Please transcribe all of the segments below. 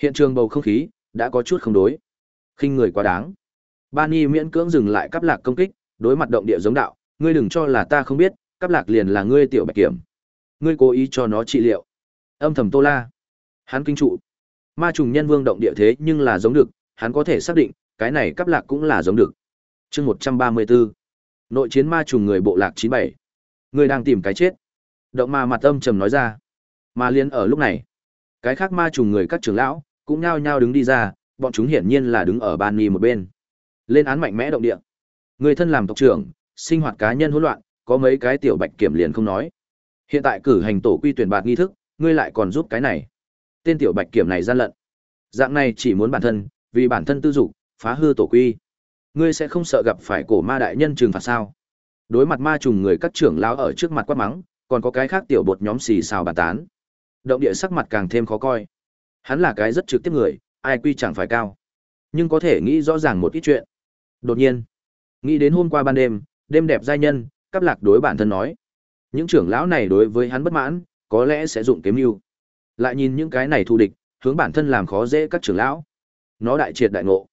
Hiện trường bầu không khí đã có chút không đối. khinh người quá đáng. Bani miễn cưỡng dừng lại cắp lạc công kích, đối mặt động địa giống đạo, ngươi đừng cho là ta không biết, cắp lạc liền là ngươi tiểu bạch kiểm. Ngươi cố ý cho nó trị liệu. Âm thầm Tô La. Hắn kinh trụ. Ma trùng nhân vương động địa thế nhưng là giống được, hắn có thể xác định, cái này cắp lạc cũng là giống được. Chương 134. Nội chiến ma trùng người bộ lạc 97. Ngươi đang tìm cái chết. Động ma mặt âm trầm nói ra. Mà liên ở lúc này, cái khác ma trùng người các trưởng lão cũng nhao nhao đứng đi ra, bọn chúng hiển nhiên là đứng ở ban nghi một bên. Lên án mạnh mẽ động địa. Người thân làm tộc trưởng, sinh hoạt cá nhân hỗn loạn, có mấy cái tiểu bạch kiểm liền không nói. Hiện tại cử hành tổ quy tuyển bạt nghi thức, ngươi lại còn giúp cái này. Tên tiểu bạch kiểm này gian lận. Dạng này chỉ muốn bản thân, vì bản thân tư dục, phá hư tổ quy. Ngươi sẽ không sợ gặp phải cổ ma đại nhân trừng phạt sao? Đối mặt ma trùng người các trưởng lão ở trước mặt quát mắng, còn có cái khác tiểu bột nhóm xì xào bàn tán. Động địa sắc mặt càng thêm khó coi. Hắn là cái rất trực tiếp người, ai quy chẳng phải cao. Nhưng có thể nghĩ rõ ràng một ít chuyện. Đột nhiên, nghĩ đến hôm qua ban đêm, đêm đẹp giai nhân, cắp lạc đối bản thân nói. Những trưởng lão này đối với hắn bất mãn, có lẽ sẽ dụng kiếm mưu. Lại nhìn những cái này thù địch, hướng bản thân làm khó dễ các trưởng lão. Nó đại triệt đại ngộ.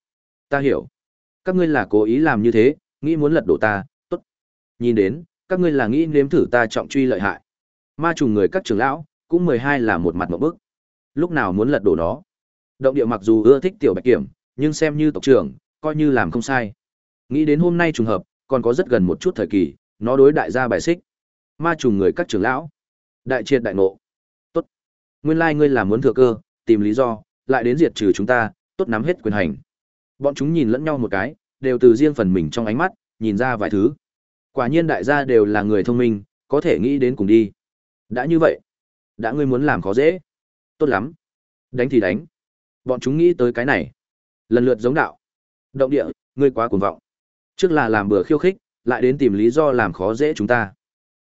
Ta hiểu. Các ngươi là cố ý làm như thế, nghĩ muốn lật đổ ta, tốt. Nhìn đến, các ngươi là nghĩ nếm thử ta trọng truy lợi hại. Ma trùng người các trưởng lão, cũng mười hai là một mặt một bức. Lúc nào muốn lật đổ nó. Động địa mặc dù ưa thích tiểu bạch kiểm, nhưng xem như tộc trưởng, coi như làm không sai. Nghĩ đến hôm nay trùng hợp, còn có rất gần một chút thời kỳ, nó đối đại gia bài xích. Ma trùng người các trưởng lão. Đại triệt đại ngộ. Tốt. Nguyên lai like ngươi là muốn thừa cơ, tìm lý do, lại đến diệt trừ chúng ta, tốt nắm hết quyền hành. Bọn chúng nhìn lẫn nhau một cái, đều từ riêng phần mình trong ánh mắt, nhìn ra vài thứ. Quả nhiên đại gia đều là người thông minh, có thể nghĩ đến cùng đi. Đã như vậy, đã ngươi muốn làm khó dễ. Tốt lắm. Đánh thì đánh. Bọn chúng nghĩ tới cái này. Lần lượt giống đạo. Động địa, ngươi quá cuồng vọng. Trước là làm bừa khiêu khích, lại đến tìm lý do làm khó dễ chúng ta.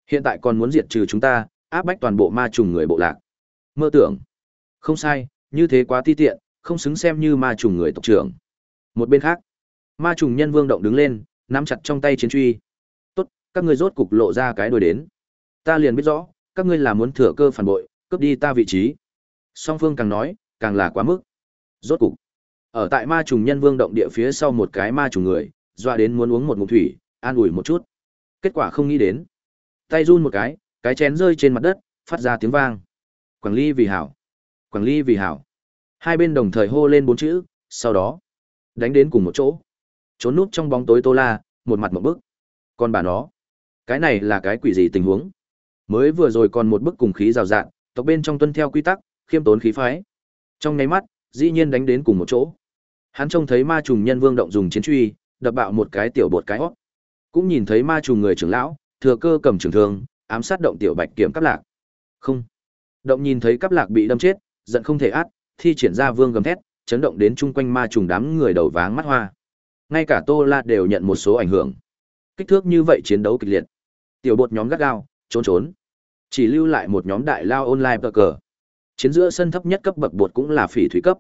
Hiện tại còn muốn diệt trừ chúng ta, áp bách toàn bộ ma trùng người bộ lạc. Mơ tưởng. Không sai, như thế quá ti tiện, không xứng xem như ma trùng người tộc trưởng. Một bên khác, ma trùng nhân vương động đứng lên, nắm chặt trong tay chiến truy. Tốt, các ngươi rốt cục lộ ra cái đuôi đến. Ta liền biết rõ, các ngươi là muốn thừa cơ phản bội, cướp đi ta vị trí. Song phương càng nói, càng là quá mức. Rốt cục, ở tại ma trùng nhân vương động địa phía sau một cái ma trùng người, dọa đến muốn uống một ngụm thủy, an ủi một chút. Kết quả không nghĩ đến. Tay run một cái, cái chén rơi trên mặt đất, phát ra tiếng vang. Quảng ly vì hảo. Quảng ly vì hảo. Hai bên đồng thời hô lên bốn chữ, sau đó, đánh đến cùng một chỗ. Trốn núp trong bóng tối tô la, một mặt một bức. Còn bà nó, cái này là cái quỷ gì tình huống? Mới vừa rồi còn một bức cùng khí rào rạng, tộc bên trong tuân theo quy tắc, khiêm tốn khí phái. Trong nháy mắt, dĩ nhiên đánh đến cùng một chỗ. Hắn trông thấy ma trùng nhân vương động dùng chiến truy, đập bạo một cái tiểu bột cái hót. Cũng nhìn thấy ma trùng người trưởng lão, thừa cơ cầm trường thương, ám sát động tiểu bạch kiểm cắp lạc. Không. Động nhìn thấy cắp lạc bị đâm chết, giận không thể át, thi triển ra vương gầm thét, chấn động đến chung quanh ma trùng đám người đầu váng mắt hoa. Ngay cả Tô La đều nhận một số ảnh hưởng. Kích thước như vậy chiến đấu kịch liệt. Tiểu bột nhóm gắt gao, trốn trốn. Chỉ lưu lại một nhóm đại lao online cờ cờ. Chiến giữa sân thấp nhất cấp bậc bột cũng là phỉ thủy cấp.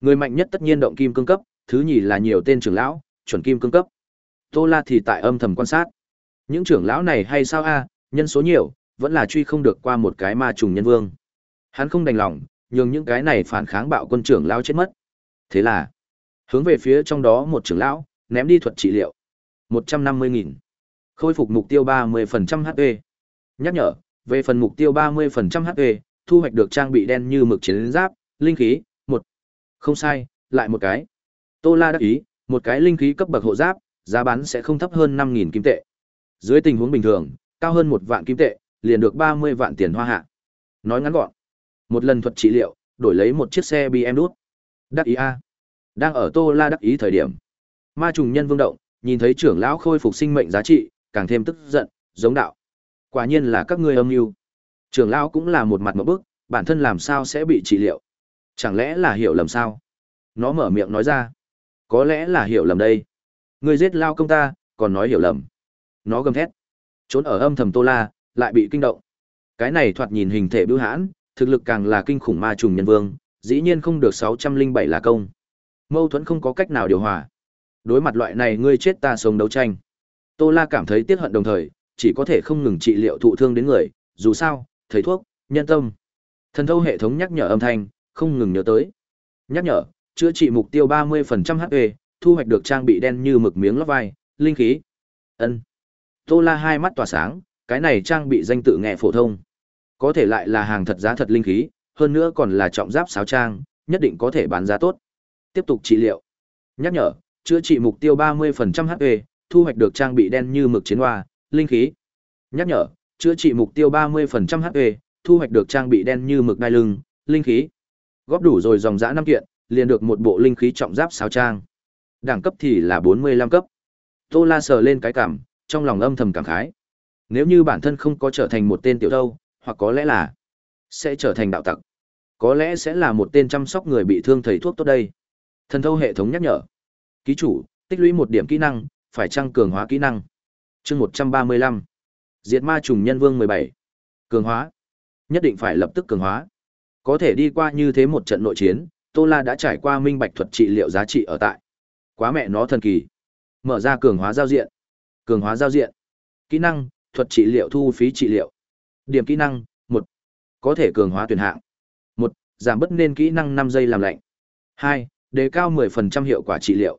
Người mạnh nhất tất nhiên động kim cương cấp, thứ nhì là nhiều tên trưởng lão, chuẩn kim cương cấp. Tô La thì tại âm thầm quan sát. Những trưởng lão này hay sao a, nhân số nhiều, vẫn là truy không được qua một cái ma trùng nhân vương. Hắn không đành lòng, nhường những cái này phản kháng bạo quân trưởng lão chết mất. Thế là, hướng về phía trong đó một trưởng lão, ném đi thuật trị liệu. một trăm năm mươi nghìn Khôi phục mục tiêu ba 30% HP. Nhắc nhở, về phần mục tiêu ba 30% HP, thu hoạch được trang bị đen như mực chiến giáp, linh khí, một Không sai, lại một cái. Tô La đắc ý, một cái linh khí cấp bậc hộ giáp, giá bán sẽ không thấp hơn năm nghìn kim tệ. Dưới tình huống bình thường, cao hơn một vạn kim tệ, liền được ba mươi vạn tiền hoa hạ. Nói ngắn gọn, một lần thuật trị liệu, đổi lấy một chiếc xe BM đút. Đắc ý a. Đang ở Tô La đắc ý thời điểm, ma trùng nhân vương động, nhìn thấy trưởng lão khôi phục sinh mệnh giá trị, càng thêm tức giận, giống đạo. Quả nhiên là các ngươi âm mưu. Trưởng lão cũng là một mặt một bức, bản thân làm sao sẽ bị trị liệu? Chẳng lẽ là hiểu lầm sao? Nó mở miệng nói ra. Có lẽ là hiểu lầm đây. Ngươi giết lao công ta, còn nói hiểu lầm. Nó gầm thét. Trốn ở âm thầm Tô La, lại bị kinh động. Cái này thoạt nhìn hình thể bưu hãn, thực lực càng là kinh khủng ma trùng nhân vương, dĩ nhiên không được 607 là công. Mâu thuẫn không có cách nào điều hòa. Đối mặt loại này ngươi chết ta sống đấu tranh. Tô La cảm thấy tiếc hận đồng thời, chỉ có thể không ngừng trị liệu thụ thương đến người, dù sao, thầy thuốc, nhân tâm. Thần thâu hệ thống nhắc nhở âm thanh, không ngừng nhớ tới. Nhắc nhở, chữa trị mục tiêu 30% HP, thu hoạch được trang bị đen như mực miếng lót vai, linh khí. Ân. Tô La hai mắt tỏa sáng, cái này trang bị danh tự nghe phổ thông. Có thể lại là hàng thật giá thật linh khí, hơn nữa còn là trọng giáp sáo trang, nhất định có thể bán giá tốt. Tiếp tục trị liệu. Nhắc nhở, chữa trị mục tiêu 30% HP, thu hoạch được trang bị đen như mực chiến hoa, linh khí. Nhắc nhở, chữa trị mục tiêu 30% HP, thu hoạch được trang bị đen như mực đai lưng, linh khí. Góp đủ rồi dòng dã năm kiện, liền được một bộ linh khí trọng giáp sáo trang. Đẳng cấp thì là 45 cấp. Tô La sờ lên cái cảm, trong lòng âm thầm cảm khái. Nếu như bản thân không có trở thành một tên tiểu thâu, hoặc có lẽ là sẽ trở thành đạo tặc. Có lẽ sẽ là một tên chăm sóc người bị thương thầy thuốc tốt đây. Thần thâu hệ thống nhắc nhở. Ký chủ, tích lũy một điểm kỹ năng, phải trang cường hóa kỹ năng. Chương 135. Diệt ma trùng nhân vương 17. Cường hóa. Nhất định phải lập tức cường hóa. Có thể đi qua như thế một trận nội chiến, Tô La đã trải qua minh bạch thuật trị liệu giá trị ở tại. Quá mẹ nó thần kỳ. Mở ra cường hóa giao diện. Cường hóa giao diện. Kỹ năng, thuật trị liệu thu phí trị liệu. Điểm kỹ năng, một Có thể cường hóa tuyển hạng. một Giảm bớt nên kỹ năng năm giây làm lạnh. hai Đề cao 10% hiệu quả trị liệu.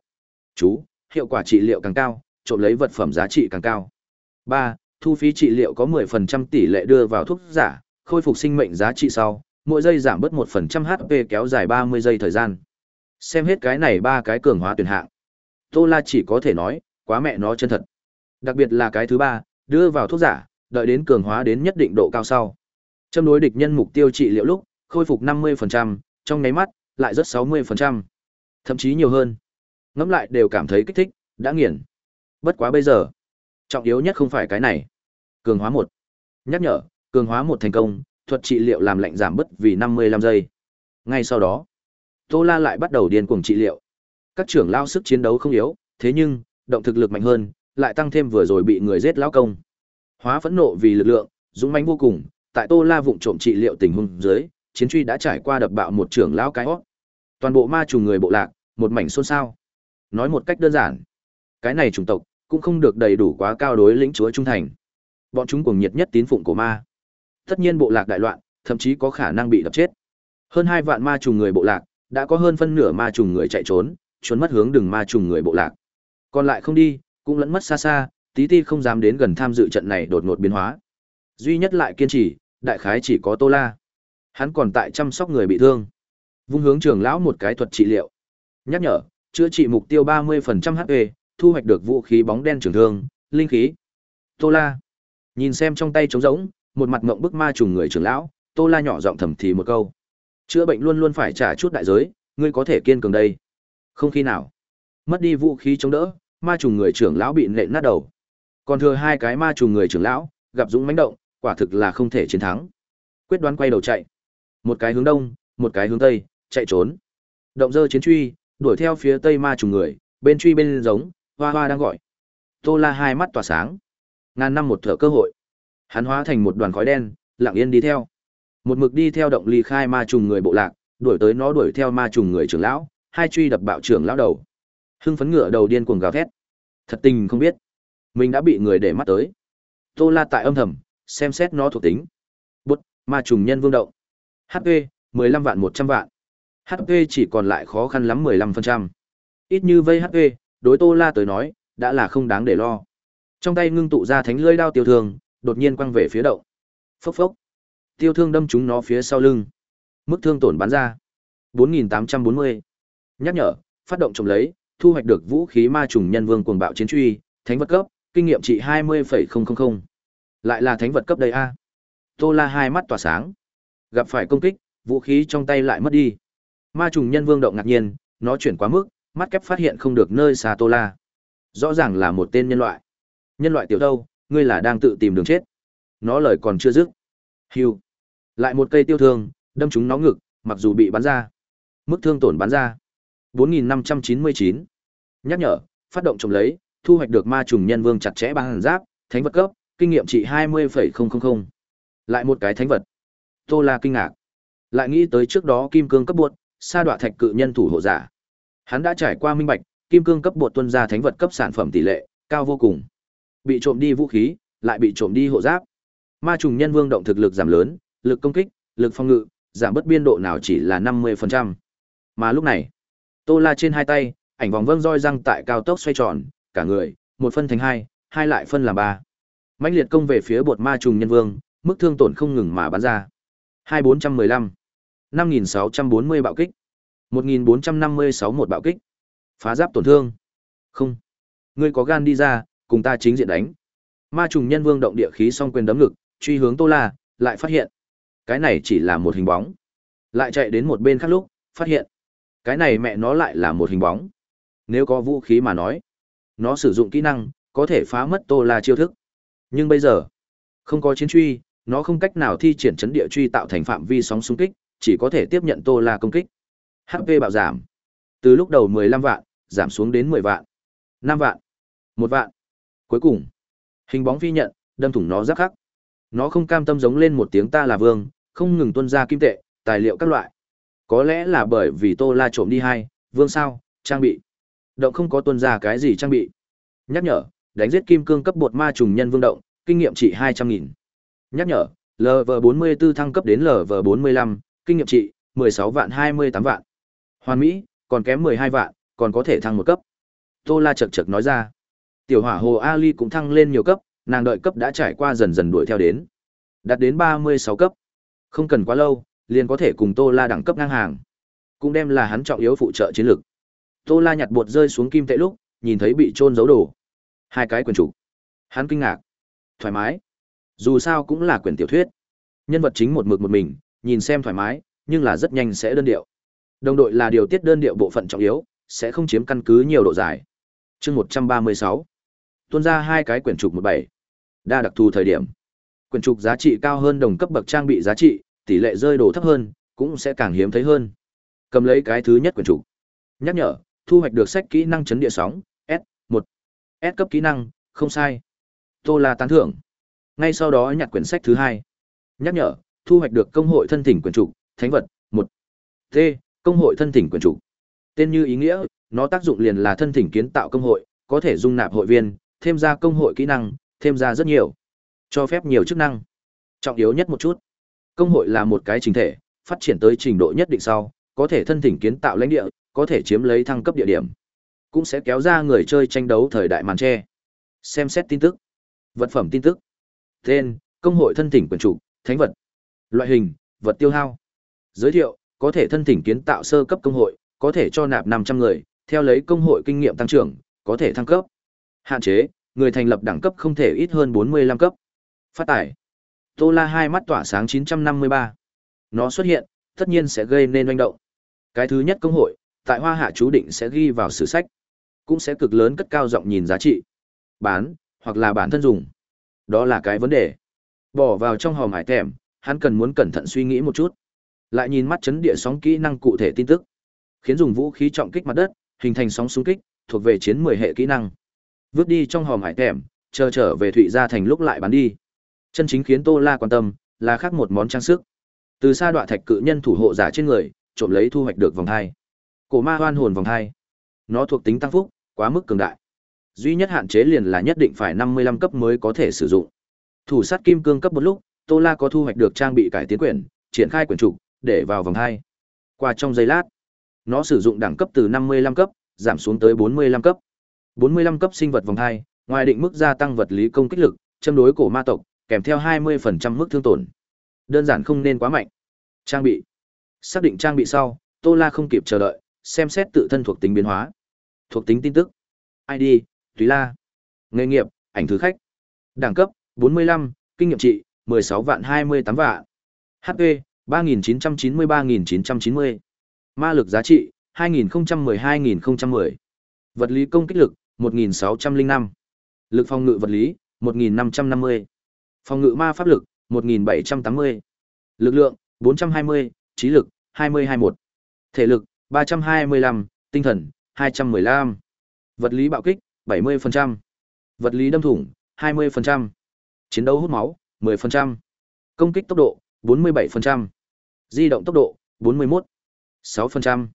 Chú, hiệu quả trị liệu càng cao, trộm lấy vật phẩm giá trị càng cao. ba Thu phí trị liệu có 10% tỷ lệ đưa vào thuốc giả, khôi phục sinh mệnh giá trị sau, mỗi giây giảm bớt 1% HP kéo dài 30 giây thời gian. Xem hết cái này ba cái cường hóa tuyển hạng. Tô La chỉ có thể nói, quá mẹ nó chân thật. Đặc biệt là cái thứ ba, đưa vào thuốc giả, đợi đến cường hóa đến nhất định độ cao sau. Châm đối địch nhân mục tiêu trị liệu lúc, khôi phục 50%, trong nháy mắt, lại rất 60%. Thậm chí nhiều hơn. Ngẫm lại đều cảm thấy kích thích, đã nghiền. Bất quá bây giờ, trọng yếu nhất không phải cái này. Cường hóa một Nhắc nhở, cường hóa một thành công, thuật trị liệu làm lạnh giảm bất vì 55 giây. Ngay sau đó, Tô La lại bắt đầu điên cuồng trị liệu. Các trưởng lao sức chiến đấu không yếu, thế nhưng, động thực lực mạnh hơn, lại tăng thêm vừa rồi bị người giết lão công. Hóa phẫn nộ vì lực lượng, dũng mãnh vô cùng, tại Tô La vụng trộm trị liệu tình huống dưới, chiến truy đã trải qua đập bạo một trưởng lão cái hót. Toàn bộ ma trùng người bộ lạc, một mảnh xôn xao. Nói một cách đơn giản, cái này chủng tộc cũng không được đầy đủ quá cao đối lĩnh chúa trung thành. Bọn chúng cuồng nhiệt nhất tín phụng của ma. Tất nhiên bộ lạc đại loạn, thậm chí có khả năng bị đập chết. Hơn hai vạn ma trùng người bộ lạc, đã có hơn phân nửa ma trùng người chạy trốn, trốn mất hướng đường ma trùng người bộ lạc. Còn lại không đi, cũng lẫn mất xa xa, tí ti không dám đến gần tham dự trận này đột ngột biến hóa. Duy nhất lại kiên trì, đại khái chỉ có Tô La. Hắn còn tại chăm sóc người bị thương. Vung hướng trưởng lão một cái thuật trị liệu. Nhắc nhở, chữa trị mục tiêu 30% HP, thu hoạch được vũ khí bóng đen trường thương, linh khí. Tô La. Nhìn xem trong tay trống rỗng, một mặt ngậm bức ma trùng người trưởng lão, Tô La nhỏ giọng thầm thì một câu. Chữa bệnh luôn luôn phải trả chút đại giới, ngươi có thể kiên cường đây. Không khi nào. Mất đi vũ khí chống đỡ, ma trùng người trưởng lão bị nện nát đầu. Còn thừa hai cái ma trùng người trưởng lão, gặp dũng mãnh động, quả thực là không thể chiến thắng. Quyết đoán quay đầu chạy. Một cái hướng đông, một cái hướng tây, chạy trốn. Động dơ chiến truy, đuổi theo phía tây ma trùng người, bên truy bên giống, hoa hoa đang gọi. Tô La hai mắt tỏa sáng. Ngàn năm một thở cơ hội. Hắn hóa thành một đoàn khói đen, lặng yên đi theo. Một mực đi theo động ly khai ma trùng người bộ lạc, đuổi tới nó đuổi theo ma trùng người trưởng lão, hai truy đập bạo trưởng lão đầu. Hưng phấn ngựa đầu điên cuồng gào thét. Thật tình không biết, mình đã bị người để mắt tới. Tô La tại âm thầm, xem xét nó thuộc tính. Bút, ma trùng nhân vương động. HP, 15 vạn 100 vạn. HP chỉ còn lại khó khăn lắm 15%. Ít như vây HP, đối Tô La tới nói, đã là không đáng để lo. Trong tay ngưng tụ ra thánh lưỡi đao tiêu Thương, đột nhiên quăng về phía động. Phốc phốc. Tiêu thương đâm trúng nó phía sau lưng. Mức thương tổn bắn ra. 4840. Nhắc nhở, phát động trồng lấy, thu hoạch được vũ khí ma trùng nhân vương cuồng bạo chiến truy, thánh vật cấp, kinh nghiệm trị 20,000. Lại là thánh vật cấp đây a. Tô La hai mắt tỏa sáng. Gặp phải công kích, vũ khí trong tay lại mất đi. Ma trùng nhân vương động ngạc nhiên, nó chuyển quá mức, mắt kép phát hiện không được nơi xa Tô La. Rõ ràng là một tên nhân loại. Nhân loại tiểu đâu, ngươi là đang tự tìm đường chết. Nó lời còn chưa dứt. hiu Lại một cây tiêu thương, đâm chúng nó ngực, mặc dù bị bắn ra. Mức thương tổn bắn ra. 4.599 Nhắc nhở, phát động trồng lấy, thu hoạch được ma trùng nhân vương chặt chẽ bằng giáp, thánh vật cấp, kinh nghiệm trị 20,000. Lại một cái thánh vật. Tô La kinh ngạc. Lại nghĩ tới trước đó kim cương cấp buột sa đọa thạch cự nhân thủ hộ giả. Hắn đã trải qua minh bạch, kim cương cấp bột tuân ra thánh vật cấp sản phẩm tỷ lệ, cao vô cùng. Bị trộm đi vũ khí, lại bị trộm đi hộ giáp. Ma trùng nhân vương động thực lực giảm lớn, lực công kích, lực phòng ngự, giảm bất biên độ nào chỉ là 50%. Mà lúc này, Tô La trên hai tay, ảnh vòng vâng roi răng tại cao tốc xoay tròn, cả người, một phân thành hai, hai lại phân làm ba. Mãnh liệt công về phía bột ma trùng nhân vương, mức thương tổn không ngừng mà bắn ra. 2415, 5640 bạo kích, 1456 một bạo kích. Phá giáp tổn thương. Không. Ngươi có gan đi ra, cùng ta chính diện đánh. Ma trùng nhân vương động địa khí song quyền đấm ngực, truy hướng Tô La, lại phát hiện, cái này chỉ là một hình bóng. Lại chạy đến một bên khác lúc, phát hiện, cái này mẹ nó lại là một hình bóng. Nếu có vũ khí mà nói, nó sử dụng kỹ năng, có thể phá mất Tô La chiêu thức. Nhưng bây giờ, không có chiến truy, nó không cách nào thi triển chấn địa truy tạo thành phạm vi sóng xung kích, chỉ có thể tiếp nhận Tô La công kích. HP bạo giảm. Từ lúc đầu 15 vạn, giảm xuống đến 10 vạn, 5 vạn, 1 vạn. Cuối cùng, hình bóng phi nhận, đâm thủng nó rắc khắc. Nó không cam tâm giống lên một tiếng ta là vương, không ngừng tuân ra kim tệ, tài liệu các loại. Có lẽ là bởi vì Tô La trộm đi hai, vương sao, trang bị. Động không có tuân ra cái gì trang bị. Nhắc nhở, đánh giết kim cương cấp bột ma trùng nhân vương động, kinh nghiệm trị 200.000. Nhắc nhở, LV44 thăng cấp đến LV45, kinh nghiệm trị 16 vạn 28 vạn. Hoàn Mỹ, còn kém 12 vạn, còn có thể thăng một cấp. Tô La chật chật nói ra. Tiểu hỏa hồ Ali cũng thăng lên nhiều cấp, nàng đợi cấp đã trải qua dần dần đuổi theo đến. Đạt đến 36 cấp. Không cần quá lâu, liền có thể cùng Tô La đẳng cấp ngang hàng. Cũng đem là hắn trọng yếu phụ trợ chiến lược. Tô La nhặt bột rơi xuống kim tệ lúc, nhìn thấy bị trôn giấu đồ. Hai cái quyền chủ. Hắn kinh ngạc. Thoải mái. Dù sao cũng là quyển tiểu thuyết. Nhân vật chính một mực một mình, nhìn xem thoải mái, nhưng là rất nhanh sẽ đơn điệu. Đồng đội là điều tiết đơn điệu bộ phận trọng yếu, sẽ không chiếm căn cứ nhiều độ dài. Chương 136. Tuôn ra hai cái quyển trục 17. Đa đặc thù thời điểm. Quyển trục giá trị cao hơn đồng cấp bậc trang bị giá trị, tỷ lệ rơi đồ thấp hơn, cũng sẽ càng hiếm thấy hơn. Cầm lấy cái thứ nhất quyển trục. Nhắc nhở, thu hoạch được sách kỹ năng chấn địa sóng, S1. S cấp kỹ năng, không sai. Tô là tán thưởng. Ngay sau đó nhặt quyển sách thứ hai. Nhắc nhở, thu hoạch được công hội thân thỉnh quyển trục, thánh vật, một T, công hội thân thỉnh quyền chủ Tên như ý nghĩa, nó tác dụng liền là thân thỉnh kiến tạo công hội, có thể dung nạp hội viên, thêm ra công hội kỹ năng, thêm ra rất nhiều. Cho phép nhiều chức năng. Trọng yếu nhất một chút. Công hội là một cái trình thể, phát triển tới trình độ nhất định sau, có thể thân thỉnh kiến tạo lãnh địa, có thể chiếm lấy thăng cấp địa điểm. Cũng sẽ kéo ra người chơi tranh đấu thời đại màn che. Xem xét tin tức. Vật phẩm tin tức. Tên, công hội thân thỉnh quyền chủ, thánh vật. Loại hình, vật tiêu hao. Giới thiệu, có thể thân thỉnh kiến tạo sơ cấp công hội, có thể cho nạp 500 người, theo lấy công hội kinh nghiệm tăng trưởng, có thể thăng cấp. Hạn chế, người thành lập đẳng cấp không thể ít hơn 45 cấp. Phát tải. Tô La hai mắt tỏa sáng 953. Nó xuất hiện, tất nhiên sẽ gây nên oanh động. Cái thứ nhất công hội, tại Hoa Hạ chú định sẽ ghi vào sử sách, cũng sẽ cực lớn cất cao giọng nhìn giá trị. Bán, hoặc là bản thân dùng. Đó là cái vấn đề. Bỏ vào trong hòm hải tèm, hắn cần muốn cẩn thận suy nghĩ một chút. Lại nhìn mắt chấn địa sóng kỹ năng cụ thể tin tức, khiến dùng vũ khí trọng kích mặt đất, hình thành sóng xung kích, thuộc về chiến 10 hệ kỹ năng. Vứt đi trong hòm hải tèm, chờ trở về Thụy Gia thành lúc lại bán đi. Chân chính khiến Tô La quan tâm, là khác một món trang sức. Từ xa đoạn thạch cự nhân thủ hộ giả trên người, trộm lấy thu hoạch được vòng hai. Cổ ma hoan hồn vòng hai. Nó thuộc tính tăng phúc, quá mức cường đại. Duy nhất hạn chế liền là nhất định phải 55 cấp mới có thể sử dụng. Thủ sát kim cương cấp một lúc, Tô La có thu hoạch được trang bị cải tiến quyển, triển khai quyển trục, để vào vòng hai. Qua trong giây lát, nó sử dụng đẳng cấp từ 55 cấp, giảm xuống tới 45 cấp. 45 cấp sinh vật vòng hai, ngoài định mức gia tăng vật lý công kích lực, châm đối cổ ma tộc, kèm theo 20% mức thương tổn. Đơn giản không nên quá mạnh. Trang bị. Xác định trang bị sau, Tô La không kịp chờ đợi, xem xét tự thân thuộc tính biến hóa. Thuộc tính tin tức. ID, Túy La. Nghề nghiệp, ảnh thứ khách. Đẳng cấp, 45, kinh nghiệm trị, 16 vạn 28 vạn. HP, 3990-3990. Ma lực giá trị, 2010-2010. Vật lý công kích lực, 1605. Lực phòng ngự vật lý, 1550. Phòng ngự ma pháp lực, 1780. Lực lượng, 420, trí lực, 2021. Thể lực, 325, tinh thần, 215. Vật lý bạo kích, 70%. Vật lý đâm thủng, 20%. Chiến đấu hút máu, 10%. Công kích tốc độ, 47%. Di động tốc độ, 41. 6%.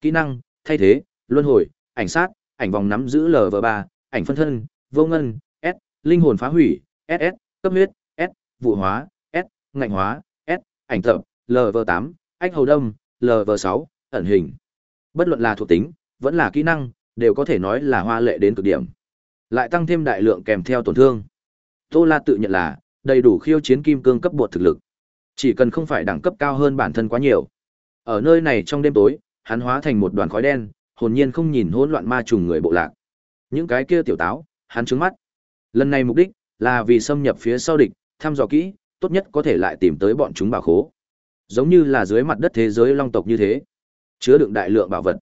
Kỹ năng, thay thế, luân hồi, ảnh sát, ảnh vòng nắm giữ LV3, ảnh phân thân, vô ngân, S, linh hồn phá hủy, SS, cấp huyết, S, vụ hóa, S, ngạnh hóa, S, ảnh tập, LV8, ách hầu đông, LV6, ẩn hình. Bất luận là thuộc tính, vẫn là kỹ năng, đều có thể nói là hoa lệ đến cực điểm. Lại tăng thêm đại lượng kèm theo tổn thương. Tô La tự nhận là đầy đủ khiêu chiến kim cương cấp bột thực lực. Chỉ cần không phải đẳng cấp cao hơn bản thân quá nhiều. Ở nơi này trong đêm tối, hắn hóa thành một đoàn khói đen, hồn nhiên không nhìn hỗn loạn ma trùng người bộ lạc. Những cái kia tiểu táo, hắn trứng mắt. Lần này mục đích là vì xâm nhập phía sau địch, thăm dò kỹ, tốt nhất có thể lại tìm tới bọn chúng bảo khố. Giống như là dưới mặt đất thế giới long tộc như thế, chứa đựng đại lượng bảo vật.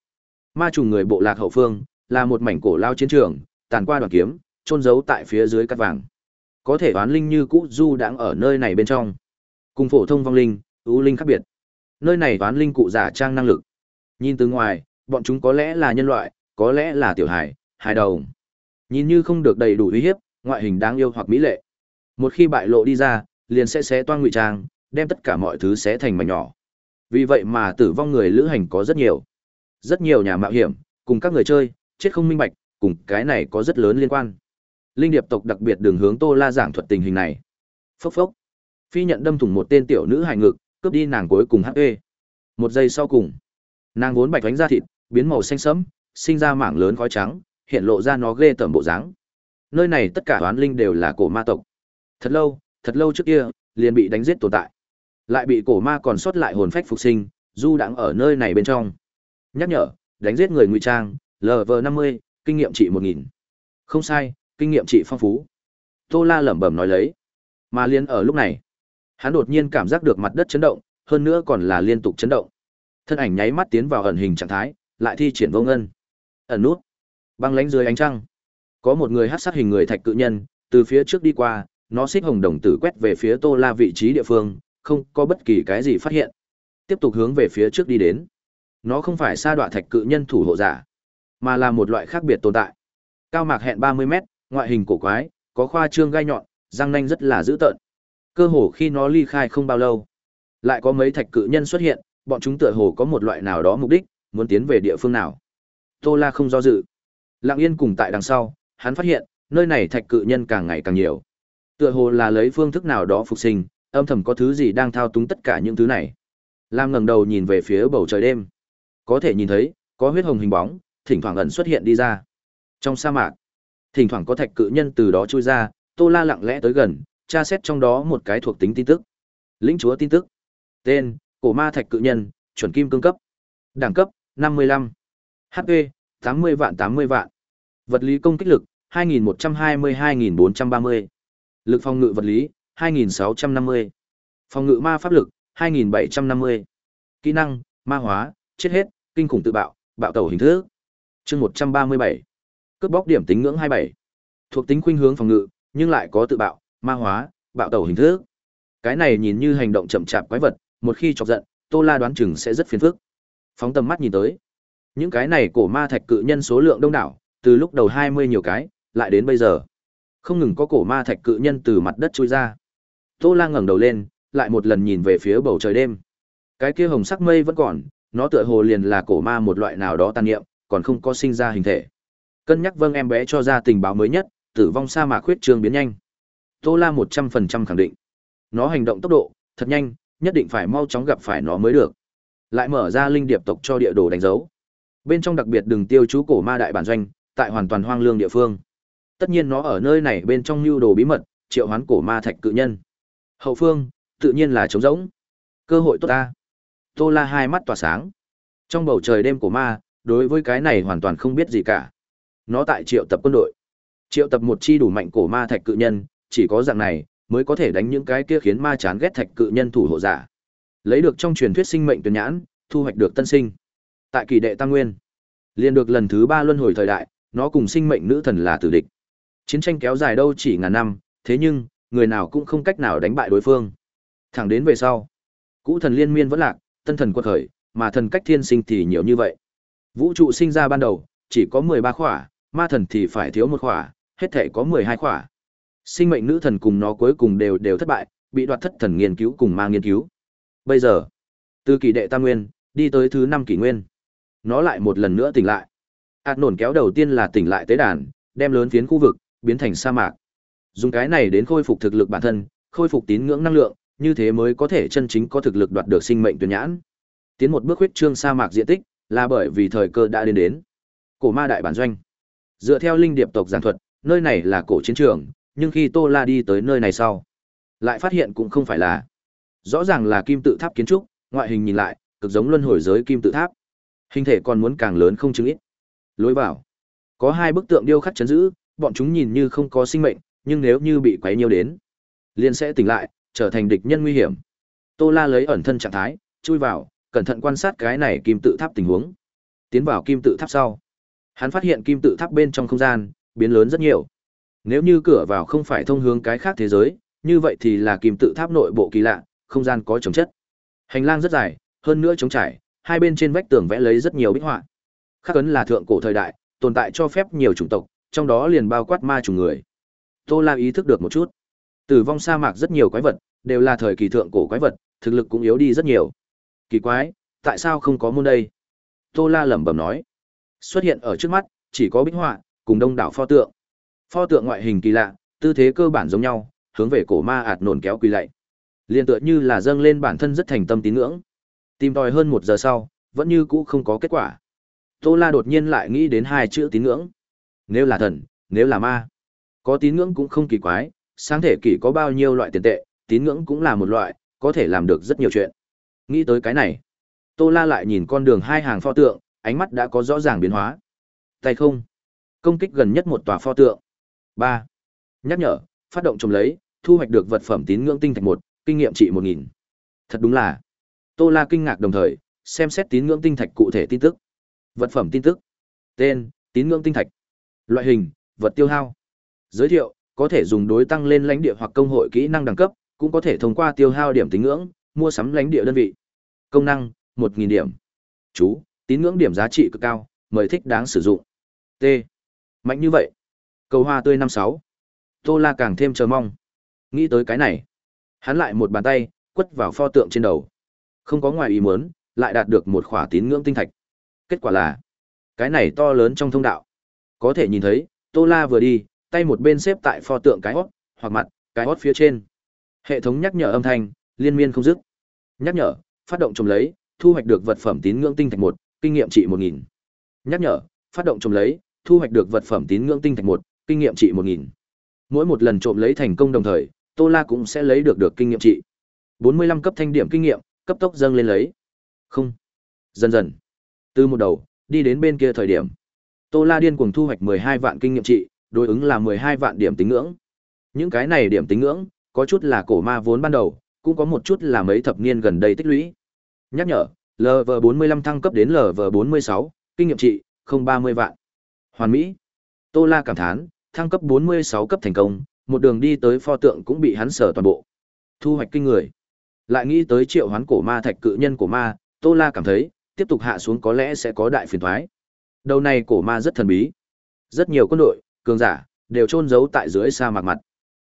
Ma trùng người bộ lạc hậu phương, là một mảnh cổ lao chiến trường, tàn qua đoàn kiếm, trôn giấu tại phía dưới cát vàng. Có thể oán linh như cũ du đang ở nơi này bên trong. Cùng phổ thông vong linh, ưu linh khác biệt. Nơi này toán linh cụ giả trang năng lực. Nhìn từ ngoài, bọn chúng có lẽ là nhân loại, có lẽ là tiểu hải, hài đầu. Nhìn như không được đầy đủ uy hiếp, ngoại hình đáng yêu hoặc mỹ lệ. Một khi bại lộ đi ra, liền sẽ xé toang ngụy trang, đem tất cả mọi thứ xé thành mảnh nhỏ. Vì vậy mà tử vong người lữ hành có rất nhiều. Rất nhiều nhà mạo hiểm, cùng các người chơi, chết không minh bạch, cùng cái này có rất lớn liên quan. Linh điệp tộc đặc biệt đường hướng Tô La giảng thuật tình hình này. Phốc phốc. Phi nhận đâm thủng một tên tiểu nữ hài ngực, cướp đi nàng cuối cùng HP. Một giây sau cùng, nàng vốn bạch vánh da thịt, biến màu xanh sẫm, sinh ra mảng lớn khói trắng, hiện lộ ra nó ghê tởm bộ dáng. Nơi này tất cả oán linh đều là cổ ma tộc. Thật lâu, thật lâu trước kia, liền bị đánh giết tồn tại. Lại bị cổ ma còn sót lại hồn phách phục sinh, du đãng ở nơi này bên trong. Nhắc nhở, đánh giết người ngụy trang, LV50, kinh nghiệm trị 1000. Không sai, kinh nghiệm trị phong phú. Tô La lẩm bẩm nói lấy. Mà liên ở lúc này, hắn đột nhiên cảm giác được mặt đất chấn động, hơn nữa còn là liên tục chấn động. Thân ảnh nháy mắt tiến vào ẩn hình trạng thái, lại thi triển vô ngân. Ẩn nút. Băng lánh dưới ánh trăng. Có một người hắc sát hình người thạch cự nhân, từ phía trước đi qua, nó xích hồng đồng tử quét về phía Tô La vị trí địa phương, không có bất kỳ cái gì phát hiện. Tiếp tục hướng về phía trước đi đến. Nó không phải sa đoạ thạch cự nhân thủ hộ giả, mà là một loại khác biệt tồn tại. Cao mạc hẹn 30 mét, ngoại hình cổ quái, có khoa trương gai nhọn, răng nanh rất là dữ tợn. Cơ hồ khi nó ly khai không bao lâu, lại có mấy thạch cự nhân xuất hiện, bọn chúng tựa hồ có một loại nào đó mục đích, muốn tiến về địa phương nào. Tô La không do dự. Lặng Yên cùng tại đằng sau, hắn phát hiện, nơi này thạch cự nhân càng ngày càng nhiều. Tựa hồ là lấy phương thức nào đó phục sinh, âm thầm có thứ gì đang thao túng tất cả những thứ này. Lam ngẩng đầu nhìn về phía bầu trời đêm. Có thể nhìn thấy, có huyết hồng hình bóng, thỉnh thoảng ẩn xuất hiện đi ra. Trong sa mạc, thỉnh thoảng có thạch cự nhân từ đó chui ra, Tô La lặng lẽ tới gần, tra xét trong đó một cái thuộc tính tin tức. Lĩnh chúa tin tức. Tên: Cổ ma thạch cự nhân, chuẩn kim cương cấp. Đẳng cấp: 55. HP: 80 vạn 80 vạn. Vật lý công kích lực: 2120-2430. Lực phòng ngự vật lý: 2650. Phòng ngự ma pháp lực: 2750. Kỹ năng: Ma hóa, chết hết, kinh khủng tự bạo, bạo tẩu hình thức. Chương 137. Cướp bóc điểm tính ngưỡng 27. Thuộc tính khuynh hướng phòng ngự, nhưng lại có tự bạo, ma hóa, bạo tẩu hình thức. Cái này nhìn như hành động chậm chạp quái vật, một khi chọc giận, Tô La đoán chừng sẽ rất phiền phức. Phóng tầm mắt nhìn tới, những cái này cổ ma thạch cự nhân số lượng đông đảo, từ lúc đầu 20 nhiều cái, lại đến bây giờ. Không ngừng có cổ ma thạch cự nhân từ mặt đất chui ra. Tô La ngẩng đầu lên, lại một lần nhìn về phía bầu trời đêm. Cái kia hồng sắc mây vẫn còn, nó tựa hồ liền là cổ ma một loại nào đó tàn niệm, còn không có sinh ra hình thể. Cân nhắc vâng em bé cho ra tình báo mới nhất, tử vong sa mạc khuyết trương biến nhanh. Tô La 100% khẳng định. Nó hành động tốc độ thật nhanh, nhất định phải mau chóng gặp phải nó mới được. Lại mở ra linh điệp tộc cho địa đồ đánh dấu. Bên trong đặc biệt đừng tiêu chú cổ ma đại bản doanh, tại hoàn toàn hoang lương địa phương. Tất nhiên nó ở nơi này bên trong lưu đồ bí mật, triệu hoán cổ ma thạch cự nhân. Hậu phương, tự nhiên là trống rỗng. Cơ hội tốt ta. Tô La hai mắt tỏa sáng. Trong bầu trời đêm của ma, đối với cái này hoàn toàn không biết gì cả. Nó tại triệu tập quân đội. Triệu tập một chi đủ mạnh cổ ma thạch cự nhân, chỉ có dạng này mới có thể đánh những cái kia khiến ma chán ghét thạch cự nhân thủ hộ giả. Lấy được trong truyền thuyết sinh mệnh tuyển nhãn, thu hoạch được tân sinh. Tại kỳ đệ tam nguyên, liền được lần thứ ba luân hồi thời đại, nó cùng sinh mệnh nữ thần là tử địch. Chiến tranh kéo dài đâu chỉ ngàn năm, thế nhưng, người nào cũng không cách nào đánh bại đối phương. Thẳng đến về sau, cũ thần liên miên vẫn lạc, tân thần quật khởi, mà thần cách thiên sinh thì nhiều như vậy. Vũ trụ sinh ra ban đầu, chỉ có 13 khỏa, ma thần thì phải thiếu một khỏa, hết thể có 12 khỏa. Sinh mệnh nữ thần cùng nó cuối cùng đều đều thất bại, bị đoạt thất thần nghiên cứu cùng ma nghiên cứu. Bây giờ, từ kỳ đệ tam nguyên, đi tới thứ năm kỷ nguyên. Nó lại một lần nữa tỉnh lại. ạt nổn kéo đầu tiên là tỉnh lại tế đàn, đem lớn phiến khu vực, biến thành sa mạc. Dùng cái này đến khôi phục thực lực bản thân, khôi phục tín ngưỡng năng lượng, như thế mới có thể chân chính có thực lực đoạt được sinh mệnh tuyển nhãn. Tiến một bước huyết trương sa mạc diện tích, là bởi vì thời cơ đã đến đến. Cổ ma đại bản doanh. Dựa theo linh điệp tộc giảng thuật, nơi này là cổ chiến trường, nhưng khi Tô La đi tới nơi này sau, lại phát hiện cũng không phải là. Rõ ràng là kim tự tháp kiến trúc, ngoại hình nhìn lại, cực giống luân hồi giới kim tự tháp. Hình thể còn muốn càng lớn không chứng ít. Lối vào, có hai bức tượng điêu khắc chấn giữ, bọn chúng nhìn như không có sinh mệnh, nhưng nếu như bị quấy nhiễu đến, liền sẽ tỉnh lại, trở thành địch nhân nguy hiểm. Tô La lấy ẩn thân trạng thái, chui vào, cẩn thận quan sát cái này kim tự tháp tình huống. Tiến vào kim tự tháp sau, hắn phát hiện kim tự tháp bên trong không gian biến lớn rất nhiều. Nếu như cửa vào không phải thông hướng cái khác thế giới, như vậy thì là kim tự tháp nội bộ kỳ lạ, không gian có chống chất. Hành lang rất dài, hơn nữa trống trải, hai bên trên vách tường vẽ lấy rất nhiều bích họa. Khắc ấn là thượng cổ thời đại, tồn tại cho phép nhiều chủng tộc, trong đó liền bao quát ma chủng người. Tô La ý thức được một chút. Tử vong sa mạc rất nhiều quái vật, đều là thời kỳ thượng cổ quái vật, thực lực cũng yếu đi rất nhiều. Kỳ quái, tại sao không có môn đây? Tô La lẩm bẩm nói. Xuất hiện ở trước mắt, chỉ có bích họa, cùng đông đảo pho tượng. Pho tượng ngoại hình kỳ lạ, tư thế cơ bản giống nhau, hướng về cổ ma ạt nổn kéo quỳ lạy. Liên tựa như là dâng lên bản thân rất thành tâm tín ngưỡng. Tìm tòi hơn một giờ sau, vẫn như cũ không có kết quả. Tô La đột nhiên lại nghĩ đến hai chữ tín ngưỡng. Nếu là thần, nếu là ma. Có tín ngưỡng cũng không kỳ quái, sáng thể kỷ có bao nhiêu loại tiền tệ, tín ngưỡng cũng là một loại, có thể làm được rất nhiều chuyện. Nghĩ tới cái này, Tô La lại nhìn con đường hai hàng pho tượng, ánh mắt đã có rõ ràng biến hóa. Tay không, công kích gần nhất một tòa pho tượng ba Nhắc nhở, phát động trồng lấy, thu hoạch được vật phẩm tín ngưỡng tinh thạch một, kinh nghiệm trị một nghìn. Thật đúng là. Tô La kinh ngạc đồng thời, xem xét tín ngưỡng tinh thạch cụ thể tin tức. Vật phẩm tin tức. Tên, tín ngưỡng tinh thạch. Loại hình, vật tiêu hao. Giới thiệu, có thể dùng đối tăng lên lãnh địa hoặc công hội kỹ năng đẳng cấp, cũng có thể thông qua tiêu hao điểm tín ngưỡng, mua sắm lãnh địa đơn vị. Công năng, 1000 điểm. Chú, tín ngưỡng điểm giá trị cực cao, mời thích đáng sử dụng. T. Mạnh như vậy. Cầu hoa tươi năm sáu. Tô La càng thêm chờ mong. Nghĩ tới cái này, hắn lại một bàn tay quất vào pho tượng trên đầu. Không có ngoài ý muốn, lại đạt được một khỏa tín ngưỡng tinh thạch. Kết quả là, cái này to lớn trong thông đạo. Có thể nhìn thấy, Tô La vừa đi, tay một bên xếp tại pho tượng cái hót, hoặc mặt, cái hót phía trên. Hệ thống nhắc nhở âm thanh, liên miên không dứt. Nhắc nhở, phát động trồng lấy, thu hoạch được vật phẩm tín ngưỡng tinh thạch một, kinh nghiệm trị một nghìn. Nhắc nhở, phát động trồng lấy, thu hoạch được vật phẩm tín ngưỡng tinh thạch một, kinh nghiệm trị một nghìn. Mỗi một lần trộm lấy thành công đồng thời, Tô La cũng sẽ lấy được được kinh nghiệm trị. 45 cấp thanh điểm kinh nghiệm, cấp tốc dâng lên lấy. Không. Dần dần. Từ một đầu, đi đến bên kia thời điểm. Tô La điên cuồng thu hoạch 12 vạn kinh nghiệm trị, đối ứng là 12 vạn điểm tính ngưỡng. Những cái này điểm tính ngưỡng, có chút là cổ ma vốn ban đầu, cũng có một chút là mấy thập niên gần đây tích lũy. Nhắc nhở, LV45 thăng cấp đến LV46, kinh nghiệm trị, không 30 vạn. Hoàn Mỹ. Tô La cảm thán, thăng cấp 46 cấp thành công, một đường đi tới pho tượng cũng bị hắn sở toàn bộ. Thu hoạch kinh người. Lại nghĩ tới triệu hoán cổ ma thạch cự nhân của ma, Tô La cảm thấy, tiếp tục hạ xuống có lẽ sẽ có đại phiền toái. Đầu này cổ ma rất thần bí. Rất nhiều quân đội, cường giả, đều trôn giấu tại dưới sa mạc mặt.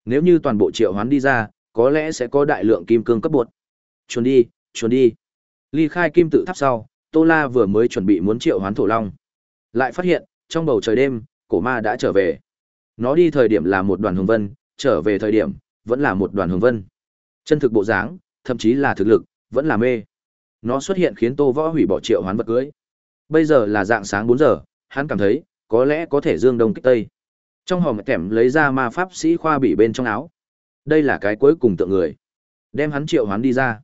Nếu như toàn bộ triệu hoán đi ra, có lẽ sẽ có đại lượng kim cương cấp bột. Chuồn đi, chuồn đi. Ly khai kim tự tháp sau, Tô La vừa mới chuẩn bị muốn triệu hoán thổ long. Lại phát hiện, trong bầu trời đêm, cổ ma đã trở về. Nó đi thời điểm là một đoàn hồng vân, trở về thời điểm, vẫn là một đoàn hồng vân. Chân thực bộ dáng, thậm chí là thực lực, vẫn là mê. Nó xuất hiện khiến Tô Võ hủy bỏ triệu hoán vật cưới. Bây giờ là dạng sáng bốn giờ, hắn cảm thấy, có lẽ có thể dương đông kích tây. Trong hòm kèm lấy ra ma pháp sĩ khoa bị bên trong áo. Đây là cái cuối cùng tượng người. Đem hắn triệu hoán đi ra.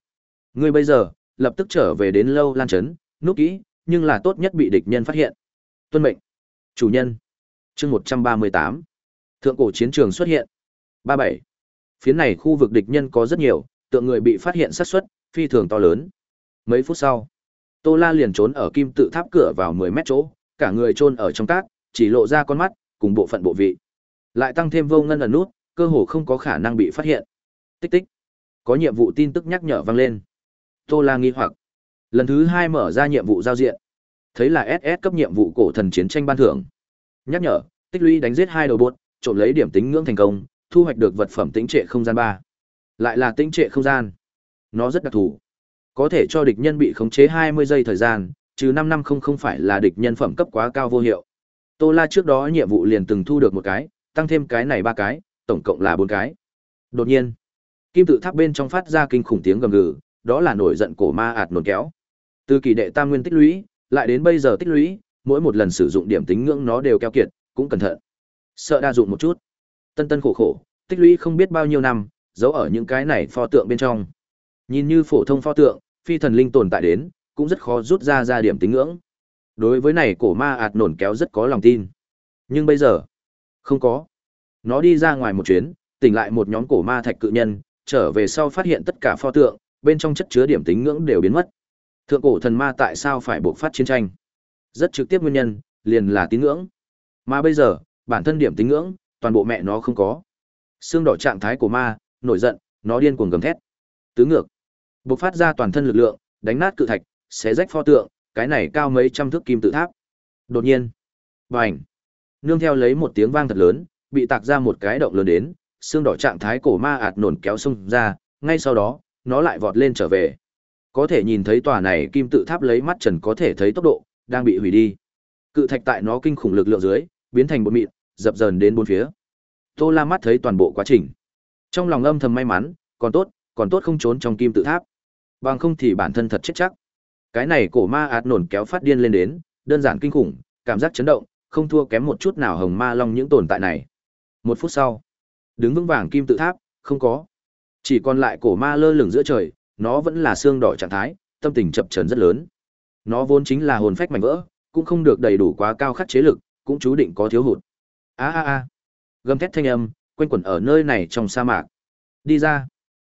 Ngươi bây giờ, lập tức trở về đến lâu lan trấn, núp kỹ, nhưng là tốt nhất bị địch nhân phát hiện. Tuân mệnh. Chủ nhân. chương 138. Thượng cổ chiến trường xuất hiện. 37. Phía này khu vực địch nhân có rất nhiều, tượng người bị phát hiện sát suất phi thường to lớn. Mấy phút sau, Tô La liền trốn ở kim tự tháp cửa vào 10 mét chỗ, cả người chôn ở trong cát, chỉ lộ ra con mắt, cùng bộ phận bộ vị. Lại tăng thêm vô ngân ẩn nút, cơ hồ không có khả năng bị phát hiện. Tích tích. Có nhiệm vụ tin tức nhắc nhở vang lên. Tô La nghi hoặc. Lần thứ hai mở ra nhiệm vụ giao diện. Thấy là SS cấp nhiệm vụ cổ thần chiến tranh ban thưởng. Nhắc nhở, tích lũy đánh giết hai đầu bột, trộm lấy điểm tính ngưỡng thành công, thu hoạch được vật phẩm tính trệ không gian ba, Lại là tính trệ không gian. Nó rất đặc thù. Có thể cho địch nhân bị khống chế 20 giây thời gian, trừ năm năm không không phải là địch nhân phẩm cấp quá cao vô hiệu. Tô La trước đó nhiệm vụ liền từng thu được một cái, tăng thêm cái này ba cái, tổng cộng là bốn cái. Đột nhiên, kim tự tháp bên trong phát ra kinh khủng tiếng gầm gừ, đó là nổi giận cổ ma ạt nổn kéo. Từ kỳ đệ tam nguyên tích lũy, lại đến bây giờ tích lũy, mỗi một lần sử dụng điểm tính ngưỡng nó đều keo kiệt, cũng cẩn thận. Sợ đa dụng một chút. Tân tân khổ khổ, tích lũy không biết bao nhiêu năm, giấu ở những cái này pho tượng bên trong. Nhìn như phổ thông pho tượng, phi thần linh tồn tại đến, cũng rất khó rút ra ra điểm tín ngưỡng. Đối với này cổ ma ạt nổn kéo rất có lòng tin. Nhưng bây giờ, không có. Nó đi ra ngoài một chuyến, tỉnh lại một nhóm cổ ma thạch cự nhân, trở về sau phát hiện tất cả pho tượng, bên trong chất chứa điểm tính ngưỡng đều biến mất. Thượng cổ thần ma tại sao phải buộc phát chiến tranh? Rất trực tiếp nguyên nhân, liền là tín ngưỡng. Mà bây giờ, bản thân điểm tính ngưỡng, toàn bộ mẹ nó không có. Xương đỏ trạng thái của ma, nổi giận, nó điên cuồng gầm thét. Tứ ngược, bộc phát ra toàn thân lực lượng, đánh nát cự thạch, xé rách pho tượng, cái này cao mấy trăm thước kim tự tháp. Đột nhiên, bành, nương theo lấy một tiếng vang thật lớn, bị tạc ra một cái động lớn đến, xương đỏ trạng thái cổ ma ạt nổn kéo xung ra, ngay sau đó, nó lại vọt lên trở về. Có thể nhìn thấy tòa này kim tự tháp lấy mắt trần có thể thấy tốc độ, đang bị hủy đi. Cự thạch tại nó kinh khủng lực lượng dưới, biến thành bột mịn, dập dờn đến bốn phía. Tô La mắt thấy toàn bộ quá trình. Trong lòng âm thầm may mắn, còn tốt, còn tốt không trốn trong kim tự tháp. Bằng không thì bản thân thật chết chắc. Cái này cổ ma ạt nổn kéo phát điên lên đến, đơn giản kinh khủng, cảm giác chấn động, không thua kém một chút nào hồng ma long những tồn tại này. Một phút sau, đứng vững vàng kim tự tháp, không có. Chỉ còn lại cổ ma lơ lửng giữa trời, nó vẫn là xương đỏ trạng thái, tâm tình chập chờn rất lớn. Nó vốn chính là hồn phách mảnh vỡ, cũng không được đầy đủ quá cao khắc chế lực, cũng chú định có thiếu hụt. A a a. Gầm thét thanh âm, quanh quẩn ở nơi này trong sa mạc. Đi ra,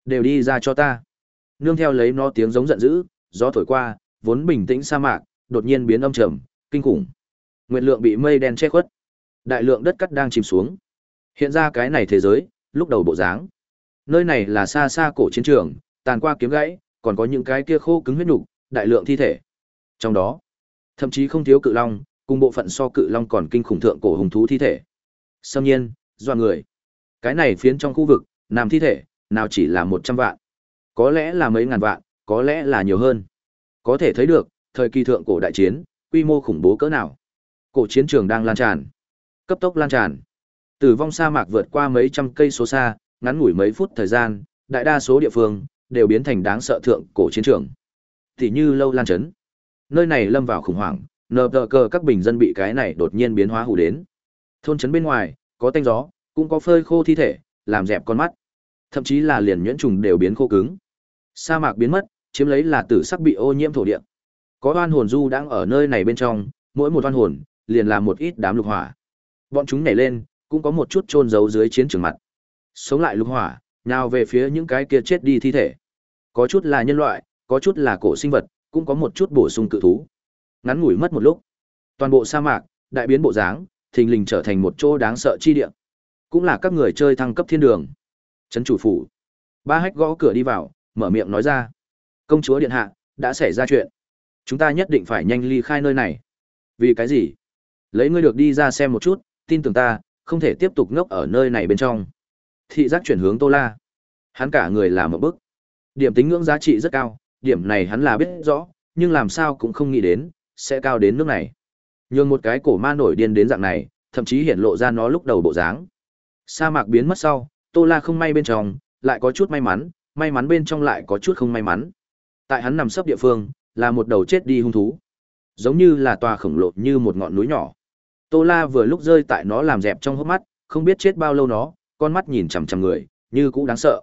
đều đi ra cho ta. Nương theo lấy nó tiếng giống giận dữ, gió thổi qua, vốn bình tĩnh sa mạc, đột nhiên biến âm trầm, kinh khủng. Nguyệt lượng bị mây đen che khuất. Đại lượng đất cắt đang chìm xuống. Hiện ra cái này thế giới, lúc đầu bộ dáng. Nơi này là xa xa cổ chiến trường, tàn qua kiếm gãy, còn có những cái kia khô cứng huyết nục, đại lượng thi thể. Trong đó, thậm chí không thiếu cự long, cùng bộ phận so cự long còn kinh khủng thượng cổ hùng thú thi thể. Xâm nhiên, doa người. Cái này phiến trong khu vực, nằm thi thể, nào chỉ là một trăm vạn. Có lẽ là mấy ngàn vạn, có lẽ là nhiều hơn. Có thể thấy được, thời kỳ thượng cổ đại chiến, quy mô khủng bố cỡ nào. Cổ chiến trường đang lan tràn. Cấp tốc lan tràn. Tử vong sa mạc vượt qua mấy trăm cây số xa, ngắn ngủi mấy phút thời gian, đại đa số địa phương đều biến thành đáng sợ thượng cổ chiến trường. Tỷ như lâu lan chấn, Nơi này lâm vào khủng hoảng, nờ cờ các bình dân bị cái này đột nhiên biến hóa hù đến. Thôn trấn bên ngoài, có tanh gió, cũng có phơi khô thi thể, làm dẹp con mắt. Thậm chí là liền nhuyễn trùng đều biến khô cứng. Sa mạc biến mất, chiếm lấy là tử sắc bị ô nhiễm thổ địa. Có oan hồn du đang ở nơi này bên trong, mỗi một oan hồn liền là một ít đám lục hỏa. Bọn chúng nhảy lên, cũng có một chút chôn giấu dưới chiến trường mặt. Sống lại lục hỏa, nào về phía những cái kia chết đi thi thể. Có chút là nhân loại, có chút là cổ sinh vật, cũng có một chút bổ sung cự thú. Ngắn ngủi mất một lúc, toàn bộ sa mạc đại biến bộ dáng, thình lình trở thành một chỗ đáng sợ chi địa. Cũng là các người chơi thăng cấp thiên đường. Trấn chủ phủ. Ba hách gõ cửa đi vào, mở miệng nói ra: "Công chúa điện hạ, đã xảy ra chuyện. Chúng ta nhất định phải nhanh ly khai nơi này." "Vì cái gì?" "Lấy ngươi được đi ra xem một chút, tin tưởng ta, không thể tiếp tục ngốc ở nơi này bên trong." Thị giác chuyển hướng Tô La. Hắn cả người là một bức. Điểm tính ngưỡng giá trị rất cao, điểm này hắn là biết rõ, nhưng làm sao cũng không nghĩ đến, sẽ cao đến nước này. Nhường một cái cổ ma nổi điên đến dạng này, thậm chí hiện lộ ra nó lúc đầu bộ dáng. Sa mạc biến mất sau, Tô La không may bên trong, lại có chút may mắn, may mắn bên trong lại có chút không may mắn. Tại hắn nằm sấp địa phương, là một đầu chết đi hung thú. Giống như là tòa khổng lồ như một ngọn núi nhỏ. Tô La vừa lúc rơi tại nó làm dẹp trong hốc mắt, không biết chết bao lâu nó, con mắt nhìn chằm chằm người, như cũng đáng sợ.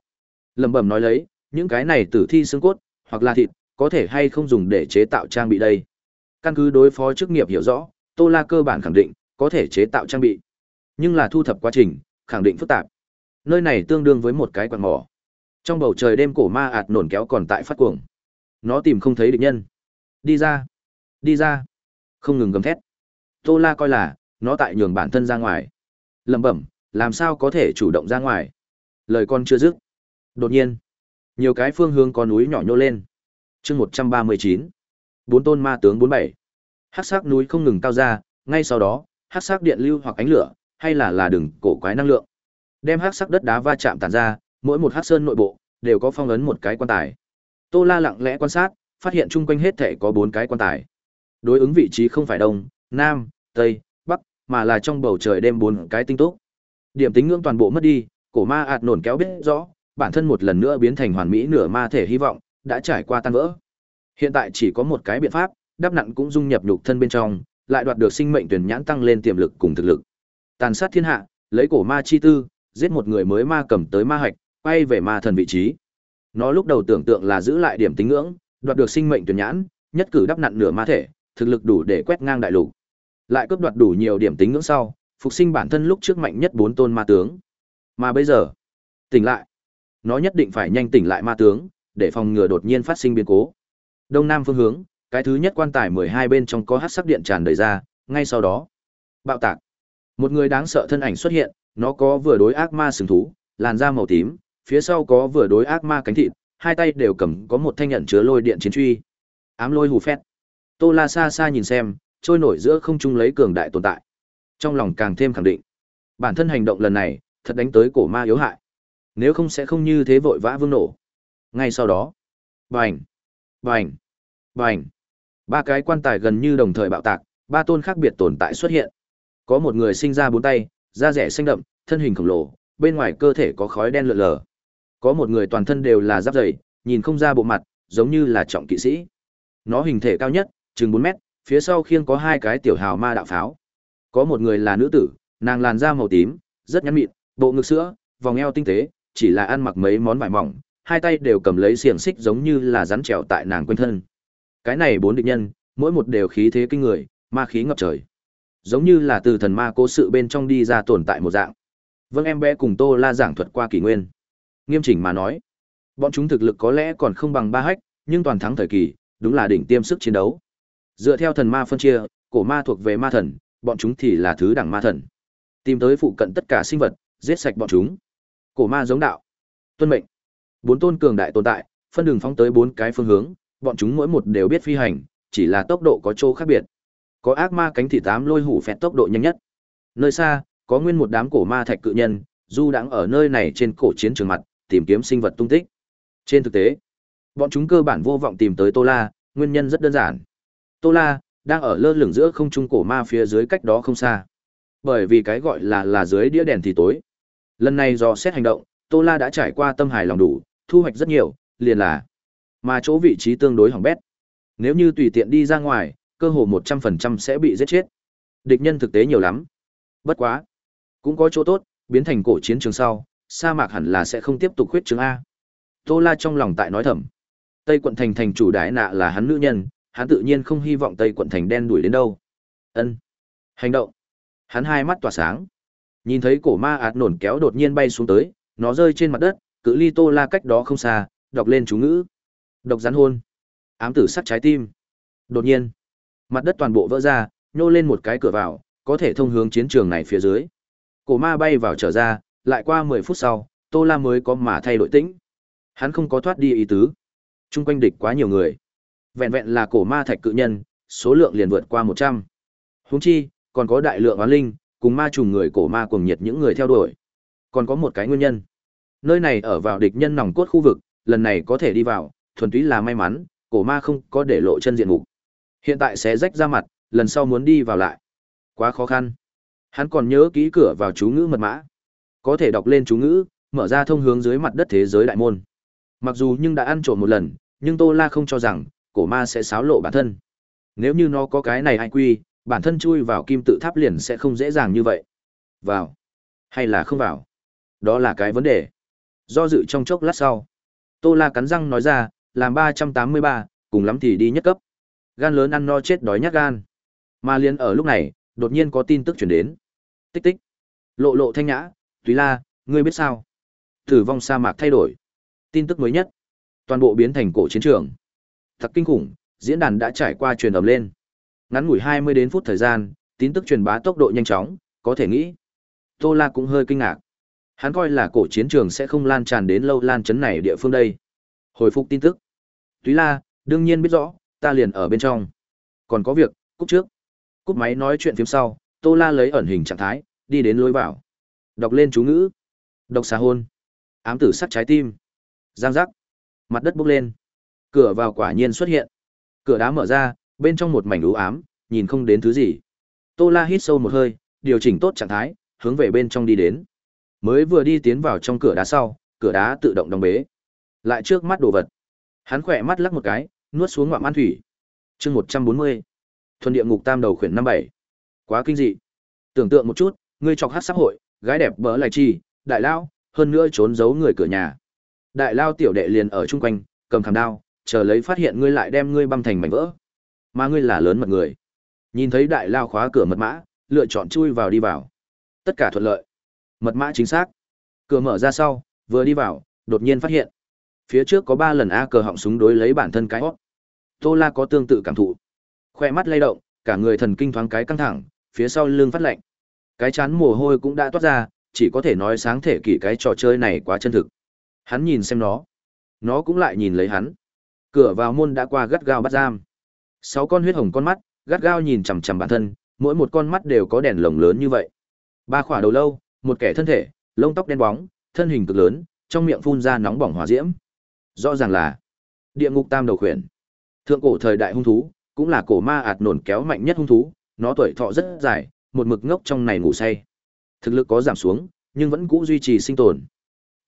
Lẩm bẩm nói lấy, những cái này tử thi xương cốt, hoặc là thịt, có thể hay không dùng để chế tạo trang bị đây. Căn cứ đối phó chức nghiệp hiểu rõ, Tô La cơ bản khẳng định, có thể chế tạo trang bị. Nhưng là thu thập quá trình, khẳng định phức tạp. Nơi này tương đương với một cái quặng mỏ. Trong bầu trời đêm cổ ma ạt nổn kéo còn tại phát cuồng. Nó tìm không thấy địch nhân. Đi ra, đi ra. Không ngừng gầm thét. Tô La coi là, nó tại nhường bản thân ra ngoài. Lẩm bẩm, làm sao có thể chủ động ra ngoài. Lời con chưa dứt. Đột nhiên, nhiều cái phương hướng có núi nhỏ nhô lên. chương một trăm ba mươi chín Bốn tôn ma tướng bốn bảy Hắc sắc núi không ngừng cao ra, ngay sau đó, hắc sắc điện lưu hoặc ánh lửa, hay là là đường cổ quái năng lượng. Đem hắc sắc đất đá va chạm tản ra, mỗi một hắc sơn nội bộ đều có phong ấn một cái quan tài. Tô La lặng lẽ quan sát, phát hiện chung quanh hết thể có bốn cái quan tài. Đối ứng vị trí không phải đông, nam, tây, bắc, mà là trong bầu trời đêm bốn cái tinh túc. Điểm tính ngưỡng toàn bộ mất đi, cổ ma ạt nổn kéo biết rõ, bản thân một lần nữa biến thành hoàn mỹ nửa ma thể hy vọng, đã trải qua tan vỡ. Hiện tại chỉ có một cái biện pháp, đắp nặn cũng dung nhập nhục thân bên trong, lại đoạt được sinh mệnh tuyển nhãn tăng lên tiềm lực cùng thực lực. Tàn sát thiên hạ, lấy cổ ma chi tư, giết một người mới ma cầm tới ma hạch, quay về ma thần vị trí. Nó lúc đầu tưởng tượng là giữ lại điểm tính ngưỡng, đoạt được sinh mệnh tuyển nhãn, nhất cử đắp nặn nửa ma thể, thực lực đủ để quét ngang đại lục. Lại cướp đoạt đủ nhiều điểm tính ngưỡng sau, phục sinh bản thân lúc trước mạnh nhất bốn tôn ma tướng. Mà bây giờ, tỉnh lại. Nó nhất định phải nhanh tỉnh lại ma tướng, để phòng ngừa đột nhiên phát sinh biến cố. Đông nam phương hướng, cái thứ nhất quan tài 12 bên trong có hát sắc điện tràn đầy ra, ngay sau đó, bạo tạc. Một người đáng sợ thân ảnh xuất hiện, nó có vừa đối ác ma sừng thú, làn da màu tím, phía sau có vừa đối ác ma cánh thịt, hai tay đều cầm có một thanh nhận chứa lôi điện chiến truy. Ám lôi hù phét. Tô La xa xa nhìn xem, trôi nổi giữa không trung lấy cường đại tồn tại. Trong lòng càng thêm khẳng định, bản thân hành động lần này, thật đánh tới cổ ma yếu hại. Nếu không sẽ không như thế vội vã vương nổ. Ngay sau đó, bành, bành, bành. Ba cái quan tài gần như đồng thời bạo tạc, ba tôn khác biệt tồn tại xuất hiện. Có một người sinh ra bốn tay, da rẻ xanh đậm, thân hình khổng lồ, bên ngoài cơ thể có khói đen lượn lờ. Có một người toàn thân đều là giáp dày, nhìn không ra bộ mặt, giống như là trọng kỵ sĩ. Nó hình thể cao nhất, chừng bốn mét, phía sau khiêng có hai cái tiểu hào ma đạo pháo. Có một người là nữ tử, nàng làn da màu tím, rất nhắn mịn, bộ ngực sữa, vòng eo tinh tế, chỉ là ăn mặc mấy món vải mỏng, hai tay đều cầm lấy xiềng xích giống như là rắn trèo tại nàng quanh thân. Cái này bốn địch nhân, mỗi một đều khí thế kinh người, ma khí ngập trời. Giống như là từ thần ma cố sự bên trong đi ra tồn tại một dạng. Vâng em bé cùng Tô La giảng thuật qua kỷ nguyên. Nghiêm chỉnh mà nói, bọn chúng thực lực có lẽ còn không bằng ba hách, nhưng toàn thắng thời kỳ, đúng là đỉnh tiêm sức chiến đấu. Dựa theo thần ma phân chia, cổ ma thuộc về ma thần, bọn chúng thì là thứ đẳng ma thần. Tìm tới phụ cận tất cả sinh vật, giết sạch bọn chúng. Cổ ma giống đạo. Tuân mệnh. Bốn tôn cường đại tồn tại, phân đường phóng tới bốn cái phương hướng, bọn chúng mỗi một đều biết phi hành, chỉ là tốc độ có chỗ khác biệt. Có ác ma cánh thị tám lôi hủ phẹt tốc độ nhanh nhất. Nơi xa, có nguyên một đám cổ ma thạch cự nhân, du đãng ở nơi này trên cổ chiến trường mặt, tìm kiếm sinh vật tung tích. Trên thực tế, bọn chúng cơ bản vô vọng tìm tới Tô La, nguyên nhân rất đơn giản. Tô La đang ở lơ lửng giữa không trung cổ ma phía dưới cách đó không xa. Bởi vì cái gọi là là dưới đĩa đèn thì tối. Lần này do xét hành động, Tô La đã trải qua tâm hài lòng đủ, thu hoạch rất nhiều, liền là mà chỗ vị trí tương đối hỏng bét. Nếu như tùy tiện đi ra ngoài, cơ hồ 100% sẽ bị giết chết. Địch nhân thực tế nhiều lắm. Bất quá, cũng có chỗ tốt, biến thành cổ chiến trường sau, sa mạc hẳn là sẽ không tiếp tục khuyết trường a. Tô La trong lòng tại nói thầm. Tây quận thành thành chủ đại nạ là hắn nữ nhân, hắn tự nhiên không hy vọng Tây quận thành đen đuổi đến đâu. Ân. Hành động. Hắn hai mắt tỏa sáng. Nhìn thấy cổ ma ạt nổn kéo đột nhiên bay xuống tới, nó rơi trên mặt đất, cự ly Tô La cách đó không xa, đọc lên chú ngữ. Độc rắn hôn. Ám tử sắt trái tim. Đột nhiên, mặt đất toàn bộ vỡ ra, nhô lên một cái cửa vào, có thể thông hướng chiến trường này phía dưới. Cổ ma bay vào trở ra, lại qua 10 phút sau, Tô La mới có mà thay đổi tĩnh. Hắn không có thoát đi ý tứ. Trung quanh địch quá nhiều người. Vẹn vẹn là cổ ma thạch cự nhân, số lượng liền vượt qua 100. Huống chi, còn có đại lượng oán linh, cùng ma trùng người cổ ma cuồng nhiệt những người theo đuổi. Còn có một cái nguyên nhân. Nơi này ở vào địch nhân nòng cốt khu vực, lần này có thể đi vào, thuần túy là may mắn, cổ ma không có để lộ chân diện mục. Hiện tại sẽ rách ra mặt, lần sau muốn đi vào lại. Quá khó khăn. Hắn còn nhớ kỹ cửa vào chú ngữ mật mã. Có thể đọc lên chú ngữ, mở ra thông hướng dưới mặt đất thế giới đại môn. Mặc dù nhưng đã ăn trộm một lần, nhưng Tô La không cho rằng cổ ma sẽ xáo lộ bản thân. Nếu như nó có cái này ai quy, bản thân chui vào kim tự tháp liền sẽ không dễ dàng như vậy. Vào, hay là không vào? Đó là cái vấn đề. Do dự trong chốc lát sau, Tô La cắn răng nói ra, làm ba trăm tám mươi ba, cùng lắm thì đi nhất cấp. Gan lớn ăn no chết đói nhát gan. Mà liền ở lúc này, đột nhiên có tin tức chuyển đến. Tích tích. Lộ lộ thanh nhã, Túy La, ngươi biết sao? Tử vong sa mạc thay đổi. Tin tức mới nhất. Toàn bộ biến thành cổ chiến trường. Thật kinh khủng, diễn đàn đã trải qua truyền ầm lên. Ngắn ngủi 20 đến phút thời gian, tin tức truyền bá tốc độ nhanh chóng, có thể nghĩ. Tô La cũng hơi kinh ngạc. Hắn coi là cổ chiến trường sẽ không lan tràn đến lâu lan chấn này địa phương đây. Hồi phục tin tức. Túy La, đương nhiên biết rõ, ta liền ở bên trong. Còn có việc, cúp trước. Cúp máy nói chuyện phía sau, Tô La lấy ẩn hình trạng thái, đi đến lối vào. Đọc lên chú ngữ. Độc xà hôn. Ám tử sắt trái tim. Giang giác. Mặt đất bốc lên. Cửa vào quả nhiên xuất hiện. Cửa đá mở ra, bên trong một mảnh u ám, nhìn không đến thứ gì. Tô La hít sâu một hơi, điều chỉnh tốt trạng thái, hướng về bên trong đi đến. Mới vừa đi tiến vào trong cửa đá sau, cửa đá tự động đóng bế. Lại trước mắt đồ vật. Hắn khỏe mắt lắc một cái, nuốt xuống ngoạm ăn thủy. chương một trăm bốn mươi. Thuần địa ngục tam đầu khuyển năm bảy. Quá kinh dị. Tưởng tượng một chút ngươi chọc hát xã hội gái đẹp bỡ lại chi đại lao hơn nữa trốn giấu người cửa nhà. Đại lao tiểu đệ liền ở chung quanh cầm khảm đao chờ lấy phát hiện ngươi lại đem ngươi băm thành mảnh vỡ. Mà ngươi là lớn mật người. Nhìn thấy đại lao khóa cửa mật mã lựa chọn chui vào đi vào. Tất cả thuận lợi. Mật mã chính xác. Cửa mở ra sau vừa đi vào đột nhiên phát hiện phía trước có ba lần a cờ họng súng đối lấy bản thân cái hót tô la có tương tự cảm thụ. Khoe mắt lay động, cả người thần kinh thoáng cái căng thẳng, phía sau lưng phát lạnh. Cái chán mồ hôi cũng đã toát ra, chỉ có thể nói sáng thể kỷ cái trò chơi này quá chân thực. Hắn nhìn xem nó. Nó cũng lại nhìn lấy hắn. Cửa vào môn đã qua gắt gao bắt giam. Sáu con huyết hồng con mắt, gắt gao nhìn chằm chằm bản thân, mỗi một con mắt đều có đèn lồng lớn như vậy. Ba khỏa đầu lâu, một kẻ thân thể, lông tóc đen bóng, thân hình cực lớn, trong miệng phun ra nóng bỏng hỏa diễm rõ ràng là địa ngục tam đầu khuyển. Thượng cổ thời đại hung thú, cũng là cổ ma ạt nổn kéo mạnh nhất hung thú, nó tuổi thọ rất dài, một mực ngốc trong này ngủ say. Thực lực có giảm xuống, nhưng vẫn cũ duy trì sinh tồn.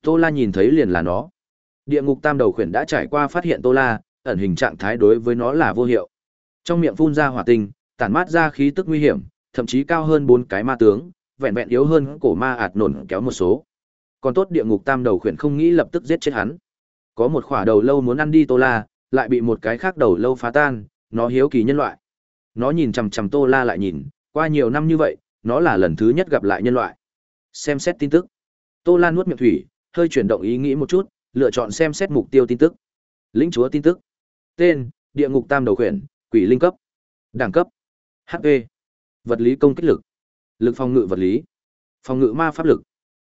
Tô la nhìn thấy liền là nó. Địa ngục tam đầu khuyển đã trải qua phát hiện tô la, ẩn hình trạng thái đối với nó là vô hiệu. Trong miệng phun ra hỏa tinh, tản mát ra khí tức nguy hiểm, thậm chí cao hơn bốn cái ma tướng, vẹn vẹn yếu hơn cổ ma ạt nổn kéo một số. Còn tốt địa ngục tam đầu khuyển không nghĩ lập tức giết chết hắn có một khỏa đầu lâu muốn ăn đi tô la, lại bị một cái khác đầu lâu phá tan, nó hiếu kỳ nhân loại. Nó nhìn chằm chằm tô la lại nhìn, qua nhiều năm như vậy, nó là lần thứ nhất gặp lại nhân loại. Xem xét tin tức. Tô la nuốt miệng thủy, hơi chuyển động ý nghĩ một chút, lựa chọn xem xét mục tiêu tin tức. Lĩnh chúa tin tức. Tên, địa ngục tam đầu khuyển, quỷ linh cấp. Đẳng cấp hp vật lý công kích lực. Lực phòng ngự vật lý. Phòng ngự ma pháp lực.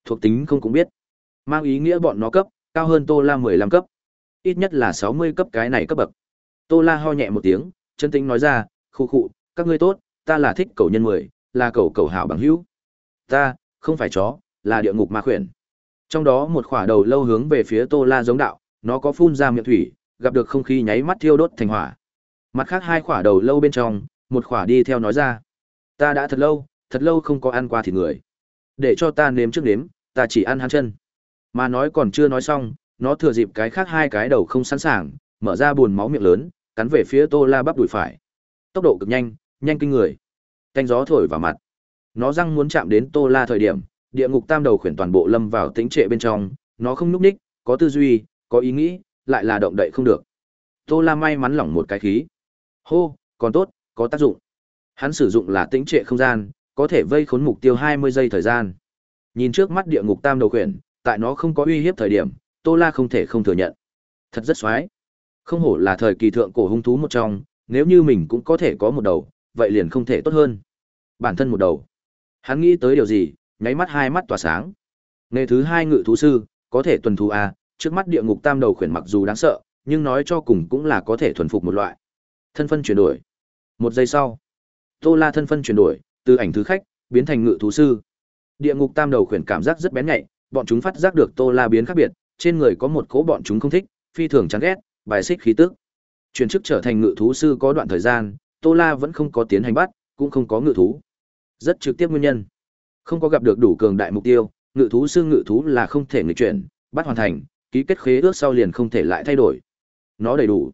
Thuộc tính không cũng biết. Mang ý nghĩa bọn nó cấp cao hơn tô la mười lăm cấp. Ít nhất là sáu mươi cấp cái này cấp bậc. Tô la ho nhẹ một tiếng, chân tính nói ra khu khụ, các ngươi tốt, ta là thích cầu nhân mười, là cầu cầu hảo bằng hữu. Ta, không phải chó, là địa ngục ma khuyển. Trong đó một khỏa đầu lâu hướng về phía tô la giống đạo, nó có phun ra miệng thủy, gặp được không khí nháy mắt thiêu đốt thành hỏa. Mặt khác hai khỏa đầu lâu bên trong, một khỏa đi theo nói ra, ta đã thật lâu thật lâu không có ăn qua thịt người. Để cho ta nếm trước nếm, ta chỉ ăn hắn chân mà nói còn chưa nói xong, nó thừa dịp cái khác hai cái đầu không sẵn sàng, mở ra buồn máu miệng lớn, cắn về phía tô la bắp đùi phải. Tốc độ cực nhanh nhanh kinh người. Canh gió thổi vào mặt. Nó răng muốn chạm đến tô la thời điểm, địa ngục tam đầu khuyển toàn bộ lâm vào tĩnh trệ bên trong, nó không núp ních có tư duy, có ý nghĩ, lại là động đậy không được. Tô la may mắn lỏng một cái khí. Hô, còn tốt, có tác dụng. Hắn sử dụng là tĩnh trệ không gian, có thể vây khốn mục tiêu hai mươi giây thời gian. Nhìn trước mắt địa ngục tam đầu khuyển tại nó không có uy hiếp thời điểm, tô la không thể không thừa nhận. Thật rất xoái. Không hổ là thời kỳ thượng cổ hung thú một trong, nếu như mình cũng có thể có một đầu, vậy liền không thể tốt hơn. Bản thân một đầu. Hắn nghĩ tới điều gì, nháy mắt hai mắt tỏa sáng. Nghề thứ hai ngự thú sư, có thể tuần thú a, trước mắt địa ngục tam đầu khuyển mặc dù đáng sợ, nhưng nói cho cùng cũng là có thể thuần phục một loại. Thân phân chuyển đổi. Một giây sau, tô la thân phân chuyển đổi, từ ảnh thứ khách, biến thành ngự thú sư. Địa ngục tam đầu khuyển cảm giác rất bén nhạy bọn chúng phát giác được tô la biến khác biệt, trên người có một cỗ bọn chúng không thích, phi thường chán ghét, bài xích khí tức. Chuyển chức trở thành ngự thú sư có đoạn thời gian, tô la vẫn không có tiến hành bắt, cũng không có ngự thú. Rất trực tiếp nguyên nhân. Không có gặp được đủ cường đại mục tiêu, ngự thú sư ngự thú là không thể nghịch chuyển, bắt hoàn thành, ký kết khế ước sau liền không thể lại thay đổi. Nó đầy đủ.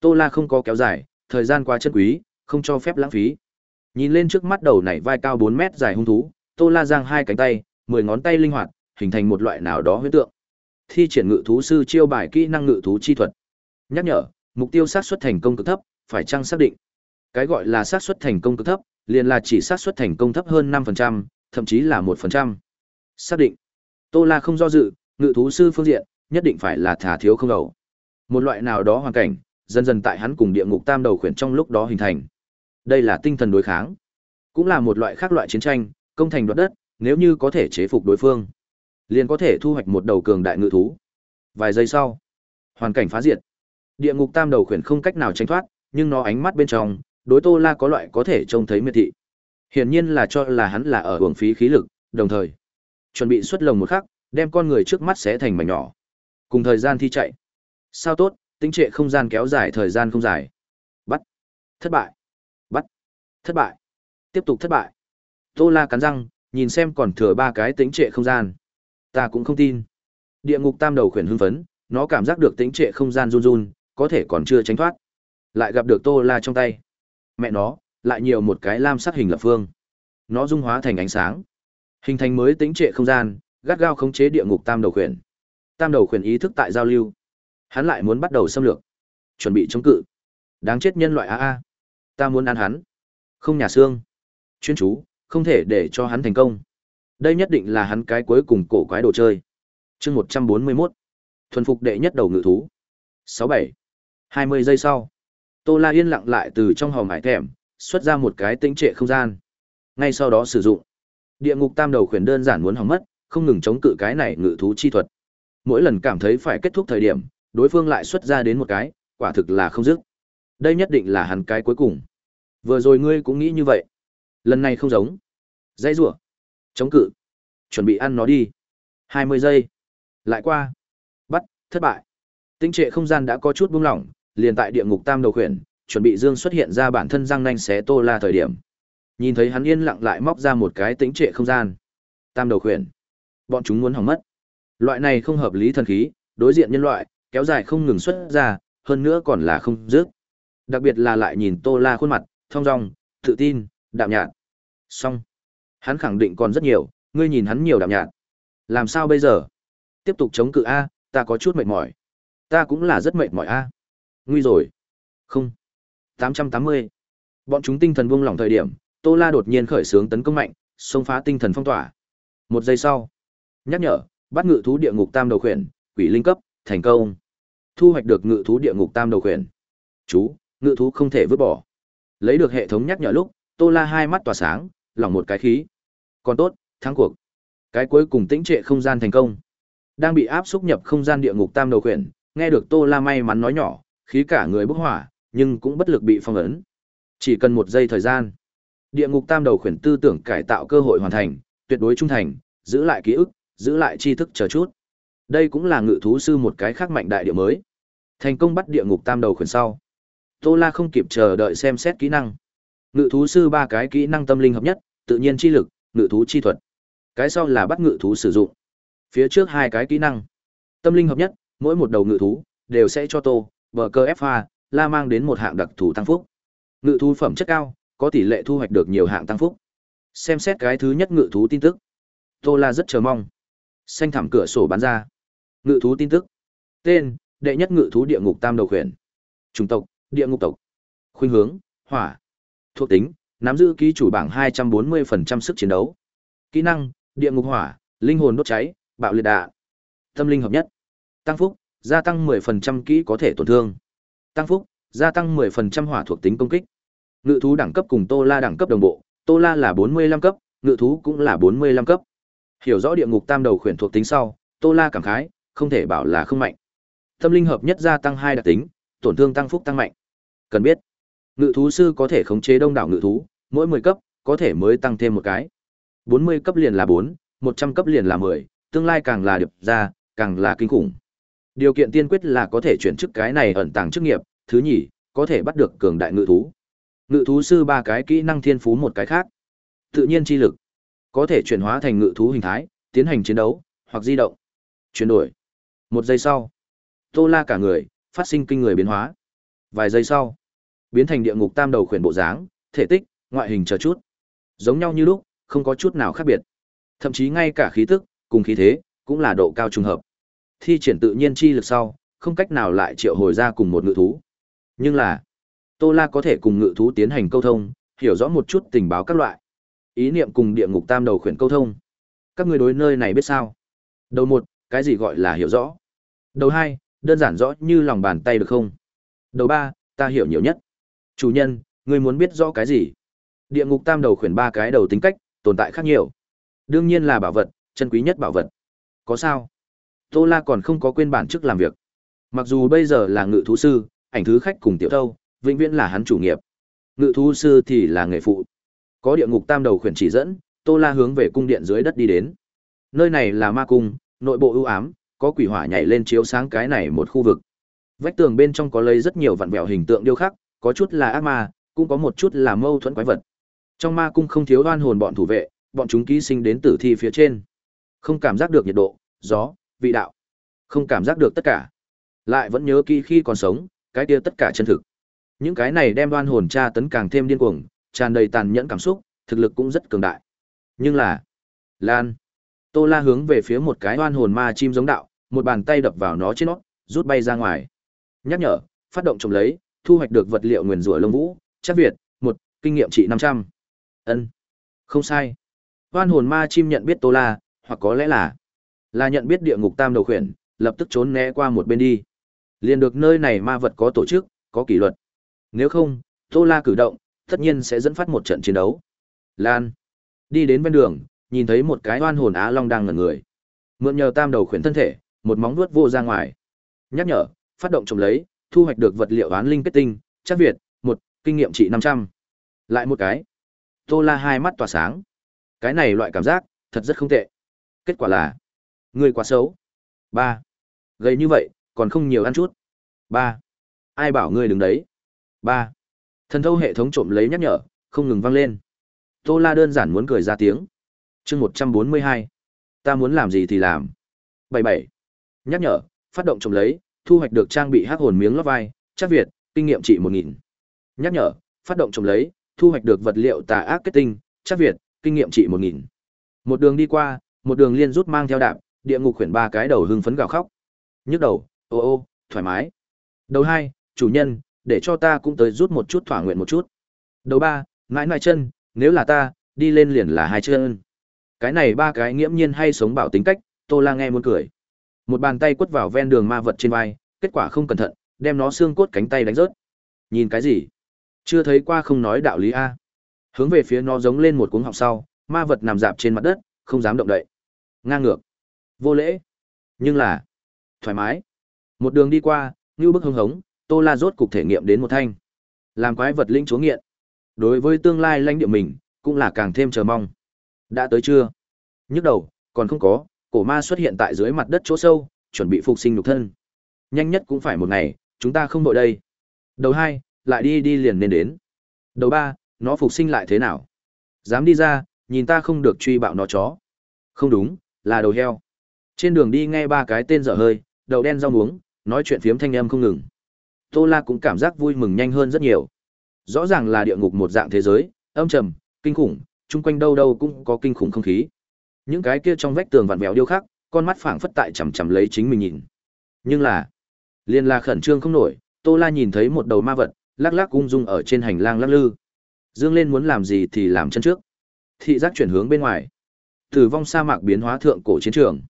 Tô la không có kéo dài, thời gian quá chân quý, không cho phép lãng phí. Nhìn lên trước mắt đầu này vai cao bốn mét dài hung thú, tô la giang hai cánh tay, mười ngón tay linh hoạt hình thành một loại nào đó huyết tượng. Thi triển ngự thú sư chiêu bài kỹ năng ngự thú chi thuật. Nhắc nhở, mục tiêu xác suất thành công cực thấp, phải chăng xác định? Cái gọi là xác suất thành công cực thấp, liền là chỉ xác suất thành công thấp hơn năm phần trăm, thậm chí là một phần trăm. Xác định. Tô la không do dự, ngự thú sư phương diện, nhất định phải là thả thiếu không đầu. Một loại nào đó hoàn cảnh, dần dần tại hắn cùng địa ngục tam đầu khuyển trong lúc đó hình thành. Đây là tinh thần đối kháng. Cũng là một loại khác loại chiến tranh, công thành đoạt đất, nếu như có thể chế phục đối phương liền có thể thu hoạch một đầu cường đại ngự thú. Vài giây sau, hoàn cảnh phá diệt. Địa ngục tam đầu khuyển không cách nào tránh thoát, nhưng nó ánh mắt bên trong, đối tô la có loại có thể trông thấy miệt thị. Hiển nhiên là cho là hắn là ở hưởng phí khí lực, đồng thời, chuẩn bị xuất lồng một khắc, đem con người trước mắt xé thành mảnh nhỏ. Cùng thời gian thi chạy. Sao tốt, tính trệ không gian kéo dài thời gian không dài. Bắt. Thất bại. Bắt. Thất bại. Tiếp tục thất bại. Tô la cắn răng, nhìn xem còn thừa ba cái tính trệ không gian ta cũng không tin địa ngục tam đầu khuyển hưng phấn nó cảm giác được tính trệ không gian run run có thể còn chưa tránh thoát lại gặp được Tô La trong tay. Mẹ nó, lại nhiều một cái lam sắc hình lập phương. Nó dung hóa thành ánh sáng, hình thành mới tính trệ không gian, gắt gao khống chế địa ngục tam đầu khuyển. Tam đầu khuyển ý thức tại giao lưu. Hắn lại muốn bắt đầu xâm lược, chuẩn bị chống cự. Đáng chết nhân loại a a. Ta muốn ăn hắn. Không nhà xương. Chuyên chú, không thể để cho hắn thành công. Đây nhất định là hắn cái cuối cùng cổ quái đồ chơi. Chương 141. Thuần phục đệ nhất đầu ngự thú. 67. 20 giây sau, Tô La yên lặng lại từ trong hòm hải thèm, xuất ra một cái tĩnh trệ không gian. Ngay sau đó sử dụng. Địa ngục tam đầu khuyển đơn giản muốn hỏng mất, không ngừng chống cự cái này ngự thú chi thuật. Mỗi lần cảm thấy phải kết thúc thời điểm, đối phương lại xuất ra đến một cái, quả thực là không dứt. Đây nhất định là hắn cái cuối cùng. Vừa rồi ngươi cũng nghĩ như vậy. Lần này không giống. Dãy rủa, chống cự, chuẩn bị ăn nó đi. 20 giây. Lại qua. Bắt, thất bại. Tinh trệ không gian đã có chút buông lỏng, liền tại địa ngục tam đầu khuyển, chuẩn bị dương xuất hiện ra bản thân răng nanh xé Tô La thời điểm. Nhìn thấy hắn yên lặng lại móc ra một cái tĩnh trệ không gian. Tam đầu khuyển. Bọn chúng muốn hỏng mất. Loại này không hợp lý thần khí, đối diện nhân loại, kéo dài không ngừng xuất ra, hơn nữa còn là không dứt. Đặc biệt là lại nhìn Tô La khuôn mặt, thong dong, tự tin, đạm nhạt. Xong. Hắn khẳng định còn rất nhiều, ngươi nhìn hắn nhiều đạm nhạt. Làm sao bây giờ? Tiếp tục chống cự A, ta có chút mệt mỏi. Ta cũng là rất mệt mỏi A. Nguy rồi. Không. 880. Bọn chúng tinh thần buông lỏng thời điểm, Tô La đột nhiên khởi xướng tấn công mạnh, xông phá tinh thần phong tỏa. Một giây sau, nhắc nhở, bắt ngự thú địa ngục tam đầu khuyển, quỷ linh cấp, thành công. Thu hoạch được ngự thú địa ngục tam đầu khuyển. Chú, ngự thú không thể vứt bỏ. Lấy được hệ thống nhắc nhở lúc, Tô La hai mắt tỏa sáng, lỏng một cái khí. Còn tốt, thắng cuộc. Cái cuối cùng tĩnh trệ không gian thành công. Đang bị áp xúc nhập không gian địa ngục tam đầu khuyển, nghe được Tô La may mắn nói nhỏ, khí cả người bốc hỏa, nhưng cũng bất lực bị phong ấn. Chỉ cần một giây thời gian, địa ngục tam đầu khuyển tư tưởng cải tạo cơ hội hoàn thành, tuyệt đối trung thành, giữ lại ký ức, giữ lại tri thức chờ chút. Đây cũng là ngự thú sư một cái khác mạnh đại địa mới. Thành công bắt địa ngục tam đầu khuyển sau. Tô La không kịp chờ đợi xem xét kỹ năng. Ngự thú sư ba cái kỹ năng tâm linh hợp nhất, tự nhiên chi lực, ngự thú chi thuật. Cái sau là bắt ngự thú sử dụng. Phía trước hai cái kỹ năng. Tâm linh hợp nhất, mỗi một đầu ngự thú đều sẽ cho Tô, vợ cơ FA, la mang đến một hạng đặc thù tăng phúc. Ngự thú phẩm chất cao, có tỷ lệ thu hoạch được nhiều hạng tăng phúc. Xem xét cái thứ nhất ngự thú tin tức. Tô La rất chờ mong. Xanh thảm cửa sổ bán ra. Ngự thú tin tức. Tên: Đệ nhất ngự thú địa ngục tam đầu khuyển. Chủng tộc: Địa ngục tộc. Khuynh hướng: Hỏa. Thuộc tính: Nắm giữ ký chủ bảng 240% sức chiến đấu. Kỹ năng: Địa ngục hỏa, linh hồn đốt cháy, bạo liệt đạ. Tâm linh hợp nhất. Tăng phúc: gia tăng 10% kỹ có thể tổn thương. Tăng phúc, gia tăng 10% hỏa thuộc tính công kích. Ngự thú đẳng cấp cùng Tô La đẳng cấp đồng bộ, Tô La là 45 cấp, ngự thú cũng là 45 cấp. Hiểu rõ địa ngục tam đầu khuyển thuộc tính sau, Tô La cảm khái, không thể bảo là không mạnh. Tâm linh hợp nhất gia tăng hai đặc tính, tổn thương tăng phúc tăng mạnh. Cần biết, ngự thú sư có thể khống chế đông đảo ngự thú, mỗi 10 cấp có thể mới tăng thêm một cái. 40 cấp liền là 4, 100 cấp liền là 10, tương lai càng là điệp ra, càng là kinh khủng. Điều kiện tiên quyết là có thể chuyển chức cái này ẩn tàng chức nghiệp, thứ nhì, có thể bắt được cường đại ngự thú. Ngự thú sư ba cái kỹ năng thiên phú một cái khác. Tự nhiên chi lực, có thể chuyển hóa thành ngự thú hình thái, tiến hành chiến đấu hoặc di động. Chuyển đổi. Một giây sau, Tô La cả người phát sinh kinh người biến hóa. Vài giây sau, biến thành địa ngục tam đầu khuyển bộ dáng, thể tích, ngoại hình chờ chút, giống nhau như lúc, không có chút nào khác biệt. Thậm chí ngay cả khí tức, cùng khí thế, cũng là độ cao trùng hợp thi triển tự nhiên chi lực sau, không cách nào lại triệu hồi ra cùng một ngự thú. Nhưng là, Tô La có thể cùng ngự thú tiến hành câu thông, hiểu rõ một chút tình báo các loại. Ý niệm cùng địa ngục tam đầu khuyển câu thông. Các người đối nơi này biết sao? Đầu một, cái gì gọi là hiểu rõ? Đầu hai, đơn giản rõ như lòng bàn tay được không? Đầu ba, ta hiểu nhiều nhất. Chủ nhân, người muốn biết rõ cái gì? Địa ngục tam đầu khuyển ba cái đầu tính cách, tồn tại khác nhiều. Đương nhiên là bảo vật, chân quý nhất bảo vật. Có sao? Tô La còn không có quên bản chức làm việc. Mặc dù bây giờ là ngự thú sư, ảnh thứ khách cùng tiểu thâu, vĩnh viễn là hắn chủ nghiệp. Ngự thú sư thì là nghề phụ. Có địa ngục tam đầu khuyển chỉ dẫn, Tô La hướng về cung điện dưới đất đi đến. Nơi này là ma cung, nội bộ ưu ám, có quỷ hỏa nhảy lên chiếu sáng cái này một khu vực. Vách tường bên trong có lấy rất nhiều vặn vẹo hình tượng điêu khắc, có chút là ác ma, cũng có một chút là mâu thuẫn quái vật. Trong ma cung không thiếu oan hồn bọn thủ vệ, bọn chúng ký sinh đến tử thi phía trên. Không cảm giác được nhiệt độ, gió, vị đạo. Không cảm giác được tất cả. Lại vẫn nhớ kỹ khi còn sống, cái kia tất cả chân thực. Những cái này đem đoan hồn tra tấn càng thêm điên cuồng, tràn đầy tàn nhẫn cảm xúc, thực lực cũng rất cường đại. Nhưng là, Lan, Tô La hướng về phía một cái đoan hồn ma chim giống đạo, một bàn tay đập vào nó trên nó, rút bay ra ngoài. Nhắc nhở, phát động trồng lấy, thu hoạch được vật liệu nguyên rủa lông vũ, chắc Việt, một kinh nghiệm trị 500. Ân, không sai. hoan hồn ma chim nhận biết Tô La, hoặc có lẽ là là nhận biết địa ngục tam đầu khuyển, lập tức trốn né qua một bên đi. Liền được nơi này ma vật có tổ chức, có kỷ luật. Nếu không, Tô La cử động, tất nhiên sẽ dẫn phát một trận chiến đấu. Lan đi đến bên đường, nhìn thấy một cái oan hồn á long đang ngẩn người. Mượn nhờ tam đầu khuyển thân thể, một móng vuốt vô ra ngoài. Nhắc nhở, phát động trồng lấy, thu hoạch được vật liệu oán linh kết tinh, chắc Việt, một kinh nghiệm trị 500. Lại một cái. Tô La hai mắt tỏa sáng. Cái này loại cảm giác, thật rất không tệ. Kết quả là, người quá xấu. ba Gầy như vậy, còn không nhiều ăn chút. ba Ai bảo ngươi đứng đấy? ba Thần thâu hệ thống trộm lấy nhắc nhở, không ngừng vang lên. Tô La đơn giản muốn cười ra tiếng. Chương một trăm bốn mươi hai, Ta muốn làm gì thì làm. Bảy bảy, Nhắc nhở, phát động trộm lấy, thu hoạch được trang bị hắc hồn miếng lót vai, chắc Việt, kinh nghiệm trị một nghìn. Nhắc nhở, phát động trộm lấy, thu hoạch được vật liệu tà ác kết tinh, chắc Việt, kinh nghiệm trị một nghìn. Một đường đi qua, một đường liên rút mang theo đạp, địa ngục khuyển ba cái đầu hưng phấn gào khóc. Nhức đầu, ô ô, thoải mái. Đầu hai, chủ nhân, để cho ta cũng tới rút một chút thỏa nguyện một chút. Đầu ba, mãi mãi chân, nếu là ta, đi lên liền là hai chân. Cái này ba cái nghiễm nhiên hay sống bảo tính cách, Tô La nghe muốn cười. Một bàn tay quất vào ven đường ma vật trên vai, kết quả không cẩn thận, đem nó xương cốt cánh tay đánh rớt. Nhìn cái gì? Chưa thấy qua không nói đạo lý a. Hướng về phía nó giống lên một cuống họng sau, ma vật nằm dạp trên mặt đất, không dám động đậy. Ngang ngược, vô lễ, nhưng là thoải mái. Một đường đi qua, như bức hưng hống, Tô La rốt cục thể nghiệm đến một thanh. Làm quái vật linh chúa nghiện. Đối với tương lai lãnh địa mình, cũng là càng thêm chờ mong. Đã tới chưa? Nhức đầu, còn không có, cổ ma xuất hiện tại dưới mặt đất chỗ sâu, chuẩn bị phục sinh nhục thân. Nhanh nhất cũng phải một ngày, chúng ta không đội đây. Đầu hai, lại đi đi liền nên đến. Đầu ba, nó phục sinh lại thế nào? Dám đi ra, nhìn ta không được truy bạo nó chó. Không đúng, là đầu heo. Trên đường đi nghe ba cái tên dở hơi, đầu đen rau muống, nói chuyện phiếm thanh âm không ngừng. Tô La cũng cảm giác vui mừng nhanh hơn rất nhiều. Rõ ràng là địa ngục một dạng thế giới, âm trầm, kinh khủng, chung quanh đâu đâu cũng có kinh khủng không khí. Những cái kia trong vách tường vặn vẹo điêu khắc, con mắt phảng phất tại chằm chằm lấy chính mình nhìn. Nhưng là, liên la khẩn trương không nổi, Tô La nhìn thấy một đầu ma vật, lắc lắc ung dung ở trên hành lang lắc lư. Dương lên muốn làm gì thì làm chân trước. Thị giác chuyển hướng bên ngoài. Tử vong sa mạc biến hóa thượng cổ chiến trường.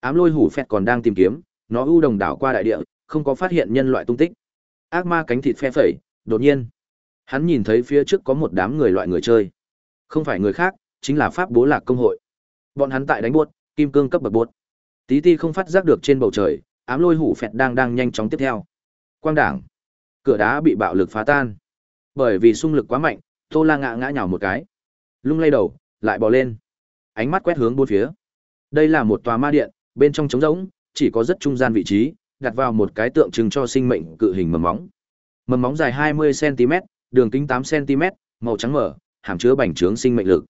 Ám lôi hủ phẹt còn đang tìm kiếm, nó ưu đồng đảo qua đại địa, không có phát hiện nhân loại tung tích. Ác ma cánh thịt phe phẩy, đột nhiên, Hắn nhìn thấy phía trước có một đám người loại người chơi. Không phải người khác, chính là Pháp Bố Lạc Công hội. Bọn hắn tại đánh buốt, kim cương cấp bậc buốt. Tí ti không phát giác được trên bầu trời, ám lôi hủ phẹt đang đang nhanh chóng tiếp theo. Quang đảng. Cửa đá bị bạo lực phá tan. Bởi vì xung lực quá mạnh, Tô La ngã ngã nhào một cái. Lung lay đầu, lại bò lên. Ánh mắt quét hướng bốn phía. Đây là một tòa ma điện, bên trong trống rỗng, chỉ có rất trung gian vị trí, đặt vào một cái tượng trưng cho sinh mệnh cự hình mầm móng. Mầm móng dài 20 cm, đường kính 8 cm, màu trắng mở, hàm chứa bành trướng sinh mệnh lực.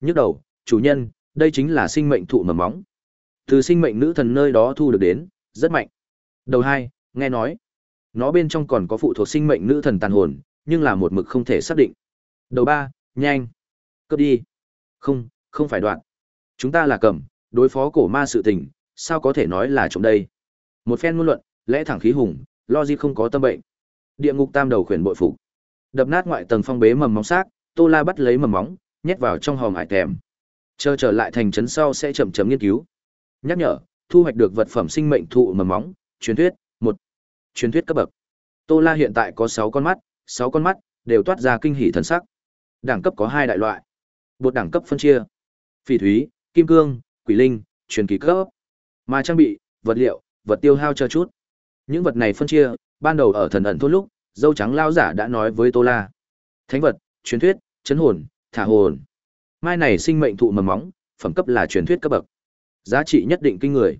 Nhức đầu, chủ nhân, đây chính là sinh mệnh thụ mầm móng. Từ sinh mệnh nữ thần nơi đó thu được đến, rất mạnh. Đầu hai, nghe nói, nó bên trong còn có phụ thuộc sinh mệnh nữ thần tàn hồn, nhưng là một mực không thể xác định. Đầu ba, nhanh, cướp đi. Không, không phải đoạn. Chúng ta là cầm, đối phó cổ ma sự tình, sao có thể nói là trộm đây? Một phen ngôn luận, lẽ thẳng khí hùng, lo gì không có tâm bệnh. Địa ngục tam đầu khuyển bội phục. Đập nát ngoại tầng phong bế mầm móng xác, Tô La bắt lấy mầm móng, nhét vào trong hòm hải tèm. Chờ trở lại thành trấn sau sẽ chậm chậm nghiên cứu. Nhắc nhở, thu hoạch được vật phẩm sinh mệnh thụ mầm móng, truyền thuyết, Truyền thuyết cấp bậc. Tô La hiện tại có 6 con mắt, 6 con mắt đều toát ra kinh hỉ thần sắc. Đẳng cấp có hai đại loại. Bột đẳng cấp phân chia. Phỉ thúy, kim cương, quỷ linh, truyền kỳ cấp. Mà trang bị, vật liệu, vật tiêu hao cho chút. Những vật này phân chia, ban đầu ở thần ẩn thôn lúc, dâu trắng lao giả đã nói với Tô La. Thánh vật, truyền thuyết, chấn hồn, thả hồn. Mai này sinh mệnh thụ mầm móng, phẩm cấp là truyền thuyết cấp bậc. Giá trị nhất định kinh người.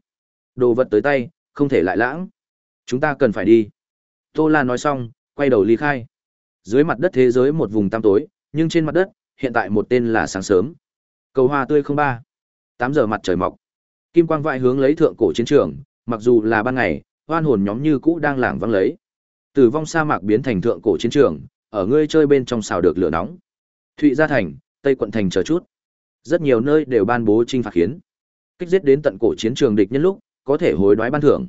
Đồ vật tới tay, không thể lại lãng. Chúng ta cần phải đi. Tô La nói xong, quay đầu ly khai. Dưới mặt đất thế giới một vùng tăm tối, nhưng trên mặt đất, hiện tại một tên là sáng sớm. Cầu hoa tươi không ba. tám giờ mặt trời mọc. Kim quang vại hướng lấy thượng cổ chiến trường, mặc dù là ban ngày, hoan hồn nhóm như cũ đang lảng văng lấy. Tử vong sa mạc biến thành thượng cổ chiến trường, ở ngươi chơi bên trong xào được lửa nóng. Thụy Gia Thành, Tây Quận Thành chờ chút. Rất nhiều nơi đều ban bố trinh phạt khiến. Kích giết đến tận cổ chiến trường địch nhân lúc, có thể hối đoái ban thưởng.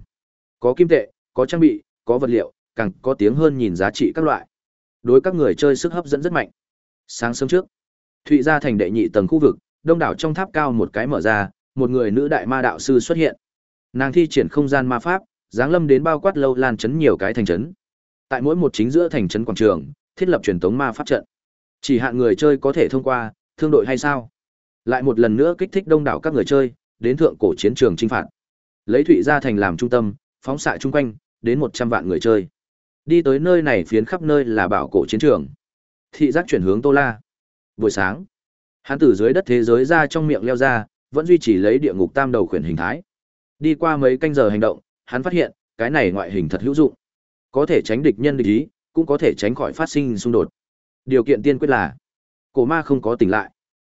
Có kim tệ, có trang bị, có vật liệu, càng có tiếng hơn nhìn giá trị các loại. Đối các người chơi sức hấp dẫn rất mạnh. Sáng sớm trước, Thụy Gia Thành đệ nhị tầng khu vực, đông đảo trong tháp cao một cái mở ra, một người nữ đại ma đạo sư xuất hiện. Nàng thi triển không gian ma pháp, giáng lâm đến bao quát lâu lan chấn nhiều cái thành trấn. Tại mỗi một chính giữa thành trấn quảng trường, thiết lập truyền tống ma pháp trận. Chỉ hạn người chơi có thể thông qua, thương đội hay sao? Lại một lần nữa kích thích đông đảo các người chơi, đến thượng cổ chiến trường chinh phạt. Lấy Thụy Gia thành làm trung tâm, phóng xạ chung quanh, đến một trăm vạn người chơi. Đi tới nơi này phiến khắp nơi là bảo cổ chiến trường. Thị giác chuyển hướng Tô La. Buổi sáng, hắn từ dưới đất thế giới ra trong miệng leo ra, vẫn duy trì lấy địa ngục tam đầu khuyển hình thái. Đi qua mấy canh giờ hành động, hắn phát hiện, cái này ngoại hình thật hữu dụng. Có thể tránh địch nhân địch ý, cũng có thể tránh khỏi phát sinh xung đột. Điều kiện tiên quyết là cổ ma không có tỉnh lại.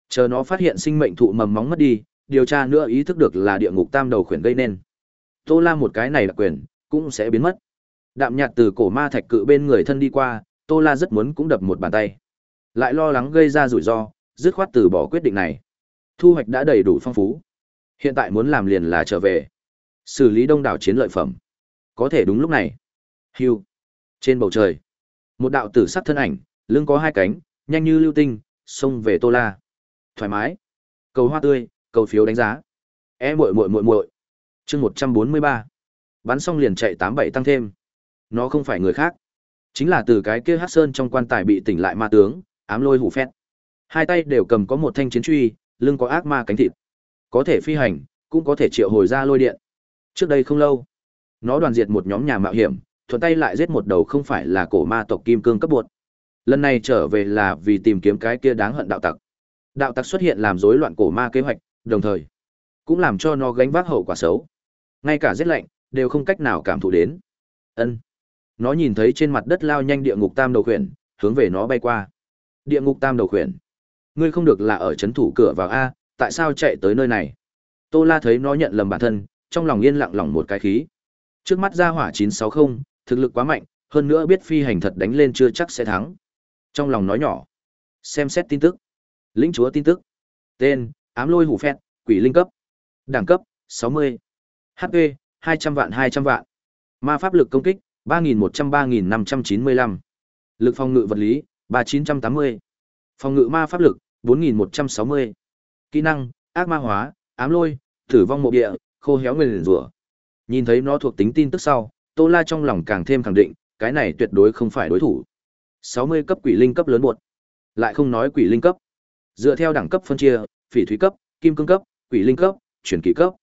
Chờ nó phát hiện sinh mệnh thụ mầm móng mất đi, điều tra nữa ý thức được là địa ngục tam đầu khuyển gây nên. Tô La một cái này là quyền, cũng sẽ biến mất. Đạm nhạt từ cổ ma thạch cự bên người thân đi qua, Tô La rất muốn cũng đập một bàn tay. Lại lo lắng gây ra rủi ro, dứt khoát từ bỏ quyết định này. Thu hoạch đã đầy đủ phong phú. Hiện tại muốn làm liền là trở về. Xử lý đông đảo chiến lợi phẩm. Có thể đúng lúc này. Hưu. Trên bầu trời. Một đạo tử sắc thân ảnh, lưng có hai cánh, nhanh như lưu tinh, xông về Tô La. Thoải mái. Cầu hoa tươi, cầu phiếu đánh giá. E muội muội muội muội. Chương 143. Bắn xong liền chạy 87 tăng thêm. Nó không phải người khác, chính là từ cái kia Hắc Sơn trong quan tài bị tỉnh lại ma tướng, ám lôi hủ phét. Hai tay đều cầm có một thanh chiến truy, lưng có ác ma cánh thịt. Có thể phi hành, cũng có thể triệu hồi ra lôi điện. Trước đây không lâu, nó đoàn diệt một nhóm nhà mạo hiểm, thuận tay lại giết một đầu không phải là cổ ma tộc kim cương cấp bột. Lần này trở về là vì tìm kiếm cái kia đáng hận đạo tặc. Đạo tặc xuất hiện làm rối loạn cổ ma kế hoạch, đồng thời cũng làm cho nó gánh vác hậu quả xấu. Ngay cả rét lạnh đều không cách nào cảm thụ đến. Ân. Nó nhìn thấy trên mặt đất lao nhanh địa ngục tam đầu khuyển, hướng về nó bay qua. Địa ngục tam đầu khuyển. Ngươi không được là ở chấn thủ cửa vào a, tại sao chạy tới nơi này? Tô La thấy nó nhận lầm bản thân, trong lòng yên lặng lỏng một cái khí. Trước mắt ra hỏa 960, thực lực quá mạnh, hơn nữa biết phi hành thật đánh lên chưa chắc sẽ thắng. Trong lòng nói nhỏ. Xem xét tin tức. Lĩnh chúa tin tức. Tên, ám lôi hủ phét, quỷ linh cấp. Đẳng cấp, 60. HP, 200 vạn 200 vạn. Ma pháp lực công kích, 3.100-3.595. Lực phòng ngự vật lý, 3.980. Phòng ngự ma pháp lực, 4.160. Kỹ năng, ác ma hóa, ám lôi, tử vong mộ địa, khô héo người rủa. Nhìn thấy nó thuộc tính tin tức sau, Tô La trong lòng càng thêm khẳng định, cái này tuyệt đối không phải đối thủ. 60 cấp quỷ linh cấp lớn buột. Lại không nói quỷ linh cấp. Dựa theo đẳng cấp phân chia, phỉ thúy cấp, kim cương cấp, quỷ linh cấp, chuyển kỳ cấp.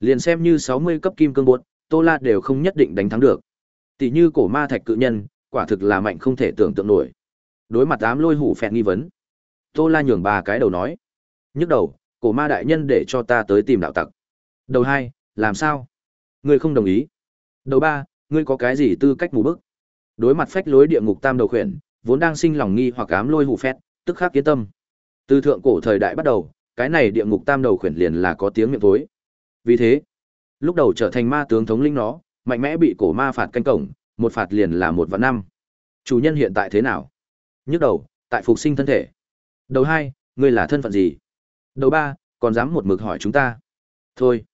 Liền xem như 60 cấp kim cương bột, Tô La đều không nhất định đánh thắng được. Tỷ như cổ ma thạch cự nhân, quả thực là mạnh không thể tưởng tượng nổi. Đối mặt ám lôi hủ phẹn nghi vấn. Tô La nhường ba cái đầu nói. Nhức đầu, cổ ma đại nhân để cho ta tới tìm đạo tặc. Đầu hai, làm sao? Ngươi không đồng ý. Đầu ba, ngươi có cái gì tư cách mù bức? Đối mặt phách lối địa ngục tam đầu khuyển, vốn đang sinh lòng nghi hoặc ám lôi hủ phét, tức khắc kiến tâm. Từ thượng cổ thời đại bắt đầu, cái này địa ngục tam đầu khuyển liền là có tiếng miệng tối. Vì thế, lúc đầu trở thành ma tướng thống linh nó, mạnh mẽ bị cổ ma phạt canh cổng, một phạt liền là một vạn năm. Chủ nhân hiện tại thế nào? Nhức đầu, tại phục sinh thân thể. Đầu hai, ngươi là thân phận gì? Đầu ba, còn dám một mực hỏi chúng ta. Thôi,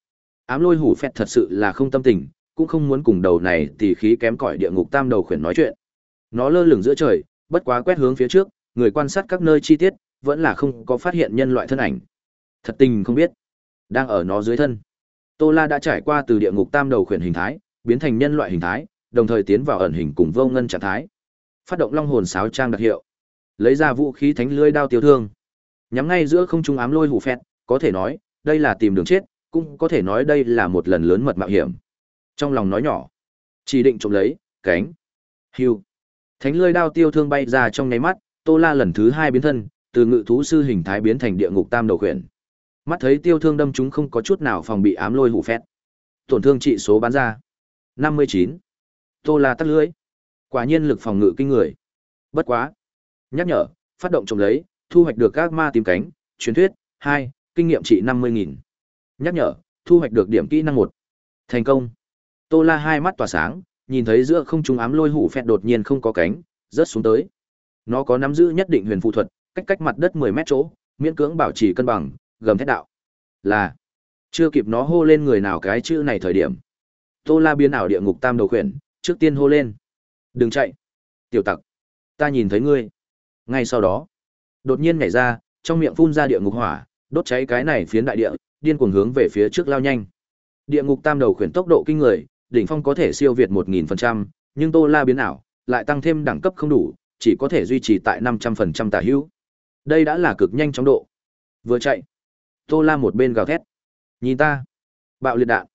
ám lôi hủ phẹt thật sự là không tâm tình, cũng không muốn cùng đầu này tỉ khí kém cỏi địa ngục tam đầu khuyển nói chuyện. Nó lơ lửng giữa trời, bất quá quét hướng phía trước, người quan sát các nơi chi tiết, vẫn là không có phát hiện nhân loại thân ảnh. Thật tình không biết, đang ở nó dưới thân. Tô La đã trải qua từ địa ngục tam đầu khuyển hình thái, biến thành nhân loại hình thái, đồng thời tiến vào ẩn hình cùng vô ngân trạng thái. Phát động long hồn sáo trang đặc hiệu, lấy ra vũ khí thánh lưỡi đao tiêu thương, nhắm ngay giữa không trung ám lôi hủ phẹt, có thể nói, đây là tìm đường chết, cũng có thể nói đây là một lần lớn mật mạo hiểm. Trong lòng nói nhỏ, chỉ định trộm lấy, cánh, hưu. Thánh lưỡi đao tiêu thương bay ra trong nháy mắt, Tô La lần thứ hai biến thân, từ ngự thú sư hình thái biến thành địa ngục tam đầu khuyển. Mắt thấy tiêu thương đâm chúng không có chút nào phòng bị ám lôi hủ phét. Tổn thương trị số bán ra. 59. Tô La tắt lưới. Quả nhiên lực phòng ngự kinh người. Bất quá. Nhắc nhở, phát động trồng lấy, thu hoạch được các ma tìm cánh, truyền thuyết, hai kinh nghiệm trị 50.000. Nhắc nhở, thu hoạch được điểm kỹ năng một Thành công. Tô La hai mắt tỏa sáng, nhìn thấy giữa không trung ám lôi hủ phẹt đột nhiên không có cánh, rớt xuống tới. Nó có nắm giữ nhất định huyền phụ thuật, cách cách mặt đất 10 mét chỗ, miễn cưỡng bảo trì cân bằng, gầm thét đạo. Là chưa kịp nó hô lên người nào cái chữ này thời điểm. Tô La biến ảo địa ngục tam đầu khuyển, trước tiên hô lên. Đừng chạy. Tiểu tặc. Ta nhìn thấy ngươi. Ngay sau đó, đột nhiên nhảy ra, trong miệng phun ra địa ngục hỏa, đốt cháy cái này phiến đại địa, điên cuồng hướng về phía trước lao nhanh. Địa ngục tam đầu khuyển tốc độ kinh người, đỉnh phong có thể siêu việt 1000%, nhưng Tô La biến ảo, lại tăng thêm đẳng cấp không đủ, chỉ có thể duy trì tại 500% tả hữu. Đây đã là cực nhanh chóng độ. Vừa chạy, Tô La một bên gào thét. Nhìn ta, bạo liệt đạn.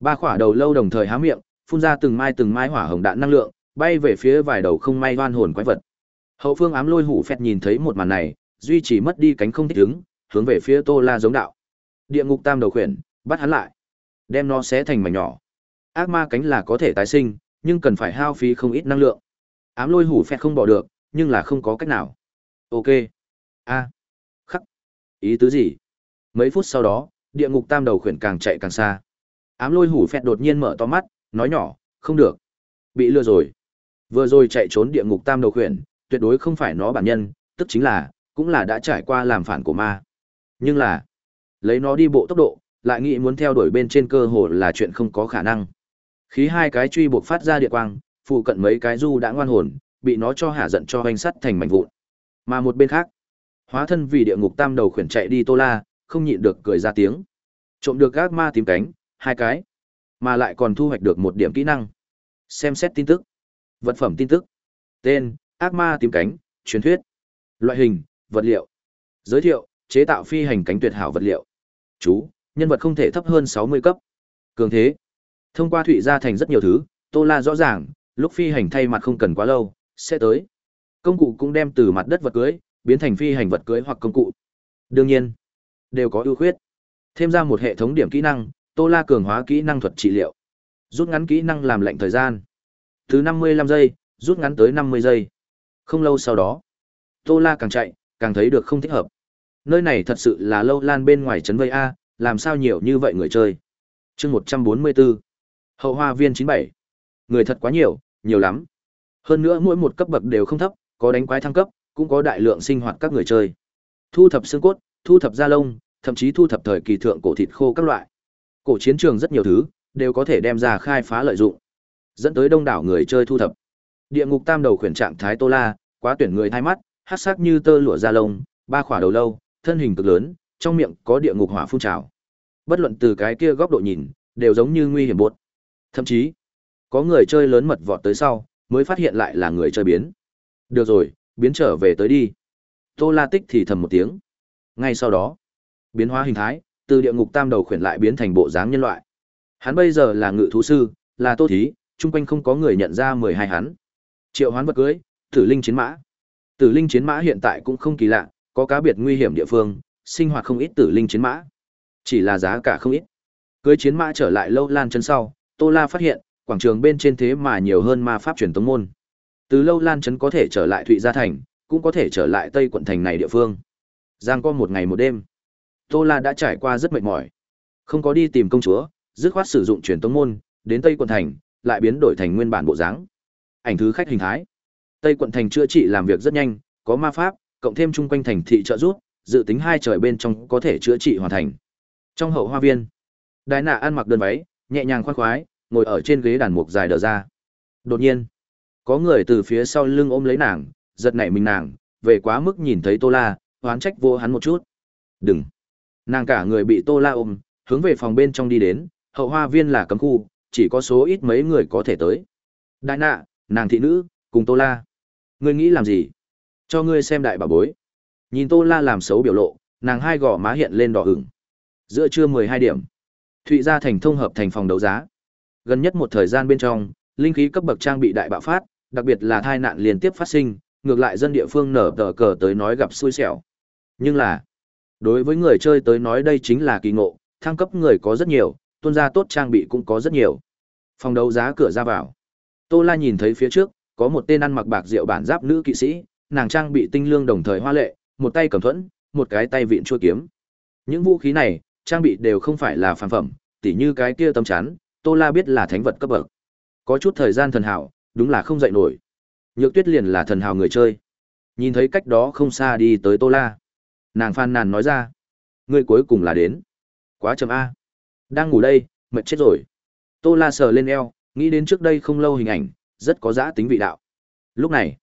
Ba khỏa đầu lâu đồng thời há miệng, phun ra từng mai từng mai hỏa hồng đạn năng lượng, bay về phía vài đầu không may oan hồn quái vật. Hậu phương ám lôi hủ phẹt nhìn thấy một màn này, duy trì mất đi cánh không thích ứng, hướng về phía Tô La giống đạo. Địa ngục tam đầu khuyển, bắt hắn lại, đem nó xé thành mảnh nhỏ. Ác ma cánh là có thể tái sinh, nhưng cần phải hao phí không ít năng lượng. Ám lôi hủ phẹt không bỏ được, nhưng là không có cách nào. Ok. A. Khắc. Ý tứ gì? Mấy phút sau đó, địa ngục tam đầu khuyển càng chạy càng xa. Ám lôi hủ phẹt đột nhiên mở to mắt, nói nhỏ, không được. Bị lừa rồi. Vừa rồi chạy trốn địa ngục tam đầu khuyển, tuyệt đối không phải nó bản nhân, tức chính là, cũng là đã trải qua làm phản của ma. Nhưng là, lấy nó đi bộ tốc độ, lại nghĩ muốn theo đuổi bên trên cơ hồ là chuyện không có khả năng. Khí hai cái truy buộc phát ra địa quang, phụ cận mấy cái du đã ngoan hồn, bị nó cho hạ giận cho hoành sắt thành mảnh vụn. Mà một bên khác, hóa thân vì địa ngục tam đầu khuyển chạy đi Tô La, không nhịn được cười ra tiếng. Trộm được ác ma tím cánh, hai cái, mà lại còn thu hoạch được một điểm kỹ năng. Xem xét tin tức. Vật phẩm tin tức. Tên, ác ma tím cánh, truyền thuyết. Loại hình, vật liệu. Giới thiệu, chế tạo phi hành cánh tuyệt hảo vật liệu. Chú, nhân vật không thể thấp hơn 60 cấp. Cường thế. Thông qua thụy gia thành rất nhiều thứ, Tô La rõ ràng, lúc phi hành thay mặt không cần quá lâu, sẽ tới. Công cụ cũng đem từ mặt đất vật cưới, biến thành phi hành vật cưới hoặc công cụ. Đương nhiên, đều có ưu khuyết. Thêm ra một hệ thống điểm kỹ năng, Tô La cường hóa kỹ năng thuật trị liệu. Rút ngắn kỹ năng làm lệnh thời gian. Từ 55 giây, rút ngắn tới 50 giây. Không lâu sau đó, Tô La càng chạy, càng thấy được không thích hợp. Nơi này thật sự là lâu lan bên ngoài trấn vây A, làm sao nhiều như vậy người chơi. chương 144. Hậu hoa viên 97. Người thật quá nhiều, nhiều lắm. Hơn nữa mỗi một cấp bậc đều không thấp, có đánh quái thăng cấp, cũng có đại lượng sinh hoạt các người chơi. Thu thập xương cốt, thu thập da lông, thậm chí thu thập thời kỳ thượng cổ thịt khô các loại. Cổ chiến trường rất nhiều thứ, đều có thể đem ra khai phá lợi dụng. Dẫn tới đông đảo người chơi thu thập. Địa ngục tam đầu khuyển trạng thái Tô La, quá tuyển người thay mắt, hắc sắc như tơ lụa da lông, ba khỏa đầu lâu, thân hình cực lớn, trong miệng có địa ngục hỏa phun trào. Bất luận từ cái kia góc độ nhìn, đều giống như nguy hiểm bột. Thậm chí, có người chơi lớn mật vọt tới sau, mới phát hiện lại là người chơi biến. Được rồi, biến trở về tới đi. Tô La Tích thì thầm một tiếng. Ngay sau đó, biến hóa hình thái, từ địa ngục tam đầu khuyển lại biến thành bộ dáng nhân loại. Hắn bây giờ là ngự thú sư, là Tô Thí, chung quanh không có người nhận ra mười hai hắn. Triệu hoán vật cưới, Tử linh chiến mã. Tử linh chiến mã hiện tại cũng không kỳ lạ, có cá biệt nguy hiểm địa phương, sinh hoạt không ít tử linh chiến mã. Chỉ là giá cả không ít. Cưới chiến mã trở lại lâu lan chân sau, Tô La phát hiện, quảng trường bên trên thế mà nhiều hơn ma pháp truyền tống môn. Từ lâu lan trấn có thể trở lại Thụy Gia Thành, cũng có thể trở lại Tây quận thành này địa phương. Giang có một ngày một đêm. Tô La đã trải qua rất mệt mỏi. Không có đi tìm công chúa, dứt khoát sử dụng truyền tống môn, đến Tây quận thành, lại biến đổi thành nguyên bản bộ dáng. Ảnh thứ khách hình thái. Tây quận thành chữa trị làm việc rất nhanh, có ma pháp, cộng thêm chung quanh thành thị trợ giúp, dự tính hai trời bên trong có thể chữa trị hoàn thành. Trong hậu hoa viên, Đái Nạ ăn mặc đơn váy, nhẹ nhàng khoan khoái, ngồi ở trên ghế đàn mục dài đờ ra. Đột nhiên, có người từ phía sau lưng ôm lấy nàng, giật nảy mình nàng, về quá mức nhìn thấy Tô La, oán trách vô hắn một chút. Đừng! Nàng cả người bị Tô La ôm, hướng về phòng bên trong đi đến, hậu hoa viên là cấm khu, chỉ có số ít mấy người có thể tới. Đại nạ, nàng thị nữ, cùng Tô La. Ngươi nghĩ làm gì? Cho ngươi xem đại bà bối. Nhìn Tô La làm xấu biểu lộ, nàng hai gò má hiện lên đỏ ửng. Giữa trưa 12 điểm, Thụy gia thành thông hợp thành phòng đấu giá. Gần nhất một thời gian bên trong, linh khí cấp bậc trang bị đại bạo phát, đặc biệt là tai nạn liên tiếp phát sinh, ngược lại dân địa phương nở tờ cờ tới nói gặp xui xẻo. Nhưng là, đối với người chơi tới nói đây chính là kỳ ngộ, thăng cấp người có rất nhiều, tuân gia tốt trang bị cũng có rất nhiều. Phòng đấu giá cửa ra vào. Tô La nhìn thấy phía trước, có một tên ăn mặc bạc rượu bản giáp nữ kỵ sĩ, nàng trang bị tinh lương đồng thời hoa lệ, một tay cầm thuẫn, một cái tay vịn chua kiếm. Những vũ khí này, trang bị đều không phải là phàm phẩm, tỉ như cái kia tấm chắn, Tô La biết là thánh vật cấp bậc. Có chút thời gian thần hảo, đúng là không dậy nổi. Nhược tuyết liền là thần hào người chơi. Nhìn thấy cách đó không xa đi tới Tô La. Nàng phàn nàn nói ra. Ngươi cuối cùng là đến. Quá chậm A. Đang ngủ đây, mệt chết rồi. Tô La sờ lên eo, nghĩ đến trước đây không lâu hình ảnh, rất có giã tính vị đạo. Lúc này,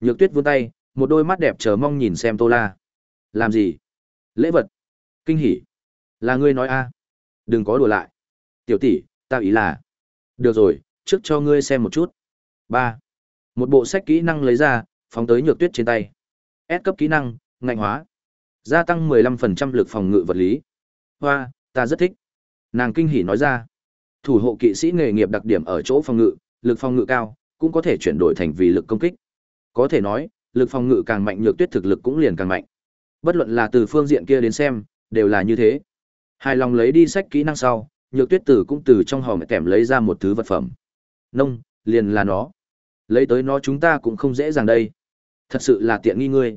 Nhược Tuyết vươn tay, một đôi mắt đẹp chờ mong nhìn xem Tô La. Làm gì? Lễ vật. Kinh hỉ. Là ngươi nói a? Đừng có đùa lại. Tiểu tỷ, ta ý là. Được rồi, trước cho ngươi xem một chút. Ba. Một bộ sách kỹ năng lấy ra, phóng tới Nhược Tuyết trên tay. ép cấp kỹ năng, ngạnh hóa. Gia tăng 15% lực phòng ngự vật lý. Hoa, ta rất thích. Nàng kinh hỉ nói ra. Thủ hộ kỵ sĩ nghề nghiệp đặc điểm ở chỗ phòng ngự, lực phòng ngự cao, cũng có thể chuyển đổi thành vì lực công kích. Có thể nói, lực phòng ngự càng mạnh nhược tuyết thực lực cũng liền càng mạnh. Bất luận là từ phương diện kia đến xem, đều là như thế. Hài lòng lấy đi sách kỹ năng sau, nhược tuyết tử cũng từ trong hòm kèm lấy ra một thứ vật phẩm. Nông, liền là nó. Lấy tới nó chúng ta cũng không dễ dàng đây. Thật sự là tiện nghi ngươi.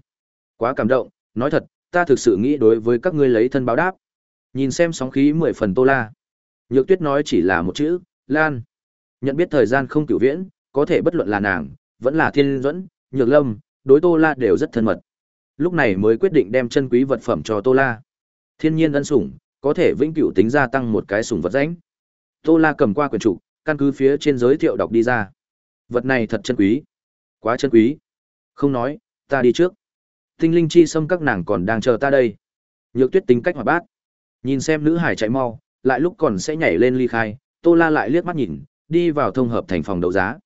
Quá cảm động, nói thật, ta thực sự nghĩ đối với các ngươi lấy thân báo đáp. Nhìn xem sóng khí mười phần tô la. Nhược tuyết nói chỉ là một chữ, Lan. Nhận biết thời gian không cửu viễn, có thể bất luận là nàng, vẫn là thiên Duẫn, nhược lâm, đối tô la đều rất thân mật. Lúc này mới quyết định đem chân quý vật phẩm cho tô la. Thiên nhiên ân sủng, có thể vĩnh cửu tính gia tăng một cái sủng vật danh. Tô la cầm qua quyển trục, căn cứ phía trên giới thiệu đọc đi ra. Vật này thật chân quý. Quá chân quý. Không nói, ta đi trước. Tinh linh chi xâm các nàng còn đang chờ ta đây. Nhược tuyết tính cách hoạt bát. Nhìn xem nữ hải chạy mau, lại lúc còn sẽ nhảy lên ly khai, Tô La lại liếc mắt nhìn, đi vào thông hợp thành phòng đấu giá.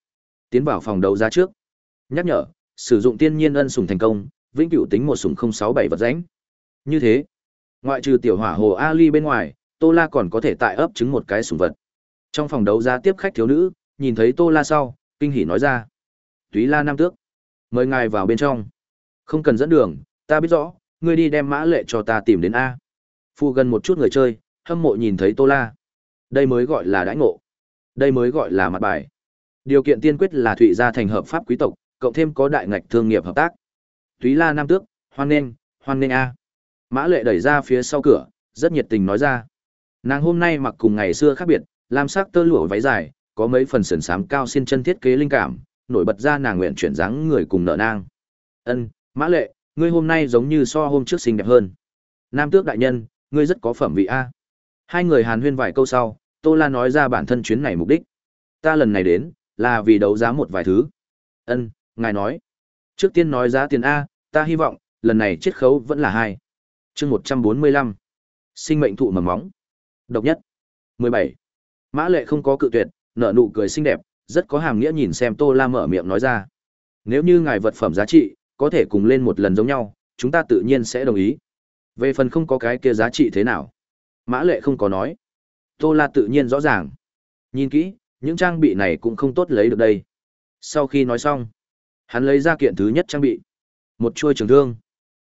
Tiến vào phòng đấu giá trước. Nhắc nhở, sử dụng tiên nhiên ân sủng thành công, vĩnh cửu tính một sủng 067 vật ránh Như thế, ngoại trừ tiểu hỏa hồ Ali bên ngoài, Tô La còn có thể tại ấp trứng một cái sủng vật. Trong phòng đấu giá tiếp khách thiếu nữ, nhìn thấy Tô La sau, kinh hỉ nói ra: "Túy La Nam Tước, mời ngài vào bên trong." "Không cần dẫn đường, ta biết rõ, ngươi đi đem mã lệ cho ta tìm đến a." Phu gần một chút người chơi, hâm mộ nhìn thấy Tô La. Đây mới gọi là đãi ngộ. Đây mới gọi là mặt bài. Điều kiện tiên quyết là Thụy gia thành hợp pháp quý tộc, cộng thêm có đại ngạch thương nghiệp hợp tác. Túy La Nam Tước, hoan nghênh, hoan nghênh a. Mã Lệ đẩy ra phía sau cửa, rất nhiệt tình nói ra. Nàng hôm nay mặc cùng ngày xưa khác biệt, lam sắc tơ lụa váy dài, có mấy phần sườn xám cao xin chân thiết kế linh cảm, nổi bật ra nàng nguyện chuyển dáng người cùng nợ nang. Ân, Mã Lệ, ngươi hôm nay giống như so hôm trước xinh đẹp hơn. Nam Tước đại nhân, ngươi rất có phẩm vị a. Hai người hàn huyên vài câu sau, Tô La nói ra bản thân chuyến này mục đích. Ta lần này đến, là vì đấu giá một vài thứ. Ân, ngài nói. Trước tiên nói giá tiền A, ta hy vọng, lần này chiết khấu vẫn là hai. chương một trăm bốn mươi lăm Sinh mệnh thụ mầm móng. Độc nhất. mười bảy Mã lệ không có cự tuyệt, nở nụ cười xinh đẹp, rất có hàm nghĩa nhìn xem Tô La mở miệng nói ra. Nếu như ngài vật phẩm giá trị, có thể cùng lên một lần giống nhau, chúng ta tự nhiên sẽ đồng ý. Về phần không có cái kia giá trị thế nào. Mã lệ không có nói. Tô La tự nhiên rõ ràng. Nhìn kỹ, những trang bị này cũng không tốt lấy được đây. Sau khi nói xong, hắn lấy ra kiện thứ nhất trang bị. Một chuôi trường thương.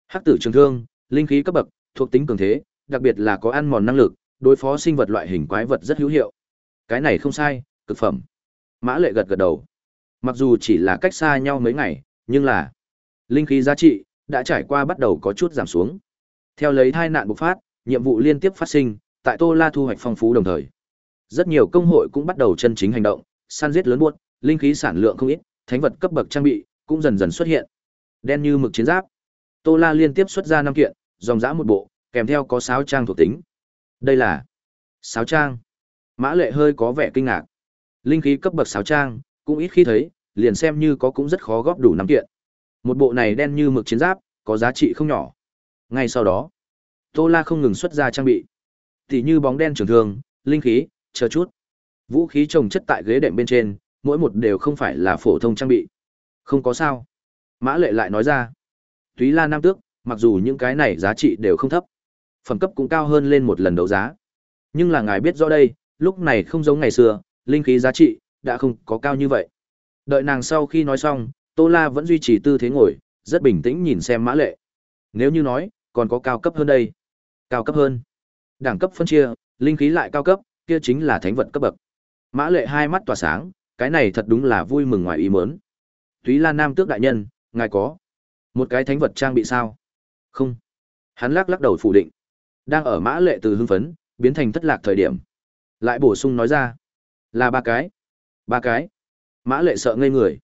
Hắc tử trường thương, linh khí cấp bậc, thuộc tính cường thế, đặc biệt là có ăn mòn năng lực, đối phó sinh vật loại hình quái vật rất hữu hiệu. Cái này không sai, cực phẩm. Mã lệ gật gật đầu. Mặc dù chỉ là cách xa nhau mấy ngày, nhưng là linh khí giá trị đã trải qua bắt đầu có chút giảm xuống. Theo lấy tai nạn bộc phát, nhiệm vụ liên tiếp phát sinh, tại Tô La thu hoạch phong phú đồng thời. Rất nhiều công hội cũng bắt đầu chân chính hành động, săn giết lớn buốt, linh khí sản lượng không ít, thánh vật cấp bậc trang bị cũng dần dần xuất hiện. Đen như mực chiến giáp. Tô La liên tiếp xuất ra năm kiện, dòng dã một bộ, kèm theo có sáo trang thuộc tính. Đây là sáo trang. Mã Lệ hơi có vẻ kinh ngạc. Linh khí cấp bậc sáo trang, cũng ít khi thấy, liền xem như có cũng rất khó góp đủ năm kiện. Một bộ này đen như mực chiến giáp, có giá trị không nhỏ. Ngay sau đó, Tô La không ngừng xuất ra trang bị. Tỷ như bóng đen trường thương, linh khí, chờ chút. Vũ khí trồng chất tại ghế đệm bên trên, mỗi một đều không phải là phổ thông trang bị. Không có sao. Mã lệ lại nói ra. Túy la nam tước, mặc dù những cái này giá trị đều không thấp. Phẩm cấp cũng cao hơn lên một lần đấu giá. Nhưng là ngài biết rõ đây, lúc này không giống ngày xưa, linh khí giá trị, đã không có cao như vậy. Đợi nàng sau khi nói xong, Tô La vẫn duy trì tư thế ngồi, rất bình tĩnh nhìn xem mã lệ. Nếu như nói, còn có cao cấp hơn đây. Cao cấp hơn. Đẳng cấp phân chia, linh khí lại cao cấp, kia chính là thánh vật cấp bậc. Mã Lệ hai mắt tỏa sáng, cái này thật đúng là vui mừng ngoài ý muốn. Túy Lan Nam Tước đại nhân, ngài có một cái thánh vật trang bị sao? Không. Hắn lắc lắc đầu phủ định. Đang ở Mã Lệ từ hưng phấn, biến thành thất lạc thời điểm, lại bổ sung nói ra, là ba cái. Ba cái. Mã lệ sợ ngây người.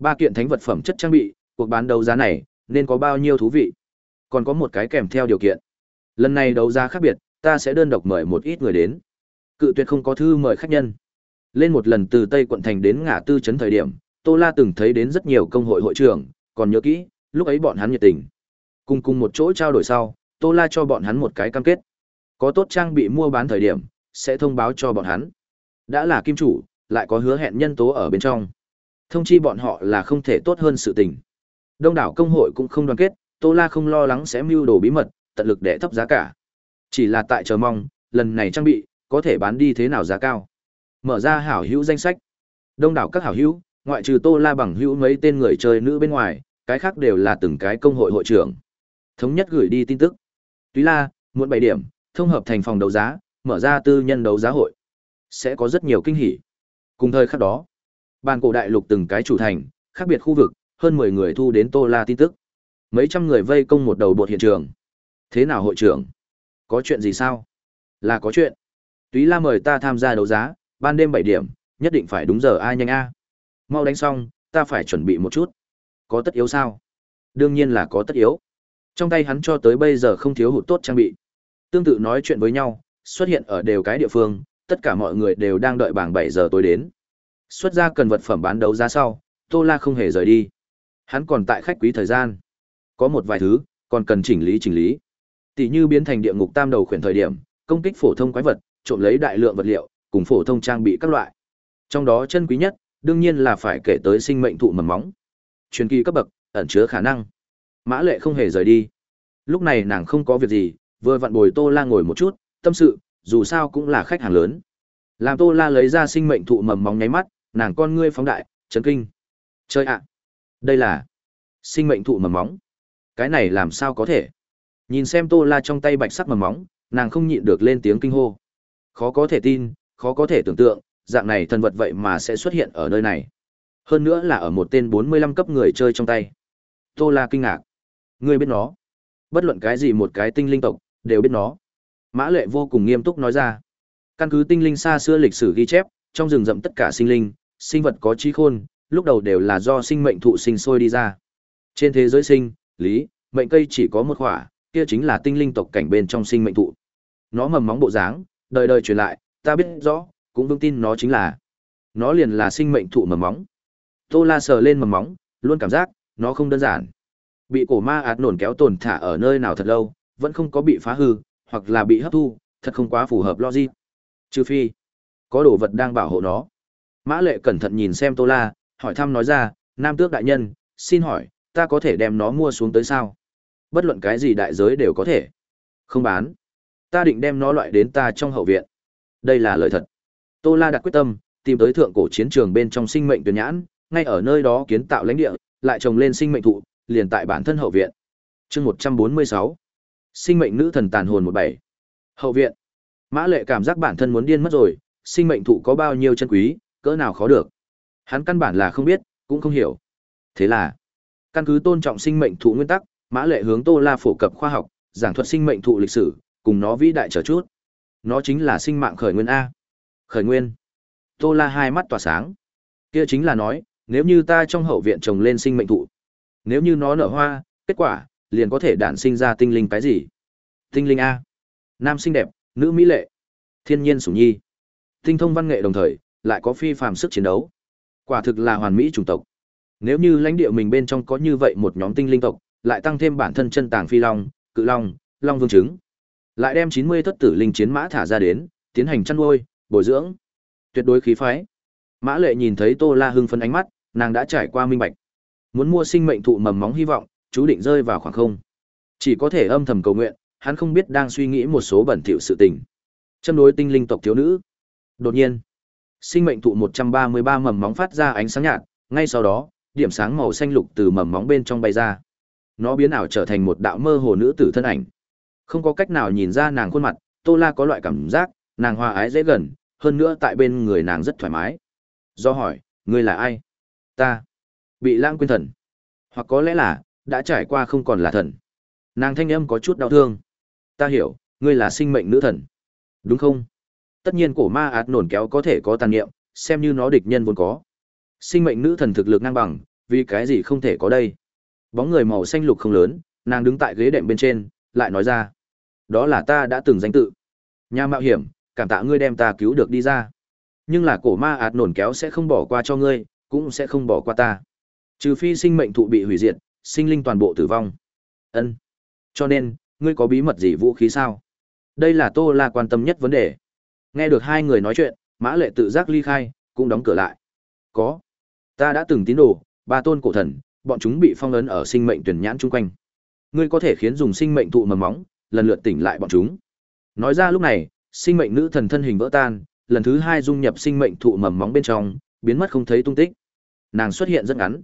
Ba kiện thánh vật phẩm chất trang bị, cuộc bán đấu giá này, nên có bao nhiêu thú vị. Còn có một cái kèm theo điều kiện. Lần này đấu giá khác biệt, ta sẽ đơn độc mời một ít người đến. Cự tuyệt không có thư mời khách nhân. Lên một lần từ Tây quận thành đến ngã tư trấn thời điểm, Tô La từng thấy đến rất nhiều công hội hội trưởng, còn nhớ kỹ, lúc ấy bọn hắn nhiệt tình. Cùng cùng một chỗ trao đổi sau, Tô La cho bọn hắn một cái cam kết. Có tốt trang bị mua bán thời điểm, sẽ thông báo cho bọn hắn. Đã là kim chủ, lại có hứa hẹn nhân tố ở bên trong. Thông chi bọn họ là không thể tốt hơn sự tình. Đông đảo công hội cũng không đoàn kết, Tô La không lo lắng sẽ mưu đồ bí mật, tận lực để thấp giá cả. Chỉ là tại chờ mong, lần này trang bị, có thể bán đi thế nào giá cao. Mở ra hảo hữu danh sách. Đông đảo các hảo hữu, ngoại trừ Tô La bằng hữu mấy tên người chơi nữ bên ngoài, cái khác đều là từng cái công hội hội trưởng. Thống nhất gửi đi tin tức. Túy La, muộn 7 điểm, thông hợp thành phòng đấu giá, mở ra tư nhân đấu giá hội. Sẽ có rất nhiều kinh hỉ. Cùng thời khắc đó, bàn cổ đại lục từng cái chủ thành, khác biệt khu vực, hơn 10 người thu đến Tô La tin tức. Mấy trăm người vây công một đầu bột hiện trường. Thế nào hội trưởng? Có chuyện gì sao? Là có chuyện. Túy La mời ta tham gia đấu giá, ban đêm 7 điểm, nhất định phải đúng giờ ai nhanh a. Mau đánh xong, ta phải chuẩn bị một chút. Có tất yếu sao? Đương nhiên là có tất yếu. Trong tay hắn cho tới bây giờ không thiếu hụt tốt trang bị. Tương tự nói chuyện với nhau, xuất hiện ở đều cái địa phương, tất cả mọi người đều đang đợi bảng 7 giờ tối đến. Xuất ra cần vật phẩm bán đấu giá sau, Tô La không hề rời đi. Hắn còn tại khách quý thời gian. Có một vài thứ, còn cần chỉnh lý chỉnh lý. Tỷ như biến thành địa ngục tam đầu khuyển thời điểm, công kích phổ thông quái vật, trộm lấy đại lượng vật liệu, cùng phổ thông trang bị các loại. Trong đó chân quý nhất, đương nhiên là phải kể tới sinh mệnh thụ mầm móng. Truyền kỳ cấp bậc, ẩn chứa khả năng. Mã Lệ không hề rời đi. Lúc này nàng không có việc gì, vừa vặn bồi Tô La ngồi một chút, tâm sự, dù sao cũng là khách hàng lớn. Làm Tô La lấy ra sinh mệnh thụ mầm móng nháy mắt, nàng con ngươi phóng đại, chấn kinh. Chơi ạ, đây là sinh mệnh thụ mầm móng. Cái này làm sao có thể? Nhìn xem Tô La trong tay bạch sắc mầm móng, nàng không nhịn được lên tiếng kinh hô. Khó có thể tin, khó có thể tưởng tượng, dạng này thần vật vậy mà sẽ xuất hiện ở nơi này. Hơn nữa là ở một tên 45 cấp người chơi trong tay. Tô La kinh ngạc. Ngươi biết nó? Bất luận cái gì một cái tinh linh tộc, đều biết nó. Mã Lệ vô cùng nghiêm túc nói ra. Căn cứ tinh linh xa xưa lịch sử ghi chép, trong rừng rậm tất cả sinh linh, sinh vật có trí khôn, lúc đầu đều là do sinh mệnh thụ sinh sôi đi ra. Trên thế giới sinh, lý, mệnh cây chỉ có một khỏa, kia chính là tinh linh tộc cảnh bên trong sinh mệnh thụ. Nó mầm móng bộ dáng, đời đời truyền lại, ta biết rõ, cũng vững tin nó chính là. Nó liền là sinh mệnh thụ mầm móng. Tô La sờ lên mầm móng, luôn cảm giác, nó không đơn giản. Bị cổ ma ạt nổn kéo tồn thả ở nơi nào thật lâu, vẫn không có bị phá hư, hoặc là bị hấp thu, thật không quá phù hợp logic. Trừ phi, có đồ vật đang bảo hộ nó. Mã lệ cẩn thận nhìn xem Tô La, hỏi thăm nói ra, Nam tước đại nhân, xin hỏi, ta có thể đem nó mua xuống tới sao? Bất luận cái gì đại giới đều có thể. Không bán. Ta định đem nó loại đến ta trong hậu viện. Đây là lời thật. Tô La đặt quyết tâm, tìm tới thượng cổ chiến trường bên trong sinh mệnh tuyển nhãn, ngay ở nơi đó kiến tạo lãnh địa, lại trồng lên sinh mệnh thụ, liền tại bản thân hậu viện. Chương 146. Sinh mệnh nữ thần tàn hồn 17. Hậu viện. Mã Lệ cảm giác bản thân muốn điên mất rồi, sinh mệnh thụ có bao nhiêu chân quý, cỡ nào khó được. Hắn căn bản là không biết, cũng không hiểu. Thế là, căn cứ tôn trọng sinh mệnh thụ nguyên tắc, Mã Lệ hướng Tô La phổ cập khoa học, giảng thuật sinh mệnh thụ lịch sử, cùng nó vĩ đại trở chút. Nó chính là sinh mạng khởi nguyên a. Khởi nguyên. Tô La hai mắt tỏa sáng. Kia chính là nói, nếu như ta trong hậu viện trồng lên sinh mệnh thụ, nếu như nó nở hoa, kết quả liền có thể đản sinh ra tinh linh cái gì? Tinh linh a. Nam xinh đẹp, nữ mỹ lệ, thiên nhiên sủng nhi. Tinh thông văn nghệ đồng thời, lại có phi phàm sức chiến đấu. Quả thực là hoàn mỹ chủng tộc. Nếu như lãnh địa mình bên trong có như vậy một nhóm tinh linh tộc, lại tăng thêm bản thân chân tàng phi long, cự long, long vương trứng, lại đem 90 thất tử linh chiến mã thả ra đến, tiến hành chăn nuôi, bồi dưỡng. Tuyệt đối khí phái. Mã Lệ nhìn thấy Tô La hưng phấn ánh mắt, nàng đã trải qua minh bạch. Muốn mua sinh mệnh thụ mầm móng hy vọng, chú định rơi vào khoảng không. Chỉ có thể âm thầm cầu nguyện, hắn không biết đang suy nghĩ một số bẩn thỉu sự tình. Châm đối tinh linh tộc thiếu nữ. Đột nhiên, sinh mệnh thụ 133 mầm móng phát ra ánh sáng nhạt, ngay sau đó, điểm sáng màu xanh lục từ mầm móng bên trong bay ra. Nó biến ảo trở thành một đạo mơ hồ nữ tử thân ảnh. Không có cách nào nhìn ra nàng khuôn mặt, Tô La có loại cảm giác, nàng hòa ái dễ gần, hơn nữa tại bên người nàng rất thoải mái. Do hỏi, ngươi là ai? Ta. Bị lãng quên thần. Hoặc có lẽ là, đã trải qua không còn là thần. Nàng thanh âm có chút đau thương. Ta hiểu, ngươi là sinh mệnh nữ thần. Đúng không? Tất nhiên cổ ma ạt nổn kéo có thể có tàn niệm, xem như nó địch nhân vốn có. Sinh mệnh nữ thần thực lực ngang bằng, vì cái gì không thể có đây? Bóng người màu xanh lục không lớn, nàng đứng tại ghế đệm bên trên, lại nói ra. Đó là ta đã từng danh tự. Nhà mạo hiểm, cảm tạ ngươi đem ta cứu được đi ra. Nhưng là cổ ma ạt nổn kéo sẽ không bỏ qua cho ngươi, cũng sẽ không bỏ qua ta. Trừ phi sinh mệnh thụ bị hủy diệt, sinh linh toàn bộ tử vong. Ân. Cho nên, ngươi có bí mật gì vũ khí sao? Đây là Tô La quan tâm nhất vấn đề. Nghe được hai người nói chuyện, Mã Lệ tự giác ly khai, cũng đóng cửa lại. Có. Ta đã từng tín đồ, ba tôn cổ thần, bọn chúng bị phong ấn ở sinh mệnh tuyển nhãn chung quanh. Ngươi có thể khiến dùng sinh mệnh thụ mầm móng, lần lượt tỉnh lại bọn chúng. Nói ra lúc này, sinh mệnh nữ thần thân hình vỡ tan, lần thứ hai dung nhập sinh mệnh thụ mầm móng bên trong, biến mất không thấy tung tích. Nàng xuất hiện rất ngắn,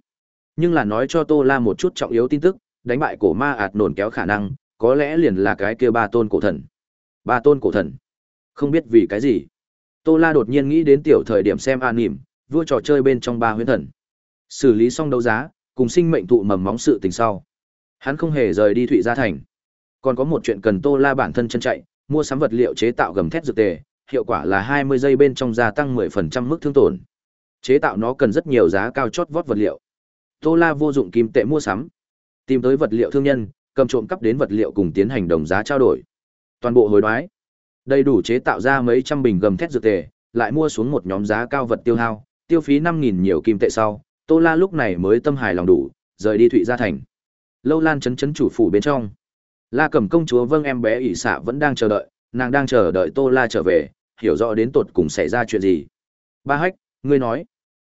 nhưng là nói cho Tô La một chút trọng yếu tin tức, đánh bại cổ ma ạt nổn kéo khả năng, có lẽ liền là cái kia ba tôn cổ thần. Ba tôn cổ thần. Không biết vì cái gì. Tô La đột nhiên nghĩ đến tiểu thời điểm xem an nỉm, vua trò chơi bên trong ba huyễn thần. Xử lý xong đấu giá, cùng sinh mệnh thụ mầm móng sự tình sau. Hắn không hề rời đi Thụy Gia Thành. Còn có một chuyện cần Tô La bản thân chân chạy, mua sắm vật liệu chế tạo gầm thép dược tề, hiệu quả là 20 giây bên trong gia tăng 10% mức thương tổn. Chế tạo nó cần rất nhiều giá cao chót vót vật liệu. Tô La vô dụng kim tệ mua sắm, tìm tới vật liệu thương nhân, cầm trộm cắp đến vật liệu cùng tiến hành đồng giá trao đổi. Toàn bộ hồi đoái, đầy đủ chế tạo ra mấy trăm bình gầm thét dược tề, lại mua xuống một nhóm giá cao vật tiêu hao, tiêu phí 5000 nhiều kim tệ sau, Tô La lúc này mới tâm hài lòng đủ, rời đi Thụy Gia thành. Lâu Lan chấn chấn chủ phủ bên trong. La Cẩm công chúa vâng em bé ỷ xạ vẫn đang chờ đợi, nàng đang chờ đợi Tô La trở về, hiểu rõ đến tột cùng xảy ra chuyện gì. Ba Hách, ngươi nói,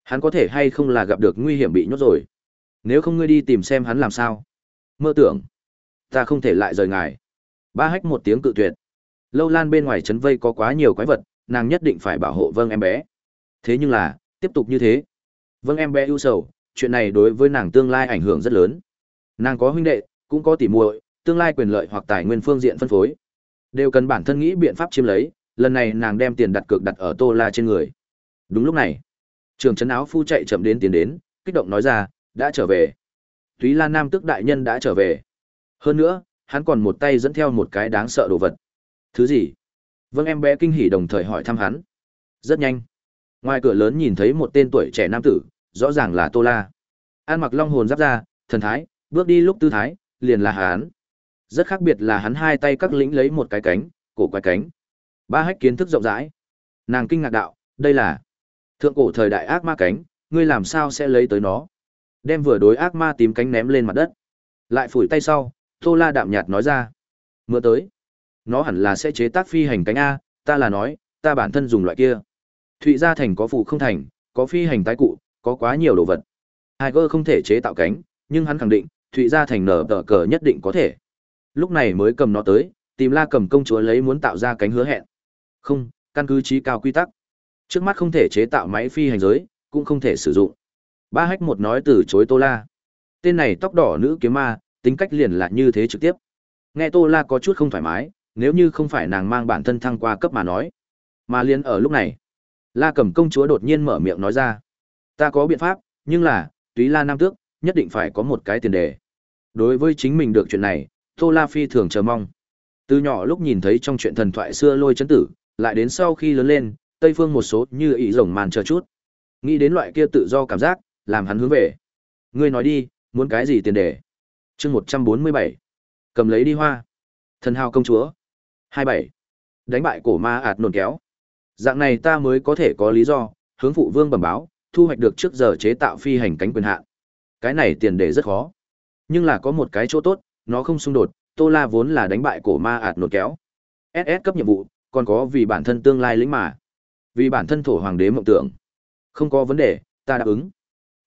hắn có thể hay không là gặp được nguy hiểm bị nhốt rồi? Nếu không ngươi đi tìm xem hắn làm sao? Mơ tưởng, ta không thể lại rời ngài. Ba Hách một tiếng cự tuyệt. Lâu Lan bên ngoài trấn vây có quá nhiều quái vật, nàng nhất định phải bảo hộ vâng em bé. Thế nhưng là, tiếp tục như thế. Vâng em bé ưu sầu, chuyện này đối với nàng tương lai ảnh hưởng rất lớn. Nàng có huynh đệ, cũng có tỉ muội, tương lai quyền lợi hoặc tài nguyên phương diện phân phối, đều cần bản thân nghĩ biện pháp chiếm lấy, lần này nàng đem tiền đặt cược đặt ở Tô La trên người. Đúng lúc này, Trường trấn áo phu chạy chậm đến tiến đến, kích động nói ra, đã trở về. Túy La Nam tức đại nhân đã trở về. Hơn nữa, hắn còn một tay dẫn theo một cái đáng sợ đồ vật. Thứ gì? Vâng em bé kinh hỉ đồng thời hỏi thăm hắn. Rất nhanh. Ngoài cửa lớn nhìn thấy một tên tuổi trẻ nam tử, rõ ràng là Tô La. An mặc long hồn giáp ra, thần thái, bước đi lúc tư thái, liền là hắn. Rất khác biệt là hắn hai tay các lĩnh lấy một cái cánh, cổ quái cánh. Ba hách kiến thức rộng rãi. Nàng kinh ngạc đạo, đây là thượng cổ thời đại ác ma cánh, ngươi làm sao sẽ lấy tới nó? Đem vừa đối ác ma tím cánh ném lên mặt đất. Lại phủi tay sau, Tô La đạm nhạt nói ra. Mưa tới. Nó hẳn là sẽ chế tác phi hành cánh A, ta là nói, ta bản thân dùng loại kia. Thụy gia thành có phụ không thành, có phi hành tái cụ, có quá nhiều đồ vật. Tiger không thể chế tạo cánh, nhưng hắn khẳng định, Thụy gia thành nở tờ cờ nhất định có thể. Lúc này mới cầm nó tới, tìm La Cầm công chúa lấy muốn tạo ra cánh hứa hẹn. Không, căn cứ trí cao quy tắc. Trước mắt không thể chế tạo máy phi hành giới, cũng không thể sử dụng. Ba hách một nói từ chối Tô La. Tên này tóc đỏ nữ kiếm ma, tính cách liền là như thế trực tiếp. Nghe Tô La có chút không thoải mái, nếu như không phải nàng mang bản thân thăng qua cấp mà nói. Mà liên ở lúc này, La Cầm công chúa đột nhiên mở miệng nói ra. Ta có biện pháp, nhưng là, túy La Nam Tước, nhất định phải có một cái tiền đề. Đối với chính mình được chuyện này, Tô La Phi thường chờ mong. Từ nhỏ lúc nhìn thấy trong chuyện thần thoại xưa lôi chấn tử, lại đến sau khi lớn lên, Tây Phương một số như ý rồng màn chờ chút. Nghĩ đến loại kia tự do cảm giác, làm hắn hướng về. Ngươi nói đi, muốn cái gì tiền đề? Chương 147. Cầm lấy đi hoa. Thần hào công chúa. 27. Đánh bại cổ ma ạt nổn kéo. Dạng này ta mới có thể có lý do, hướng phụ vương bẩm báo, thu hoạch được trước giờ chế tạo phi hành cánh quyền hạn. Cái này tiền đề rất khó. Nhưng là có một cái chỗ tốt, nó không xung đột, Tô La vốn là đánh bại cổ ma ạt nột kéo. SS cấp nhiệm vụ, còn có vì bản thân tương lai lĩnh mà. Vì bản thân thổ hoàng đế mộng tưởng. Không có vấn đề, ta đáp ứng.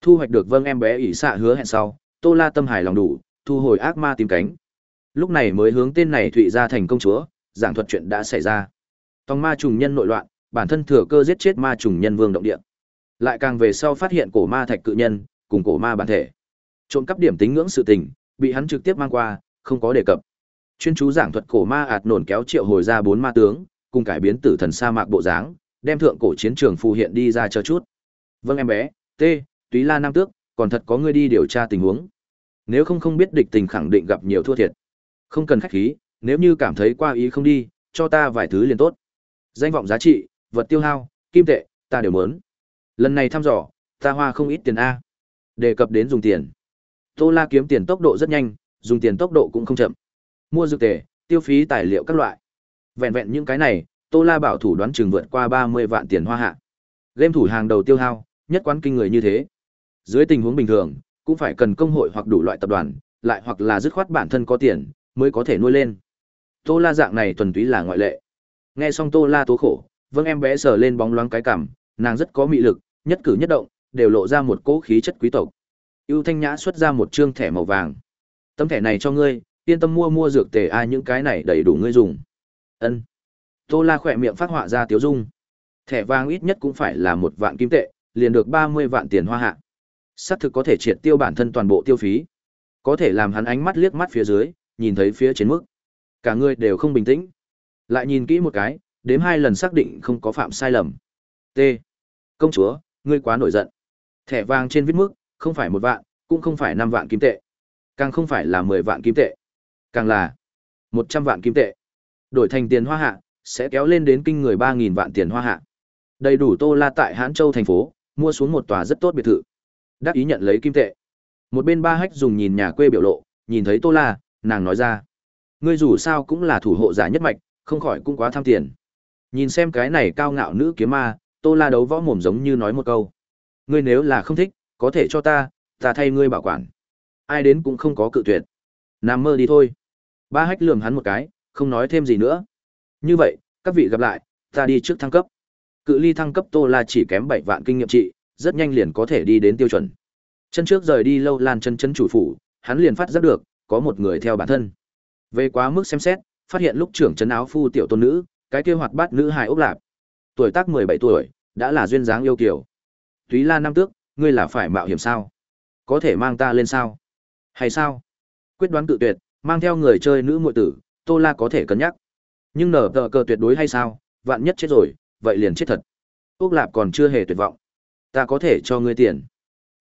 Thu hoạch được vâng em bé ỷ xạ hứa hẹn sau, Tô La tâm hài lòng đủ, thu hồi ác ma tìm cánh. Lúc này mới hướng tên này thụy ra thành công chúa, giảng thuật chuyện đã xảy ra. Tòng ma trùng nhân nội loạn, bản thân thừa cơ giết chết ma trùng nhân vương động địa. Lại càng về sau phát hiện cổ ma thạch cự nhân, cùng cổ ma bản thể. Trộm cắp điểm tính ngưỡng sự tình, bị hắn trực tiếp mang qua, không có đề cập. Chuyên chú giảng thuật cổ ma ạt nổn kéo triệu hồi ra bốn ma tướng, cùng cải biến tử thần sa mạc bộ dáng, đem thượng cổ chiến trường phù hiện đi ra cho chút. Vâng em bé, T, Túy La Nam Tước, còn thật có ngươi đi điều tra tình huống. Nếu không không biết địch tình khẳng định gặp nhiều thua thiệt. Không cần khách khí, nếu như cảm thấy qua ý không đi, cho ta vài thứ liền tốt. Danh vọng giá trị, vật tiêu hao, kim tệ, ta đều muốn. Lần này thăm dò, ta hoa không ít tiền A. Đề cập đến dùng tiền. Tô La kiếm tiền tốc độ rất nhanh, dùng tiền tốc độ cũng không chậm. Mua dược tề, tiêu phí tài liệu các loại. Vẹn vẹn những cái này, Tô La bảo thủ đoán chừng vượt qua 30 vạn tiền hoa hạ. Game thủ hàng đầu tiêu hao, nhất quán kinh người như thế. Dưới tình huống bình thường, cũng phải cần công hội hoặc đủ loại tập đoàn, lại hoặc là dứt khoát bản thân có tiền, mới có thể nuôi lên. Tô La dạng này thuần túy là ngoại lệ. Nghe xong Tô La tố khổ, vâng em bé sờ lên bóng loáng cái cằm, nàng rất có mị lực, nhất cử nhất động đều lộ ra một cỗ khí chất quý tộc. Ưu Thanh Nhã xuất ra một trương thẻ màu vàng. Tấm thẻ này cho ngươi, yên tâm mua mua dược tề ai những cái này đầy đủ ngươi dùng. Ân. Tô La khỏe miệng phát họa ra tiếu dung. Thẻ vàng ít nhất cũng phải là một vạn kim tệ, liền được 30 vạn tiền hoa hạ. xác thực có thể triệt tiêu bản thân toàn bộ tiêu phí. Có thể làm hắn ánh mắt liếc mắt phía dưới, nhìn thấy phía trên mức. Cả người đều không bình tĩnh. Lại nhìn kỹ một cái, đếm hai lần xác định không có phạm sai lầm. T. Công chúa, ngươi quá nổi giận. Thẻ vàng trên viết mức, không phải một vạn, cũng không phải năm vạn kim tệ. Càng không phải là 10 vạn kim tệ. Càng là 100 vạn kim tệ. Đổi thành tiền hoa hạ, sẽ kéo lên đến kinh người ba nghìn vạn tiền hoa hạ. Đầy đủ Tô La tại Hán Châu thành phố, mua xuống một tòa rất tốt biệt thự. Đắc ý nhận lấy kim tệ. Một bên ba hách dùng nhìn nhà quê biểu lộ, nhìn thấy Tô La, nàng nói ra. Ngươi dù sao cũng là thủ hộ giả nhất mạch, không khỏi cũng quá tham tiền. Nhìn xem cái này cao ngạo nữ kiếm ma, Tô La đấu võ mồm giống như nói một câu. Ngươi nếu là không thích, có thể cho ta, ta thay ngươi bảo quản. Ai đến cũng không có cự tuyệt. Nằm mơ đi thôi. Ba hách lườm hắn một cái, không nói thêm gì nữa. Như vậy, các vị gặp lại, ta đi trước thăng cấp. Cự ly thăng cấp Tô La chỉ kém bảy vạn kinh nghiệm trị, rất nhanh liền có thể đi đến tiêu chuẩn. Chân trước rời đi lâu lan chân chân chủ phủ, hắn liền phát giác được, có một người theo bản thân. Về quá mức xem xét, phát hiện lúc trưởng trấn áo phu tiểu tôn nữ, cái kia hoạt bát nữ hài ốc lạp. Tuổi tác 17 tuổi, đã là duyên dáng yêu kiều. Túy La năm tước, ngươi là phải mạo hiểm sao? Có thể mang ta lên sao? Hay sao? Quyết đoán tự tuyệt, mang theo người chơi nữ muội tử, Tô La có thể cân nhắc. Nhưng nở tờ cờ tuyệt đối hay sao? Vạn nhất chết rồi, vậy liền chết thật. Ốc lạp còn chưa hề tuyệt vọng. Ta có thể cho ngươi tiền.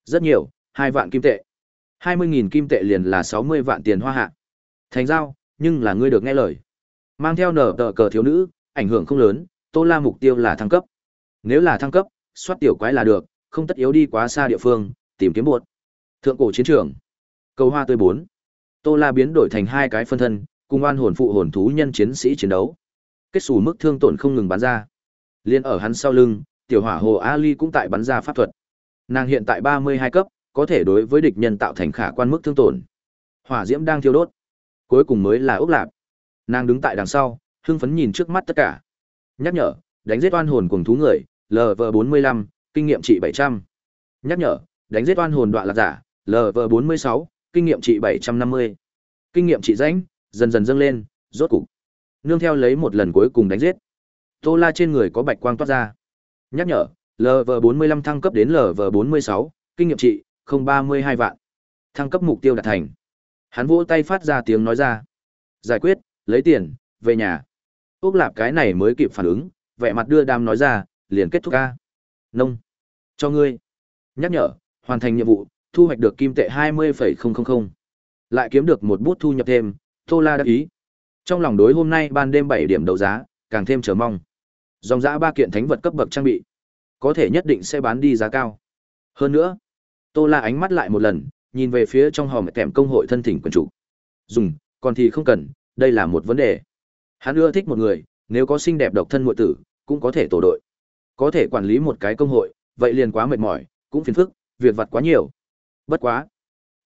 Rất nhiều, hai vạn kim tệ. hai mươi nghìn kim tệ liền là sáu mươi vạn tiền hoa hạ. Thành giao, nhưng là ngươi được nghe lời. Mang theo nở tờ cờ thiếu nữ, ảnh hưởng không lớn, Tô La mục tiêu là thăng cấp. Nếu là thăng cấp, soát tiểu quái là được, không tất yếu đi quá xa địa phương, tìm kiếm buột Thượng cổ chiến trường. Cầu hoa tươi bốn. Tô La biến đổi thành hai cái phân thân, cùng oan hồn phụ hồn thú nhân chiến sĩ chiến đấu. Kết xù mức thương tổn không ngừng bắn ra. Liên ở hắn sau lưng, tiểu hỏa hồ Ali cũng tại bắn ra pháp thuật. Nàng hiện tại 32 cấp, có thể đối với địch nhân tạo thành khả quan mức thương tổn. Hỏa diễm đang thiêu đốt. Cuối cùng mới là ốc lạp. Nàng đứng tại đằng sau, hưng phấn nhìn trước mắt tất cả. Nhắc nhở, đánh giết oan hồn cùng thú người, LV45, kinh nghiệm trị 700. Nhắc nhở, đánh giết oan hồn đoạn lạc giả, LV46, kinh nghiệm trị 750. Kinh nghiệm trị rãnh dần dần dâng lên, rốt cục. Nương theo lấy một lần cuối cùng đánh giết. Tô La trên người có bạch quang toát ra. Nhắc nhở, LV45 thăng cấp đến LV46, kinh nghiệm trị, 032 vạn. Thăng cấp mục tiêu đạt thành. Hắn vỗ tay phát ra tiếng nói ra. Giải quyết, lấy tiền, về nhà. Úc Lạp cái này mới kịp phản ứng, vẻ mặt đưa đam nói ra, liền kết thúc ca. Nông. Cho ngươi. Nhắc nhở, hoàn thành nhiệm vụ, thu hoạch được kim tệ 20,000. Lại kiếm được một bút thu nhập thêm, Tô La đắc ý. Trong lòng đối hôm nay ban đêm 7 điểm đấu giá, càng thêm chờ mong. Dòng dã ba kiện thánh vật cấp bậc trang bị, có thể nhất định sẽ bán đi giá cao. Hơn nữa, Tô La ánh mắt lại một lần, nhìn về phía trong hòm kèm công hội thân thỉnh quần chủ. Dùng, còn thì không cần, đây là một vấn đề. Hắn ưa thích một người, nếu có xinh đẹp độc thân muội tử, cũng có thể tổ đội. Có thể quản lý một cái công hội, vậy liền quá mệt mỏi, cũng phiền phức, việc vặt quá nhiều. Bất quá,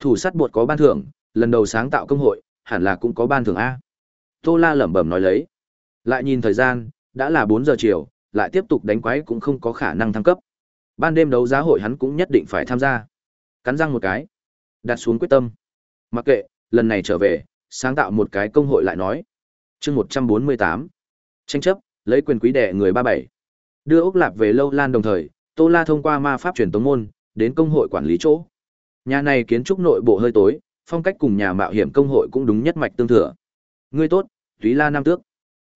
thủ sát buộc có ban thưởng, lần đầu sáng tạo công hội, hẳn là cũng có ban thưởng a. Tô La lẩm bẩm nói lấy. Lại nhìn thời gian, đã là 4 giờ chiều, lại tiếp tục đánh quái cũng không có khả năng thăng cấp. Ban đêm đấu giá hội hắn cũng nhất định phải tham gia. Cắn răng một cái, đặt xuống quyết tâm. Mặc kệ, lần này trở về, sáng tạo một cái công hội lại nói. Chương 148. Tranh chấp, lấy quyền quý đệ người 37. Đưa ốc Lạp về Lâu Lan đồng thời, Tô La thông qua ma pháp truyền tống môn, đến công hội quản lý chỗ. Nhà này kiến trúc nội bộ hơi tối, phong cách cùng nhà mạo hiểm công hội cũng đúng nhất mạch tương thừa. Ngươi tốt, Túy La Nam Tước.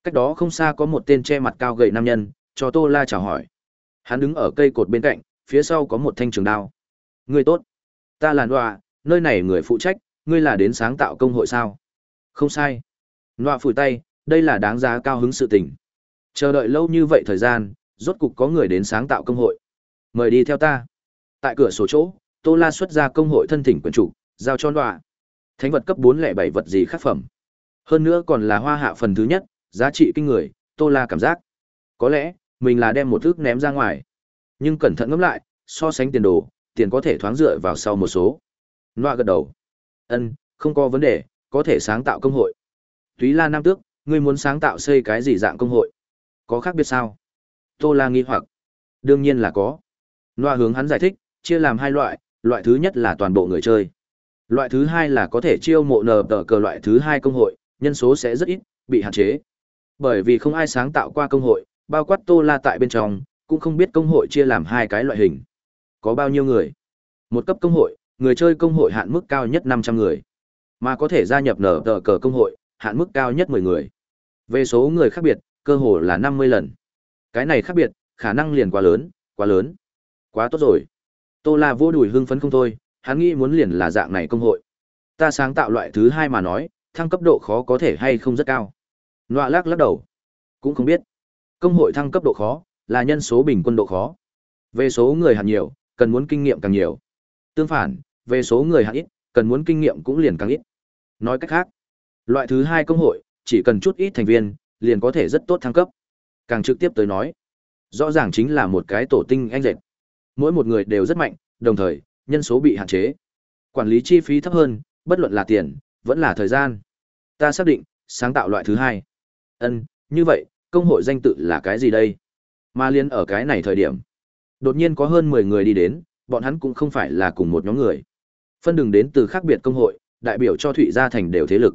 Cách đó không xa có một tên che mặt cao gầy nam nhân, cho Tô La chào hỏi. Hắn đứng ở cây cột bên cạnh, phía sau có một thanh trường đao. Ngươi tốt, ta là Noa, nơi này người phụ trách, ngươi là đến sáng tạo công hội sao? Không sai. Nọa phủi tay, đây là đáng giá cao hứng sự tình. Chờ đợi lâu như vậy thời gian, rốt cục có người đến sáng tạo công hội. mời đi theo ta tại cửa sổ chỗ tô la xuất ra công hội thân thỉnh quyền chủ giao cho Nọa. thánh vật cấp bốn lẻ bảy vật gì khác phẩm hơn nữa còn là hoa hạ phần thứ nhất giá trị kinh người tô la cảm giác có lẽ mình là đem một thước ném ra ngoài nhưng cẩn thận ngẫm lại so sánh tiền đồ tiền có thể thoáng dựa vào sau một số Noa gật đầu. Ân, không có vấn đề, có thể sáng tạo công hội. Túy la nam tước, ngươi muốn sáng tạo xây cái gì dạng công hội? Có khác biệt sao? Tô la nghi hoặc. Đương nhiên là có. Loa hướng hắn giải thích, chia làm hai loại loại thứ nhất là toàn bộ người chơi. Loại thứ hai là có thể chiêu mộ nờ tờ cờ loại thứ hai công hội, nhân số sẽ rất ít, bị hạn chế. Bởi vì không ai sáng tạo qua công hội, bao quát tô la tại bên trong, cũng không biết công hội chia làm hai cái loại hình. Có bao nhiêu người? Một cấp công hội người chơi công hội hạn mức cao nhất năm trăm người, mà có thể gia nhập nở tờ cờ công hội, hạn mức cao nhất mười người. Về số người khác biệt, cơ hồ là năm mươi lần. Cái này khác biệt, khả năng liền quá lớn quá lớn. Quá tốt rồi. Tô la vô đùi hưng phấn không thôi, hắn nghĩ muốn liền là dạng này công hội. Ta sáng tạo loại thứ hai mà nói, thăng cấp độ khó có thể hay không rất cao. Nọa lắc lắc đầu. Cũng không biết. Công hội thăng cấp độ khó, là nhân số bình quân độ khó. Về số người hạn nhiều, cần muốn kinh nghiệm càng nhiều. Tương phản về số người hạn ít, cần muốn kinh nghiệm cũng liền càng ít. Nói cách khác, loại thứ hai công hội, chỉ cần chút ít thành viên, liền có thể rất tốt thăng cấp. Càng trực tiếp tới nói, rõ ràng chính là một cái tổ tinh anh dệt. Mỗi một người đều rất mạnh, đồng thời, nhân số bị hạn chế. Quản lý chi phí thấp hơn, bất luận là tiền, vẫn là thời gian. Ta xác định, sáng tạo loại thứ hai. Ân, như vậy, công hội danh tự là cái gì đây? Mà liên ở cái này thời điểm, đột nhiên có hơn mười người đi đến, bọn hắn cũng không phải là cùng một nhóm người phân đường đến từ khác biệt công hội, đại biểu cho thụy gia thành đều thế lực.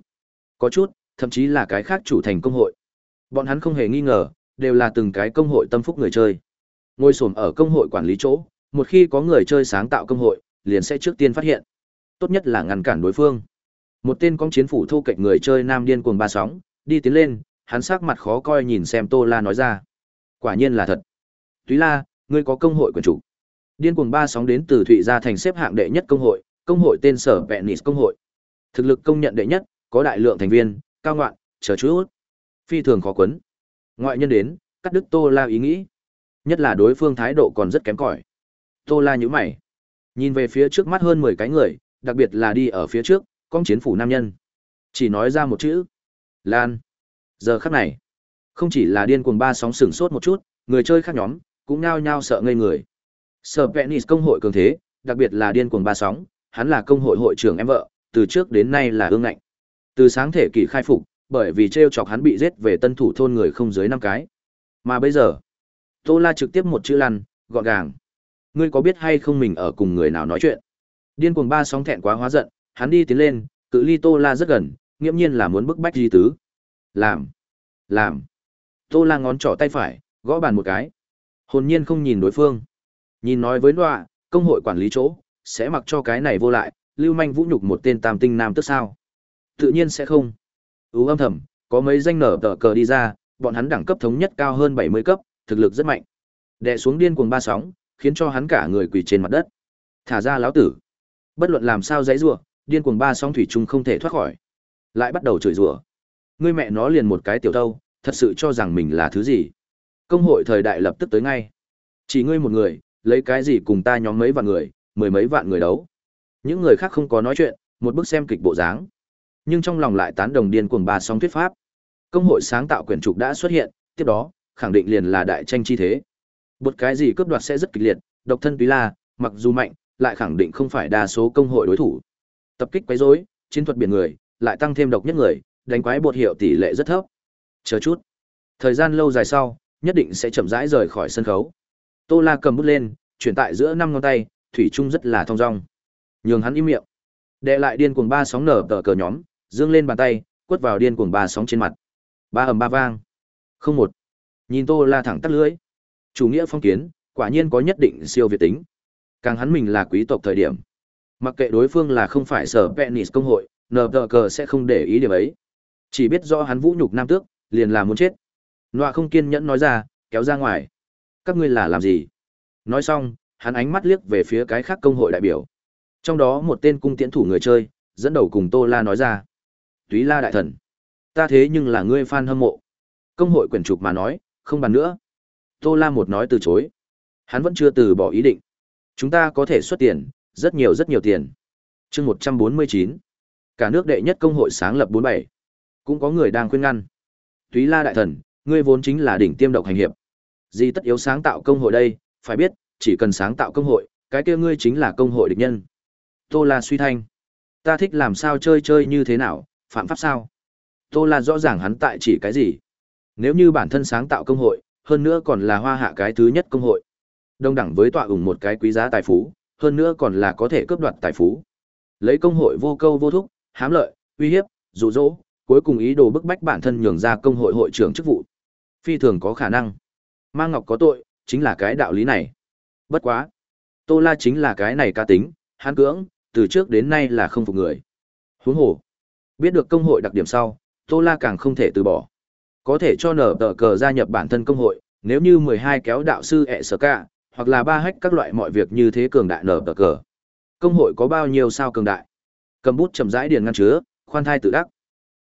Có chút, thậm chí là cái khác chủ thành công hội. Bọn hắn không hề nghi ngờ, đều là từng cái công hội tâm phúc người chơi. Ngồi s ở công hội quản lý chỗ, một khi có người chơi sáng tạo công hội, liền sẽ trước tiên phát hiện. Tốt nhất là ngăn cản đối phương. Một tên con chiến phủ thu cạnh người chơi nam điên cuồng ba sóng, đi tiến lên, hắn sắc mặt khó coi nhìn xem tô la nói ra. Quả nhiên là thật. Túy la, ngươi có công hội quyền chủ. Điên cuồng ba sóng đến từ thụy gia thành xếp hạng đệ nhất công hội công hội tên sở vẹn công hội. Thực lực công nhận đệ nhất, có đại lượng thành viên, cao ngoạn, chờ chút phi thường khó quấn. Ngoại nhân đến, cắt đứt tô la ý nghĩ. Nhất là đối phương thái độ còn rất kém cỏi. Tô la nhíu mày. Nhìn về phía trước mắt hơn mười cái người, đặc biệt là đi ở phía trước, con chiến phủ nam nhân. Chỉ nói ra một chữ. Lan. Giờ khắc này, không chỉ là điên cuồng ba sóng sừng sốt một chút, người chơi khác nhóm cũng nhao nhao sợ ngây người. Sở penis công hội cường thế, đặc biệt là điên cuồng ba sóng hắn là công hội hội trưởng em vợ, từ trước đến nay là ương ngạnh. Từ sáng thể kỷ khai phục, bởi vì treo chọc hắn bị giết về tân thủ thôn người không dưới năm cái. Mà bây giờ, tô la trực tiếp một chữ lăn, gọn gàng. Ngươi có biết hay không mình ở cùng người nào nói chuyện? Điên cuồng ba sóng thẹn quá hóa giận, hắn đi tiến lên, cự ly tô la rất gần, nghiễm nhiên là muốn bức bách di tứ. Làm làm. Tô la ngón trỏ tay phải, gõ bàn một cái. Hồn nhiên không nhìn đối phương. Nhìn nói với đọa công hội quản lý chỗ sẽ mặc cho cái này vô lại, lưu manh vũ nhục một tên tam tinh nam tức sao? Tự nhiên sẽ không. Ú âm thầm, có mấy danh nở tờ cờ đi ra, bọn hắn đẳng cấp thống nhất cao hơn bảy mươi cấp, thực lực rất mạnh. Đè xuống điên cuồng ba sóng, khiến cho hắn cả người quỳ trên mặt đất. Thả ra lão tử. Bất luận làm sao dãy rủa, điên cuồng ba sóng thủy chung không thể thoát khỏi. Lại bắt đầu chửi rủa. Ngươi mẹ nó liền một cái tiểu thâu, thật sự cho rằng mình là thứ gì? Công hội thời đại lập tức tới ngay. Chỉ ngươi một người, lấy cái gì cùng ta nhóm mấy vạn người mười mấy vạn người đấu. Những người khác không có nói chuyện, một bức xem kịch bộ dáng. Nhưng trong lòng lại tán đồng điên cuồng ba song thuyết pháp. Công hội sáng tạo quyển trục đã xuất hiện, tiếp đó, khẳng định liền là đại tranh chi thế. Bột cái gì cướp đoạt sẽ rất kịch liệt, độc thân túy la, mặc dù mạnh, lại khẳng định không phải đa số công hội đối thủ. Tập kích quấy rối, chiến thuật biển người, lại tăng thêm độc nhất người, đánh quái bột hiệu tỷ lệ rất thấp. Chờ chút. Thời gian lâu dài sau, nhất định sẽ chậm rãi rời khỏi sân khấu. Tô la cầm bút lên, chuyển tại giữa năm ngón tay thủy trung rất là thong dong. Nhường hắn im miệng. Đệ lại điên cuồng ba sóng nở tờ cờ nhóm, dương lên bàn tay, quất vào điên cuồng ba sóng trên mặt. Ba ầm ba vang. Không một. Nhìn tô la thẳng tắt lưỡi. Chủ nghĩa phong kiến, quả nhiên có nhất định siêu việt tính. Càng hắn mình là quý tộc thời điểm. Mặc kệ đối phương là không phải sở penis công hội nở tờ cờ sẽ không để ý điểm ấy. Chỉ biết do hắn vũ nhục nam tước, liền là muốn chết. Nọa không kiên nhẫn nói ra, kéo ra ngoài. Các ngươi là làm gì? Nói xong hắn ánh mắt liếc về phía cái khác công hội đại biểu trong đó một tên cung tiễn thủ người chơi dẫn đầu cùng tô la nói ra túy la đại thần ta thế nhưng là ngươi fan hâm mộ công hội quyển trục mà nói không bàn nữa tô la một nói từ chối Hắn vẫn chưa từ bỏ ý định. Chúng ta có thể xuất tiền, rất nhiều rất nhiều tiền. chương 149. Cả nước đệ nhất công hội sáng lập 47. Cũng có người đang khuyên ngăn. Túy La đại thần, ngươi vốn chính là đỉnh tiêm độc hành hiệp. Gì tất yếu sáng tạo công hội đây, phải biết, chỉ cần sáng tạo công hội, cái kia ngươi chính là công hội địch nhân. Tô La suy thanh. Ta thích làm sao chơi chơi như thế nào, phạm pháp sao? Tô La rõ ràng hắn tại chỉ cái gì. Nếu như bản thân sáng tạo công hội, hơn nữa còn là hoa hạ cái thứ nhất công hội. Đông đẳng với tọa ủng một cái quý giá tài phú, hơn nữa còn là có thể cướp đoạt tài phú. Lấy công hội vô câu vô thúc, hám lợi, uy hiếp, dụ dỗ, cuối cùng ý đồ bức bách bản thân nhường ra công hội hội trưởng chức vụ. Phi thường có khả năng. Mang Ngọc có tội, chính là cái đạo lý này. Bất quá. Tô La chính là cái này ca tính, hán cưỡng, từ trước đến nay là không phục người. Huống hồ. Biết được công hội đặc điểm sau, Tô La càng không thể từ bỏ. Có thể cho nở tờ cờ gia nhập bản thân công hội, nếu như 12 kéo đạo sư ẹ sở ca, hoặc là ba hách các loại mọi việc như thế cường đại nở tờ cờ. Công hội có bao nhiêu sao cường đại? Cầm bút chậm rãi điền ngăn chứa, khoan thai tự đắc.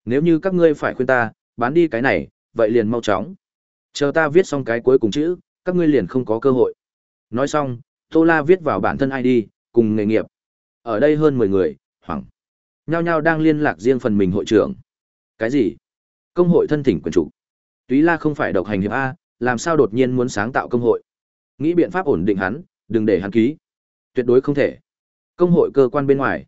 Nếu như các ngươi phải khuyên ta, bán đi cái này, vậy liền mau chóng. Chờ ta viết xong cái cuối cùng chữ, các ngươi liền không có cơ hội. Nói xong, Tô La viết vào bản thân ID, cùng nghề nghiệp. Ở đây hơn 10 người, hoảng. Nhao nhao đang liên lạc riêng phần mình hội trưởng. Cái gì? Công hội thân thỉnh quyền chủ. Túy La không phải độc hành hiệp A, làm sao đột nhiên muốn sáng tạo công hội? Nghĩ biện pháp ổn định hắn, đừng để hắn ký. Tuyệt đối không thể. Công hội cơ quan bên ngoài.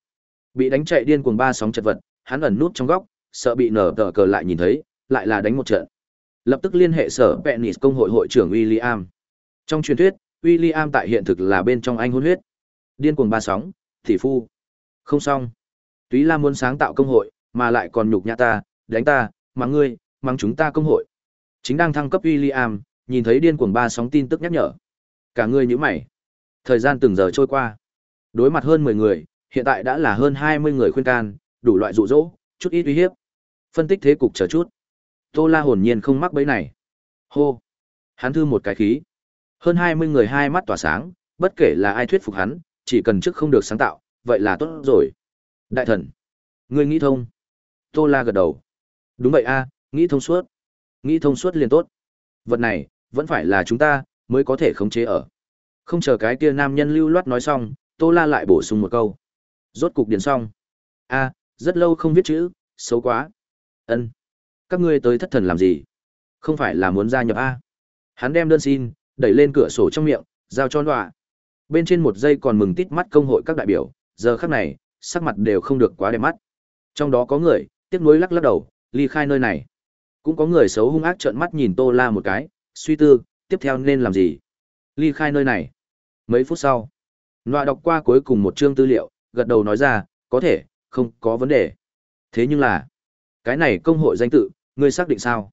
Bị đánh chạy điên cuồng ba sóng chật vật, hắn ẩn nút trong góc, sợ bị nở tờ cờ lại nhìn thấy, lại là đánh một trận. Lập tức liên hệ sở Penis công hội hội trưởng William. Trong truyền thuyết, William tại hiện thực là bên trong anh hôn huyết. Điên cuồng ba sóng, thị phu. Không xong. Túy Lam muốn sáng tạo công hội, mà lại còn nhục nhã ta, đánh ta, mắng ngươi, mắng chúng ta công hội. Chính đang thăng cấp William, nhìn thấy điên cuồng ba sóng tin tức nhắc nhở. Cả ngươi nhíu mày. Thời gian từng giờ trôi qua. Đối mặt hơn 10 người, hiện tại đã là hơn 20 người khuyên can, đủ loại dụ dỗ, chút ít uy hiếp. Phân tích thế cục chờ chút. Tô La hồn nhiên không mắc bẫy này. Hô. Hắn thư một cái khí. Hơn 20 người hai mắt tỏa sáng, bất kể là ai thuyết phục hắn, chỉ cần trước không được sáng tạo, vậy là tốt rồi. Đại thần. Ngươi nghĩ thông. Tô La gật đầu. Đúng vậy a, nghĩ thông suốt. Nghĩ thông suốt liền tốt. Vật này, vẫn phải là chúng ta, mới có thể khống chế ở. Không chờ cái kia nam nhân lưu loát nói xong, Tô La lại bổ sung một câu. Rốt cục điền xong. A, rất lâu không viết chữ, xấu quá. Ân, Các ngươi tới thất thần làm gì? Không phải là muốn gia nhập A. Hắn đem đơn xin, đẩy lên cửa sổ trong miệng, giao cho đọa. Bên trên một giây còn mừng tít mắt công hội các đại biểu, giờ khắc này, sắc mặt đều không được quá đẹp mắt. Trong đó có người, tiếc nuối lắc lắc đầu, ly khai nơi này. Cũng có người xấu hung ác trợn mắt nhìn Tô La một cái, suy tư, tiếp theo nên làm gì? Ly khai nơi này. Mấy phút sau, Nọa đọc qua cuối cùng một chương tư liệu, gật đầu nói ra, có thể, không có vấn đề. Thế nhưng là, cái này công hội danh tự, ngươi xác định sao?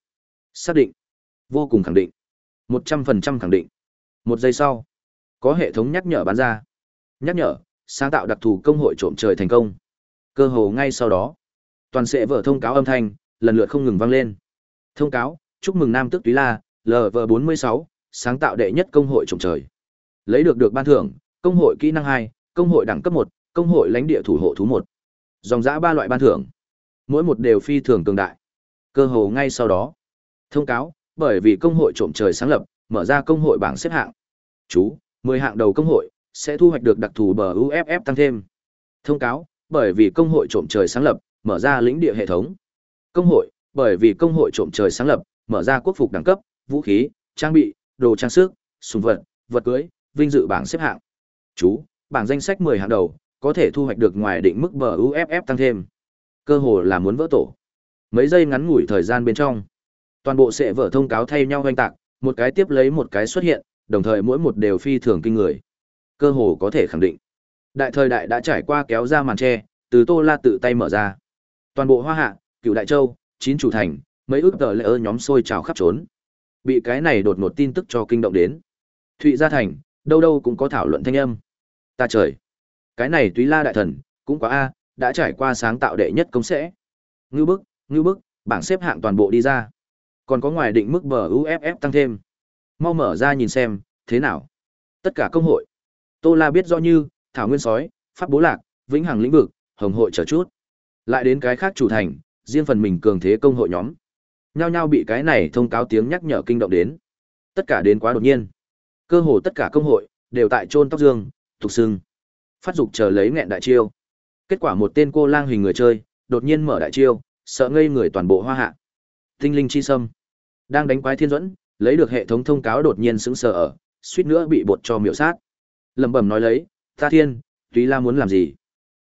Xác định. Vô cùng khẳng định một trăm phần trăm khẳng định. Một giây sau, có hệ thống nhắc nhở bán ra. Nhắc nhở, sáng tạo đặc thù công hội trộm trời thành công. Cơ hồ ngay sau đó, toàn sệ vở thông cáo âm thanh, lần lượt không ngừng vang lên. Thông cáo, chúc mừng Nam Tước Túy La, LV46, sáng tạo đệ nhất công hội trộm trời. Lấy được được ban thưởng, công hội kỹ năng hai, công hội đẳng cấp một, công hội lãnh địa thủ hộ thú một. Dòng dã ba loại ban thưởng, mỗi một đều phi thường cường đại. Cơ hồ ngay sau đó, thông cáo, bởi vì công hội trộm trời sáng lập, mở ra công hội bảng xếp hạng. Chú, 10 hạng đầu công hội sẽ thu hoạch được đặc thù bờ UFF tăng thêm. Thông cáo, bởi vì công hội trộm trời sáng lập, mở ra lĩnh địa hệ thống. Công hội, bởi vì công hội trộm trời sáng lập, mở ra quốc phục đẳng cấp, vũ khí, trang bị, đồ trang sức, súng vật, vật cưới, vinh dự bảng xếp hạng. Chú, bảng danh sách 10 hạng đầu, có thể thu hoạch được ngoài định mức bờ UFF tăng thêm. Cơ hội là muốn vỡ tổ. Mấy giây ngắn ngủi thời gian bên trong, toàn bộ sẽ vở thông cáo thay nhau hoành tạc, một cái tiếp lấy một cái xuất hiện, đồng thời mỗi một đều phi thường kinh người. Cơ hồ có thể khẳng định. Đại thời đại đã trải qua kéo ra màn che, từ Tô La tự tay mở ra. Toàn bộ Hoa Hạ, Cựu Đại Châu, chín chủ thành, mấy ước tờ lệ ơ nhóm sôi trào khắp trốn. Bị cái này đột ngột tin tức cho kinh động đến. Thụy Gia Thành, đâu đâu cũng có thảo luận thanh âm. Ta trời, cái này Túy La đại thần, cũng quá a, đã trải qua sáng tạo đệ nhất công sẽ. Ngưu bức, ngưu bức, bảng xếp hạng toàn bộ đi ra. Còn có ngoài định mức bờ UFF tăng thêm. Mau mở ra nhìn xem, thế nào? Tất cả công hội. Tô La biết rõ như, Thảo Nguyên Sói, Pháp Bố Lạc, Vĩnh Hằng lĩnh vực, Hồng hội chờ chút. Lại đến cái khác chủ thành, riêng phần mình cường thế công hội nhóm. Nhao nhao bị cái này thông cáo tiếng nhắc nhở kinh động đến. Tất cả đến quá đột nhiên. Cơ hồ tất cả công hội đều tại trôn tóc dương, tục sưng. Phát dục chờ lấy nghẹn đại chiêu. Kết quả một tên cô lang hình người chơi, đột nhiên mở đại chiêu, sợ ngây người toàn bộ hoa hạ. Tinh linh chi sâm đang đánh quái thiên duẫn, lấy được hệ thống thông cáo đột nhiên sững sờ ở, suýt nữa bị bột cho miểu sát. Lẩm bẩm nói lấy, "Ta thiên, Túy La muốn làm gì?"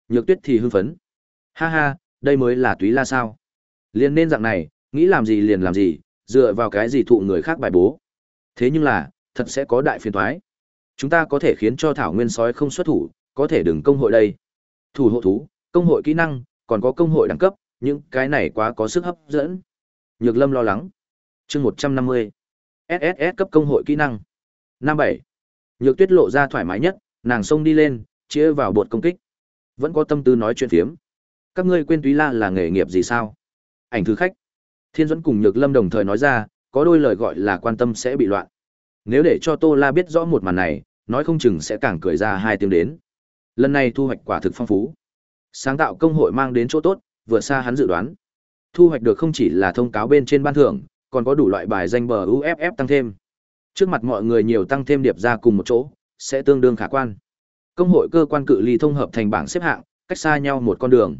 Nhược Tuyết thì hưng phấn. "Ha ha, đây mới là Túy La sao? Liền nên dạng này, nghĩ làm gì liền làm gì, dựa vào cái gì thụ người khác bài bố. Thế nhưng là, thật sẽ có đại phiền toái. Chúng ta có thể khiến cho Thảo Nguyên sói không xuất thủ, có thể đừng công hội đây. Thủ hộ thú, công hội kỹ năng, còn có công hội đẳng cấp, những cái này quá có sức hấp dẫn." Nhược Lâm lo lắng. Chương 150. SSS cấp công hội kỹ năng. Năm bảy. Nhược Tuyết lộ ra thoải mái nhất, nàng xông đi lên, chia vào bột công kích. Vẫn có tâm tư nói chuyện phiếm. Các ngươi quên Túy La là nghề nghiệp gì sao? Ảnh thứ khách. Thiên Duẫn cùng Nhược Lâm đồng thời nói ra, có đôi lời gọi là quan tâm sẽ bị loạn. Nếu để cho Tô La biết rõ một màn này, nói không chừng sẽ càng cười ra hai tiếng đến. Lần này thu hoạch quả thực phong phú. Sáng tạo công hội mang đến chỗ tốt, vừa xa hắn dự đoán. Thu hoạch được không chỉ là thông cáo bên trên ban thưởng, còn có đủ loại bài danh bờ UFF tăng thêm. Trước mặt mọi người nhiều tăng thêm điệp ra cùng một chỗ, sẽ tương đương khả quan. Công hội cơ quan cự ly thông hợp thành bảng xếp hạng, cách xa nhau một con đường.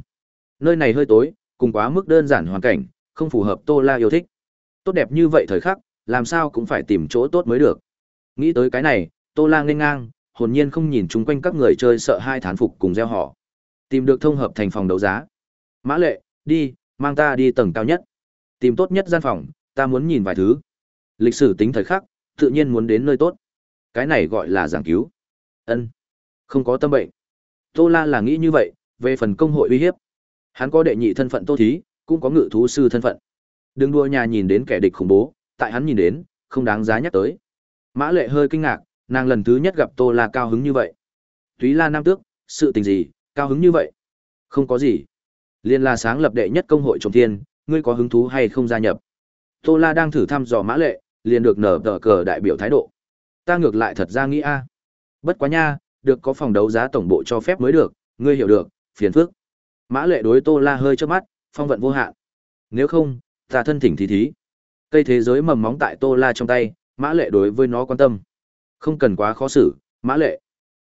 Nơi này hơi tối, cùng quá mức đơn giản hoàn cảnh, không phù hợp Tô La yêu thích. Tốt đẹp như vậy thời khắc, làm sao cũng phải tìm chỗ tốt mới được. Nghĩ tới cái này, Tô La nghênh ngang, hồn nhiên không nhìn chung quanh các người chơi sợ hai thán phục cùng gieo họ. Tìm được thông hợp thành phòng đấu giá. Mã Lệ, đi, mang ta đi tầng cao nhất. Tìm tốt nhất gian phòng, ta muốn nhìn vài thứ. Lịch sử tính thời khắc, tự nhiên muốn đến nơi tốt. Cái này gọi là giảng cứu. Ân, Không có tâm bệnh. Tô La là nghĩ như vậy, về phần công hội uy hiếp. Hắn có đệ nhị thân phận Tô Thí, cũng có ngự thú sư thân phận. Đừng đua nhà nhìn đến kẻ địch khủng bố, tại hắn nhìn đến, không đáng giá nhắc tới. Mã Lệ hơi kinh ngạc, nàng lần thứ nhất gặp Tô La cao hứng như vậy. Túy La Nam Tước, sự tình gì, cao hứng như vậy? Không có gì. Liên là sáng lập đệ nhất công hội trồng thiên, ngươi có hứng thú hay không gia nhập? Tô La đang thử thăm dò mã lệ, liền được nở tờ cờ đại biểu thái độ. Ta ngược lại thật ra nghĩ a, Bất quá nha, được có phòng đấu giá tổng bộ cho phép mới được, ngươi hiểu được, phiền phức. Mã lệ đối Tô La hơi trước mắt, phong vận vô hạn. Nếu không, ta thân thỉnh thí thí. Cây thế giới mầm móng tại Tô La trong tay, mã lệ đối với nó quan tâm. Không cần quá khó xử, mã lệ.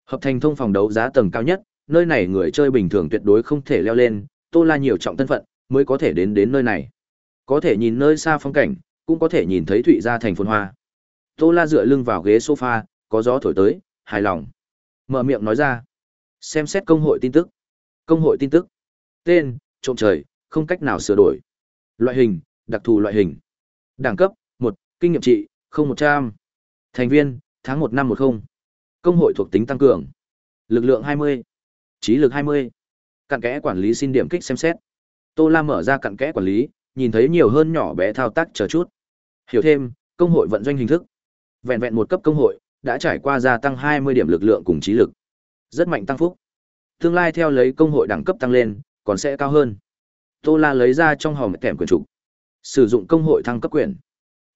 Hợp thành thông phòng đấu giá tầng cao nhất, nơi này người chơi bình thường tuyệt đối không thể leo lên, Tô La nhiều trọng thân phận, mới có thể đến đến nơi này. Có thể nhìn nơi xa phong cảnh, cũng có thể nhìn thấy Thụy Gia thành phồn hoa. Tô La dựa lưng vào ghế sofa, có gió thổi tới, hài lòng. Mở miệng nói ra. Xem xét công hội tin tức. Công hội tin tức. Tên, trộm trời, không cách nào sửa đổi. Loại hình, đặc thù loại hình. Đẳng cấp, một kinh nghiệm trị, không một trăm Thành viên, tháng một năm một không Công hội thuộc tính tăng cường. Lực lượng hai mươi Trí lực hai mươi Cặn kẽ quản lý xin điểm kích xem xét. Tô Lam mở ra cặn kẽ quản lý, nhìn thấy nhiều hơn nhỏ bé thao tác chờ chút. Hiểu thêm, công hội vận doanh hình thức. Vẹn vẹn một cấp công hội, đã trải qua gia tăng 20 điểm lực lượng cùng trí lực. Rất mạnh tăng phúc. Tương lai theo lấy công hội đẳng cấp tăng lên, còn sẽ cao hơn. Tô La lấy ra trong hòm kèm quyền trục. Sử dụng công hội thăng cấp quyền.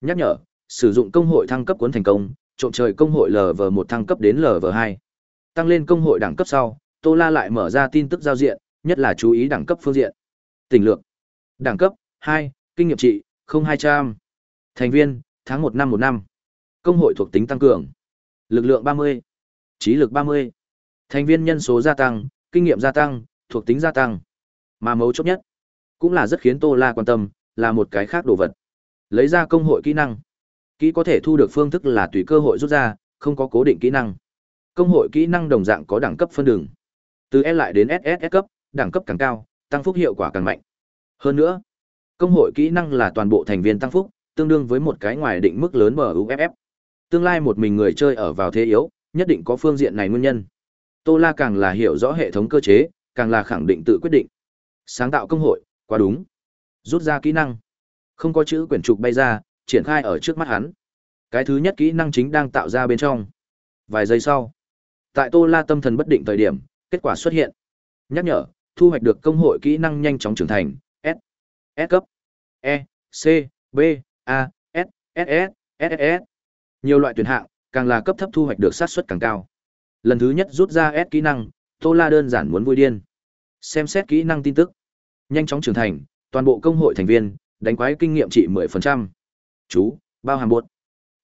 Nhắc nhở, sử dụng công hội thăng cấp cuốn thành công, trộm trời công hội lv một thăng cấp đến lv hai Tăng lên công hội đẳng cấp sau, Tô La lại mở ra tin tức giao diện, nhất là chú ý đẳng cấp phương diện. Tình lược. Đẳng cấp hai kinh nghiệm trị không hai trăm. Thành viên tháng một năm một năm. Công hội thuộc tính tăng cường. Lực lượng ba mươi. Trí lực ba mươi. Thành viên nhân số gia tăng kinh nghiệm gia tăng thuộc tính gia tăng. Mà mấu chốt nhất cũng là rất khiến tô la quan tâm là một cái khác đồ vật. Lấy ra công hội kỹ năng. Kỹ có thể thu được phương thức là tùy cơ hội rút ra không có cố định kỹ năng. Công hội kỹ năng đồng dạng có đẳng cấp phân đường từ E lại đến SS cấp đẳng cấp càng cao tăng phúc hiệu quả càng mạnh hơn nữa Công hội kỹ năng là toàn bộ thành viên tăng phúc, tương đương với một cái ngoài định mức lớn bờ UFF. Tương lai một mình người chơi ở vào thế yếu, nhất định có phương diện này nguyên nhân. Tô La càng là hiểu rõ hệ thống cơ chế, càng là khẳng định tự quyết định. Sáng tạo công hội, quá đúng. Rút ra kỹ năng. Không có chữ quyển trục bay ra, triển khai ở trước mắt hắn. Cái thứ nhất kỹ năng chính đang tạo ra bên trong. Vài giây sau, tại Tô La tâm thần bất định thời điểm, kết quả xuất hiện. Nhắc nhở, thu hoạch được công hội kỹ năng nhanh chóng trưởng thành, S. S cấp. E, C, B, A, S, SS, S, Nhiều loại tuyển hạng, càng là cấp thấp thu hoạch được sát suất càng cao. Lần thứ nhất rút ra S kỹ năng, Tô La đơn giản muốn vui điên. Xem xét kỹ năng tin tức. Nhanh chóng trưởng thành, toàn bộ công hội thành viên, đánh quái kinh nghiệm trị 10%. Chú, bao hàm buộc.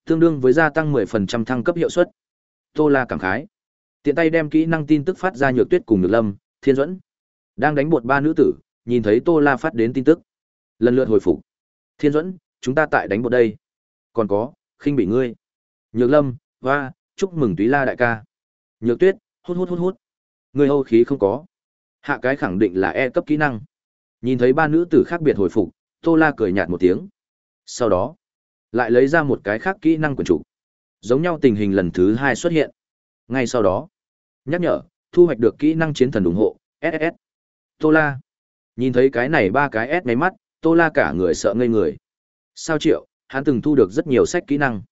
tương đương với gia tăng 10% thăng cấp hiệu suất. Tô La cảm khái. Tiện tay đem kỹ năng tin tức phát ra nhược tuyết cùng Nhược Lâm, Thiên Duẫn. Đang đánh bột ba nữ tử, nhìn thấy Tô La phát đến tin tức. Lần lượt hồi phục. Thiên Duẫn, chúng ta tại đánh bột đây. Còn có, khinh bị ngươi. Nhược Lâm, và chúc mừng Túy La đại ca. Nhược Tuyết, hút hút hút hút. Ngươi hâu khí không có. Hạ cái khẳng định là E cấp kỹ năng. Nhìn thấy ba nữ tử khác biệt hồi phục, Tô La cười nhạt một tiếng. Sau đó, lại lấy ra một cái khác kỹ năng của chủ, Giống nhau tình hình lần thứ hai xuất hiện. Ngay sau đó, nhắc nhở, thu hoạch được kỹ năng chiến thần ủng hộ, ss Tô La. Nhìn thấy cái này ba cái S máy mắt, Tô La cả người sợ ngây người. Sao triệu, hắn từng thu được rất nhiều sách kỹ năng,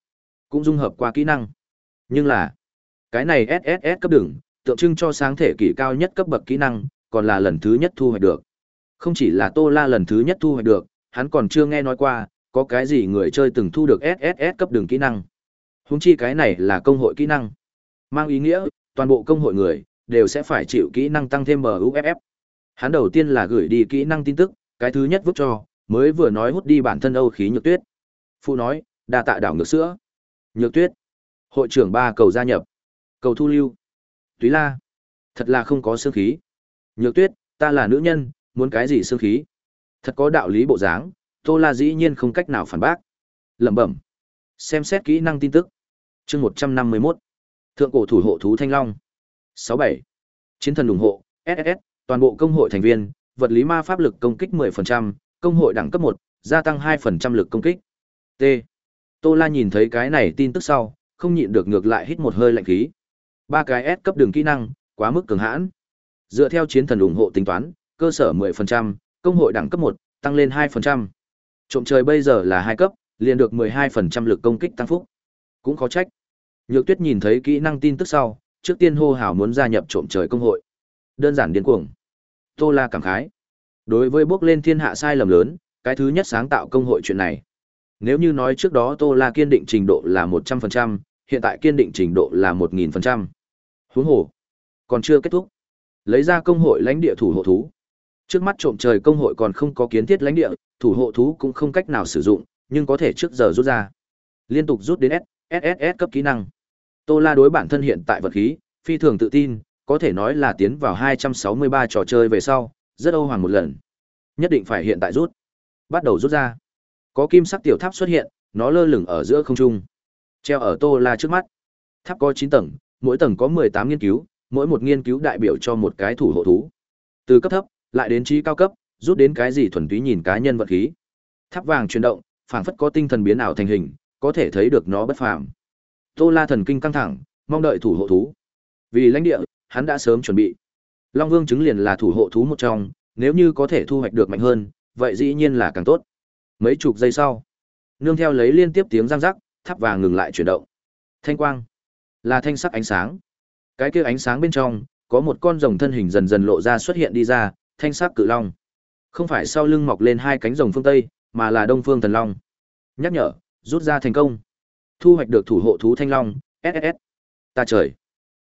cũng dung hợp qua kỹ năng. Nhưng là, cái này SSS cấp đường, tượng trưng cho sáng thể kỷ cao nhất cấp bậc kỹ năng, còn là lần thứ nhất thu hoạch được. Không chỉ là Tô La lần thứ nhất thu hoạch được, hắn còn chưa nghe nói qua, có cái gì người chơi từng thu được SSS cấp đường kỹ năng. Húng chi cái này là công hội kỹ năng. Mang ý nghĩa, toàn bộ công hội người, đều sẽ phải chịu kỹ năng tăng thêm MUFF. Hắn đầu tiên là gửi đi kỹ năng tin tức, cái thứ nhất vứt cho, mới vừa nói hút đi bản thân Âu khí nhược tuyết. Phụ nói, đa tạ đảo ngược sữa. Nhược tuyết. Hội trưởng ba cầu gia nhập. Cầu thu lưu. Túy la. Thật là không có xương khí. Nhược tuyết, ta là nữ nhân, muốn cái gì xương khí. Thật có đạo lý bộ dáng, Tô La dĩ nhiên không cách nào phản bác. Lẩm bẩm. Xem xét kỹ năng tin tức. Chương 151. Thượng cổ thủ hộ thú Thanh Long. 67. Chiến thần ủng hộ, SS toàn bộ công hội thành viên, vật lý ma pháp lực công kích 10%, công hội đẳng cấp 1, gia tăng 2% lực công kích. T. Tô La nhìn thấy cái này tin tức sau, không nhịn được ngược lại hít một hơi lạnh khí. Ba cái S cấp đường kỹ năng, quá mức cường hãn. Dựa theo chiến thần ủng hộ tính toán, cơ sở 10%, công hội đẳng cấp 1, tăng lên 2%. Trộm trời bây giờ là hai cấp, liền được 12% lực công kích tăng phúc. Cũng khó trách. Nhược Tuyết nhìn thấy kỹ năng tin tức sau, trước tiên hô hào muốn gia nhập trộm trời công hội. Đơn giản điên cuồng. Tô La cảm khái. Đối với bước lên thiên hạ sai lầm lớn, cái thứ nhất sáng tạo công hội chuyện này. Nếu như nói trước đó Tô La kiên định trình độ là 100%, hiện tại kiên định trình độ là 1000%. Huống hồ, còn chưa kết thúc. Lấy ra công hội lãnh địa thủ hộ thú. Trước mắt trộm trời công hội còn không có kiến thiết lãnh địa, thủ hộ thú cũng không cách nào sử dụng, nhưng có thể trước giờ rút ra. Liên tục rút đến S, SSS cấp kỹ năng. Tô La đối bản thân hiện tại vật khí, phi thường tự tin, có thể nói là tiến vào 263 trò chơi về sau, rất âu hoàng một lần. Nhất định phải hiện tại rút. Bắt đầu rút ra. Có kim sắc tiểu tháp xuất hiện, nó lơ lửng ở giữa không trung. Treo ở Tô La trước mắt. Tháp có 9 tầng, mỗi tầng có 18 nghiên cứu, mỗi một nghiên cứu đại biểu cho một cái thủ hộ thú. Từ cấp thấp lại đến trí cao cấp, rút đến cái gì thuần túy nhìn cá nhân vật khí. Tháp vàng chuyển động, phảng phất có tinh thần biến ảo thành hình, có thể thấy được nó bất phàm. Tô La thần kinh căng thẳng, mong đợi thủ hộ thú. Vì lãnh địa, hắn đã sớm chuẩn bị. Long Vương chứng liền là thủ hộ thú một trong, nếu như có thể thu hoạch được mạnh hơn, vậy dĩ nhiên là càng tốt. Mấy chục giây sau, nương theo lấy liên tiếp tiếng răng rắc, tháp vàng ngừng lại chuyển động. Thanh quang, là thanh sắc ánh sáng. Cái kia ánh sáng bên trong, có một con rồng thân hình dần dần lộ ra xuất hiện đi ra, thanh sắc cự long. Không phải sau lưng mọc lên hai cánh rồng phương Tây, mà là Đông Phương Thần Long. Nhắc nhở, rút ra thành công. Thu hoạch được thủ hộ thú Thanh Long, ss Ta trời.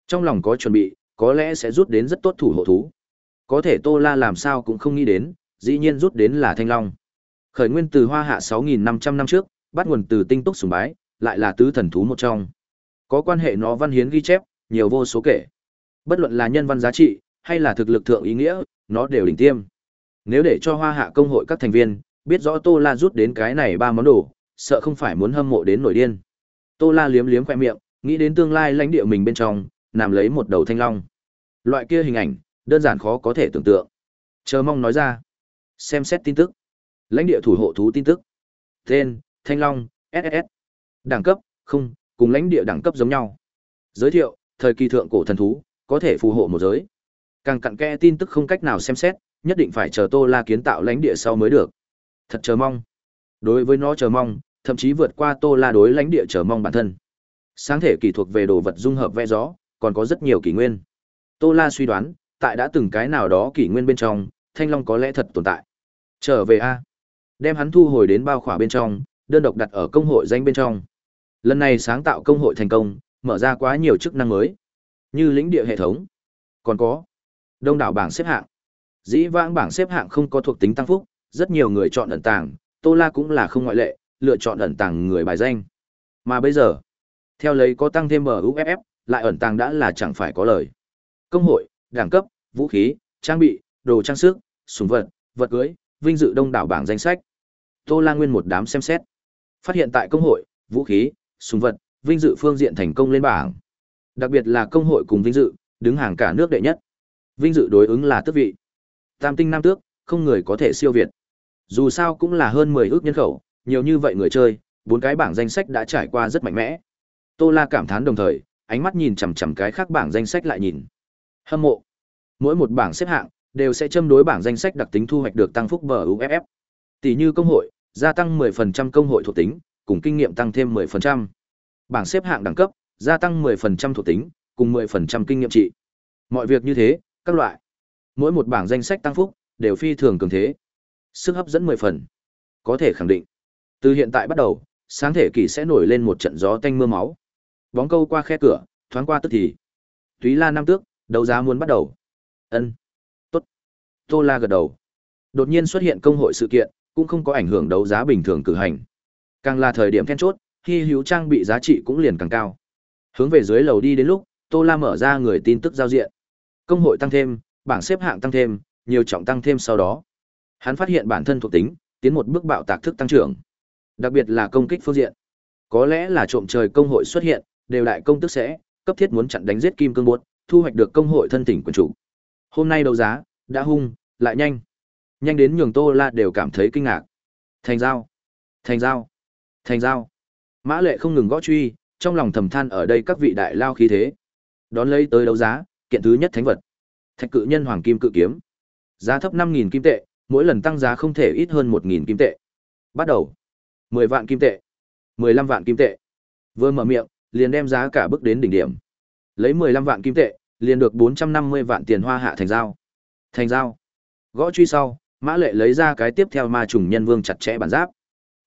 Trong lòng có chuẩn bị, có lẽ sẽ rút đến rất tốt thủ hộ thú. Có thể Tô La làm sao cũng không nghĩ đến, dĩ nhiên rút đến là Thanh Long. Khởi nguyên từ Hoa Hạ 6.500 năm trước, bắt nguồn từ tinh túc sùng bái, lại là tứ thần thú một trong. Có quan hệ nó văn hiến ghi chép, nhiều vô số kể. Bất luận là nhân văn giá trị, hay là thực lực thượng ý nghĩa, nó đều đỉnh tiêm. Nếu để cho Hoa Hạ công hội các thành viên biết rõ Tô La rút đến cái này ba món đồ, sợ không phải muốn hâm mộ đến nổi điên. Tô La liếm liếm khoe miệng, nghĩ đến tương lai lãnh địa mình bên trong, nằm lấy một đầu thanh long. Loại kia hình ảnh, đơn giản khó có thể tưởng tượng. Chờ mong nói ra. Xem xét tin tức. Lãnh địa thủ hộ thú tin tức. Tên, Thanh Long, SSS. Đẳng cấp, không, cùng lãnh địa đẳng cấp giống nhau. Giới thiệu, thời kỳ thượng cổ thần thú, có thể phù hộ một giới. Càng cặn kẽ tin tức không cách nào xem xét, nhất định phải chờ Tô La kiến tạo lãnh địa sau mới được. Thật chờ mong. Đối với nó chờ mong, thậm chí vượt qua Tô La đối lãnh địa chờ mong bản thân. Sáng thể kỳ thuộc về đồ vật dung hợp vẽ gió, còn có rất nhiều kỷ nguyên. Tô La suy đoán, tại đã từng cái nào đó kỷ nguyên bên trong, Thanh Long có lẽ thật tồn tại. Trở về a, đem hắn thu hồi đến bao khỏa bên trong, đơn độc đặt ở công hội danh bên trong. Lần này sáng tạo công hội thành công, mở ra quá nhiều chức năng mới, như lĩnh địa hệ thống, còn có đông đảo bảng xếp hạng. Dĩ vãng bảng xếp hạng không có thuộc tính tăng phúc, rất nhiều người chọn ẩn tàng, Tô La cũng là không ngoại lệ, lựa chọn ẩn tàng người bài danh. Mà bây giờ, theo lấy có tăng thêm MUFF, lại ẩn tàng đã là chẳng phải có lời. Công hội, đẳng cấp, vũ khí, trang bị, đồ trang sức, súng vật, vật cưới, vinh dự đông đảo bảng danh sách. Tô La Nguyên một đám xem xét. Phát hiện tại công hội, vũ khí, súng vật, vinh dự phương diện thành công lên bảng. Đặc biệt là công hội cùng vinh dự, đứng hàng cả nước đệ nhất. Vinh dự đối ứng là tước vị. Tam tinh nam tước, không người có thể siêu việt. Dù sao cũng là hơn 10 ước nhân khẩu, nhiều như vậy người chơi, bốn cái bảng danh sách đã trải qua rất mạnh mẽ. Tô La cảm thán đồng thời, ánh mắt nhìn chằm chằm cái khác bảng danh sách lại nhìn. Hâm mộ. Mỗi một bảng xếp hạng đều sẽ châm đối bảng danh sách đặc tính thu hoạch được tăng phúc bờ UFF. Tỷ như công hội, gia tăng 10% công hội thuộc tính, cùng kinh nghiệm tăng thêm 10%. Bảng xếp hạng đẳng cấp, gia tăng 10% thuộc tính, cùng 10% kinh nghiệm trị. Mọi việc như thế, các loại. Mỗi một bảng danh sách tăng phúc đều phi thường cường thế. Sức hấp dẫn 10 phần. Có thể khẳng định, từ hiện tại bắt đầu, sáng thể kỷ sẽ nổi lên một trận gió tanh mưa máu. Bóng câu qua khe cửa, thoáng qua tức thì. Túy La năm tước, đấu giá muốn bắt đầu. Ân. Tốt. Tô La gật đầu. Đột nhiên xuất hiện công hội sự kiện, cũng không có ảnh hưởng đấu giá bình thường cử hành. Càng là thời điểm then chốt, khi hữu trang bị giá trị cũng liền càng cao. Hướng về dưới lầu đi đến lúc, Tô La mở ra người tin tức giao diện. Công hội tăng thêm, bảng xếp hạng tăng thêm, nhiều trọng tăng thêm sau đó. Hắn phát hiện bản thân thuộc tính, tiến một bước bạo tạc thức tăng trưởng. Đặc biệt là công kích phương diện. Có lẽ là trộm trời công hội xuất hiện, đều đại công tức sẽ cấp thiết muốn chặn đánh giết kim cương buốt, thu hoạch được công hội thân tỉnh quân chủ. Hôm nay đấu giá, đã hung, lại nhanh. Nhanh đến nhường Tô La đều cảm thấy kinh ngạc. Thành giao, thành giao, thành giao. Mã Lệ không ngừng gõ truy, trong lòng thầm than ở đây các vị đại lao khí thế. Đón lấy tới đấu giá, kiện thứ nhất thánh vật. Thạch cự nhân hoàng kim cự kiếm. Giá thấp 5000 kim tệ, mỗi lần tăng giá không thể ít hơn 1000 kim tệ. Bắt đầu. 10 vạn kim tệ. 15 vạn kim tệ. Vừa mở miệng, liền đem giá cả bước đến đỉnh điểm. Lấy 15 vạn kim tệ, liền được 450 vạn tiền hoa hạ thành giao. Thành giao. Gõ truy sau, Mã Lệ lấy ra cái tiếp theo ma trùng nhân vương chặt chẽ bản giáp.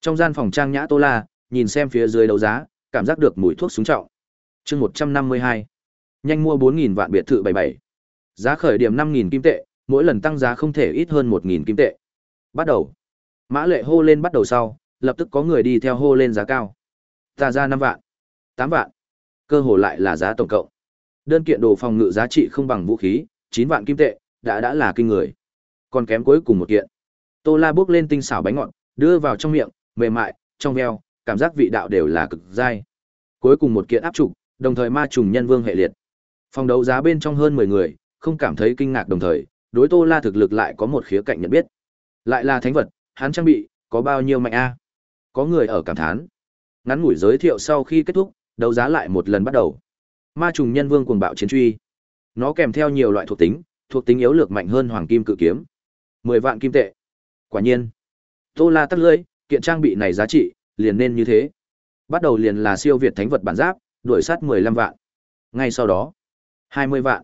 Trong gian phòng trang nhã Tô La, nhìn xem phía dưới đấu giá, cảm giác được mùi thuốc súng trọng. Chương 152. Nhanh mua 4000 vạn biệt thự 77. Giá khởi điểm 5000 kim tệ, mỗi lần tăng giá không thể ít hơn 1000 kim tệ. Bắt đầu. Mã Lệ hô lên bắt đầu sau, lập tức có người đi theo hô lên giá cao. Ta ra 5 vạn, 8 vạn. Cơ hồ lại là giá tổng cộng. Đơn kiện đồ phòng ngự giá trị không bằng vũ khí, 9 vạn kim tệ, đã đã là kinh người. Còn kém cuối cùng một kiện. Tô La bước lên tinh xảo bánh ngọt, đưa vào trong miệng, mềm mại, trong veo, cảm giác vị đạo đều là cực dai. Cuối cùng một kiện áp trục, đồng thời ma trùng nhân vương hệ liệt. Phòng đấu giá bên trong hơn 10 người, không cảm thấy kinh ngạc đồng thời, đối Tô La thực lực lại có một khía cạnh nhận biết. Lại là thánh vật, hắn trang bị, có bao nhiêu mạnh a? Có người ở cảm thán. Ngắn ngủi giới thiệu sau khi kết thúc, đấu giá lại một lần bắt đầu. Ma trùng nhân vương cuồng bạo chiến truy. Nó kèm theo nhiều loại thuộc tính, thuộc tính yếu lược mạnh hơn hoàng kim cự kiếm. 10 vạn kim tệ. Quả nhiên. Tô La tắt lưỡi, kiện trang bị này giá trị, liền nên như thế. Bắt đầu liền là siêu việt thánh vật bản giáp, đuổi sát 15 vạn. Ngay sau đó, 20 vạn.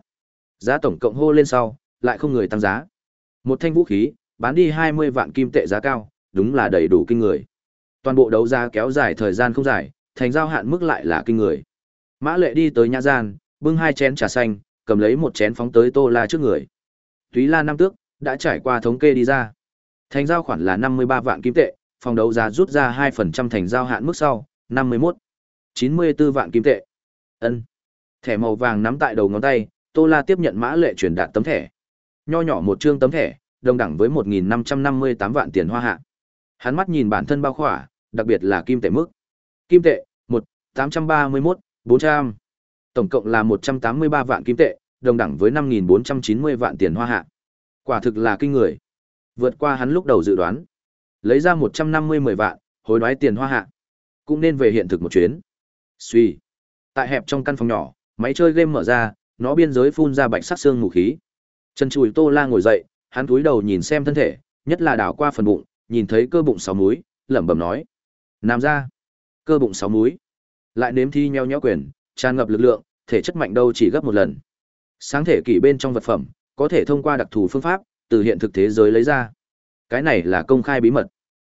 Giá tổng cộng hô lên sau, lại không người tăng giá. Một thanh vũ khí, bán đi 20 vạn kim tệ giá cao, đúng là đầy đủ kinh người. Toàn bộ đấu giá kéo dài thời gian không dài, thành giao hạn mức lại là kinh người. Mã Lệ đi tới nhã gian, bưng hai chén trà xanh, cầm lấy một chén phóng tới Tô La trước người. Túy La năm tước đã trải qua thống kê đi ra. Thành giao khoản là 53 vạn kim tệ, phòng đấu giá rút ra 2% thành giao hạn mức sau, 51 94 vạn kim tệ. Ân. Thẻ màu vàng nắm tại đầu ngón tay, Tô La tiếp nhận Mã Lệ truyền đạt tấm thẻ. Nho nhỏ một trương tấm thẻ, đồng đẳng với 1558 vạn tiền hoa hạ. Hắn mắt nhìn bản thân bao khỏa, đặc biệt là kim tệ mức. Kim tệ, 1, 831, 400. Tổng cộng là 183 vạn kim tệ, đồng đẳng với 5.490 vạn tiền hoa hạ. Quả thực là kinh người. Vượt qua hắn lúc đầu dự đoán. Lấy ra 150 10 vạn, hối đoái tiền hoa hạ. Cũng nên về hiện thực một chuyến. Suy. Tại hẹp trong căn phòng nhỏ, máy chơi game mở ra, nó biên giới phun ra bạch sắc xương mù khí. Chân chùi Tô La ngồi dậy, hắn cúi đầu nhìn xem thân thể, nhất là đảo qua phần bụng, nhìn thấy cơ bụng sáu múi, lẩm bẩm nói: "Nam ra, cơ bụng sáu múi." Lại nếm thi nheo nhéo quyền, tràn ngập lực lượng, thể chất mạnh đâu chỉ gấp một lần. Sáng thể kỷ bên trong vật phẩm, có thể thông qua đặc thù phương pháp, từ hiện thực thế giới lấy ra. Cái này là công khai bí mật.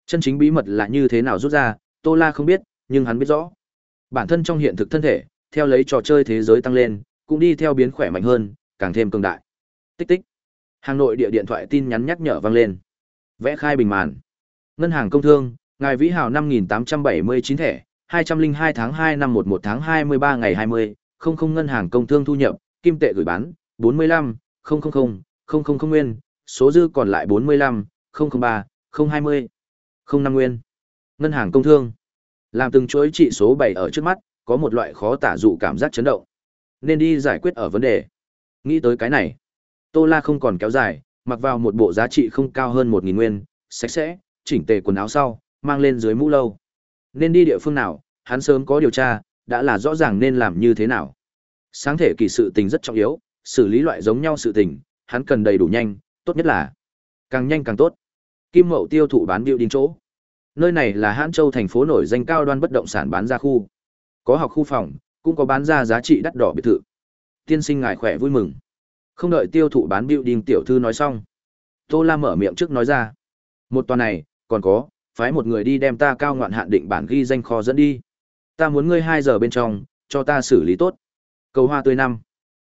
Chân chính bí mật là như thế nào rút ra, Tô La không biết, nhưng hắn biết rõ. Bản thân trong hiện thực thân thể, theo lấy trò chơi thế giới tăng lên, cũng đi theo biến khỏe mạnh hơn, càng thêm cường đại. Tích tích. Hà Nội địa điện thoại tin nhắn nhắc nhở vang lên. Vẽ khai bình màn. Ngân hàng công thương, ngài Vĩ Hào 5879 thẻ, 202 tháng 2 năm 11 tháng 23 ngày 20, không không ngân hàng công thương thu nhập, kim tệ gửi bán, 45, 000, 000 nguyên, số dư còn lại 45, 003, 020, 05 nguyên. Ngân hàng công thương. Làm từng chuỗi trị số 7 ở trước mắt, có một loại khó tả dụ cảm giác chấn động. Nên đi giải quyết ở vấn đề. Nghĩ tới cái này, Tô La không còn kéo dài, mặc vào một bộ giá trị không cao hơn 1000 nguyên, sạch sẽ, chỉnh tề quần áo sau, mang lên dưới mũ lâu. Nên đi địa phương nào, hắn sớm có điều tra, đã là rõ ràng nên làm như thế nào. Sáng thể kỳ sự tình rất trọng yếu, xử lý loại giống nhau sự tình, hắn cần đầy đủ nhanh, tốt nhất là càng nhanh càng tốt. Kim Mậu tiêu thụ bán điệu đinh chỗ. Nơi này là Hãn Châu thành phố nổi danh cao đoan bất động sản bán ra khu. Có học khu phòng, cũng có bán ra giá trị đắt đỏ biệt thự. Tiên sinh ngài khỏe vui mừng. Không đợi tiêu thụ bán điệu đinh tiểu thư nói xong. Tô La mở miệng trước nói ra. Một toàn này, còn có, phái một người đi đem ta cao ngoạn hạn định bản ghi danh kho dẫn đi. Ta muốn ngươi hai giờ bên trong, cho ta xử lý tốt. Cầu hoa tươi năm.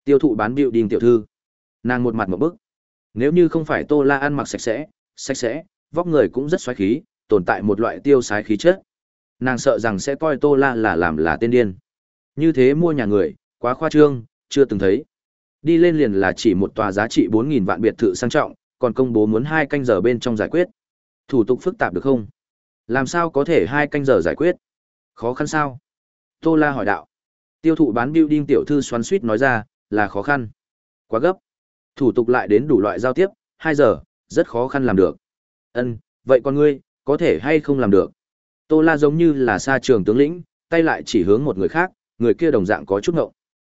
Tiêu thụ bán bịu đình tiểu thư. Nàng một mặt một bức. Nếu như không phải Tô La ăn mặc sạch sẽ, sạch sẽ, vóc người cũng rất xoáy khí, tồn tại một loại tiêu sái khí chất. Nàng sợ rằng sẽ coi Tô La là làm là tên điên. Như thế mua nhà người, quá khoa trương, chưa từng thấy. Đi lên liền là chỉ một tòa giá trị 4.000 vạn biệt thự sang trọng, còn công bố muốn hai canh giờ bên trong giải quyết. Thủ tục phức tạp được không? Làm sao có thể hai canh giờ giải quyết? Khó khăn sao? Tô La hỏi đạo. Tiêu thụ bán building tiểu thư xoắn suýt nói ra, là khó khăn. Quá gấp. Thủ tục lại đến đủ loại giao tiếp, 2 giờ, rất khó khăn làm được. Ân, vậy con ngươi, có thể hay không làm được? Tô La giống như là xa trường tướng lĩnh, tay lại chỉ hướng một người khác, người kia đồng dạng có chút ngộng.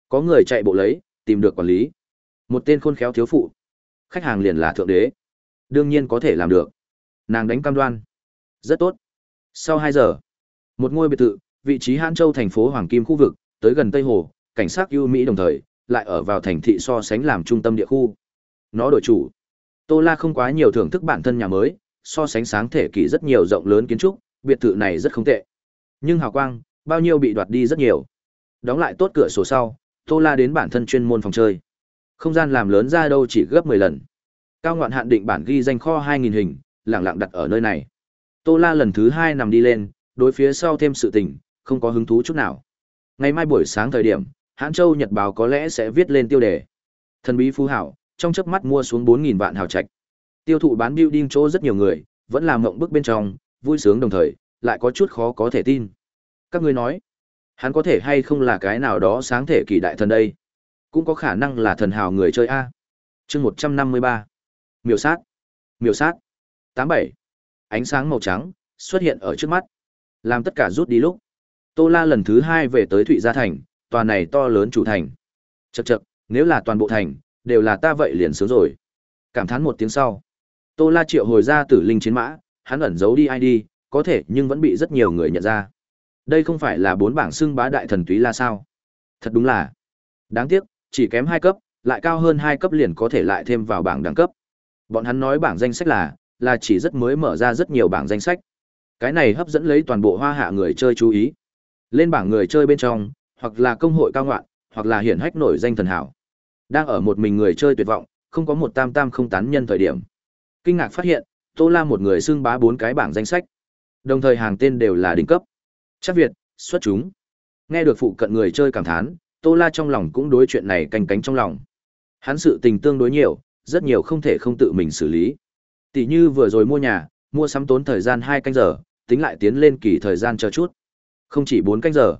Có người chạy bộ lấy, tìm được quản lý. Một tên khôn khéo thiếu phụ. Khách hàng liền là thượng đế. Đương nhiên có thể làm được. Nàng đánh cam đoan. Rất tốt. Sau hai giờ, một ngôi biệt thự, vị trí Hãn Châu thành phố Hoàng Kim khu vực, tới gần Tây Hồ, cảnh sát ưu Mỹ đồng thời, lại ở vào thành thị so sánh làm trung tâm địa khu. Nó đổi chủ. Tô La không quá nhiều thưởng thức bản thân nhà mới, so sánh sáng thể kỷ rất nhiều rộng lớn kiến trúc, biệt thự này rất không tệ. Nhưng hào quang, bao nhiêu bị đoạt đi rất nhiều. Đóng lại tốt cửa sổ sau, Tô La đến bản thân chuyên môn phòng chơi. Không gian làm lớn ra đâu chỉ gấp 10 lần. Cao ngoạn hạn định bản ghi danh kho 2.000 hình, lẳng lặng đặt ở nơi này. Tô La lần thứ hai nằm đi lên, đối phía sau thêm sự tình, không có hứng thú chút nào. Ngày mai buổi sáng thời điểm, Hãn Châu Nhật báo có lẽ sẽ viết lên tiêu đề. Thần bí phú hảo, trong chớp mắt mua xuống 4000 vạn hào trạch. Tiêu thụ bán building chỗ rất nhiều người, vẫn làm mộng bức bên trong, vui sướng đồng thời, lại có chút khó có thể tin. Các ngươi nói, hắn có thể hay không là cái nào đó sáng thể kỳ đại thần đây? Cũng có khả năng là thần hào người chơi a. Chương 153. Miểu sát. Miểu sát. 87 ánh sáng màu trắng xuất hiện ở trước mắt. Làm tất cả rút đi lúc, tô la lần thứ hai về tới thụy gia thành, tòa này to lớn chủ thành. Chật chật nếu là toàn bộ thành, đều là ta vậy liền sướng rồi. Cảm thán một tiếng sau, tô la triệu hồi ra tử linh chiến mã, hắn ẩn giấu đi id có thể nhưng vẫn bị rất nhiều người nhận ra. Đây không phải là bốn bảng xưng bá đại thần túy la sao? Thật đúng là đáng tiếc, chỉ kém hai cấp, lại cao hơn hai cấp liền có thể lại thêm vào bảng đẳng cấp. Bọn hắn nói bảng danh sách là là chỉ rất mới mở ra rất nhiều bảng danh sách. Cái này hấp dẫn lấy toàn bộ hoa hạ người chơi chú ý. Lên bảng người chơi bên trong, hoặc là công hội cao ngoạn, hoặc là hiển hách nổi danh thần hảo. Đang ở một mình người chơi tuyệt vọng, không có một tam tam không tán nhân thời điểm. Kinh ngạc phát hiện, Tô La một người xưng bá bốn cái bảng danh sách. Đồng thời hàng tên đều là đỉnh cấp. Chắc Việt, xuất chúng. Nghe được phụ cận người chơi cảm thán, Tô La trong lòng cũng đối chuyện này canh cánh trong lòng. Hắn sự tình tương đối nhiều, rất nhiều không thể không tự mình xử lý. Tỷ như vừa rồi mua nhà, mua sắm tốn thời gian 2 canh giờ, tính lại tiến lên kỳ thời gian chờ chút. Không chỉ 4 canh giờ.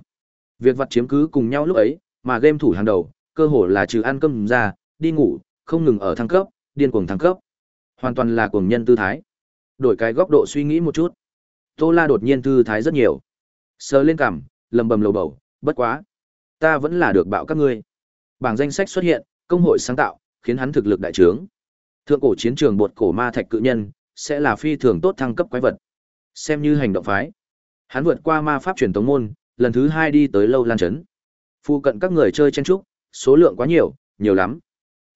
Việc vặt chiếm cứ cùng nhau lúc ấy, mà game thủ hàng đầu, cơ hồ là trừ ăn cơm ra, đi ngủ, không ngừng ở thăng cấp, điên cuồng thăng cấp. Hoàn toàn là cuồng nhân tư thái. Đổi cái góc độ suy nghĩ một chút. Tô La đột nhiên tư thái rất nhiều. Sờ lên cằm, lầm bầm lầu bầu, bất quá. Ta vẫn là được bạo các ngươi. Bảng danh sách xuất hiện, công hội sáng tạo, khiến hắn thực lực đại trướng. Thượng cổ chiến trường bột cổ ma thạch cự nhân sẽ là phi thường tốt thăng cấp quái vật. Xem như hành động phái. Hắn vượt qua ma pháp truyền tống môn, lần thứ hai đi tới lâu lan trấn. phụ cận các người chơi chen trúc, số lượng quá nhiều, nhiều lắm.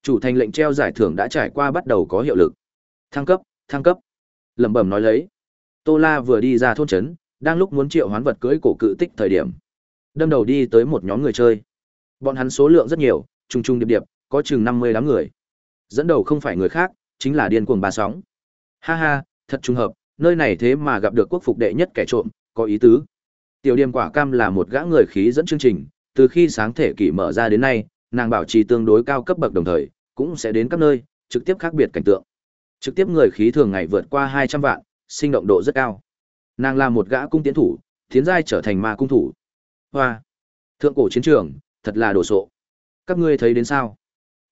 Chủ thành lệnh treo giải thưởng đã trải qua bắt đầu có hiệu lực. Thăng cấp, thăng cấp. Lẩm bẩm nói lấy. Tô La vừa đi ra thôn trấn, đang lúc muốn triệu hoán vật cưỡi cổ cự tích thời điểm, đâm đầu đi tới một nhóm người chơi. Bọn hắn số lượng rất nhiều, trùng trùng điệp điệp, có chừng 50 đám người. Dẫn đầu không phải người khác, chính là điên cuồng ba sóng. Ha ha, thật trùng hợp, nơi này thế mà gặp được quốc phục đệ nhất kẻ trộm, có ý tứ. Tiểu Điềm Quả Cam là một gã người khí dẫn chương trình, từ khi sáng thể kỷ mở ra đến nay, nàng bảo trì tương đối cao cấp bậc đồng thời, cũng sẽ đến các nơi, trực tiếp khác biệt cảnh tượng. Trực tiếp người khí thường ngày vượt qua 200 vạn, sinh động độ rất cao. Nàng là một gã cung tiến thủ, tiến giai trở thành ma cung thủ. Hoa, thượng cổ chiến trường, thật là đồ sộ. Các ngươi thấy đến sao?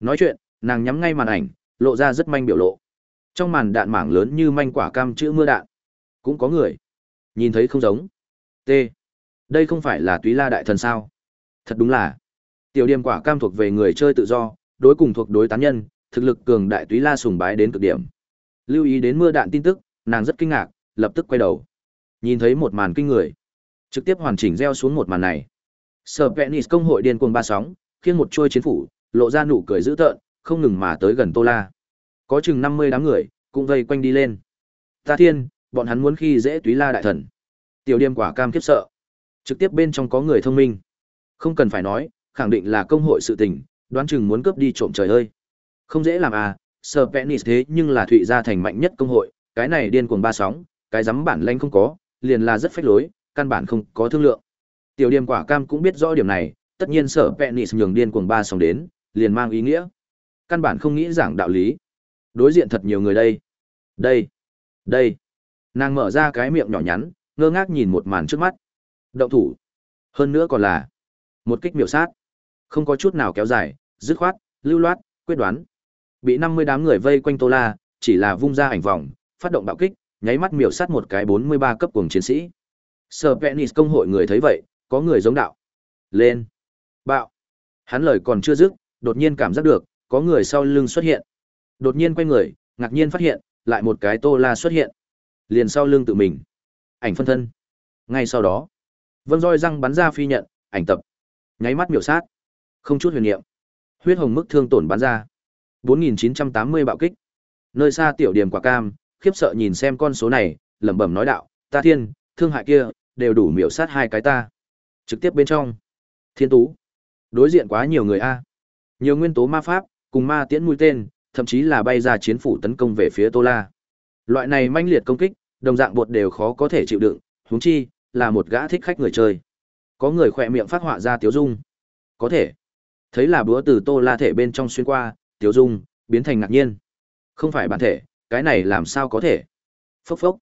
Nói chuyện, nàng nhắm ngay màn ảnh, lộ ra rất manh biểu lộ. Trong màn đạn mảng lớn như manh quả cam chữ mưa đạn. Cũng có người. Nhìn thấy không giống. T. Đây không phải là túy la đại thần sao? Thật đúng là. Tiểu điểm quả cam thuộc về người chơi tự do, đối cùng thuộc đối tán nhân, thực lực cường đại túy la sùng bái đến cực điểm. Lưu ý đến mưa đạn tin tức, nàng rất kinh ngạc, lập tức quay đầu. Nhìn thấy một màn kinh người, trực tiếp hoàn chỉnh gieo xuống một màn này. Sở Penis công hội điên cuồng ba sóng, khiến một trôi chiến phủ, lộ ra nụ cười dữ tợn, không ngừng mà tới gần Tô La. Có chừng 50 đám người, cũng vây quanh đi lên. Ta thiên, bọn hắn muốn khi dễ túy la đại thần. Tiểu điềm quả cam kiếp sợ. Trực tiếp bên trong có người thông minh. Không cần phải nói, khẳng định là công hội sự tình, đoán chừng muốn cướp đi trộm trời ơi. Không dễ làm à, Sở Penis thế nhưng là Thụy gia thành mạnh nhất công hội, cái này điên cuồng ba sóng, cái dám bản lãnh không có, liền là rất phách lối, căn bản không có thương lượng. Tiểu Điềm Quả Cam cũng biết rõ điểm này, tất nhiên Sở Penis nhường điên cuồng ba sóng đến, liền mang ý nghĩa. Căn bản không nghĩ giảng đạo lý. Đối diện thật nhiều người đây. Đây, đây. Nàng mở ra cái miệng nhỏ nhắn, ngơ ngác nhìn một màn trước mắt. Động thủ. Hơn nữa còn là một kích miểu sát. Không có chút nào kéo dài, dứt khoát, lưu loát, quyết đoán. Bị 50 đám người vây quanh Tô La, chỉ là vung ra ảnh vòng, phát động bạo kích, nháy mắt miểu sát một cái 43 cấp cường chiến sĩ. Sở Penis công hội người thấy vậy, có người giống đạo. Lên. Bạo. Hắn lời còn chưa dứt, đột nhiên cảm giác được, có người sau lưng xuất hiện. Đột nhiên quay người, ngạc nhiên phát hiện, lại một cái Tô La xuất hiện. Liền sau lưng tự mình. Ảnh phân thân. Ngay sau đó, vân roi răng bắn ra phi nhận, ảnh tập. Nháy mắt miểu sát. Không chút huyền niệm. Huyết hồng mức thương tổn bắn ra. 4980 bạo kích. Nơi xa tiểu điểm quả cam, khiếp sợ nhìn xem con số này, lẩm bẩm nói đạo, ta thiên, thương hại kia, đều đủ miểu sát hai cái ta. Trực tiếp bên trong. Thiên tú. Đối diện quá nhiều người a. Nhiều nguyên tố ma pháp, cùng ma tiễn mũi tên, thậm chí là bay ra chiến phủ tấn công về phía Tô La. Loại này manh liệt công kích, đồng dạng bột đều khó có thể chịu đựng, huống chi là một gã thích khách người chơi. Có người khỏe miệng phát họa ra tiếu dung. Có thể. Thấy là búa từ Tô La thể bên trong xuyên qua, tiếu dung biến thành ngạc nhiên. Không phải bản thể, cái này làm sao có thể? Phốc phốc.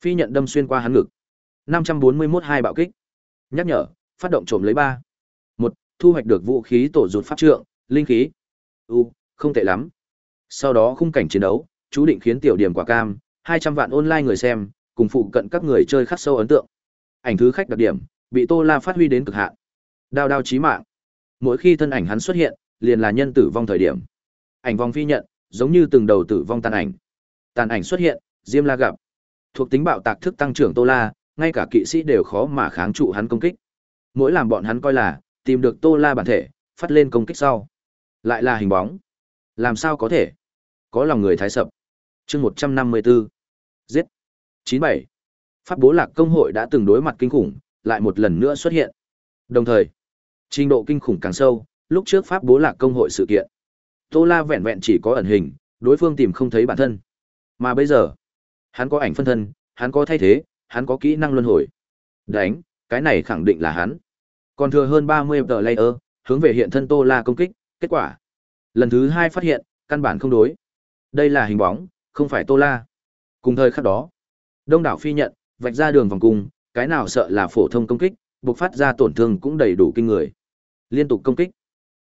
Phi nhận đâm xuyên qua hắn ngực. 541 hai bạo kích. Nhắc nhở, phát động trộm lấy ba. một Thu hoạch được vũ khí tổ rụt pháp trượng, linh khí. U, không tệ lắm. Sau đó khung cảnh chiến đấu, chú định khiến tiểu điểm quả cam, 200 vạn online người xem, cùng phụ cận các người chơi khắc sâu ấn tượng. Ảnh thứ khách đặc điểm, bị Tô La phát huy đến cực hạn. Đao đao chí mạng. Mỗi khi thân ảnh hắn xuất hiện, liền là nhân tử vong thời điểm. Ảnh vòng phi nhận, giống như từng đầu tử vong tàn ảnh. Tàn ảnh xuất hiện, Diêm La gặp. Thuộc tính bạo tạc thức tăng trưởng Tô La, ngay cả kỵ sĩ đều khó mà kháng trụ hắn công kích. Mỗi làm bọn hắn coi là tìm được Tô La bản thể, phát lên công kích sau. Lại là hình bóng. Làm sao có thể? Có lòng người thái sập. chương 154. Giết. 97. Pháp bố lạc công hội đã từng đối mặt kinh khủng, lại một lần nữa xuất hiện. Đồng thời, trình độ kinh khủng càng sâu, lúc trước Pháp bố lạc công hội sự kiện. Tô La vẹn vẹn chỉ có ẩn hình, đối phương tìm không thấy bản thân. Mà bây giờ, hắn có ảnh phân thân, hắn có thay thế, hắn có kỹ năng luân hồi. Đánh, cái này khẳng định là hắn. Còn thừa hơn 30 tờ layer, hướng về hiện thân Tô La công kích, kết quả. Lần thứ hai phát hiện, căn bản không đối. Đây là hình bóng, không phải Tô La. Cùng thời khắc đó, đông đảo phi nhận, vạch ra đường vòng cung, cái nào sợ là phổ thông công kích, bộc phát ra tổn thương cũng đầy đủ kinh người. Liên tục công kích.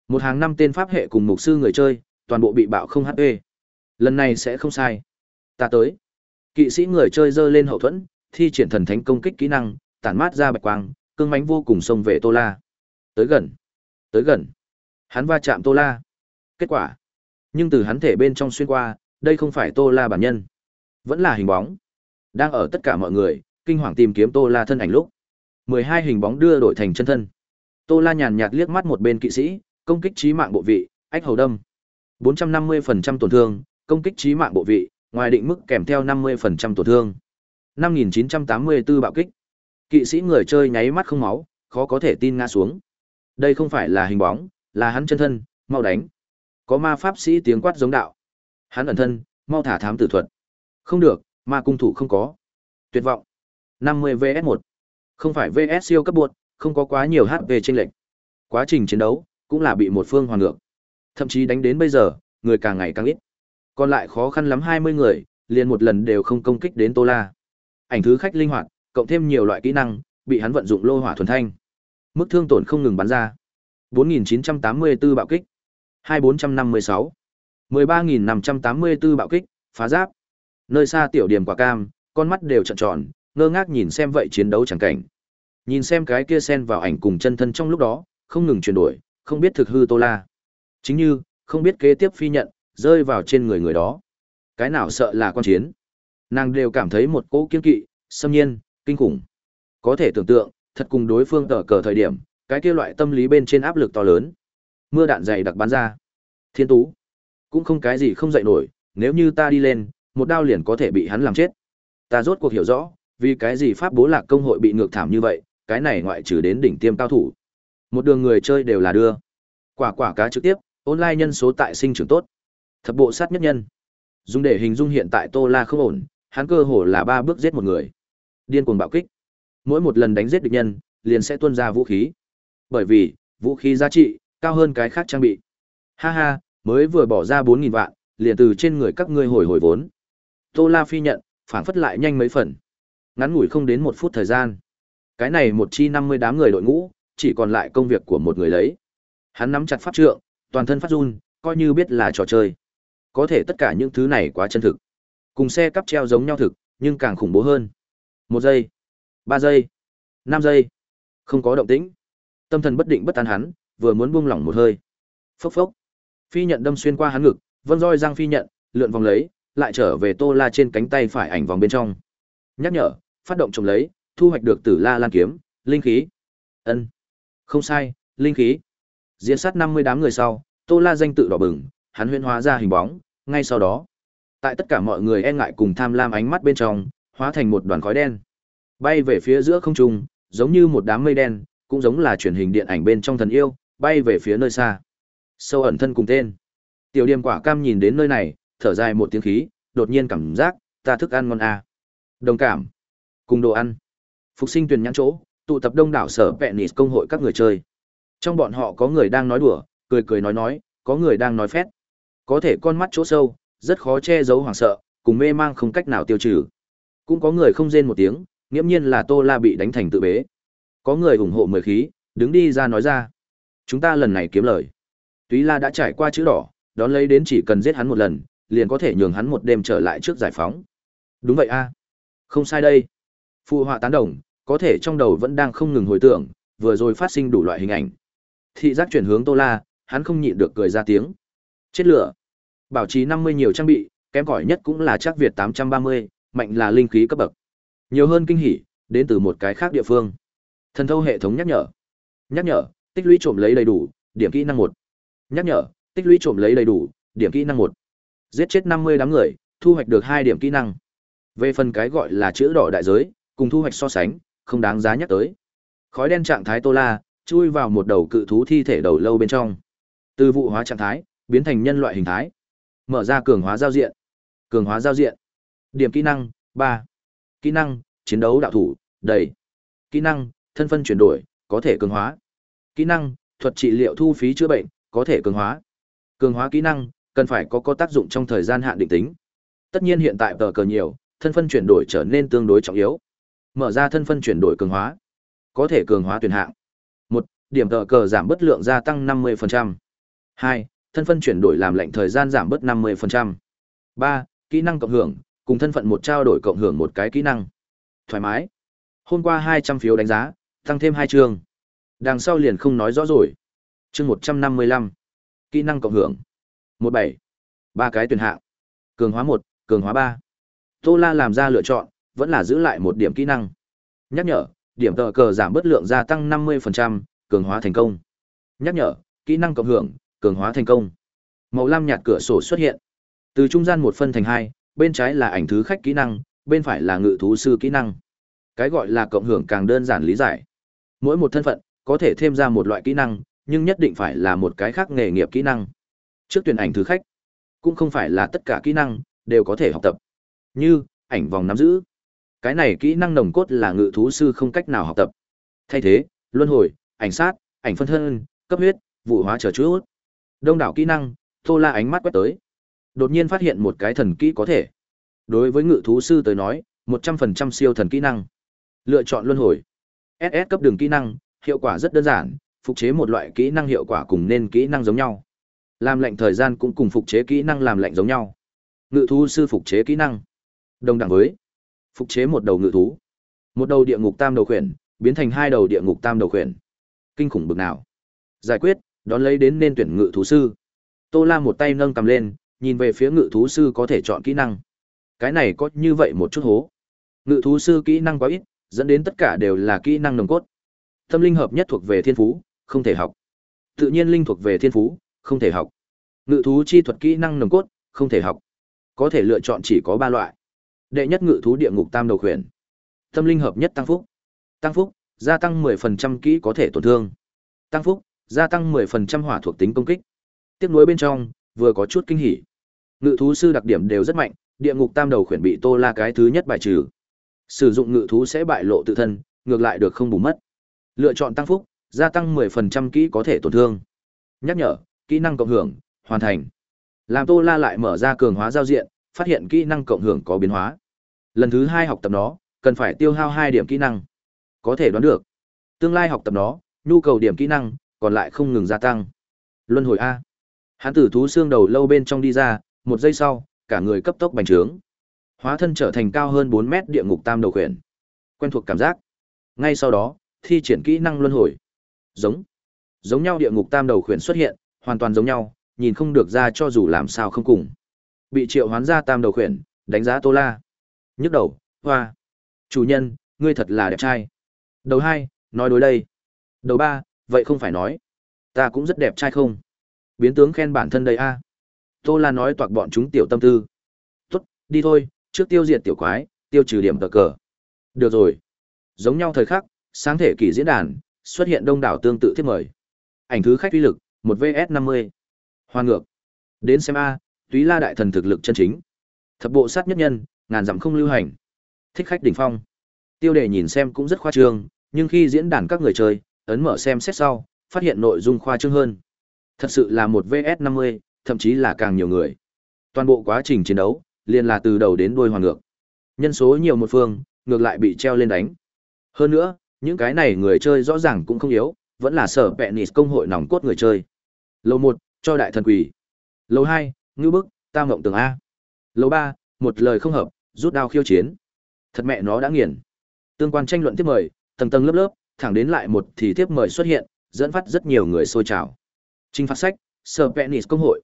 Một hàng năm tên pháp hệ cùng mục sư người chơi, toàn bộ bị bạo không HP. Lần này sẽ không sai. Ta tới. Kỵ sĩ người chơi giơ lên hậu thuẫn, thi triển thần thánh công kích kỹ năng, tản mát ra bạch quang, cương mãnh vô cùng xông về Tô La. Tới gần. Tới gần. Hắn va chạm Tô La. Kết quả. Nhưng từ hắn thể bên trong xuyên qua, đây không phải Tô La bản nhân. Vẫn là hình bóng. Đang ở tất cả mọi người, kinh hoàng tìm kiếm Tô La thân ảnh lúc. mười hai hình bóng đưa đổi thành chân thân. Tô La nhàn nhạt liếc mắt một bên kỵ sĩ, công kích trí mạng bộ vị, ách hầu đâm. 450% tổn thương, công kích trí mạng bộ vị, ngoài định mức kèm theo 50% tổn thương. 5984 bạo kích. Kỵ sĩ người chơi nháy mắt không máu, khó có thể tin ngã xuống. Đây không phải là hình bóng, là hắn chân thân, mau đánh. Có ma pháp sĩ tiếng quát giống đạo. Hắn ẩn thân, mau thả thám tử thuật. Không được, ma cung thủ không có. Tuyệt vọng. 50 vs 1. Không phải VS siêu cấp buộc, không có quá nhiều HP chênh lệch. Quá trình chiến đấu cũng là bị một phương hoàn ngược. Thậm chí đánh đến bây giờ, người càng ngày càng ít. Còn lại khó khăn lắm 20 người, liền một lần đều không công kích đến Tô La. Ảnh thứ khách linh hoạt, cộng thêm nhiều loại kỹ năng, bị hắn vận dụng lô hỏa thuần thanh. Mức thương tổn không ngừng bắn ra. 4984 bạo kích, 2456, 13584 bạo kích, phá giáp. Nơi xa tiểu điểm quả cam, con mắt đều trợn tròn, ngơ ngác nhìn xem vậy chiến đấu chẳng cảnh. Nhìn xem cái kia sen vào ảnh cùng chân thân trong lúc đó, không ngừng chuyển đổi, không biết thực hư Tô La. Chính như, không biết kế tiếp phi nhận, rơi vào trên người người đó. Cái nào sợ là quan chiến. Nàng đều cảm thấy một cỗ kiên kỵ, xâm nhiên, kinh khủng. Có thể tưởng tượng, thật cùng đối phương tở cờ thời điểm, cái kia loại tâm lý bên trên áp lực to lớn. Mưa đạn dày đặc bắn ra. Thiên tú, cũng không cái gì không dậy nổi, nếu như ta đi lên, một đao liền có thể bị hắn làm chết. Ta rốt cuộc hiểu rõ, vì cái gì pháp bố lạc công hội bị ngược thảm như vậy, cái này ngoại trừ đến đỉnh tiêm cao thủ. Một đường người chơi đều là đưa. Quả quả cá trực tiếp, online nhân số tại sinh trưởng tốt. Thập bộ sát nhất nhân. Dùng để hình dung hiện tại Tô La không ổn, hắn cơ hồ là ba bước giết một người. Điên cuồng bạo kích. Mỗi một lần đánh giết địch nhân, liền sẽ tuôn ra vũ khí. Bởi vì, vũ khí giá trị cao hơn cái khác trang bị. Ha ha, mới vừa bỏ ra 4000 vạn, liền từ trên người các ngươi hồi hồi vốn. Tô La phi nhận, phản phất lại nhanh mấy phần. Ngắn ngủi không đến một phút thời gian. Cái này một chi 50 đám người đội ngũ, chỉ còn lại công việc của một người lấy. Hắn nắm chặt pháp trượng, toàn thân phát run, coi như biết là trò chơi. Có thể tất cả những thứ này quá chân thực. Cùng xe cắp treo giống nhau thực, nhưng càng khủng bố hơn. Một giây, ba giây, năm giây. Không có động tĩnh. Tâm thần bất định bất an hắn, vừa muốn buông lỏng một hơi. Phốc phốc. Phi nhận đâm xuyên qua hắn ngực, vân roi giang phi nhận, lượn vòng lấy, lại trở về Tô La trên cánh tay phải ảnh vòng bên trong. Nhắc nhở, phát động trồng lấy, thu hoạch được Tử La Lan kiếm, linh khí. Ân. Không sai, linh khí. Diễn sát 50 đám người sau, Tô La danh tự đỏ bừng, hắn huyễn hóa ra hình bóng, ngay sau đó, tại tất cả mọi người e ngại cùng tham lam ánh mắt bên trong, hóa thành một đoàn khói đen, bay về phía giữa không trung, giống như một đám mây đen, cũng giống là truyền hình điện ảnh bên trong thần yêu, bay về phía nơi xa. Sâu ẩn thân cùng tên. Tiểu Điềm Quả Cam nhìn đến nơi này, thở dài một tiếng khí, đột nhiên cảm giác, ta thức ăn ngon à. Đồng cảm, cùng đồ ăn. Phục sinh tuyển nhãn chỗ, tụ tập đông đảo sở vẹn nịt công hội các người chơi. Trong bọn họ có người đang nói đùa, cười cười nói nói, có người đang nói phét. Có thể con mắt chỗ sâu, rất khó che giấu hoảng sợ, cùng mê mang không cách nào tiêu trừ. Cũng có người không rên một tiếng, nghiễm nhiên là Tô La bị đánh thành tự bế. Có người ủng hộ mười khí, đứng đi ra nói ra. Chúng ta lần này kiếm lời. Túy La đã trải qua chữ đỏ, đón lấy đến chỉ cần giết hắn một lần, liền có thể nhường hắn một đêm trở lại trước giải phóng. Đúng vậy a. Không sai đây. Phụ họa tán đồng, có thể trong đầu vẫn đang không ngừng hồi tưởng, vừa rồi phát sinh đủ loại hình ảnh. Thị giác chuyển hướng Tô La, hắn không nhịn được cười ra tiếng. Chết lửa. Bảo trì 50 nhiều trang bị, kém cỏi nhất cũng là chắc Việt 830, mạnh là linh khí cấp bậc. Nhiều hơn kinh hỉ, đến từ một cái khác địa phương. Thần thâu hệ thống nhắc nhở. Nhắc nhở, tích lũy trộm lấy đầy đủ, điểm kỹ năng một, Nhắc nhở, tích lũy trộm lấy đầy đủ, điểm kỹ năng một, Giết chết 50 đám người, thu hoạch được hai điểm kỹ năng. Về phần cái gọi là chữ đỏ đại giới, cùng thu hoạch so sánh, không đáng giá nhắc tới. Khói đen trạng thái Tô La, chui vào một đầu cự thú thi thể đầu lâu bên trong. Từ vụ hóa trạng thái, biến thành nhân loại hình thái. Mở ra cường hóa giao diện. Cường hóa giao diện. Điểm kỹ năng, ba, Kỹ năng, chiến đấu đạo thủ, đầy. Kỹ năng, thân phân chuyển đổi, có thể cường hóa. Kỹ năng, thuật trị liệu thu phí chữa bệnh, có thể cường hóa. Cường hóa kỹ năng, cần phải có có tác dụng trong thời gian hạn định tính. Tất nhiên hiện tại tờ cờ nhiều, thân phân chuyển đổi trở nên tương đối trọng yếu. Mở ra thân phân chuyển đổi cường hóa. Có thể cường hóa tuyển hạng. một Điểm tờ cờ giảm bất lượng gia tăng 50%. 2. Thân phân chuyển đổi làm lệnh thời gian giảm bớt 50%. 3. Kỹ năng cộng hưởng, cùng thân phận một trao đổi cộng hưởng một cái kỹ năng. Thoải mái. Hôm qua 200 phiếu đánh giá, tăng thêm hai chương. Đằng sau liền không nói rõ rồi. Chương 155. Kỹ năng cộng hưởng. 17. Ba cái tuyển hạng. Cường hóa một, cường hóa ba, Tô La làm ra lựa chọn, vẫn là giữ lại một điểm kỹ năng. Nhắc nhở, điểm tờ cờ giảm bớt lượng gia tăng 50%, cường hóa thành công. Nhắc nhở, kỹ năng cộng hưởng, cường hóa thành công. Màu lam nhạt cửa sổ xuất hiện. Từ trung gian một phân thành hai, bên trái là ảnh thứ khách kỹ năng, bên phải là ngự thú sư kỹ năng. Cái gọi là cộng hưởng càng đơn giản lý giải. Mỗi một thân phận có thể thêm ra một loại kỹ năng, nhưng nhất định phải là một cái khác nghề nghiệp kỹ năng. Trước tuyển ảnh thứ khách, cũng không phải là tất cả kỹ năng đều có thể học tập. Như ảnh vòng nắm giữ, Cái này kỹ năng nồng cốt là ngự thú sư không cách nào học tập. Thay thế, luân hồi, ảnh sát, ảnh phân thân, cấp huyết, vụ hóa chờ chút. Đông đảo kỹ năng, Tô La ánh mắt quét tới. Đột nhiên phát hiện một cái thần kỹ có thể. Đối với ngự thú sư tới nói, 100% siêu thần kỹ năng. Lựa chọn luân hồi. SS cấp đường kỹ năng, hiệu quả rất đơn giản, phục chế một loại kỹ năng hiệu quả cùng nên kỹ năng giống nhau. Làm lệnh thời gian cũng cùng phục chế kỹ năng làm lệnh giống nhau. Ngự thú sư phục chế kỹ năng. Đồng đẳng với phục chế một đầu ngự thú. Một đầu địa ngục tam đầu khuyển, biến thành hai đầu địa ngục tam đầu khuyển. Kinh khủng bực nào. Giải quyết, đón lấy đến nên tuyển ngự thú sư. Tô La một tay nâng cầm lên, nhìn về phía ngự thú sư có thể chọn kỹ năng. Cái này có như vậy một chút hố. Ngự thú sư kỹ năng quá ít, dẫn đến tất cả đều là kỹ năng nồng cốt. Tâm linh hợp nhất thuộc về thiên phú, không thể học. Tự nhiên linh thuộc về thiên phú, không thể học. Ngự thú chi thuật kỹ năng nồng cốt, không thể học. Có thể lựa chọn chỉ có ba loại. Đệ nhất ngự thú địa ngục tam đầu khuyển. Tâm linh hợp nhất tăng phúc. Tăng phúc, gia tăng 10% kỹ có thể tổn thương. Tăng phúc, gia tăng 10% hỏa thuộc tính công kích. Tiếp nối bên trong, vừa có chút kinh hỉ. Ngự thú sư đặc điểm đều rất mạnh, địa ngục tam đầu khuyển bị Tô La cái thứ nhất bài trừ. Sử dụng ngự thú sẽ bại lộ tự thân, ngược lại được không bù mất. Lựa chọn tăng phúc, gia tăng 10% kỹ có thể tổn thương. Nhắc nhở, kỹ năng cộng hưởng, hoàn thành. Làm Tô La lại mở ra cường hóa giao diện, phát hiện kỹ năng cộng hưởng có biến hóa. Lần thứ hai học tập nó, cần phải tiêu hao hai điểm kỹ năng. Có thể đoán được. Tương lai học tập nó, nhu cầu điểm kỹ năng, còn lại không ngừng gia tăng. Luân hồi A. Hán tử thú xương đầu lâu bên trong đi ra, một giây sau, cả người cấp tốc bành trướng. Hóa thân trở thành cao hơn 4 mét địa ngục tam đầu khuyển. Quen thuộc cảm giác. Ngay sau đó, thi triển kỹ năng luân hồi. Giống. Giống nhau địa ngục tam đầu khuyển xuất hiện, hoàn toàn giống nhau, nhìn không được ra cho dù làm sao không cùng. Bị triệu hoán ra tam đầu khuyển, đánh giá Tô La. Nhức đầu, hoa. Chủ nhân, ngươi thật là đẹp trai. Đầu hai, nói đối đây. Đầu ba, vậy không phải nói. Ta cũng rất đẹp trai không? Biến tướng khen bản thân đây a. Tô La nói toạc bọn chúng tiểu tâm tư. Tốt, đi thôi, trước tiêu diệt tiểu quái, tiêu trừ điểm tờ cờ. Được rồi. Giống nhau thời khắc, sáng thể kỳ diễn đàn, xuất hiện đông đảo tương tự thiết mời. Ảnh thứ khách uy lực, một vs 50. Hoa ngược. Đến xem A, túy la đại thần thực lực chân chính. Thập bộ sát nhất nhân, ngàn dặm không lưu hành. Thích khách đỉnh phong. Tiêu đề nhìn xem cũng rất khoa trương, nhưng khi diễn đàn các người chơi, ấn mở xem xét sau, phát hiện nội dung khoa trương hơn. Thật sự là một vs 50, thậm chí là càng nhiều người. Toàn bộ quá trình chiến đấu, liền là từ đầu đến đuôi hoàn ngược. Nhân số nhiều một phương, ngược lại bị treo lên đánh. Hơn nữa, những cái này người chơi rõ ràng cũng không yếu, vẫn là sở Penis công hội nòng cốt người chơi. Lầu 1, cho đại thần quỷ. Lầu 2, ngư bức, tam ngộng tường A. Lầu 3, một lời không hợp, rút đao khiêu chiến. Thật mẹ nó đã nghiền. Tương quan tranh luận tiếp mời, tầng tầng lớp lớp, thẳng đến lại một thì tiếp mời xuất hiện, dẫn phát rất nhiều người sôi trào. Trình phạt sách, sở Penis công hội.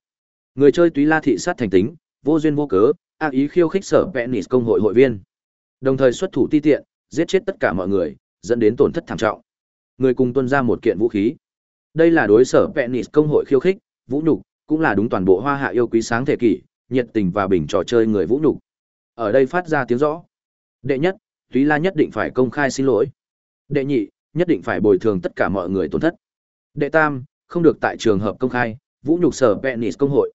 Người chơi túy la thị sát thành tính, vô duyên vô cớ, ác ý khiêu khích sở Penis công hội hội viên. Đồng thời xuất thủ ti tiện, giết chết tất cả mọi người, dẫn đến tổn thất thảm trọng. Người cùng tuân ra một kiện vũ khí. Đây là đối sở Penis công hội khiêu khích, vũ nhục, cũng là đúng toàn bộ hoa hạ yêu quý sáng thể kỷ, nhiệt tình và bình trò chơi người vũ nhục. Ở đây phát ra tiếng rõ. Đệ nhất, Túy La nhất định phải công khai xin lỗi. Đệ nhị, nhất định phải bồi thường tất cả mọi người tổn thất. Đệ tam, không được tại trường hợp công khai, vũ nhục sở Penis công hội.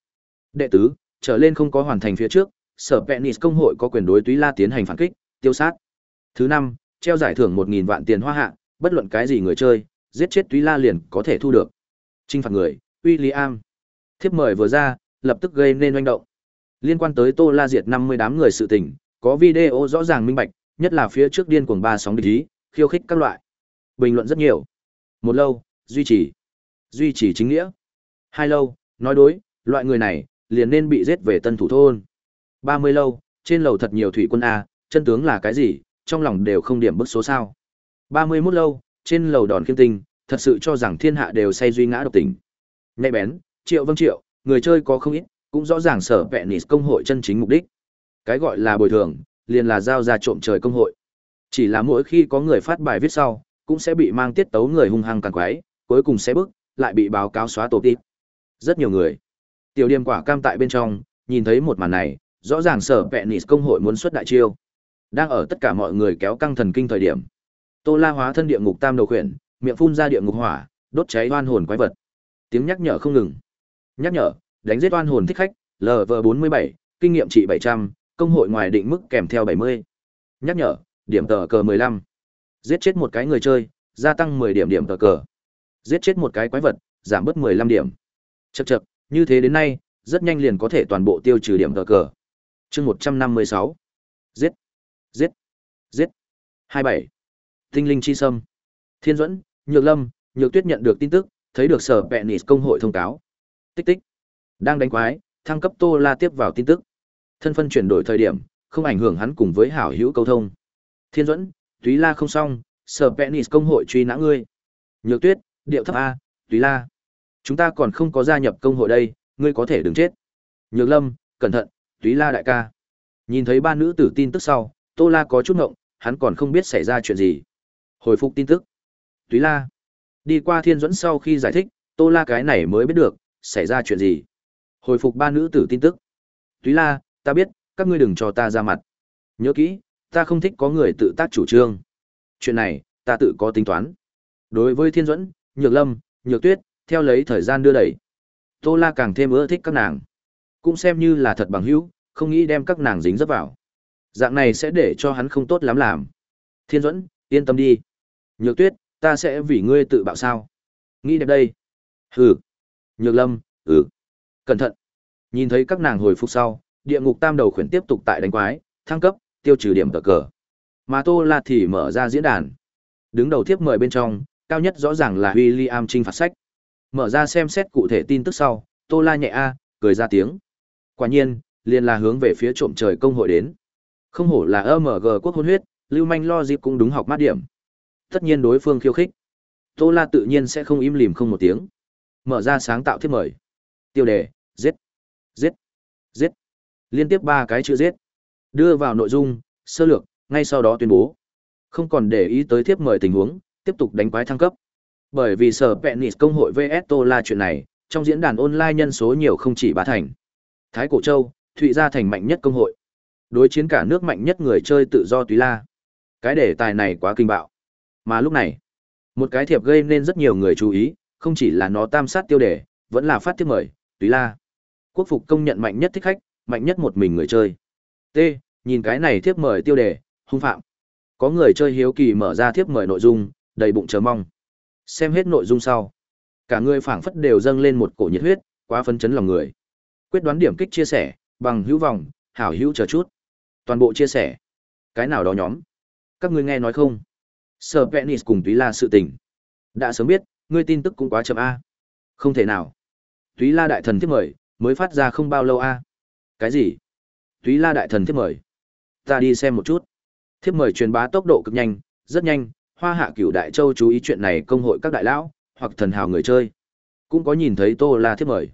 Đệ tứ, trở lên không có hoàn thành phía trước, sở Penis công hội có quyền đối Túy La tiến hành phản kích, tiêu sát. Thứ năm, treo giải thưởng 1000 vạn tiền hoa hạ, bất luận cái gì người chơi, giết chết Túy La liền có thể thu được. Trinh phạt người, William. Thiếp mời vừa ra, lập tức gây nên oanh động. Liên quan tới Tô La diệt 50 đám người sự tình, có video rõ ràng minh bạch, nhất là phía trước điên cuồng ba sóng địch ý, khiêu khích các loại. Bình luận rất nhiều. Một lâu, duy trì. Duy trì chính nghĩa. Hai lâu, nói đối, loại người này, liền nên bị giết về tân thủ thôn. 30 lâu, trên lầu thật nhiều thủy quân A, chân tướng là cái gì, trong lòng đều không điểm bức số sao. 31 lâu, trên lầu đòn khiêm tinh, thật sự cho rằng thiên hạ đều say duy ngã độc tình. Nhạy bén, triệu vâng triệu, người chơi có không ít, cũng rõ ràng sở vẹn nịt công hội chân chính mục đích. Cái gọi là bồi thường, liền là giao ra trộm trời công hội. Chỉ là mỗi khi có người phát bài viết sau, cũng sẽ bị mang tiết tấu người hung hăng càng quái, cuối cùng sẽ bức, lại bị báo cáo xóa tổ tít. Rất nhiều người. Tiểu điềm quả cam tại bên trong, nhìn thấy một màn này, rõ ràng sở vẹn nịt công hội muốn xuất đại chiêu. Đang ở tất cả mọi người kéo căng thần kinh thời điểm. Tô La hóa thân địa ngục tam đầu khuyển, miệng phun ra địa ngục hỏa, đốt cháy oan hồn quái vật. Tiếng nhắc nhở không ngừng. Nhắc nhở, đánh giết oan hồn thích khách, LV47, kinh nghiệm trị 700, công hội ngoài định mức kèm theo 70. Nhắc nhở, điểm tờ cờ 15. Giết chết một cái người chơi, gia tăng 10 điểm điểm tờ cờ. Giết chết một cái quái vật, giảm bớt 15 điểm. chập chập như thế đến nay, rất nhanh liền có thể toàn bộ tiêu trừ điểm tờ cờ. Chương 156. Giết, giết, giết. 27. Tinh linh chi sâm. Thiên Duẫn, Nhược Lâm, Nhược Tuyết nhận được tin tức, thấy được sở Penis công hội thông cáo. Tích tích. Đang đánh quái, thăng cấp Tô La tiếp vào tin tức. Thân phân chuyển đổi thời điểm, không ảnh hưởng hắn cùng với hảo hữu câu thông. Thiên Duẫn, Túy La không xong, sở Penis công hội truy nã ngươi. Nhược Tuyết, điệu thấp a, Túy La. Chúng ta còn không có gia nhập công hội đây, ngươi có thể đừng chết. Nhược Lâm, cẩn thận, Túy La đại ca. Nhìn thấy ba nữ tử tin tức sau, Tô La có chút ngộng, hắn còn không biết xảy ra chuyện gì. Hồi phục tin tức. Túy La. Đi qua Thiên Duẫn sau khi giải thích, Tô La cái này mới biết được, xảy ra chuyện gì. Hồi phục ba nữ tử tin tức. Túy La, ta biết, các ngươi đừng cho ta ra mặt. Nhớ kỹ, ta không thích có người tự tác chủ trương. Chuyện này, ta tự có tính toán. Đối với Thiên Duẫn, Nhược Lâm, Nhược Tuyết, theo lấy thời gian đưa đẩy. Tô La càng thêm ưa thích các nàng. Cũng xem như là thật bằng hữu, không nghĩ đem các nàng dính dấp vào. Dạng này sẽ để cho hắn không tốt lắm làm. Thiên Duẫn, yên tâm đi. Nhược Tuyết, ta sẽ vì ngươi tự bạo sao? Nghĩ đẹp đây. Hừ. Nhược Lâm, ừ. Cẩn thận. Nhìn thấy các nàng hồi phục sau, địa ngục tam đầu khuyển tiếp tục tại đánh quái, thăng cấp, tiêu trừ điểm cờ cờ. Mà Tô La thì mở ra diễn đàn. Đứng đầu tiếp mời bên trong, cao nhất rõ ràng là William trinh phạt sách. Mở ra xem xét cụ thể tin tức sau, Tô La nhẹ a, cười ra tiếng. Quả nhiên, liền là hướng về phía trộm trời công hội đến. Không hổ là AMG quốc hôn huyết, Lưu Manh lo dịp cũng đúng học mát điểm. Tất nhiên đối phương khiêu khích. Tô La tự nhiên sẽ không im lìm không một tiếng. Mở ra sáng tạo thiết mời. Tiêu đề, giết, giết, giết. Liên tiếp ba cái chữ giết. Đưa vào nội dung, sơ lược, ngay sau đó tuyên bố. Không còn để ý tới thiếp mời tình huống, tiếp tục đánh quái thăng cấp. Bởi vì sở Penis công hội VS Tô La chuyện này, trong diễn đàn online nhân số nhiều không chỉ Bá thành. Thái Cổ Châu, Thụy Gia thành mạnh nhất công hội. Đối chiến cả nước mạnh nhất người chơi tự do Túy La. Cái đề tài này quá kinh bạo. Mà lúc này, một cái thiệp gây nên rất nhiều người chú ý, không chỉ là nó tam sát tiêu đề, vẫn là phát tiếp mời, Túy La. Quốc phục công nhận mạnh nhất thích khách, mạnh nhất một mình người chơi. T, nhìn cái này thiếp mời tiêu đề, hung phạm. Có người chơi hiếu kỳ mở ra thiếp mời nội dung, đầy bụng chờ mong. Xem hết nội dung sau, cả người phảng phất đều dâng lên một cổ nhiệt huyết, quá phấn chấn lòng người. Quyết đoán điểm kích chia sẻ, bằng hữu vòng, hảo hữu chờ chút. Toàn bộ chia sẻ. Cái nào đó nhóm. Các ngươi nghe nói không? Sở Penis cùng Túy La sự tình. Đã sớm biết, ngươi tin tức cũng quá chậm A. Không thể nào. Túy La đại thần thiết mời, mới phát ra không bao lâu A. Cái gì? Túy La đại thần thiết mời. Ta đi xem một chút. Thiếp mời truyền bá tốc độ cực nhanh, rất nhanh, Hoa Hạ Cửu Đại Châu chú ý chuyện này công hội các đại lão, hoặc thần hào người chơi. Cũng có nhìn thấy Tô La thiếp mời.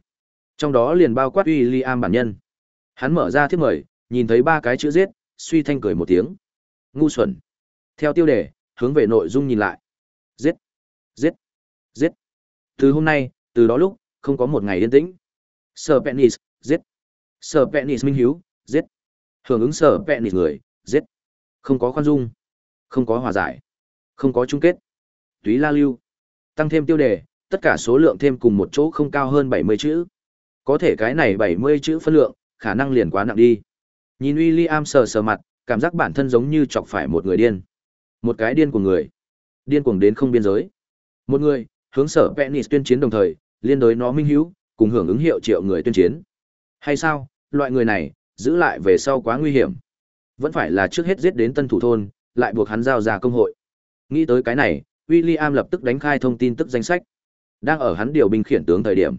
Trong đó liền bao quát William bản nhân. Hắn mở ra thiếp mời, nhìn thấy ba cái chữ giết, suy thanh cười một tiếng. Ngu xuẩn. Theo tiêu đề, hướng về nội dung nhìn lại. Giết, giết, giết. Từ hôm nay, từ đó lúc, không có một ngày yên tĩnh. Sở Penis, giết. Sở Penis minh hiếu, giết. Hưởng ứng sở Penis người, giết. Không có khoan dung, không có hòa giải, không có chung kết. Túy la lưu. Tăng thêm tiêu đề, tất cả số lượng thêm cùng một chỗ không cao hơn 70 chữ. Có thể cái này 70 chữ phân lượng, khả năng liền quá nặng đi. Nhìn William sờ sờ mặt, cảm giác bản thân giống như chọc phải một người điên. Một cái điên của người. Điên cuồng đến không biên giới. Một người, hướng sở Venice tuyên chiến đồng thời, liên đối nó minh hữu, cùng hưởng ứng hiệu triệu người tuyên chiến. Hay sao, loại người này, giữ lại về sau quá nguy hiểm. Vẫn phải là trước hết giết đến tân thủ thôn, lại buộc hắn giao ra công hội. Nghĩ tới cái này, William lập tức đánh khai thông tin tức danh sách. Đang ở hắn điều binh khiển tướng thời điểm.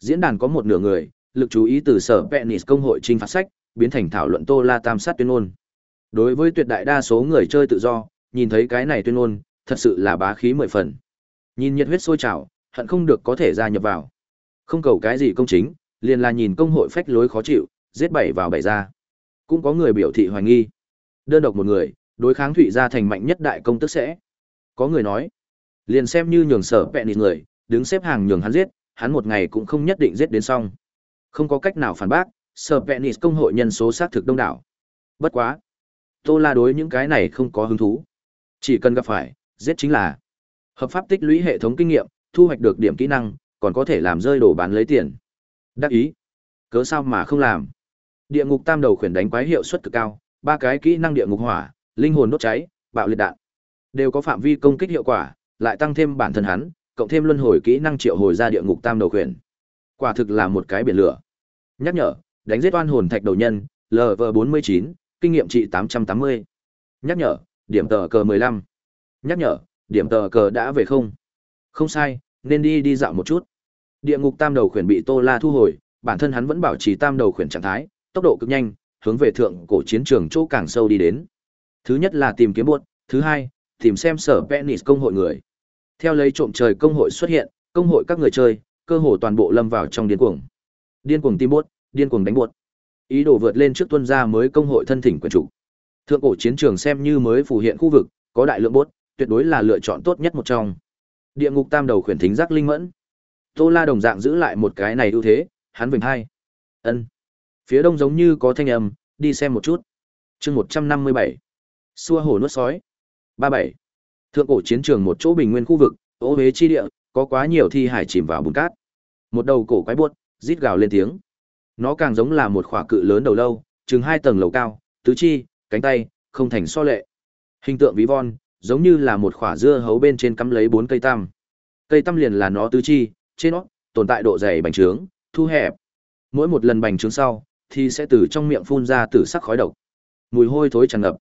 Diễn đàn có một nửa người, lực chú ý từ sở Penis công hội trinh phạt sách, biến thành thảo luận Tô La Tam sát tuyên ngôn. Đối với tuyệt đại đa số người chơi tự do, nhìn thấy cái này tuyên ngôn, thật sự là bá khí mười phần. Nhìn nhiệt huyết sôi trào, hận không được có thể gia nhập vào. Không cầu cái gì công chính, liền là nhìn công hội phách lối khó chịu, giết bảy vào bảy ra. Cũng có người biểu thị hoài nghi. Đơn độc một người, đối kháng Thụy gia thành mạnh nhất đại công tức sẽ. Có người nói, liền xem như nhường sở Penis người, đứng xếp hàng nhường hắn giết, hắn một ngày cũng không nhất định giết đến xong. Không có cách nào phản bác, sở Penis công hội nhân số xác thực đông đảo. Bất quá, Tô La đối những cái này không có hứng thú. Chỉ cần gặp phải, giết chính là hợp pháp tích lũy hệ thống kinh nghiệm, thu hoạch được điểm kỹ năng, còn có thể làm rơi đồ bán lấy tiền. Đắc ý. Cớ sao mà không làm? Địa ngục tam đầu khuyển đánh quái hiệu suất cực cao, ba cái kỹ năng địa ngục hỏa, linh hồn đốt cháy, bạo liệt đạn, đều có phạm vi công kích hiệu quả, lại tăng thêm bản thân hắn, cộng thêm luân hồi kỹ năng triệu hồi ra địa ngục tam đầu quyền. Quả thực là một cái biển lửa. Nhắc nhở, đánh giết oan hồn thạch đầu nhân, LV49, kinh nghiệm trị 880. Nhắc nhở, điểm tờ cờ 15. Nhắc nhở, điểm tờ cờ đã về không. Không sai, nên đi đi dạo một chút. Địa ngục tam đầu khuyển bị Tô La thu hồi, bản thân hắn vẫn bảo trì tam đầu khuyển trạng thái, tốc độ cực nhanh, hướng về thượng cổ chiến trường chỗ càng sâu đi đến. Thứ nhất là tìm kiếm buốt, thứ hai, tìm xem sở Penis công hội người. Theo lấy trộm trời công hội xuất hiện, công hội các người chơi, cơ hồ toàn bộ lâm vào trong điên cuồng. Điên cuồng tìm buốt, điên cuồng đánh buốt. Ý đồ vượt lên trước tuân gia mới công hội thân thỉnh quyền chủ. Thượng cổ chiến trường xem như mới phù hiện khu vực, có đại lượng buốt, tuyệt đối là lựa chọn tốt nhất một trong. Địa ngục tam đầu khuyển thính giác linh mẫn. Tô La đồng dạng giữ lại một cái này ưu thế, hắn vịnh hai. Ân. Phía đông giống như có thanh âm, đi xem một chút. Chương 157. Xua hổ nuốt sói. 37. Thượng cổ chiến trường một chỗ bình nguyên khu vực, ô hế chi địa, có quá nhiều thi hải chìm vào bùn cát. Một đầu cổ quái buốt, rít gào lên tiếng. Nó càng giống là một khỏa cự lớn đầu lâu, chừng hai tầng lầu cao, tứ chi, cánh tay, không thành so lệ. Hình tượng ví von, giống như là một khỏa dưa hấu bên trên cắm lấy bốn cây tam. Cây tam liền là nó tứ chi, trên nó tồn tại độ dày bành trướng, thu hẹp. Mỗi một lần bành trướng sau, thì sẽ từ trong miệng phun ra tử sắc khói độc. Mùi hôi thối tràn ngập.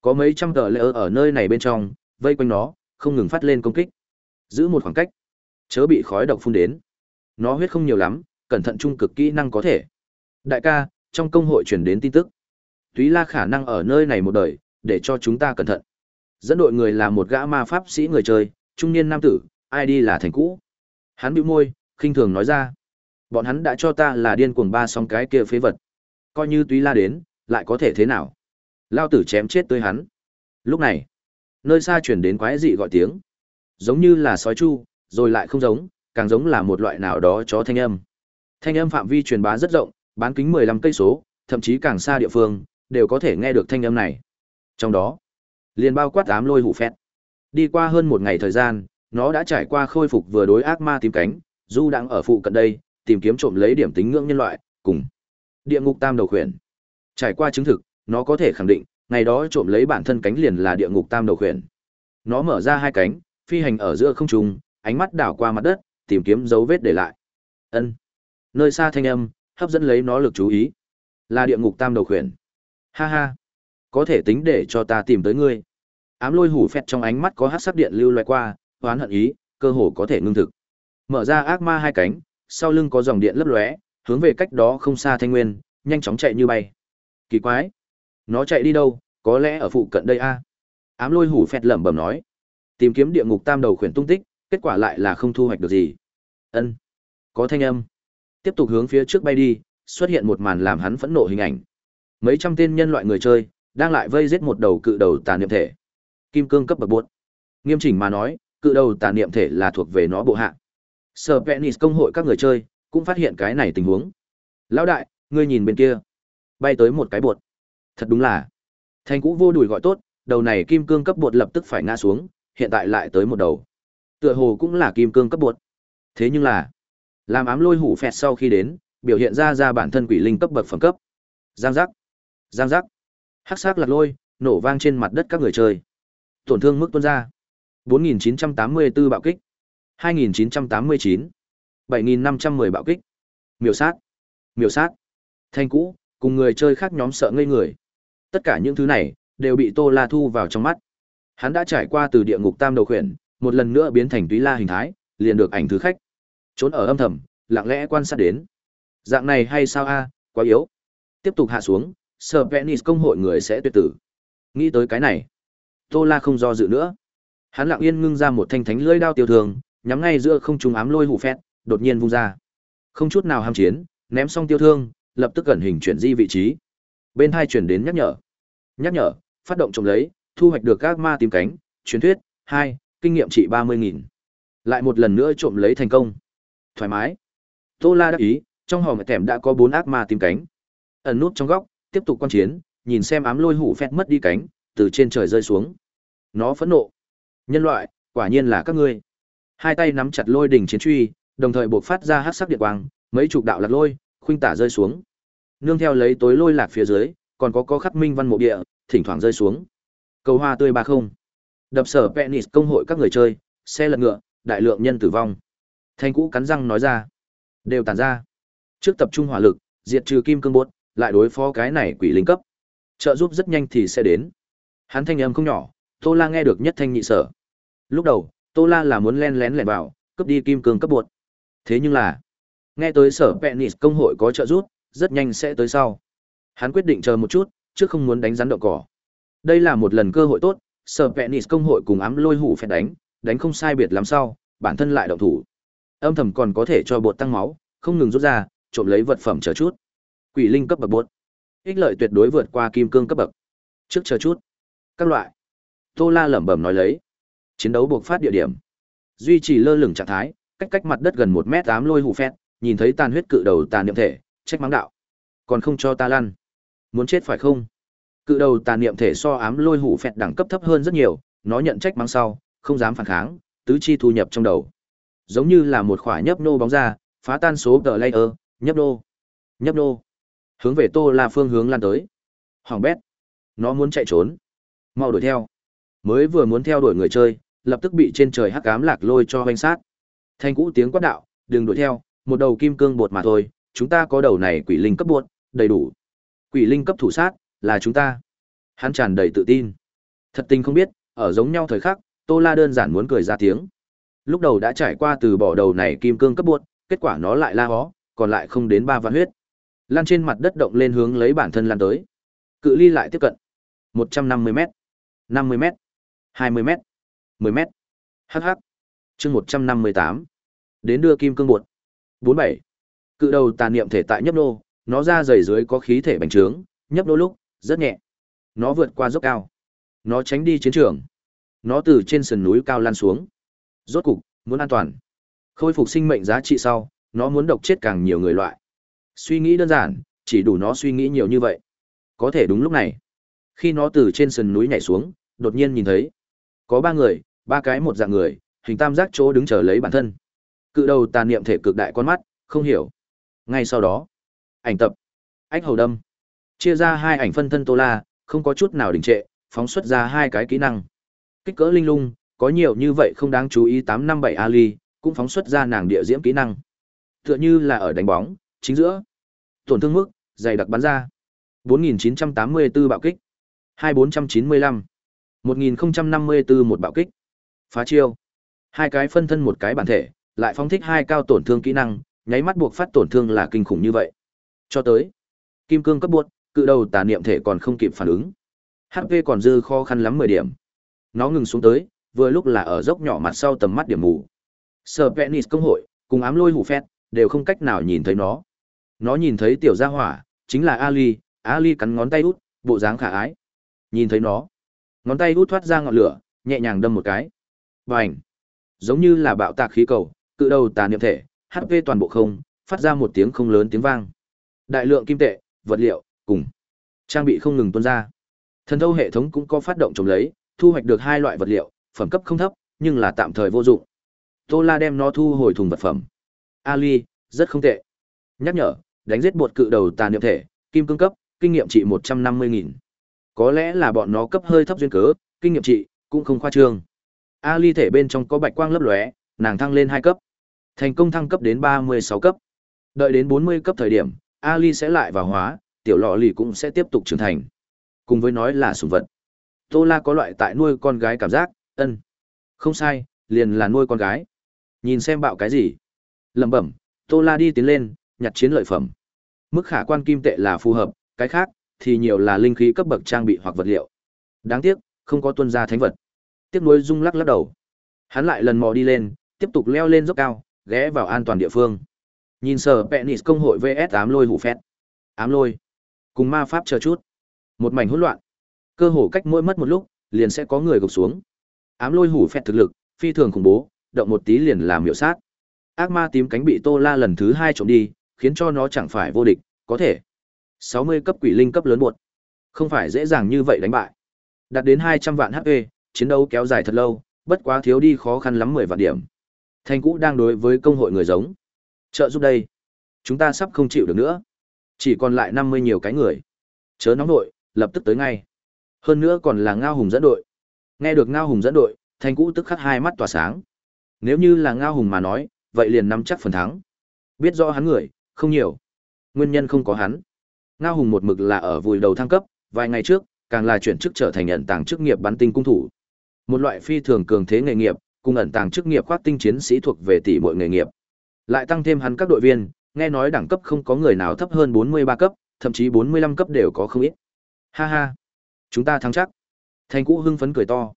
Có mấy trăm tờ lệ ở nơi này bên trong, vây quanh nó, không ngừng phát lên công kích. Giữ một khoảng cách, chớ bị khói độc phun đến. Nó huyết không nhiều lắm, cẩn thận trung cực kỹ năng có thể. Đại ca, trong công hội truyền đến tin tức. Túy La khả năng ở nơi này một đời, để cho chúng ta cẩn thận. Dẫn đội người là một gã ma pháp sĩ người chơi, trung niên nam tử, ai đi là thành cũ. Hắn bĩu môi, khinh thường nói ra. Bọn hắn đã cho ta là điên cuồng ba song cái kia phế vật. Coi như Túy La đến, lại có thể thế nào? Lao tử chém chết tới hắn. Lúc này, nơi xa chuyển đến quái dị gọi tiếng. Giống như là sói chu, rồi lại không giống, càng giống là một loại nào đó chó thanh âm. Thanh âm phạm vi truyền bá rất rộng, bán kính 15 cây số, thậm chí càng xa địa phương, đều có thể nghe được thanh âm này. Trong đó, liền bao quát ám lôi hủ phét. Đi qua hơn một ngày thời gian, nó đã trải qua khôi phục vừa đối ác ma tìm cánh, du đang ở phụ cận đây, tìm kiếm trộm lấy điểm tính ngưỡng nhân loại, cùng địa ngục tam đầu khuyển. Trải qua chứng thực, nó có thể khẳng định, ngày đó trộm lấy bản thân cánh liền là địa ngục tam đầu khuyển. Nó mở ra hai cánh, phi hành ở giữa không trung, ánh mắt đảo qua mặt đất, tìm kiếm dấu vết để lại. Ân. Nơi xa thanh âm, hấp dẫn lấy nó lực chú ý. Là địa ngục tam đầu khuyển. Ha ha, có thể tính để cho ta tìm tới ngươi. Ám lôi hủ phẹt trong ánh mắt có hắc sắc điện lưu loại qua, hoán hận ý, cơ hồ có thể ngưng thực. Mở ra ác ma hai cánh, sau lưng có dòng điện lấp lóe, hướng về cách đó không xa thanh nguyên, nhanh chóng chạy như bay. Kỳ quái, nó chạy đi đâu, có lẽ ở phụ cận đây a. Ám lôi hủ phẹt lẩm bẩm nói, tìm kiếm địa ngục tam đầu khuyển tung tích, kết quả lại là không thu hoạch được gì. Ân, có thanh âm. Tiếp tục hướng phía trước bay đi, xuất hiện một màn làm hắn phẫn nộ hình ảnh. Mấy trăm tên nhân loại người chơi đang lại vây giết một đầu cự đầu tà niệm thể. Kim cương cấp bậc buốt. Nghiêm chỉnh mà nói, cự đầu tà niệm thể là thuộc về nó bộ hạ. Sở Penis công hội các người chơi cũng phát hiện cái này tình huống. Lão đại, ngươi nhìn bên kia, bay tới một cái bột. Thật đúng là, thành cũ vô đùi gọi tốt, đầu này kim cương cấp bột lập tức phải ngã xuống, hiện tại lại tới một đầu. Tựa hồ cũng là kim cương cấp bột. Thế nhưng là, làm ám lôi hủ phẹt sau khi đến, biểu hiện ra ra bản thân quỷ linh cấp bậc phẩm cấp. Giang giác. Giang giác. Hắc sắc lạc lôi, nổ vang trên mặt đất các người chơi. Tổn thương mức tuôn ra. 4984 bạo kích. 2989. 7510 bạo kích. Miểu sát. Miểu sát. Thanh cũ, cùng người chơi khác nhóm sợ ngây người. Tất cả những thứ này đều bị Tô La thu vào trong mắt. Hắn đã trải qua từ địa ngục tam đầu khuyển, một lần nữa biến thành túy la hình thái, liền được ảnh thứ khách. Trốn ở âm thầm, lặng lẽ quan sát đến. Dạng này hay sao a, quá yếu. Tiếp tục hạ xuống, Sở Penis công hội người sẽ tuyệt tử. Nghĩ tới cái này, Tô La không do dự nữa. Hắn lặng yên ngưng ra một thanh thánh lưỡi đao tiêu thường, nhắm ngay giữa không trung ám lôi hủ phét, đột nhiên vung ra. Không chút nào ham chiến, ném xong tiêu thương, lập tức gần hình chuyển di vị trí. Bên hai chuyển đến nhắc nhở. Nhắc nhở, phát động trồng lấy, thu hoạch được các ma tìm cánh, truyền thuyết, hai kinh nghiệm trị ba mươi nghìn Lại một lần nữa trộm lấy thành công. Thoải mái. Tô La đắc ý, trong hòm tẻm đã có bốn ác ma tìm cánh. Ẩn nút trong góc, tiếp tục quan chiến, nhìn xem ám lôi hủ phét mất đi cánh, từ trên trời rơi xuống. Nó phẫn nộ. Nhân loại, quả nhiên là các ngươi. Hai tay nắm chặt lôi đỉnh chiến truy, đồng thời buộc phát ra hắc sắc điện quang, mấy chục đạo lạc lôi, khuynh tả rơi xuống. Nương theo lấy tối lôi lạc phía dưới, còn có có khắc minh văn mộ địa, thỉnh thoảng rơi xuống. Cầu hoa tươi ba không. Đập sở Penis công hội các người chơi, xe lật ngựa, đại lượng nhân tử vong. Thanh cũ cắn răng nói ra. Đều tàn ra. Trước tập trung hỏa lực, diệt trừ kim cương bốt, lại đối phó cái này quỷ linh cấp. Trợ giúp rất nhanh thì sẽ đến. Hắn thanh âm không nhỏ, Tô La nghe được nhất thanh nhị sở. Lúc đầu, Tô La là muốn len lén lẻn vào, cướp đi kim cương cấp bột. Thế nhưng là, nghe tới sở Penis công hội có trợ giúp, rất nhanh sẽ tới sau. Hắn quyết định chờ một chút, chứ không muốn đánh rắn đậu cỏ. Đây là một lần cơ hội tốt, sở Penis công hội cùng ám lôi hủ phải đánh, đánh không sai biệt lắm sau, bản thân lại động thủ. Âm thầm còn có thể cho bột tăng máu, không ngừng rút ra, trộm lấy vật phẩm chờ chút. Quỷ linh cấp bậc bột. Ích lợi tuyệt đối vượt qua kim cương cấp bậc. Trước chờ chút. Các loại. Tô La lẩm bẩm nói lấy. Chiến đấu buộc phát địa điểm. Duy trì lơ lửng trạng thái, cách cách mặt đất gần một mét tám lôi hủ phét, nhìn thấy tàn huyết cự đầu tàn niệm thể, trách mắng đạo. Còn không cho ta lăn. Muốn chết phải không? Cự đầu tàn niệm thể so ám lôi hủ phẹt đẳng cấp thấp hơn rất nhiều, nó nhận trách mắng sau, không dám phản kháng, tứ chi thu nhập trong đầu. Giống như là một khỏa nhấp nô bóng ra, phá tan số tờ layer, nhấp nô, nhấp nô. Hướng về Tô La phương hướng lan tới. Hoàng bét. Nó muốn chạy trốn. Mau đuổi theo. Mới vừa muốn theo đuổi người chơi, lập tức bị trên trời hắc ám lạc lôi cho hoành sát. Thanh cũ tiếng quát đạo, đừng đuổi theo, một đầu kim cương bột mà thôi, chúng ta có đầu này quỷ linh cấp bột, đầy đủ. Quỷ linh cấp thủ sát, là chúng ta. Hắn tràn đầy tự tin. Thật tình không biết, ở giống nhau thời khắc, Tô La đơn giản muốn cười ra tiếng. Lúc đầu đã trải qua từ bỏ đầu này kim cương cấp buộc, kết quả nó lại la hó, còn lại không đến ba vạn huyết. Lan trên mặt đất động lên hướng lấy bản thân lan tới. Cự ly lại tiếp cận. 150m, 50m, 20m, 10m. Hắc hắc. Chương 158. Đến đưa kim cương buộc. 47. Cự đầu tàn niệm thể tại nhấp nô, nó ra dày dưới có khí thể bành trướng, nhấp đôi lúc, rất nhẹ. Nó vượt qua dốc cao. Nó tránh đi chiến trường. Nó từ trên sườn núi cao lan xuống. Rốt cục, muốn an toàn. Khôi phục sinh mệnh giá trị sau, nó muốn độc chết càng nhiều người loại. Suy nghĩ đơn giản, chỉ đủ nó suy nghĩ nhiều như vậy. Có thể đúng lúc này, khi nó từ trên sườn núi nhảy xuống, đột nhiên nhìn thấy có ba người, ba cái một dạng người, hình tam giác chỗ đứng chờ lấy bản thân. Cự đầu tàn niệm thể cực đại con mắt, không hiểu. Ngay sau đó, ảnh tập, ách hầu đâm, chia ra hai ảnh phân thân tô la, không có chút nào đình trệ, phóng xuất ra hai cái kỹ năng. Kích cỡ linh lung, có nhiều như vậy không đáng chú ý 857 Ali, cũng phóng xuất ra nàng địa diễm kỹ năng. Tựa như là ở đánh bóng, chính giữa. Tổn thương mức, dày đặc bắn ra. 4984 bạo kích. 2495. 1054 một bạo kích. Phá chiêu. Hai cái phân thân một cái bản thể, lại phóng thích hai cao tổn thương kỹ năng, nháy mắt buộc phát tổn thương là kinh khủng như vậy. Cho tới, kim cương cấp buộc, cự đầu tà niệm thể còn không kịp phản ứng. HP còn dư khó khăn lắm 10 điểm. Nó ngừng xuống tới, vừa lúc là ở dốc nhỏ mặt sau tầm mắt điểm mù. Sở Penis công hội, cùng ám lôi hủ phét, đều không cách nào nhìn thấy nó. Nó nhìn thấy tiểu gia hỏa, chính là Ali, Ali cắn ngón tay út, bộ dáng khả ái. Nhìn thấy nó, ngón tay út thoát ra ngọn lửa, nhẹ nhàng đâm một cái. Bành! Giống như là bạo tạc khí cầu, cự đầu tà niệm thể, HP toàn bộ không, phát ra một tiếng không lớn tiếng vang. Đại lượng kim tệ, vật liệu, cùng trang bị không ngừng tuôn ra. Thần thâu hệ thống cũng có phát động trồng lấy, thu hoạch được hai loại vật liệu, phẩm cấp không thấp, nhưng là tạm thời vô dụng. Tô La đem nó thu hồi thùng vật phẩm. Ali, rất không tệ. Nhắc nhở, đánh giết bột cự đầu tàn niệm thể, kim cương cấp, kinh nghiệm trị 150.000. Có lẽ là bọn nó cấp hơi thấp duyên cớ, kinh nghiệm trị cũng không khoa trương. Ali thể bên trong có bạch quang lấp lóe, nàng thăng lên hai cấp. Thành công thăng cấp đến 36 cấp. Đợi đến 40 cấp thời điểm, Ali sẽ lại vào hóa, tiểu lọ lì cũng sẽ tiếp tục trưởng thành. Cùng với nói là sủng vật. Tô La có loại tại nuôi con gái cảm giác, ân. Không sai, liền là nuôi con gái. Nhìn xem bạo cái gì. Lẩm bẩm, Tô La đi tiến lên, nhặt chiến lợi phẩm. Mức khả quan kim tệ là phù hợp, cái khác thì nhiều là linh khí cấp bậc trang bị hoặc vật liệu. Đáng tiếc, không có tuân gia thánh vật. Tiếc nuối rung lắc lắc đầu. Hắn lại lần mò đi lên, tiếp tục leo lên dốc cao, ghé vào an toàn địa phương. Nhìn sở Penis công hội VS ám lôi hủ phét. Ám lôi. Cùng ma pháp chờ chút. Một mảnh hỗn loạn. Cơ hồ cách mỗi mất một lúc, liền sẽ có người gục xuống. Ám lôi hủ phét thực lực, phi thường khủng bố, động một tí liền làm miểu sát. Ác ma tím cánh bị Tô La lần thứ hai trộm đi, khiến cho nó chẳng phải vô địch, có thể. 60 cấp quỷ linh cấp lớn buột. Không phải dễ dàng như vậy đánh bại. Đạt đến 200 vạn HP, chiến đấu kéo dài thật lâu, bất quá thiếu đi khó khăn lắm 10 vạn điểm. Thanh cũ đang đối với công hội người giống. Trợ giúp đây. Chúng ta sắp không chịu được nữa. Chỉ còn lại 50 nhiều cái người. Chớ nóng đội, lập tức tới ngay. Hơn nữa còn là Ngao Hùng dẫn đội. Nghe được Ngao Hùng dẫn đội, Thành Cũ tức khắc hai mắt tỏa sáng. Nếu như là Ngao Hùng mà nói, vậy liền nắm chắc phần thắng. Biết rõ hắn người, không nhiều. Nguyên nhân không có hắn. Ngao Hùng một mực là ở vùi đầu thăng cấp, vài ngày trước, càng là chuyển chức trở thành ẩn tàng chức nghiệp bắn tinh cung thủ. Một loại phi thường cường thế nghề nghiệp, cùng ẩn tàng chức nghiệp khoát tinh chiến sĩ thuộc về tỷ muội nghề nghiệp. Lại tăng thêm hắn các đội viên, nghe nói đẳng cấp không có người nào thấp hơn 43 cấp, thậm chí 45 cấp đều có không ít. Ha ha, chúng ta thắng chắc. Thành Cũ hưng phấn cười to.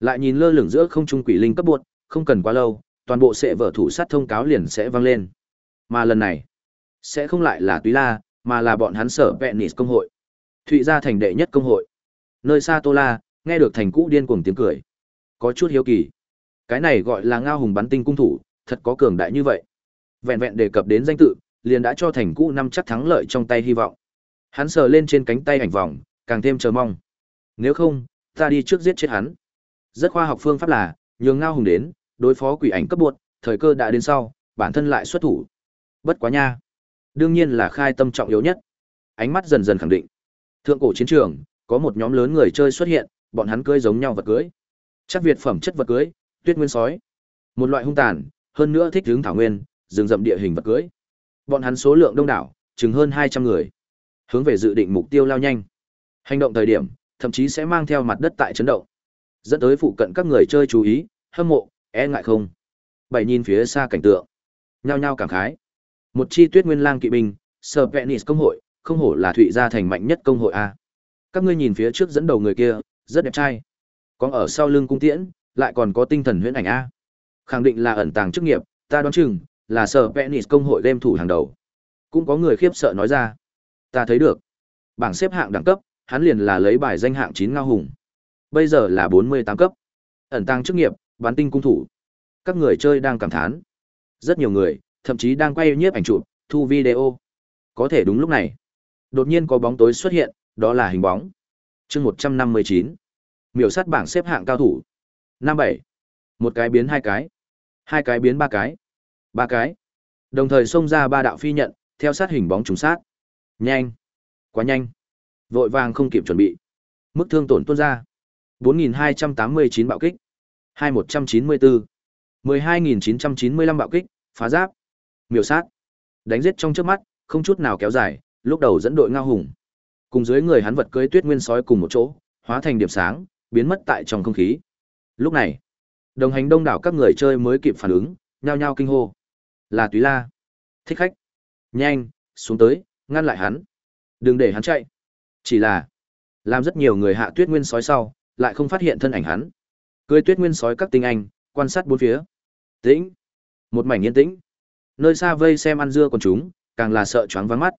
Lại nhìn lơ lửng giữa không trung quỷ linh cấp buộc, không cần quá lâu, toàn bộ sẽ vở thủ sát thông cáo liền sẽ vang lên. Mà lần này, sẽ không lại là Túy La, mà là bọn hắn sở Venice công hội. Thụy gia thành đệ nhất công hội. Nơi xa Tô La, nghe được thành cũ điên cuồng tiếng cười. Có chút hiếu kỳ. Cái này gọi là ngao hùng bắn tinh cung thủ, thật có cường đại như vậy. Vẹn vẹn đề cập đến danh tự, liền đã cho thành cũ năm chắc thắng lợi trong tay hy vọng. Hắn sờ lên trên cánh tay ảnh vòng, càng thêm chờ mong. Nếu không, ta đi trước giết chết hắn. Rất khoa học phương pháp là, nhường ngao hùng đến, đối phó quỷ ảnh cấp buộc, thời cơ đã đến sau, bản thân lại xuất thủ. Bất quá nha. Đương nhiên là khai tâm trọng yếu nhất. Ánh mắt dần dần khẳng định. Thượng cổ chiến trường, có một nhóm lớn người chơi xuất hiện, bọn hắn cưới giống nhau vật cưới. Chắc Việt phẩm chất vật cưới, tuyết nguyên sói. Một loại hung tàn, hơn nữa thích hướng thảo nguyên, rừng rậm địa hình vật cưới. Bọn hắn số lượng đông đảo, chừng hơn 200 người. Hướng về dự định mục tiêu lao nhanh. Hành động thời điểm, thậm chí sẽ mang theo mặt đất tại chấn động. Dẫn tới phụ cận các người chơi chú ý, hâm mộ, e ngại không. Bảy nhìn phía xa cảnh tượng. Nhao nhao cảm khái. Một chi tuyết nguyên lang kỵ binh, Sở Venice công hội, không hổ là Thụy gia thành mạnh nhất công hội a. Các ngươi nhìn phía trước dẫn đầu người kia, rất đẹp trai. Còn ở sau lưng cung tiễn, lại còn có tinh thần huyễn ảnh a. Khẳng định là ẩn tàng chức nghiệp, ta đoán chừng là Sở Penis công hội game thủ hàng đầu. Cũng có người khiếp sợ nói ra. Ta thấy được. Bảng xếp hạng đẳng cấp, hắn liền là lấy bài danh hạng 9 ngao hùng. Bây giờ là 48 cấp. Ẩn tăng chức nghiệp, bán tinh cung thủ. Các người chơi đang cảm thán. Rất nhiều người, thậm chí đang quay nhiếp ảnh chụp, thu video. Có thể đúng lúc này, đột nhiên có bóng tối xuất hiện, đó là hình bóng. Chương 159. Miểu sát bảng xếp hạng cao thủ. Năm bảy. Một cái biến hai cái, hai cái biến ba cái, ba cái. Đồng thời xông ra ba đạo phi nhận, theo sát hình bóng trùng sát. Nhanh, quá nhanh. Vội vàng không kịp chuẩn bị. Mức thương tổn tuôn ra. 4289 bạo kích. 2194. 12995 bạo kích, phá giáp, miểu sát đánh giết trong trước mắt không chút nào kéo dài lúc đầu dẫn đội ngao hùng cùng dưới người hắn vật cưới tuyết nguyên sói cùng một chỗ hóa thành điểm sáng biến mất tại trong không khí lúc này đồng hành đông đảo các người chơi mới kịp phản ứng nhao nhao kinh hô là túy la. Thích khách. Nhanh xuống tới ngăn lại hắn. Đừng để hắn chạy. Chỉ là làm rất nhiều người hạ tuyết nguyên sói sau lại không phát hiện thân ảnh hắn. Cười tuyết nguyên sói các tinh anh quan sát bốn phía. Tĩnh. Một mảnh yên tĩnh. Nơi xa vây xem ăn dưa còn chúng, càng là sợ choáng váng mắt.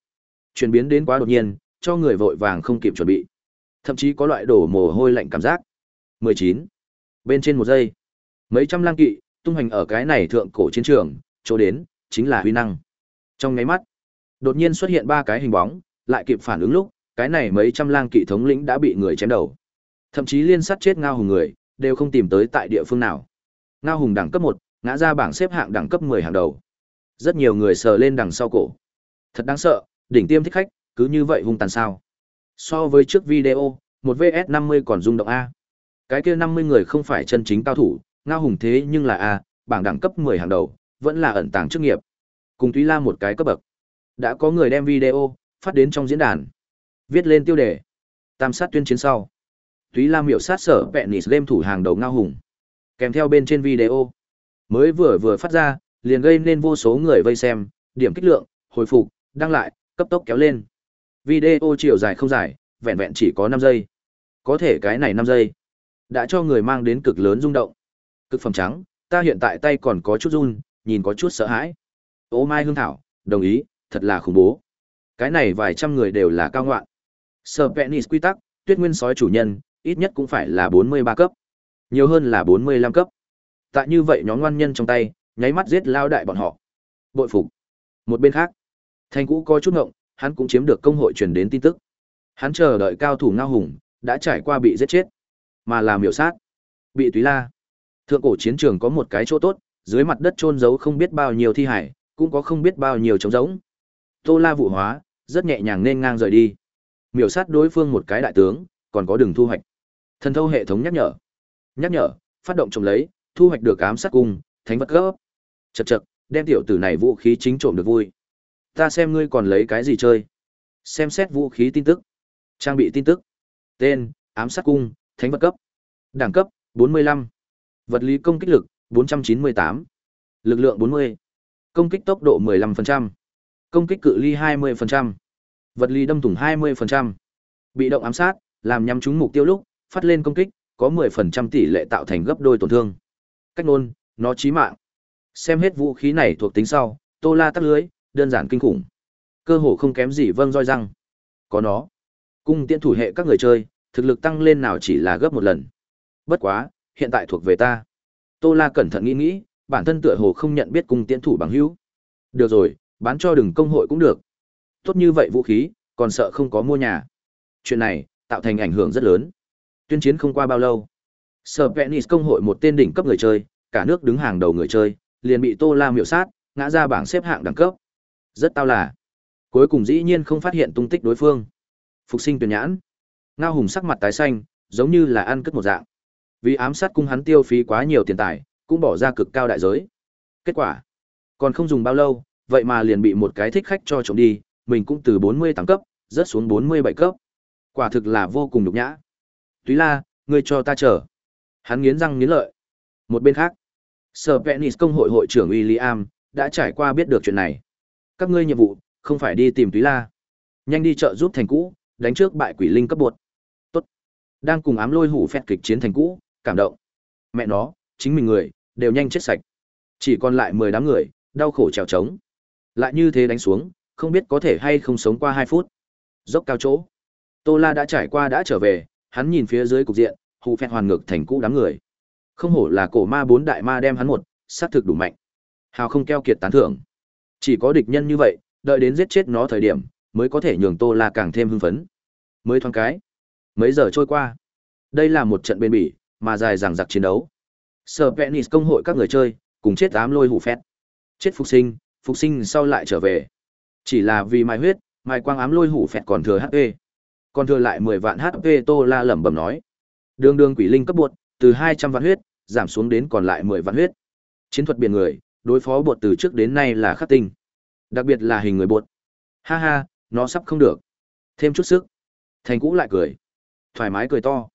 Chuyển biến đến quá đột nhiên, cho người vội vàng không kịp chuẩn bị. Thậm chí có loại đổ mồ hôi lạnh cảm giác. 19. Bên trên một giây, mấy trăm lang kỵ tung hành ở cái này thượng cổ chiến trường, chỗ đến chính là huy năng. Trong nháy mắt, đột nhiên xuất hiện ba cái hình bóng, lại kịp phản ứng lúc, cái này mấy trăm lang kỵ thống lĩnh đã bị người chém đầu. Thậm chí liên sát chết ngao hùng người, đều không tìm tới tại địa phương nào. Ngao hùng đẳng cấp một ngã ra bảng xếp hạng đẳng cấp 10 hàng đầu. Rất nhiều người sờ lên đằng sau cổ. Thật đáng sợ, đỉnh tiêm thích khách, cứ như vậy hung tàn sao. So với trước video, một VS 50 còn rung động A. Cái kia 50 người không phải chân chính cao thủ, ngao hùng thế nhưng là A, bảng đẳng cấp 10 hàng đầu, vẫn là ẩn tàng chức nghiệp. Cùng Túy La một cái cấp bậc. Đã có người đem video, phát đến trong diễn đàn. Viết lên tiêu đề. Tam sát tuyên chiến sau. Túy La miểu sát sở vẹn nịt game thủ hàng đầu ngao hùng. Kèm theo bên trên video. Mới vừa vừa phát ra, liền gây nên vô số người vây xem, điểm kích lượng, hồi phục, đăng lại, cấp tốc kéo lên. Video chiều dài không dài, vẹn vẹn chỉ có năm giây. Có thể cái này năm giây đã cho người mang đến cực lớn rung động. Cực phẩm trắng, ta hiện tại tay còn có chút run, nhìn có chút sợ hãi. Ô Mai Hương Thảo, đồng ý, thật là khủng bố. Cái này vài trăm người đều là cao ngoạn. Sở Penis quy tắc, tuyết nguyên sói chủ nhân, ít nhất cũng phải là 43 cấp. Nhiều hơn là 45 cấp. Tại như vậy nhóm ngoan nhân trong tay, nháy mắt giết lao đại bọn họ. Bội phục. Một bên khác, Thanh Cũ có chút ngộng, hắn cũng chiếm được công hội truyền đến tin tức. Hắn chờ đợi cao thủ Ngao Hùng đã trải qua bị giết chết, mà làm miểu sát, bị Túy La. Thượng cổ chiến trường có một cái chỗ tốt, dưới mặt đất chôn giấu không biết bao nhiêu thi hải, cũng có không biết bao nhiêu trống rỗng. Tô La vụ hóa, rất nhẹ nhàng nên ngang rời đi. Miểu sát đối phương một cái đại tướng, còn có đường thu hoạch. Thần thâu hệ thống nhắc nhở. Nhắc nhở, phát động trộm lấy, thu hoạch được ám sát cung, thánh vật cấp. Chậc chậc, đem tiểu tử này vũ khí chính trộm được vui. Ta xem ngươi còn lấy cái gì chơi? Xem xét vũ khí tin tức. Trang bị tin tức. Tên: Ám sát cung, thánh vật cấp. Đẳng cấp: 45. Vật lý công kích lực: 498. Lực lượng 40. Công kích tốc độ 15%. Công kích cự ly 20%. Vật lý đâm thủng 20%. Bị động ám sát, làm nhắm trúng mục tiêu lúc, phát lên công kích, có 10% tỷ lệ tạo thành gấp đôi tổn thương. Cách nôn, nó chí mạng. Xem hết vũ khí này thuộc tính sau, Tô La tắt lưới, đơn giản kinh khủng. Cơ hồ không kém gì vâng roi răng. Có nó. Cung tiễn thủ hệ các người chơi, thực lực tăng lên nào chỉ là gấp một lần. Bất quá, hiện tại thuộc về ta. Tô La cẩn thận nghĩ nghĩ, bản thân tựa hồ không nhận biết cung tiễn thủ bằng hữu. Được rồi, bán cho đừng công hội cũng được. Tốt như vậy vũ khí, còn sợ không có mua nhà. Chuyện này, tạo thành ảnh hưởng rất lớn. Tuyên chiến không qua bao lâu. Sở Penis công hội một tên đỉnh cấp người chơi, cả nước đứng hàng đầu người chơi, liền bị Tô La miểu sát, ngã ra bảng xếp hạng đẳng cấp. Rất tao là. Cuối cùng dĩ nhiên không phát hiện tung tích đối phương. Phục sinh tuyển nhãn. Ngao Hùng sắc mặt tái xanh, giống như là ăn cất một dạng. Vì ám sát cung hắn tiêu phí quá nhiều tiền tài, cũng bỏ ra cực cao đại giới. Kết quả, còn không dùng bao lâu, vậy mà liền bị một cái thích khách cho trộm đi, mình cũng từ 40 tăng cấp, rớt xuống 47 cấp. Quả thực là vô cùng nhục nhã. Túy La, ngươi cho ta chờ. Hắn nghiến răng nghiến lợi. Một bên khác, Sở Penis công hội hội trưởng William đã trải qua biết được chuyện này. Các ngươi nhiệm vụ không phải đi tìm Túy La, nhanh đi chợ giúp thành cũ, đánh trước bại quỷ linh cấp bột. Tốt. Đang cùng ám lôi hủ phẹt kịch chiến thành cũ, cảm động. Mẹ nó, chính mình người đều nhanh chết sạch. Chỉ còn lại 10 đám người, đau khổ trèo trống. Lại như thế đánh xuống, không biết có thể hay không sống qua 2 phút. Dốc cao chỗ. Tô La đã trải qua đã trở về, hắn nhìn phía dưới cục diện, hù phẹt hoàn ngược thành cũ đám người. Không hổ là cổ ma bốn đại ma đem hắn một, sát thực đủ mạnh. Hào không keo kiệt tán thưởng. Chỉ có địch nhân như vậy, đợi đến giết chết nó thời điểm, mới có thể nhường Tô La càng thêm hưng phấn. Mới thoáng cái. Mấy giờ trôi qua. Đây là một trận bên bỉ, mà dài dằng dặc chiến đấu. Sở Penis công hội các người chơi, cùng chết ám lôi hủ phét. Chết phục sinh, phục sinh sau lại trở về. Chỉ là vì mai huyết, mai quang ám lôi hủ phẹt còn thừa HP. Còn thừa lại 10 vạn HP Tô La lẩm bẩm nói. Đường đường quỷ linh cấp buột, từ 200 vạn huyết, giảm xuống đến còn lại 10 vạn huyết. Chiến thuật biển người, đối phó buột từ trước đến nay là khắc tinh. Đặc biệt là hình người buột, Ha ha, nó sắp không được. Thêm chút sức. Thành cũ lại cười. Thoải mái cười to.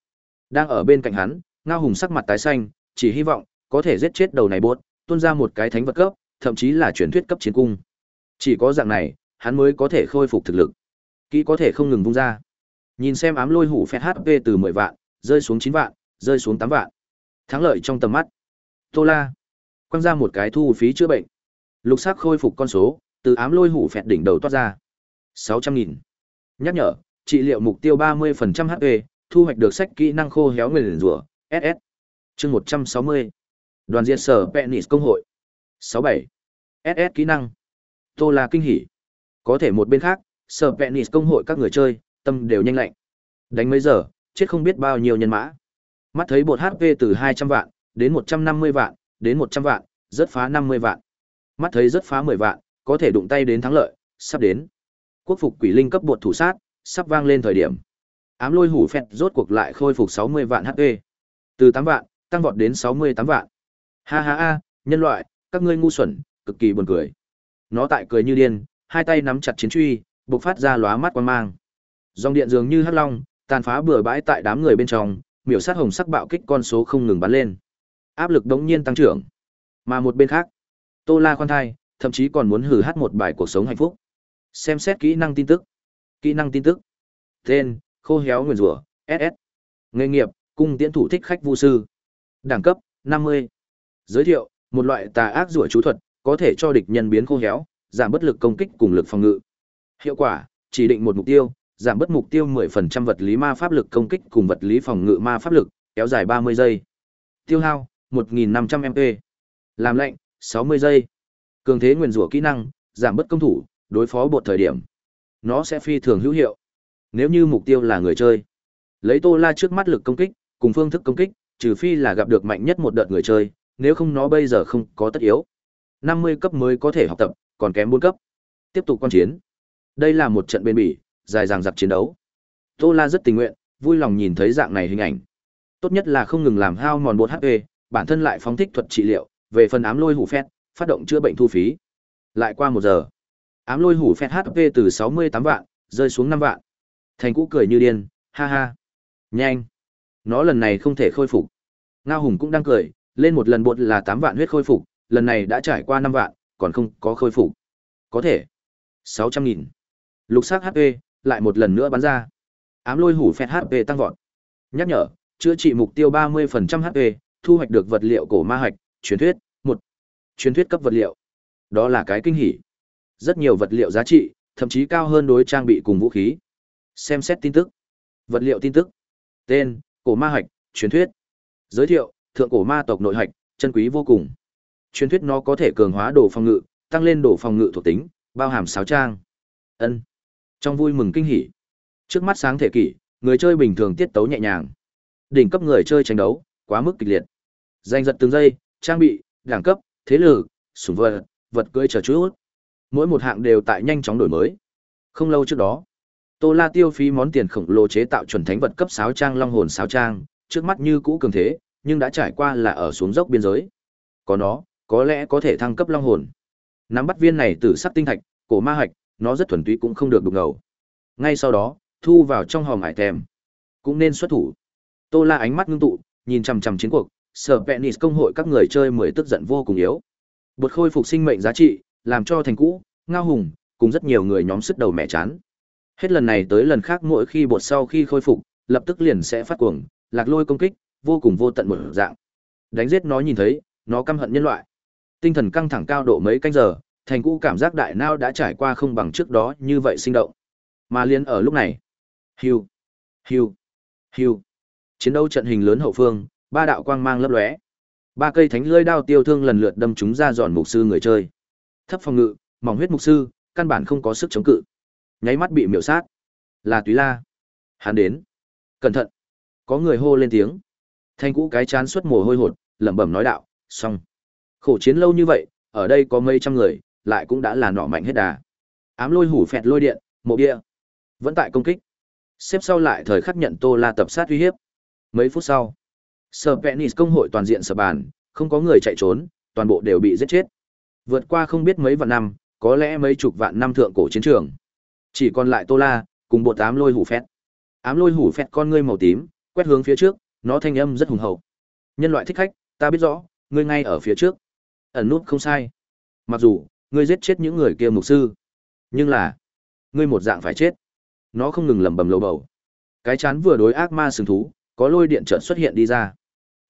Đang ở bên cạnh hắn, Ngao Hùng sắc mặt tái xanh, chỉ hy vọng có thể giết chết đầu này bột, tuôn ra một cái thánh vật cấp, thậm chí là truyền thuyết cấp chiến cung. Chỉ có dạng này, hắn mới có thể khôi phục thực lực. Kỹ có thể không ngừng vung ra. Nhìn xem ám lôi hủ phẹt HP từ 10 vạn, rơi xuống chín vạn, rơi xuống tám vạn. Thắng lợi trong tầm mắt. Tô La quăng ra một cái thu phí chữa bệnh. Lục sắc khôi phục con số, từ ám lôi hủ phẹt đỉnh đầu toát ra. 600.000. Nhắc nhở, trị liệu mục tiêu 30% HP, thu hoạch được sách kỹ năng khô héo người rủa, SS. Chương 160. Đoàn diệt sở Penis công hội. 67. SS kỹ năng. Tô là kinh hỉ. Có thể một bên khác, sở Penis công hội các người chơi, tâm đều nhanh lạnh. Đánh mấy giờ, chết không biết bao nhiêu nhân mã. Mắt thấy bột HP từ 200 vạn, đến 150 vạn, đến 100 vạn, rất phá 50 vạn. Mắt thấy rất phá 10 vạn, có thể đụng tay đến thắng lợi, sắp đến. Quốc phục quỷ linh cấp bột thủ sát, sắp vang lên thời điểm. Ám lôi hủ phẹt rốt cuộc lại khôi phục 60 vạn HP. Từ 8 vạn, tăng vọt đến 68 vạn. Ha ha ha, nhân loại, các ngươi ngu xuẩn, cực kỳ buồn cười. Nó tại cười như điên, hai tay nắm chặt chiến truy, bộc phát ra lóa mắt quan mang. Dòng điện dường như hắc long, tàn phá bừa bãi tại đám người bên trong, miểu sát hồng sắc bạo kích con số không ngừng bắn lên. Áp lực đống nhiên tăng trưởng. Mà một bên khác, Tô La khoan thai, thậm chí còn muốn hử hát một bài cuộc sống hạnh phúc. Xem xét kỹ năng tin tức. Kỹ năng tin tức. Tên: Khô héo nguyên rủa, SS. Nghề nghiệp: Cung tiễn thủ thích khách vu sư. Đẳng cấp: 50. Giới thiệu: Một loại tà ác rủa chú thuật, có thể cho địch nhân biến khô héo, giảm bất lực công kích cùng lực phòng ngự. Hiệu quả: Chỉ định một mục tiêu, giảm bất mục tiêu 10% vật lý ma pháp lực công kích cùng vật lý phòng ngự ma pháp lực, kéo dài 30 giây. Tiêu hao 1.500 MP. Làm lệnh 60 giây. Cường thế nguyên rủa kỹ năng, giảm bất công thủ, đối phó bột thời điểm. Nó sẽ phi thường hữu hiệu. Nếu như mục tiêu là người chơi, lấy Tô La trước mắt lực công kích, cùng phương thức công kích, trừ phi là gặp được mạnh nhất một đợt người chơi, nếu không nó bây giờ không có tất yếu. 50 cấp mới có thể học tập, còn kém 4 cấp. Tiếp tục quan chiến. Đây là một trận bên bỉ, dài dằng dặc chiến đấu. Tô La rất tình nguyện, vui lòng nhìn thấy dạng này hình ảnh. Tốt nhất là không ngừng làm hao mòn bột HP, bản thân lại phóng thích thuật trị liệu, về phần ám lôi hủ phét, phát động chữa bệnh thu phí. Lại qua một giờ, ám lôi hủ phét HP từ 68 vạn, rơi xuống 5 vạn. Thành cũ cười như điên, ha ha. Nhanh. Nó lần này không thể khôi phục. Ngao Hùng cũng đang cười, lên một lần bột là 8 vạn huyết khôi phục, lần này đã trải qua 5 vạn, còn không có khôi phục. Có thể. 600 nghìn. Lục sắc HP, lại một lần nữa bắn ra. Ám lôi hủ phẹt HP tăng vọt. Nhắc nhở, chữa trị mục tiêu 30% HP, thu hoạch được vật liệu cổ ma hạch, truyền thuyết, một Truyền thuyết cấp vật liệu. Đó là cái kinh hỉ. Rất nhiều vật liệu giá trị, thậm chí cao hơn đối trang bị cùng vũ khí. Xem xét tin tức. Vật liệu tin tức. Tên, cổ ma hạch, truyền thuyết. Giới thiệu, thượng cổ ma tộc nội hạch, chân quý vô cùng. Truyền thuyết nó có thể cường hóa đồ phòng ngự, tăng lên đồ phòng ngự thuộc tính, bao hàm sáo trang. Ân. Trong vui mừng kinh hỉ. Trước mắt sáng thể kỷ, người chơi bình thường tiết tấu nhẹ nhàng. Đỉnh cấp người chơi tranh đấu, quá mức kịch liệt. Danh giật từng giây, trang bị, đẳng cấp, thế lực, sủng vật, vật cưỡi chờ chút. Mỗi một hạng đều tại nhanh chóng đổi mới. Không lâu trước đó, Tô La tiêu phí món tiền khổng lồ chế tạo chuẩn thánh vật cấp sáo trang long hồn sáo trang, trước mắt như cũ cường thế, nhưng đã trải qua là ở xuống dốc biên giới. Có nó, có lẽ có thể thăng cấp long hồn. Nắm bắt viên này từ sắc tinh thạch, cổ ma hạch, nó rất thuần túy cũng không được đụng ngầu. Ngay sau đó, thu vào trong hòm hải thèm. Cũng nên xuất thủ. Tô La ánh mắt ngưng tụ, nhìn chằm chằm chiến cuộc, sở Penis công hội các người chơi mới tức giận vô cùng yếu. Bột khôi phục sinh mệnh giá trị, làm cho thành cũ, ngao hùng, cùng rất nhiều người nhóm sức đầu mẹ chán. Hết lần này tới lần khác mỗi khi bột sau khi khôi phục, lập tức liền sẽ phát cuồng, lạc lôi công kích, vô cùng vô tận một dạng. Đánh giết nó nhìn thấy, nó căm hận nhân loại. Tinh thần căng thẳng cao độ mấy canh giờ, thành cũ cảm giác đại nao đã trải qua không bằng trước đó như vậy sinh động. Mà liên ở lúc này, Hưu, hưu, hưu. Chiến đấu trận hình lớn hậu phương, ba đạo quang mang lấp lóe. Ba cây thánh lưỡi đao tiêu thương lần lượt đâm chúng ra giòn mục sư người chơi. Thấp phòng ngự, mỏng huyết mục sư, căn bản không có sức chống cự. Nháy mắt bị miểu sát. Là Túy La. Hắn đến. Cẩn thận. Có người hô lên tiếng. Thanh cũ cái chán suốt mồ hôi hột, lẩm bẩm nói đạo, xong. Khổ chiến lâu như vậy, ở đây có mấy trăm người, lại cũng đã là nọ mạnh hết đà. Ám lôi hủ phẹt lôi điện, mộ bia. Vẫn tại công kích xếp sau lại thời khắc nhận Tô La tập sát uy hiếp. Mấy phút sau, Sở Penis công hội toàn diện sập bàn, không có người chạy trốn, toàn bộ đều bị giết chết. Vượt qua không biết mấy vạn năm, có lẽ mấy chục vạn năm thượng cổ chiến trường. Chỉ còn lại Tô La, cùng bộ tám lôi hủ phét. Ám lôi hủ phét con ngươi màu tím, quét hướng phía trước, nó thanh âm rất hùng hậu. Nhân loại thích khách, ta biết rõ, ngươi ngay ở phía trước. Ẩn nút không sai. Mặc dù, ngươi giết chết những người kia mục sư, nhưng là, ngươi một dạng phải chết. Nó không ngừng lẩm bẩm lầu bầu. Cái chán vừa đối ác ma sừng thú, có lôi điện chợt xuất hiện đi ra.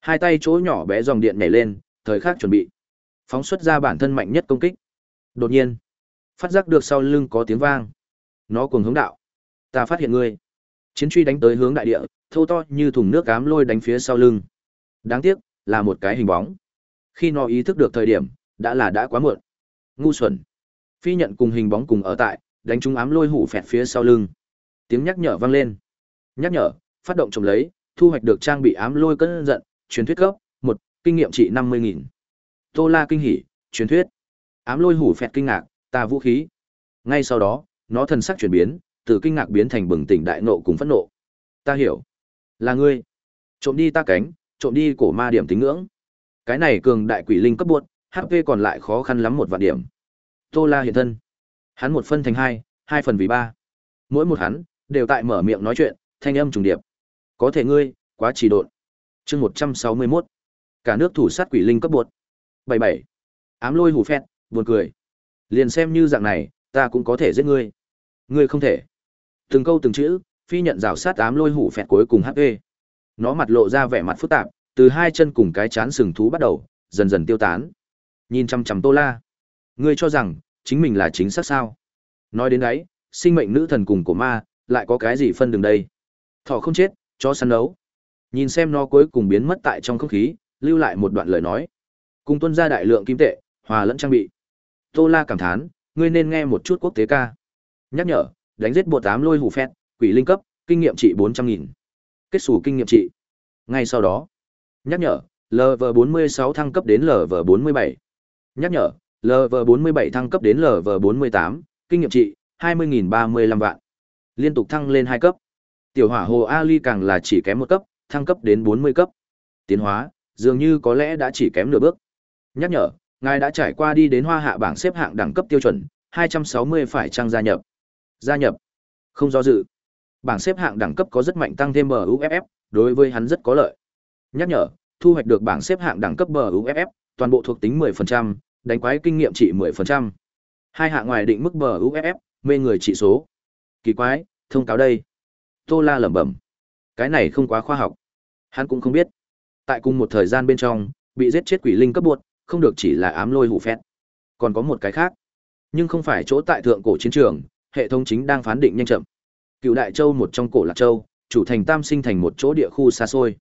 Hai tay chỗ nhỏ bé dòng điện nhảy lên, thời khắc chuẩn bị. Phóng xuất ra bản thân mạnh nhất công kích. Đột nhiên, phát giác được sau lưng có tiếng vang. Nó cuồng hướng đạo. Ta phát hiện ngươi. Chiến truy đánh tới hướng đại địa, thô to như thùng nước cám lôi đánh phía sau lưng. Đáng tiếc, là một cái hình bóng. Khi nó ý thức được thời điểm, đã là đã quá muộn. Ngu xuẩn. Phi nhận cùng hình bóng cùng ở tại, đánh trúng ám lôi hủ phẹt phía sau lưng tiếng nhắc nhở vang lên nhắc nhở phát động trồng lấy thu hoạch được trang bị ám lôi cân giận truyền thuyết cấp một kinh nghiệm trị năm mươi nghìn tô la kinh hỉ truyền thuyết ám lôi hủ phẹt kinh ngạc ta vũ khí ngay sau đó nó thần sắc chuyển biến từ kinh ngạc biến thành bừng tỉnh đại nộ cùng phẫn nộ ta hiểu là ngươi trộm đi ta cánh trộm đi cổ ma điểm tính ngưỡng cái này cường đại quỷ linh cấp buốt hp còn lại khó khăn lắm một vạn điểm tô la hiện thân hắn một phân thành hai hai phần vì ba mỗi một hắn đều tại mở miệng nói chuyện, thanh âm trùng điệp. Có thể ngươi, quá trì độn. Chương 161. Cả nước thủ sát quỷ linh cấp bột. 77. Ám lôi hủ phét, buồn cười. Liền xem như dạng này, ta cũng có thể giết ngươi. Ngươi không thể. Từng câu từng chữ, phi nhận rào sát ám lôi hủ phẹt cuối cùng HP. Nó mặt lộ ra vẻ mặt phức tạp, từ hai chân cùng cái chán sừng thú bắt đầu, dần dần tiêu tán. Nhìn chằm chằm Tô La. Ngươi cho rằng, chính mình là chính xác sao? Nói đến đấy, sinh mệnh nữ thần cùng của ma, lại có cái gì phân đường đây? Thỏ không chết, cho săn đấu. Nhìn xem nó cuối cùng biến mất tại trong không khí, lưu lại một đoạn lời nói. Cùng tuân ra đại lượng kim tệ, hòa lẫn trang bị. Tô La cảm thán, ngươi nên nghe một chút quốc tế ca. Nhắc nhở, đánh giết bột tám lôi hủ phét, quỷ linh cấp, kinh nghiệm trị bốn trăm nghìn Kết xù kinh nghiệm trị. Ngay sau đó, nhắc nhở, LV46 thăng cấp đến LV47. Nhắc nhở, LV47 thăng cấp đến LV48, kinh nghiệm trị, 20.035 vạn. Liên tục thăng lên hai cấp. Tiểu hỏa hồ Ali càng là chỉ kém một cấp, thăng cấp đến 40 cấp. Tiến hóa, dường như có lẽ đã chỉ kém nửa bước. Nhắc nhở, ngài đã trải qua đi đến hoa hạ bảng xếp hạng đẳng cấp tiêu chuẩn, 260 phải trang gia nhập. Gia nhập. Không do dự. Bảng xếp hạng đẳng cấp có rất mạnh tăng thêm MUFF, đối với hắn rất có lợi. Nhắc nhở, thu hoạch được bảng xếp hạng đẳng cấp MUFF, toàn bộ thuộc tính 10%, đánh quái kinh nghiệm trị 10%. Hai hạng ngoài định mức MUFF, mê người trị số. Kỳ quái, thông cáo đây. Tô La lẩm bẩm. Cái này không quá khoa học. Hắn cũng không biết. Tại cùng một thời gian bên trong, bị giết chết quỷ linh cấp buộc, không được chỉ là ám lôi hủ phét. Còn có một cái khác. Nhưng không phải chỗ tại thượng cổ chiến trường, hệ thống chính đang phán định nhanh chậm. Cựu Đại Châu một trong cổ Lạc Châu, chủ thành Tam Sinh thành một chỗ địa khu xa xôi.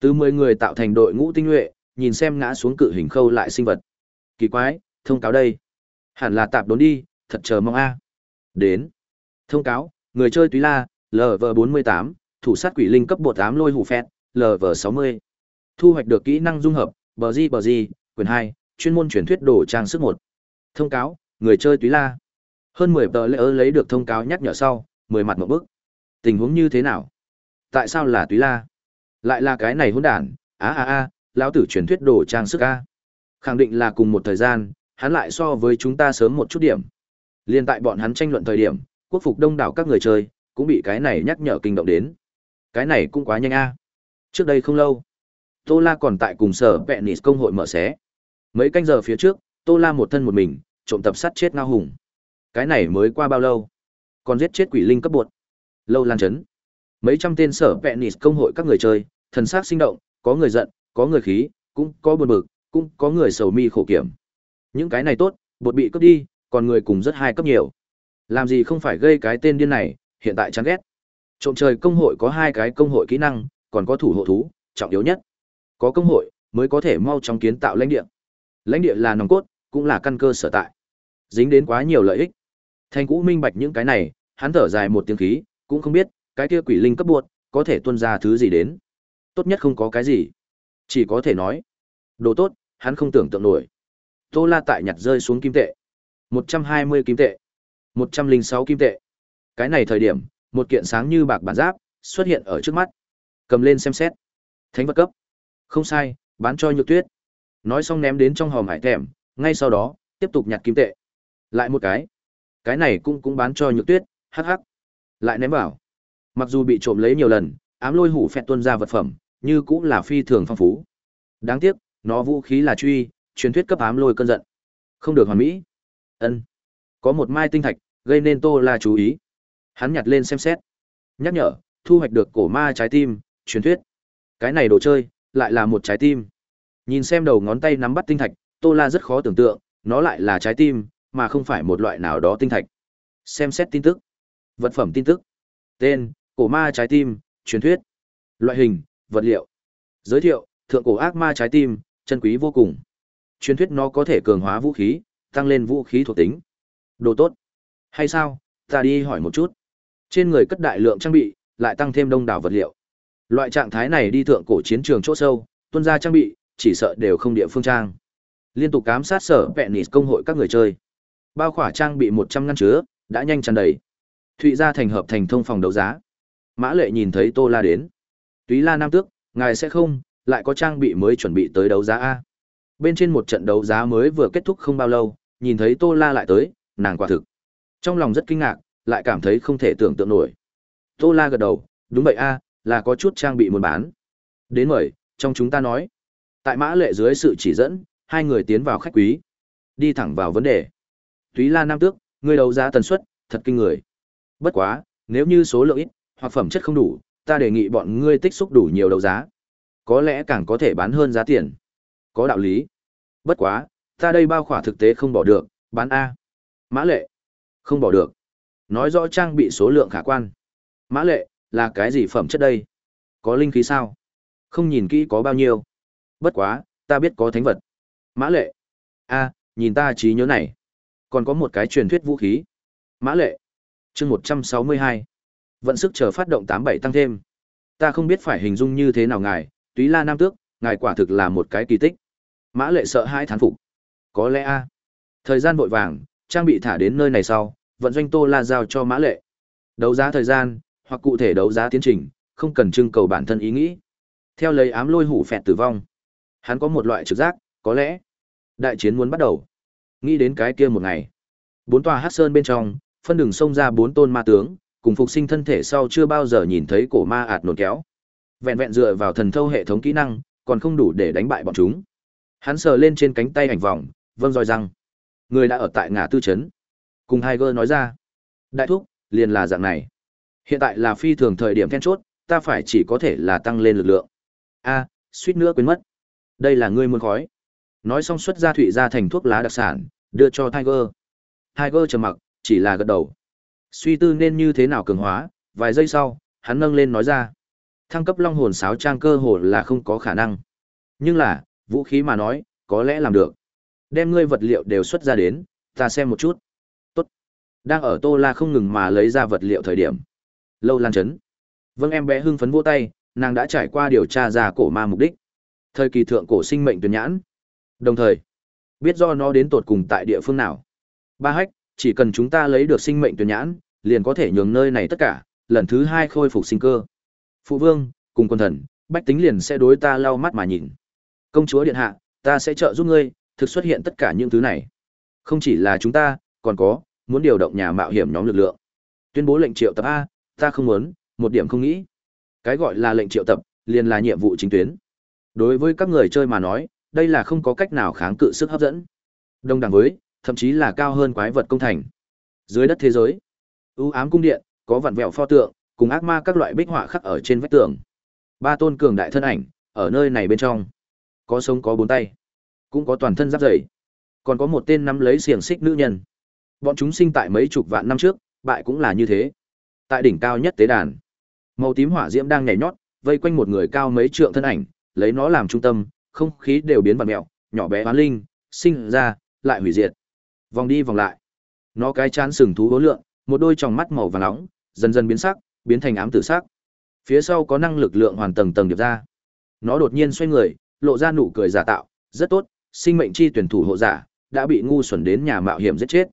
Từ 10 người tạo thành đội ngũ tinh nhuệ, nhìn xem ngã xuống cự hình khâu lại sinh vật. Kỳ quái, thông cáo đây. Hẳn là tạp đốn đi, thật chờ mong a. Đến. Thông cáo, người chơi Túy La, LV48, thủ sát quỷ linh cấp bộ 8 lôi hủ phẹt, LV60. Thu hoạch được kỹ năng dung hợp, bờ di bờ di, quyền 2, chuyên môn truyền thuyết đồ trang sức 1. Thông cáo, người chơi Túy La. Hơn 10 tờ lễ lấy được thông cáo nhắc nhở sau, 10 mặt một bức. Tình huống như thế nào? Tại sao là Túy La? Lại là cái này hỗn đản, a a a, lão tử truyền thuyết đồ trang sức a. Khẳng định là cùng một thời gian, hắn lại so với chúng ta sớm một chút điểm. Liên tại bọn hắn tranh luận thời điểm, quốc phục đông đảo các người chơi, cũng bị cái này nhắc nhở kinh động đến. Cái này cũng quá nhanh a. Trước đây không lâu, Tô La còn tại cùng sở Penis công hội mở xé. Mấy canh giờ phía trước, Tô La một thân một mình, trộm tập sát chết ngao hùng. Cái này mới qua bao lâu? Còn giết chết quỷ linh cấp bột. Lâu lan chấn. Mấy trăm tên sở Penis công hội các người chơi, thần sắc sinh động, có người giận, có người khí, cũng có buồn bực, cũng có người sầu mi khổ kiểm. Những cái này tốt, bột bị cướp đi, còn người cùng rất hai cấp nhiều. Làm gì không phải gây cái tên điên này, hiện tại chán ghét. Trộm trời công hội có hai cái công hội kỹ năng, còn có thủ hộ thú, trọng yếu nhất. Có công hội mới có thể mau chóng kiến tạo lãnh địa. Lãnh địa là nòng cốt, cũng là căn cơ sở tại. Dính đến quá nhiều lợi ích. Thành cũ minh bạch những cái này, hắn thở dài một tiếng khí, cũng không biết, cái kia quỷ linh cấp buộc, có thể tuân ra thứ gì đến. Tốt nhất không có cái gì. Chỉ có thể nói. Đồ tốt, hắn không tưởng tượng nổi. Tô La tại nhặt rơi xuống kim tệ. một trăm hai mươi kim tệ. một trăm linh sáu kim tệ. Cái này thời điểm, một kiện sáng như bạc bản giáp xuất hiện ở trước mắt. Cầm lên xem xét. Thánh vật cấp. Không sai, bán cho Nhược Tuyết. Nói xong ném đến trong hòm hải thèm, ngay sau đó, tiếp tục nhặt kim tệ. Lại một cái. Cái này cũng cũng bán cho Nhược Tuyết, hắc hắc. Lại ném vào. Mặc dù bị trộm lấy nhiều lần, ám lôi hủ phẹt tuân ra vật phẩm, như cũng là phi thường phong phú. Đáng tiếc, nó vũ khí là truy, truyền thuyết cấp ám lôi cơn giận. Không được hoàn mỹ. Ân. Có một mai tinh thạch, gây nên Tô La chú ý. Hắn nhặt lên xem xét. Nhắc nhở, thu hoạch được cổ ma trái tim, truyền thuyết. Cái này đồ chơi, lại là một trái tim. Nhìn xem đầu ngón tay nắm bắt tinh thạch, Tô La rất khó tưởng tượng, nó lại là trái tim, mà không phải một loại nào đó tinh thạch. Xem xét tin tức. Vật phẩm tin tức. Tên, cổ ma trái tim, truyền thuyết. Loại hình, vật liệu. Giới thiệu, thượng cổ ác ma trái tim, chân quý vô cùng. Truyền thuyết nó có thể cường hóa vũ khí, tăng lên vũ khí thuộc tính. Đồ tốt. Hay sao, ta đi hỏi một chút. Trên người cất đại lượng trang bị, lại tăng thêm đông đảo vật liệu. Loại trạng thái này đi thượng cổ chiến trường chỗ sâu, tuân ra trang bị, chỉ sợ đều không địa phương trang. Liên tục cám sát sở Penis công hội các người chơi. Bao khỏa trang bị một trăm ngăn chứa, đã nhanh tràn đầy. Thụy gia thành hợp thành thông phòng đấu giá. Mã Lệ nhìn thấy Tô La đến. Túy La Nam Tước, ngài sẽ không, lại có trang bị mới chuẩn bị tới đấu giá a. Bên trên một trận đấu giá mới vừa kết thúc không bao lâu, nhìn thấy Tô La lại tới, nàng quả thực. Trong lòng rất kinh ngạc, lại cảm thấy không thể tưởng tượng nổi. Tô La gật đầu, đúng vậy a, là có chút trang bị muốn bán. Đến mời, trong chúng ta nói. Tại mã lệ dưới sự chỉ dẫn, hai người tiến vào khách quý. Đi thẳng vào vấn đề. Túy La Nam Tước, ngươi đấu giá tần suất, thật kinh người. Bất quá, nếu như số lượng ít, hoặc phẩm chất không đủ, ta đề nghị bọn ngươi tích xúc đủ nhiều đấu giá. Có lẽ càng có thể bán hơn giá tiền. Có đạo lý. Bất quá, ta đây bao khỏa thực tế không bỏ được, bán A. Mã lệ. Không bỏ được. Nói rõ trang bị số lượng khả quan. Mã lệ, là cái gì phẩm chất đây? Có linh khí sao? Không nhìn kỹ có bao nhiêu. Bất quá, ta biết có thánh vật. Mã lệ. a nhìn ta trí nhớ này. Còn có một cái truyền thuyết vũ khí. Mã lệ. chương một trăm sáu mươi hai Vận sức chờ phát động tám bảy tăng thêm. Ta không biết phải hình dung như thế nào ngài, túy la nam tước, ngài quả thực là một cái kỳ tích. Mã lệ sợ hai thán phục. Có lẽ a Thời gian vội vàng, trang bị thả đến nơi này sau, vận doanh tô la giao cho mã lệ. Đấu giá thời gian, hoặc cụ thể đấu giá tiến trình, không cần trưng cầu bản thân ý nghĩ. Theo lấy ám lôi hủ phẹt tử vong, hắn có một loại trực giác, có lẽ đại chiến muốn bắt đầu. Nghĩ đến cái kia một ngày, bốn tòa hắc sơn bên trong, phân đường xông ra bốn tôn ma tướng, cùng phục sinh thân thể sau chưa bao giờ nhìn thấy cổ ma ạt nổn kéo. Vẹn vẹn dựa vào thần thâu hệ thống kỹ năng, còn không đủ để đánh bại bọn chúng. Hắn sờ lên trên cánh tay ảnh vòng, vâng roi răng. Người đã ở tại ngã tư trấn. Cùng Tiger nói ra. Đại thúc, liền là dạng này. Hiện tại là phi thường thời điểm then chốt, ta phải chỉ có thể là tăng lên lực lượng. A, suýt nữa quên mất. Đây là ngươi muốn khói. Nói xong xuất ra thụy ra thành thuốc lá đặc sản, đưa cho Tiger. Tiger trầm mặc, chỉ là gật đầu. Suy tư nên như thế nào cường hóa, vài giây sau, hắn nâng lên nói ra. Thăng cấp long hồn sáo trang cơ hồ là không có khả năng. Nhưng là, vũ khí mà nói, có lẽ làm được. Đem ngươi vật liệu đều xuất ra đến, ta xem một chút. Tốt. Đang ở Tô La không ngừng mà lấy ra vật liệu thời điểm. Lâu lan chấn. Vâng em bé hưng phấn vỗ tay, nàng đã trải qua điều tra ra cổ ma mục đích. Thời kỳ thượng cổ sinh mệnh tuyển nhãn. Đồng thời, biết do nó đến tột cùng tại địa phương nào. Ba hách, chỉ cần chúng ta lấy được sinh mệnh tuyển nhãn, liền có thể nhường nơi này tất cả, lần thứ hai khôi phục sinh cơ. Phụ vương, cùng quân thần, bách tính liền sẽ đối ta lau mắt mà nhìn. Công chúa điện hạ, ta sẽ trợ giúp ngươi, thực xuất hiện tất cả những thứ này. Không chỉ là chúng ta, còn có, muốn điều động nhà mạo hiểm nhóm lực lượng. Tuyên bố lệnh triệu tập A, ta không muốn, một điểm không nghĩ. Cái gọi là lệnh triệu tập, liền là nhiệm vụ chính tuyến. Đối với các người chơi mà nói, đây là không có cách nào kháng cự sức hấp dẫn. Đông đẳng với, thậm chí là cao hơn quái vật công thành. Dưới đất thế giới, ưu ám cung điện, có vặn vẹo pho tượng, cùng ác ma các loại bích họa khắc ở trên vách tường. Ba tôn cường đại thân ảnh, ở nơi này bên trong, có sống có bốn tay, cũng có toàn thân giáp dày, còn có một tên nắm lấy xiềng xích nữ nhân. Bọn chúng sinh tại mấy chục vạn năm trước, bại cũng là như thế. Tại đỉnh cao nhất tế đàn, màu tím hỏa diễm đang nhảy nhót, vây quanh một người cao mấy trượng thân ảnh, lấy nó làm trung tâm, không khí đều biến vặn mèo, nhỏ bé oán linh, sinh ra, lại hủy diệt. Vòng đi vòng lại. Nó cái chán sừng thú hố lượng, một đôi tròng mắt màu vàng nóng, dần dần biến sắc, biến thành ám tử sắc. Phía sau có năng lực lượng hoàn tầng tầng điệp ra. Nó đột nhiên xoay người, lộ ra nụ cười giả tạo, rất tốt, sinh mệnh chi tuyển thủ hộ giả, đã bị ngu xuẩn đến nhà mạo hiểm giết chết.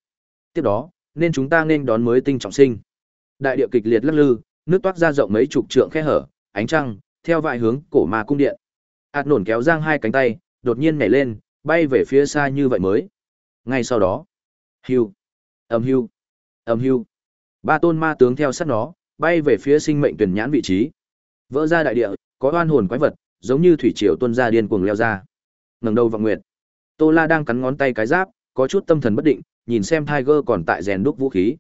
Tiếp đó, nên chúng ta nên đón mới tinh trọng sinh. Đại địa kịch liệt lắc lư, nước toát ra rộng mấy chục trượng khe hở, ánh trăng, theo vài hướng cổ ma cung điện ạt nổn kéo giang hai cánh tay, đột nhiên nhảy lên, bay về phía xa như vậy mới. Ngay sau đó, hưu, âm hưu, âm hưu. Ba tôn ma tướng theo sát nó, bay về phía sinh mệnh tuyển nhãn vị trí. Vỡ ra đại địa, có oan hồn quái vật, giống như thủy triều tuôn ra điên cuồng leo ra. Ngẩng đầu vọng nguyệt. Tô La đang cắn ngón tay cái giáp, có chút tâm thần bất định, nhìn xem Tiger còn tại rèn đúc vũ khí.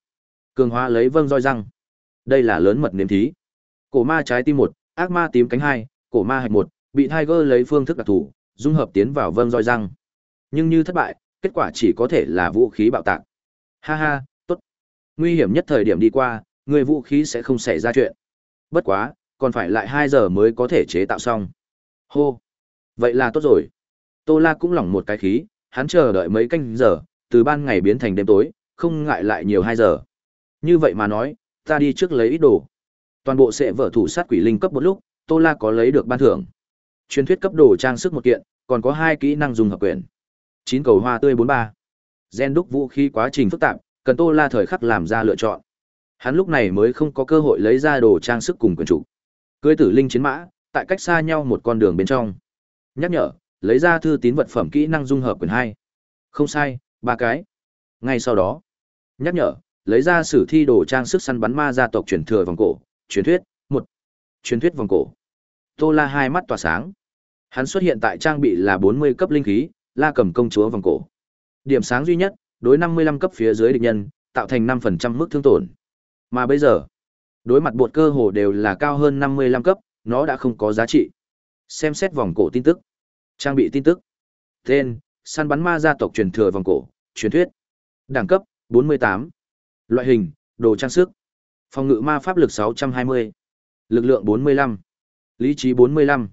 Cường hóa lấy vâng roi răng. Đây là lớn mật nếm thí. Cổ ma trái tim một, ác ma tím cánh hai, cổ ma hạch một, bị Tiger lấy phương thức đặc thủ, dung hợp tiến vào vâng roi răng. Nhưng như thất bại, kết quả chỉ có thể là vũ khí bạo tạc. Ha ha, tốt. Nguy hiểm nhất thời điểm đi qua, người vũ khí sẽ không xảy ra chuyện. Bất quá, còn phải lại 2 giờ mới có thể chế tạo xong. Hô. Vậy là tốt rồi. Tô La cũng lỏng một cái khí, hắn chờ đợi mấy canh giờ, từ ban ngày biến thành đêm tối, không ngại lại nhiều 2 giờ. Như vậy mà nói, ta đi trước lấy ít đồ. Toàn bộ sẽ vở thủ sát quỷ linh cấp một lúc, Tô La có lấy được ban thưởng. Truyền thuyết cấp đồ trang sức một kiện, còn có hai kỹ năng dùng hợp quyền. Chín cầu hoa tươi 43. Gen đúc vũ khí quá trình phức tạp, cần Tô La thời khắc làm ra lựa chọn. Hắn lúc này mới không có cơ hội lấy ra đồ trang sức cùng quyền chủ. Cưới tử linh chiến mã, tại cách xa nhau một con đường bên trong. Nhắc nhở, lấy ra thư tín vật phẩm kỹ năng dung hợp quyền hai. Không sai, ba cái. Ngay sau đó, nhắc nhở, lấy ra sử thi đồ trang sức săn bắn ma gia tộc truyền thừa vòng cổ, truyền thuyết, một. Truyền thuyết vòng cổ. Tô La hai mắt tỏa sáng. Hắn xuất hiện tại trang bị là 40 cấp linh khí, La Cầm công chúa vòng cổ. Điểm sáng duy nhất, đối 55 cấp phía dưới địch nhân, tạo thành 5% mức thương tổn. Mà bây giờ, đối mặt bột cơ hồ đều là cao hơn 55 cấp, nó đã không có giá trị. Xem xét vòng cổ tin tức. Trang bị tin tức. Tên, săn bắn ma gia tộc truyền thừa vòng cổ, truyền thuyết. Đẳng cấp, 48. Loại hình, đồ trang sức. Phòng ngự ma pháp lực 620. Lực lượng 45. Lý trí 45.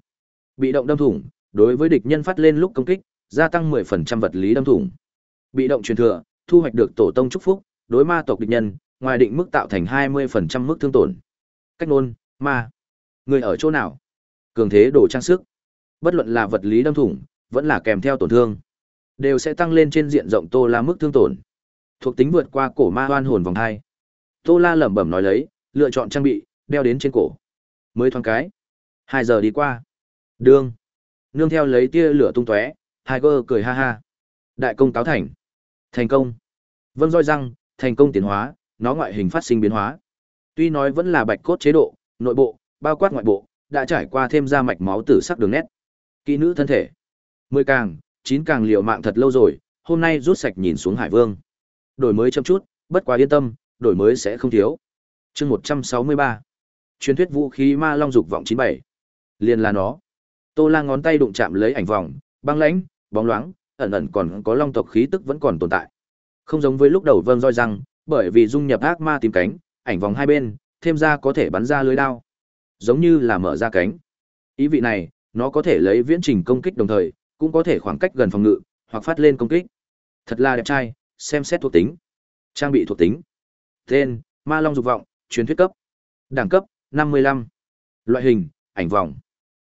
Bị động đâm thủng, đối với địch nhân phát lên lúc công kích, gia tăng 10% vật lý đâm thủng. Bị động truyền thừa, thu hoạch được tổ tông chúc phúc, đối ma tộc địch nhân, ngoài định mức tạo thành 20% mức thương tổn. Cách nôn, ma. Người ở chỗ nào? Cường thế đồ trang sức. Bất luận là vật lý đâm thủng, vẫn là kèm theo tổn thương, đều sẽ tăng lên trên diện rộng Tô La mức thương tổn. Thuộc tính vượt qua cổ ma hoan hồn vòng 2. Tô La lẩm bẩm nói lấy, lựa chọn trang bị, đeo đến trên cổ. Mới thoáng cái. Hai giờ đi qua. Đương. Nương theo lấy tia lửa tung tóe, Tiger cười ha ha. Đại công táo thành. Thành công. Vâng roi răng, thành công tiến hóa, nó ngoại hình phát sinh biến hóa. Tuy nói vẫn là bạch cốt chế độ, nội bộ, bao quát ngoại bộ, đã trải qua thêm ra mạch máu tử sắc đường nét. Kỹ nữ thân thể. Mười càng, chín càng liều mạng thật lâu rồi, hôm nay rút sạch nhìn xuống Hải Vương. Đổi mới chậm chút, bất quá yên tâm, đổi mới sẽ không thiếu. Chương một trăm sáu mươi ba Truyền thuyết vũ khí ma long dục vọng chín bảy Liền là nó. Tô La ngón tay đụng chạm lấy ảnh vòng, băng lãnh, bóng loáng, ẩn ẩn còn có long tộc khí tức vẫn còn tồn tại. Không giống với lúc đầu vâng roi răng, bởi vì dung nhập ác ma tìm cánh, ảnh vòng hai bên, thêm ra có thể bắn ra lưới đao. Giống như là mở ra cánh. Ý vị này, nó có thể lấy viễn trình công kích đồng thời, cũng có thể khoảng cách gần phòng ngự, hoặc phát lên công kích. Thật là đẹp trai, xem xét thuộc tính. Trang bị thuộc tính. Tên: Ma Long dục vọng, truyền thuyết cấp. Đẳng cấp: 55. Loại hình: ảnh vòng.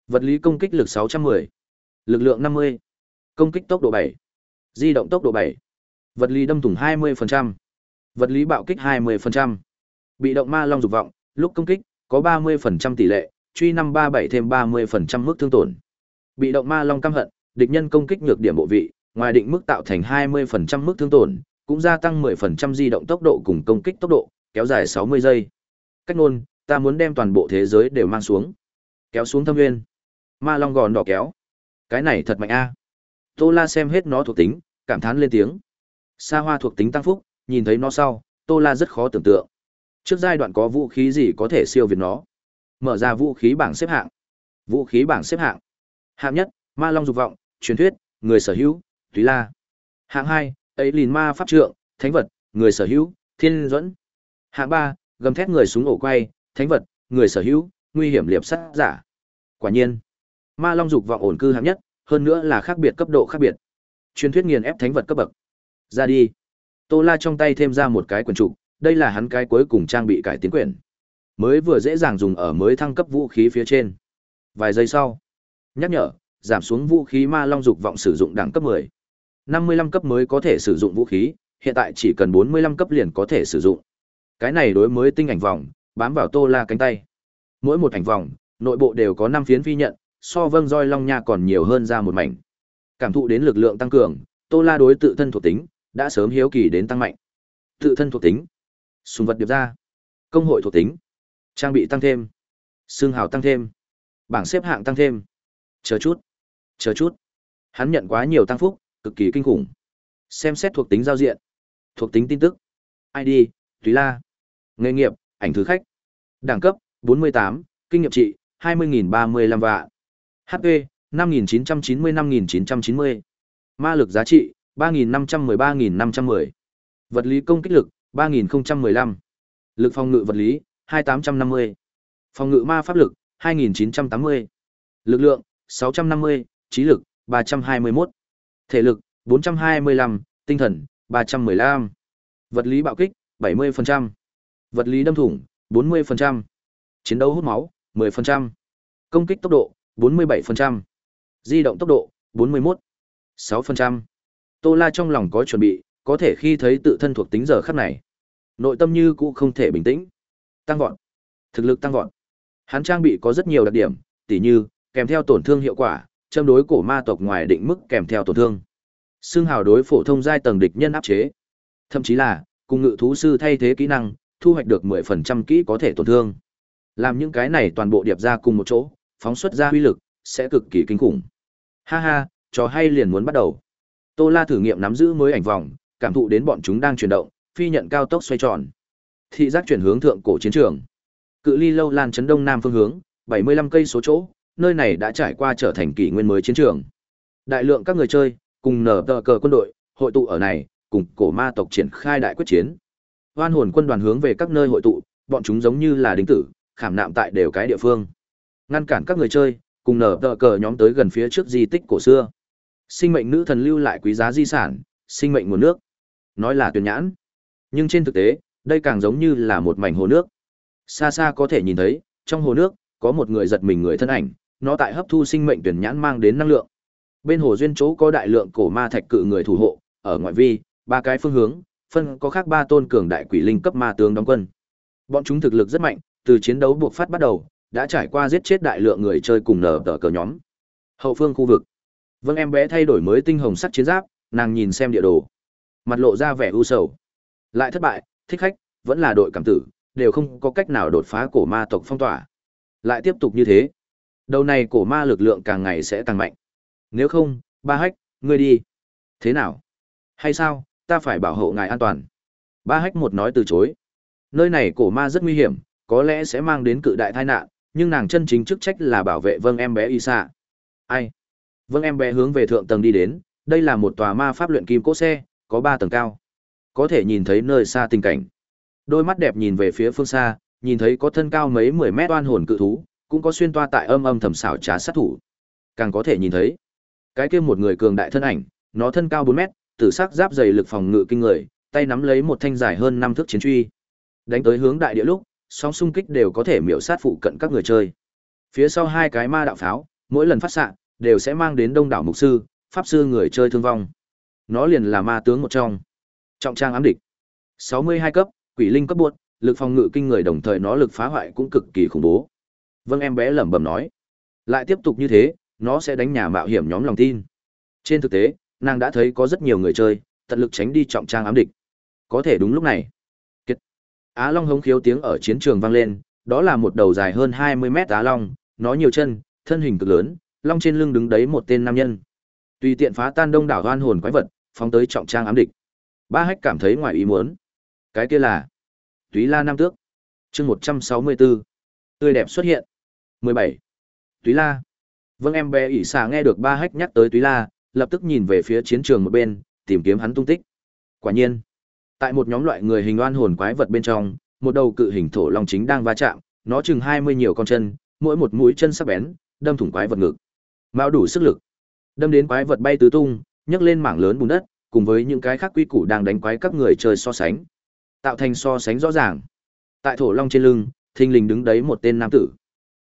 Vật lý công kích lực 610. Lực lượng 50. Công kích tốc độ 7. Di động tốc độ 7. Vật lý đâm thủng 20%. Vật lý bạo kích 20%. Bị động ma long dục vọng, lúc công kích, có 30% tỷ lệ, truy 537 thêm 30% mức thương tổn. Bị động ma long căm hận, địch nhân công kích nhược điểm bộ vị, ngoài định mức tạo thành 20% mức thương tổn, cũng gia tăng 10% di động tốc độ cùng công kích tốc độ, kéo dài 60 giây. Cách nôn, ta muốn đem toàn bộ thế giới đều mang xuống. Kéo xuống thâm nguyên. Ma long gòn đỏ kéo. Cái này thật mạnh a. Tô La xem hết nó thuộc tính, cảm thán lên tiếng. Sa hoa thuộc tính tăng phúc, nhìn thấy nó sau, Tô La rất khó tưởng tượng. Trước giai đoạn có vũ khí gì có thể siêu việt nó? Mở ra vũ khí bảng xếp hạng. Vũ khí bảng xếp hạng. Hạng nhất, Ma Long dục vọng, truyền thuyết, người sở hữu, Túy La. Hạng hai, ấy lìn ma pháp trượng, thánh vật, người sở hữu, Thiên Duẫn. Hạng ba, gầm thét người súng ổ quay, thánh vật, người sở hữu, nguy hiểm liệp sắt giả. Quả nhiên, Ma Long dục vọng ổn cư hạng nhất, hơn nữa là khác biệt cấp độ khác biệt. Truyền thuyết nghiền ép thánh vật cấp bậc. Ra đi. Tô La trong tay thêm ra một cái quyển trục, đây là hắn cái cuối cùng trang bị cải tiến quyển. Mới vừa dễ dàng dùng ở mới thăng cấp vũ khí phía trên. Vài giây sau, nhắc nhở, giảm xuống vũ khí ma long dục vọng sử dụng đẳng cấp 10. 55 cấp mới có thể sử dụng vũ khí, hiện tại chỉ cần 45 cấp liền có thể sử dụng. Cái này đối mới tinh ảnh vòng, bám vào Tô La cánh tay. Mỗi một ảnh vòng, nội bộ đều có 5 phiến phi nhận, so vâng roi long nha còn nhiều hơn ra một mảnh. Cảm thụ đến lực lượng tăng cường, Tô La đối tự thân thuộc tính đã sớm hiếu kỳ đến tăng mạnh. Tự thân thuộc tính, sùng vật điệp ra, công hội thuộc tính, trang bị tăng thêm, xương hào tăng thêm, bảng xếp hạng tăng thêm. Chờ chút, chờ chút. Hắn nhận quá nhiều tăng phúc, cực kỳ kinh khủng. Xem xét thuộc tính giao diện, thuộc tính tin tức, ID, tùy La, nghề nghiệp, ảnh thứ khách, đẳng cấp 48, kinh nghiệm trị 20.035 vạn. HP 5990-5990. Ma lực giá trị 3510-3510. Vật lý công kích lực 3015. Lực phòng ngự vật lý 2850. Phòng ngự ma pháp lực 2980. Lực lượng 650, trí lực 321. Thể lực 425, tinh thần 315. Vật lý bạo kích 70%. Vật lý đâm thủng 40%. Chiến đấu hút máu 10%. Công kích tốc độ 47%. Di động tốc độ, 41. 6%. Tô La trong lòng có chuẩn bị, có thể khi thấy tự thân thuộc tính giờ khắc này. Nội tâm như cũ không thể bình tĩnh. Tăng vọt. Thực lực tăng vọt. Hắn trang bị có rất nhiều đặc điểm, tỉ như, kèm theo tổn thương hiệu quả, châm đối cổ ma tộc ngoài định mức kèm theo tổn thương. Xương hào đối phổ thông giai tầng địch nhân áp chế. Thậm chí là, cùng ngự thú sư thay thế kỹ năng, thu hoạch được 10% kỹ có thể tổn thương. Làm những cái này toàn bộ điệp ra cùng một chỗ, phóng xuất ra uy lực, sẽ cực kỳ kinh khủng. Ha ha, trò hay liền muốn bắt đầu. Tô La thử nghiệm nắm giữ mới ảnh vòng, cảm thụ đến bọn chúng đang chuyển động, phi nhận cao tốc xoay tròn. Thị giác chuyển hướng thượng cổ chiến trường. Cự ly lâu lan chấn đông nam phương hướng, 75 cây số chỗ, nơi này đã trải qua trở thành kỷ nguyên mới chiến trường. Đại lượng các người chơi, cùng nở tờ cờ quân đội, hội tụ ở này, cùng cổ ma tộc triển khai đại quyết chiến. Hoan hồn quân đoàn hướng về các nơi hội tụ, bọn chúng giống như là đính tử, khảm nạm tại đều cái địa phương ngăn cản các người chơi cùng nở tờ cờ nhóm tới gần phía trước di tích cổ xưa. Sinh mệnh nữ thần lưu lại quý giá di sản sinh mệnh nguồn nước. Nói là tuyển nhãn. Nhưng trên thực tế đây càng giống như là một mảnh hồ nước. Xa xa có thể nhìn thấy trong hồ nước có một người giật mình người thân ảnh nó tại hấp thu sinh mệnh tuyển nhãn mang đến năng lượng. Bên hồ duyên chỗ có đại lượng cổ ma thạch cự người thủ hộ ở ngoại vi ba cái phương hướng phân có khác ba tôn cường đại quỷ linh cấp ma tướng đóng quân. Bọn chúng thực lực rất mạnh từ chiến đấu buộc phát bắt đầu, đã trải qua giết chết đại lượng người chơi cùng nở tờ cờ nhóm. Hậu phương khu vực. Vâng em bé thay đổi mới tinh hồng sắc chiến giáp, nàng nhìn xem địa đồ. Mặt lộ ra vẻ u sầu. Lại thất bại, thích khách, vẫn là đội cảm tử, đều không có cách nào đột phá cổ ma tộc phong tỏa. Lại tiếp tục như thế. Đầu này cổ ma lực lượng càng ngày sẽ tăng mạnh. Nếu không, ba hách, ngươi đi. Thế nào? Hay sao, ta phải bảo hộ ngài an toàn. Ba hách một nói từ chối. Nơi này cổ ma rất nguy hiểm, có lẽ sẽ mang đến cự đại tai nạn, nhưng nàng chân chính chức trách là bảo vệ vâng em bé Isa. Ai? Vâng em bé hướng về thượng tầng đi đến, đây là một tòa ma pháp luyện kim cỗ xe, có ba tầng cao. Có thể nhìn thấy nơi xa tình cảnh. Đôi mắt đẹp nhìn về phía phương xa, nhìn thấy có thân cao mấy mười mét oan hồn cự thú, cũng có xuyên toa tại âm âm thầm xảo trá sát thủ. Càng có thể nhìn thấy, cái kia một người cường đại thân ảnh, nó thân cao bốn mét, tử sắc giáp dày lực phòng ngự kinh người, tay nắm lấy một thanh dài hơn năm thước chiến truy. Đánh tới hướng đại địa lúc, sóng xung kích đều có thể miểu sát phụ cận các người chơi. Phía sau hai cái ma đạo pháo, mỗi lần phát xạ đều sẽ mang đến đông đảo mục sư, pháp sư người chơi thương vong. Nó liền là ma tướng một trong. Trọng trang ám địch. 62 cấp, quỷ linh cấp buộc, lực phòng ngự kinh người đồng thời nó lực phá hoại cũng cực kỳ khủng bố. Vâng em bé lẩm bẩm nói. Lại tiếp tục như thế, nó sẽ đánh nhà mạo hiểm nhóm lòng tin. Trên thực tế, nàng đã thấy có rất nhiều người chơi, tận lực tránh đi trọng trang ám địch. Có thể đúng lúc này. Á Long hống khiếu tiếng ở chiến trường vang lên, đó là một đầu dài hơn 20 mét Á Long, nó nhiều chân, thân hình cực lớn, long trên lưng đứng đấy một tên nam nhân. Tùy tiện phá tan đông đảo hoan hồn quái vật, phóng tới trọng trang ám địch. Ba Hách cảm thấy ngoài ý muốn. Cái kia là Túy La Nam Tước. Chương 164. Tươi đẹp xuất hiện. 17. Túy La. Vâng em bé ỉ xà nghe được Ba Hách nhắc tới Túy La, lập tức nhìn về phía chiến trường một bên, tìm kiếm hắn tung tích. Quả nhiên, tại một nhóm loại người hình oan hồn quái vật bên trong, một đầu cự hình thổ long chính đang va chạm, nó chừng 20 nhiều con chân, mỗi một mũi chân sắc bén, đâm thủng quái vật ngực. Mao đủ sức lực, đâm đến quái vật bay tứ tung, nhấc lên mảng lớn bùn đất, cùng với những cái khác quy củ đang đánh quái các người chơi so sánh, tạo thành so sánh rõ ràng. Tại thổ long trên lưng, thình lình đứng đấy một tên nam tử.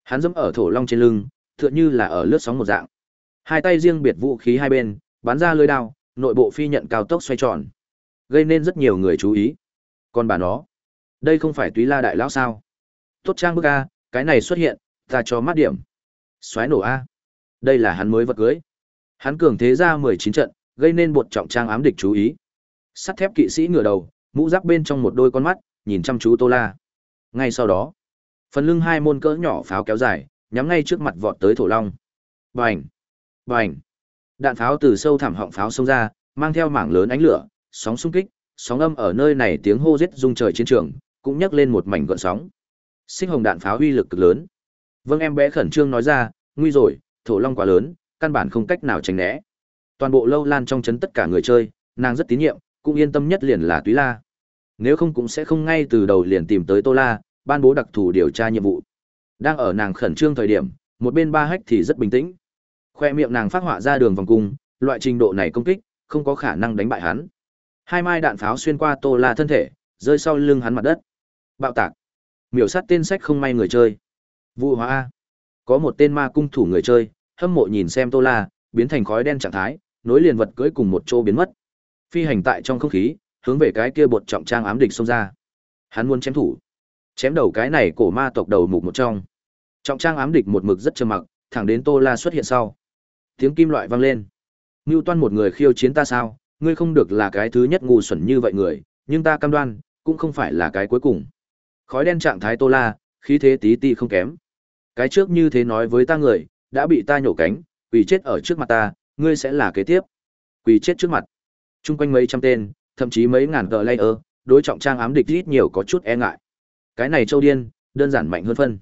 Hắn dẫm ở thổ long trên lưng, tựa như là ở lướt sóng một dạng. Hai tay riêng biệt vũ khí hai bên, bắn ra lưỡi đao, nội bộ phi nhận cao tốc xoay tròn, gây nên rất nhiều người chú ý. Còn bà nó, đây không phải Túy La đại lão sao? Tốt trang bức a, cái này xuất hiện, ta cho mắt điểm. Xoáy nổ a. Đây là hắn mới vật cưới. Hắn cường thế ra 19 trận, gây nên bột trọng trang ám địch chú ý. Sắt thép kỵ sĩ ngửa đầu, mũ giáp bên trong một đôi con mắt, nhìn chăm chú Tô La. Ngay sau đó, phần lưng hai môn cỡ nhỏ pháo kéo dài, nhắm ngay trước mặt vọt tới thổ long. Bành! Bành! Đạn pháo từ sâu thẳm họng pháo xông ra, mang theo mảng lớn ánh lửa, sóng xung kích, sóng âm ở nơi này tiếng hô giết rung trời chiến trường, cũng nhấc lên một mảnh gợn sóng. xích hồng đạn pháo uy lực cực lớn. Vâng em bé khẩn trương nói ra, nguy rồi, thổ long quá lớn, căn bản không cách nào tránh né. Toàn bộ lâu lan trong chấn tất cả người chơi, nàng rất tín nhiệm, cũng yên tâm nhất liền là Túy La. Nếu không cũng sẽ không ngay từ đầu liền tìm tới Tô La, ban bố đặc thù điều tra nhiệm vụ. Đang ở nàng khẩn trương thời điểm, một bên ba hách thì rất bình tĩnh. Khoe miệng nàng phát họa ra đường vòng cung, loại trình độ này công kích, không có khả năng đánh bại hắn. Hai mai đạn pháo xuyên qua Tô La thân thể, rơi sau lưng hắn mặt đất. Bạo tạc. Miểu sát tên sách không may người chơi. Vụ hóa A. Có một tên ma cung thủ người chơi, hâm mộ nhìn xem Tô La, biến thành khói đen trạng thái, nối liền vật cưỡi cùng một chỗ biến mất. Phi hành tại trong không khí, hướng về cái kia bột trọng trang ám địch xông ra. Hắn muốn chém thủ. Chém đầu cái này cổ ma tộc đầu mục một trong. Trọng trang ám địch một mực rất trầm mặc, thẳng đến Tô La xuất hiện sau. Tiếng kim loại vang lên. Ngưu Toan một người khiêu chiến ta sao? Ngươi không được là cái thứ nhất ngu xuẩn như vậy người, nhưng ta cam đoan, cũng không phải là cái cuối cùng. Khói đen trạng thái Tô La, khí thế tí tí không kém. Cái trước như thế nói với ta người, đã bị ta nhổ cánh, quỳ chết ở trước mặt ta, ngươi sẽ là kế tiếp. Quỳ chết trước mặt. Trung quanh mấy trăm tên, thậm chí mấy ngàn tờ layer, đối trọng trang ám địch ít nhiều có chút e ngại. Cái này châu điên, đơn giản mạnh hơn phân.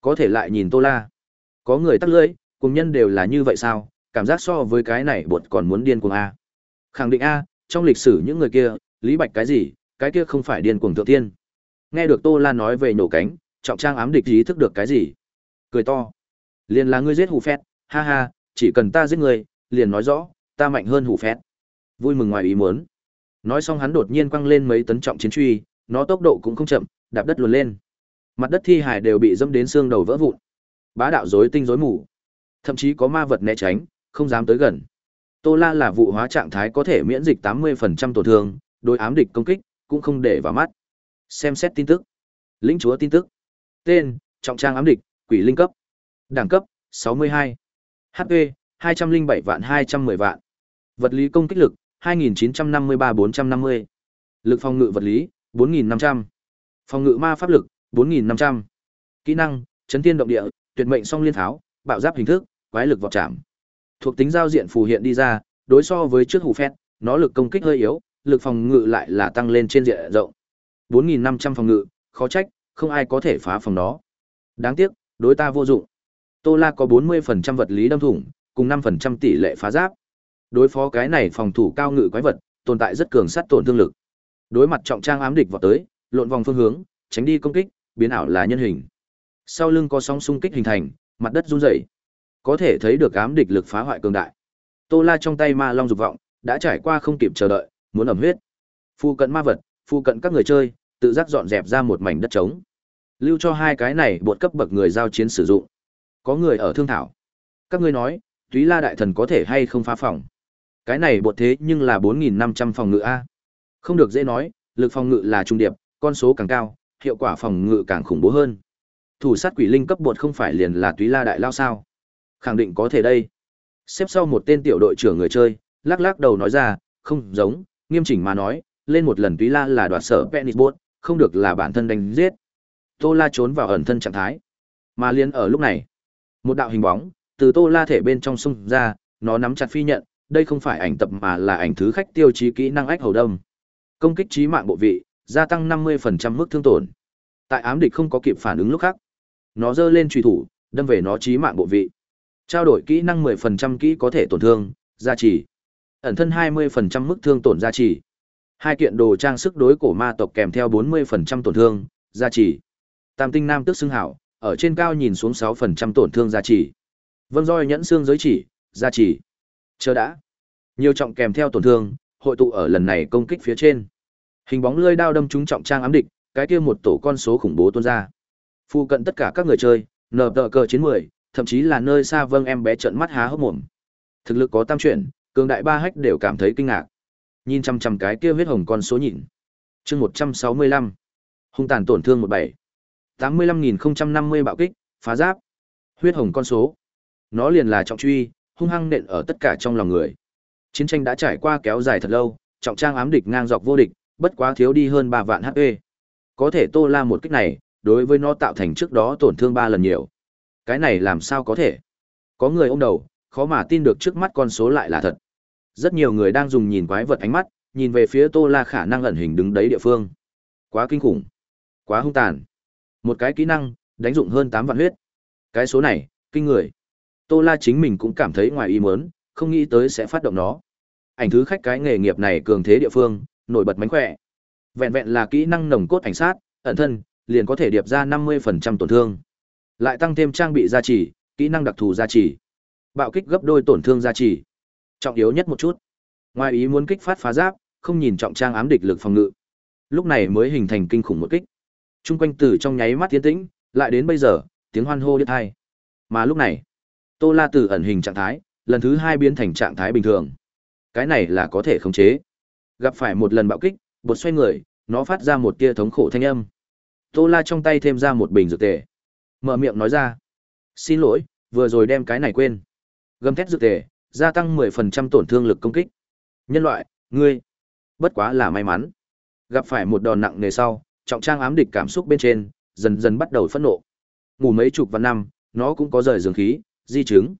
Có thể lại nhìn Tô La. Có người tắc lưỡi, cùng nhân đều là như vậy sao, cảm giác so với cái này bột còn muốn điên cuồng A. Khẳng định A, trong lịch sử những người kia, Lý Bạch cái gì, cái kia không phải điên cuồng thượng tiên. Nghe được Tô La nói về nổ cánh, trọng trang ám địch ý thức được cái gì? Cười to. Liền là ngươi giết hủ phét, ha ha, chỉ cần ta giết ngươi, liền nói rõ, ta mạnh hơn hủ phét. Vui mừng ngoài ý muốn. Nói xong hắn đột nhiên quăng lên mấy tấn trọng chiến truy, nó tốc độ cũng không chậm, đạp đất luồn lên. Mặt đất thi hải đều bị dẫm đến xương đầu vỡ vụn. Bá đạo rối tinh rối mù. Thậm chí có ma vật né tránh, không dám tới gần. Tô La là vụ hóa trạng thái có thể miễn dịch 80% tổn thương, đối ám địch công kích cũng không để vào mắt. Xem xét tin tức. Lĩnh chúa tin tức. Tên: Trọng trang ám địch, quỷ linh cấp. Đẳng cấp: 62. HP: 207 vạn 210 vạn. Vật lý công kích lực: 2953-450. Lực phòng ngự vật lý: 4500. Phòng ngự ma pháp lực: 4500. Kỹ năng: Chấn thiên động địa, tuyệt mệnh song liên tháo, bạo giáp hình thức, quái lực vọt chạm. Thuộc tính giao diện phù hiện đi ra, đối so với trước hủ phét, nó lực công kích hơi yếu, lực phòng ngự lại là tăng lên trên diện rộng. 4500 phòng ngự, khó trách, không ai có thể phá phòng nó. Đáng tiếc, đối ta vô dụng. Tô La có 40% vật lý đâm thủng, cùng 5% tỷ lệ phá giáp. Đối phó cái này phòng thủ cao ngự quái vật, tồn tại rất cường sát tổn thương lực. Đối mặt trọng trang ám địch vào tới, lộn vòng phương hướng, tránh đi công kích, biến ảo là nhân hình. Sau lưng có sóng xung kích hình thành, mặt đất run rẩy. Có thể thấy được ám địch lực phá hoại cường đại. Tô La trong tay ma long dục vọng, đã trải qua không kịp chờ đợi, muốn ẩm huyết. Phu cận ma vật, phu cận các người chơi, tự giác dọn dẹp ra một mảnh đất trống. Lưu cho hai cái này bột cấp bậc người giao chiến sử dụng. Có người ở thương thảo. Các ngươi nói, Túy La đại thần có thể hay không phá phòng? Cái này bột thế nhưng là 4500 phòng ngự a. Không được dễ nói, lực phòng ngự là trung điệp, con số càng cao, hiệu quả phòng ngự càng khủng bố hơn. Thủ sát quỷ linh cấp bột không phải liền là Túy La đại lao sao? Khẳng định có thể đây. Xếp sau một tên tiểu đội trưởng người chơi, lắc lắc đầu nói ra, không giống, nghiêm chỉnh mà nói, lên một lần Túy La là đoạt sở Penisbot, không được là bản thân đánh giết. Tô La trốn vào ẩn thân trạng thái. Mà liên ở lúc này, một đạo hình bóng từ Tô La thể bên trong xung ra, nó nắm chặt phi nhận, đây không phải ảnh tập mà là ảnh thứ khách tiêu chí kỹ năng ách hầu đông. Công kích trí mạng bộ vị, gia tăng 50% mức thương tổn. Tại ám địch không có kịp phản ứng lúc khác, nó giơ lên truy thủ, đâm về nó trí mạng bộ vị. Trao đổi kỹ năng 10% kỹ có thể tổn thương, gia trì. Ẩn thân 20% mức thương tổn gia trì. Hai kiện đồ trang sức đối cổ ma tộc kèm theo 40% tổn thương, gia trì. Tam tinh nam tức xưng hảo, ở trên cao nhìn xuống 6% tổn thương gia trì. Vân roi nhẫn xương giới chỉ, gia trì. Chờ đã. Nhiều trọng kèm theo tổn thương, hội tụ ở lần này công kích phía trên. Hình bóng lưỡi đao đâm trúng trọng trang ám địch, cái kia một tổ con số khủng bố tuôn ra. Phu cận tất cả các người chơi, nở tờ cờ chiến 10, thậm chí là nơi xa vâng em bé trợn mắt há hốc mồm. Thực lực có tam chuyển, cường đại ba hách đều cảm thấy kinh ngạc. Nhìn chăm chăm cái kia huyết hồng con số nhịn. Chương 165. Hung tàn tổn thương 17. 85050 bạo kích, phá giáp. Huyết hồng con số. Nó liền là trọng truy, hung hăng nện ở tất cả trong lòng người. Chiến tranh đã trải qua kéo dài thật lâu, trọng trang ám địch ngang dọc vô địch, bất quá thiếu đi hơn 3 vạn HP. Có thể Tô La một kích này, đối với nó tạo thành trước đó tổn thương 3 lần nhiều. Cái này làm sao có thể? Có người ôm đầu, khó mà tin được trước mắt con số lại là thật. Rất nhiều người đang dùng nhìn quái vật ánh mắt, nhìn về phía Tô La khả năng ẩn hình đứng đấy địa phương. Quá kinh khủng, quá hung tàn. Một cái kỹ năng, đánh dụng hơn 8 vạn huyết. Cái số này, kinh người. Tô La chính mình cũng cảm thấy ngoài ý muốn, không nghĩ tới sẽ phát động nó. Ảnh thứ khách cái nghề nghiệp này cường thế địa phương, nổi bật mánh khỏe. Vẹn vẹn là kỹ năng nồng cốt ảnh sát, ẩn thân, liền có thể điệp ra 50% tổn thương. Lại tăng thêm trang bị gia trì, kỹ năng đặc thù gia trì. Bạo kích gấp đôi tổn thương gia trì. Trọng yếu nhất một chút. Ngoài ý muốn kích phát phá giáp, không nhìn trọng trang ám địch lực phòng ngự. Lúc này mới hình thành kinh khủng một kích. Trung quanh từ trong nháy mắt tiến tĩnh, lại đến bây giờ, tiếng hoan hô điếc hai. Mà lúc này, Tô La từ ẩn hình trạng thái, lần thứ hai biến thành trạng thái bình thường. Cái này là có thể khống chế. Gặp phải một lần bạo kích, bột xoay người, nó phát ra một tia thống khổ thanh âm. Tô La trong tay thêm ra một bình dược tề. Mở miệng nói ra. Xin lỗi, vừa rồi đem cái này quên. Gầm thét dược tề, gia tăng 10% tổn thương lực công kích. Nhân loại, ngươi. Bất quá là may mắn. Gặp phải một đòn nặng nề sau, trọng trang ám địch cảm xúc bên trên, dần dần bắt đầu phẫn nộ. Ngủ mấy chục và năm, nó cũng có rời dương khí, di chứng.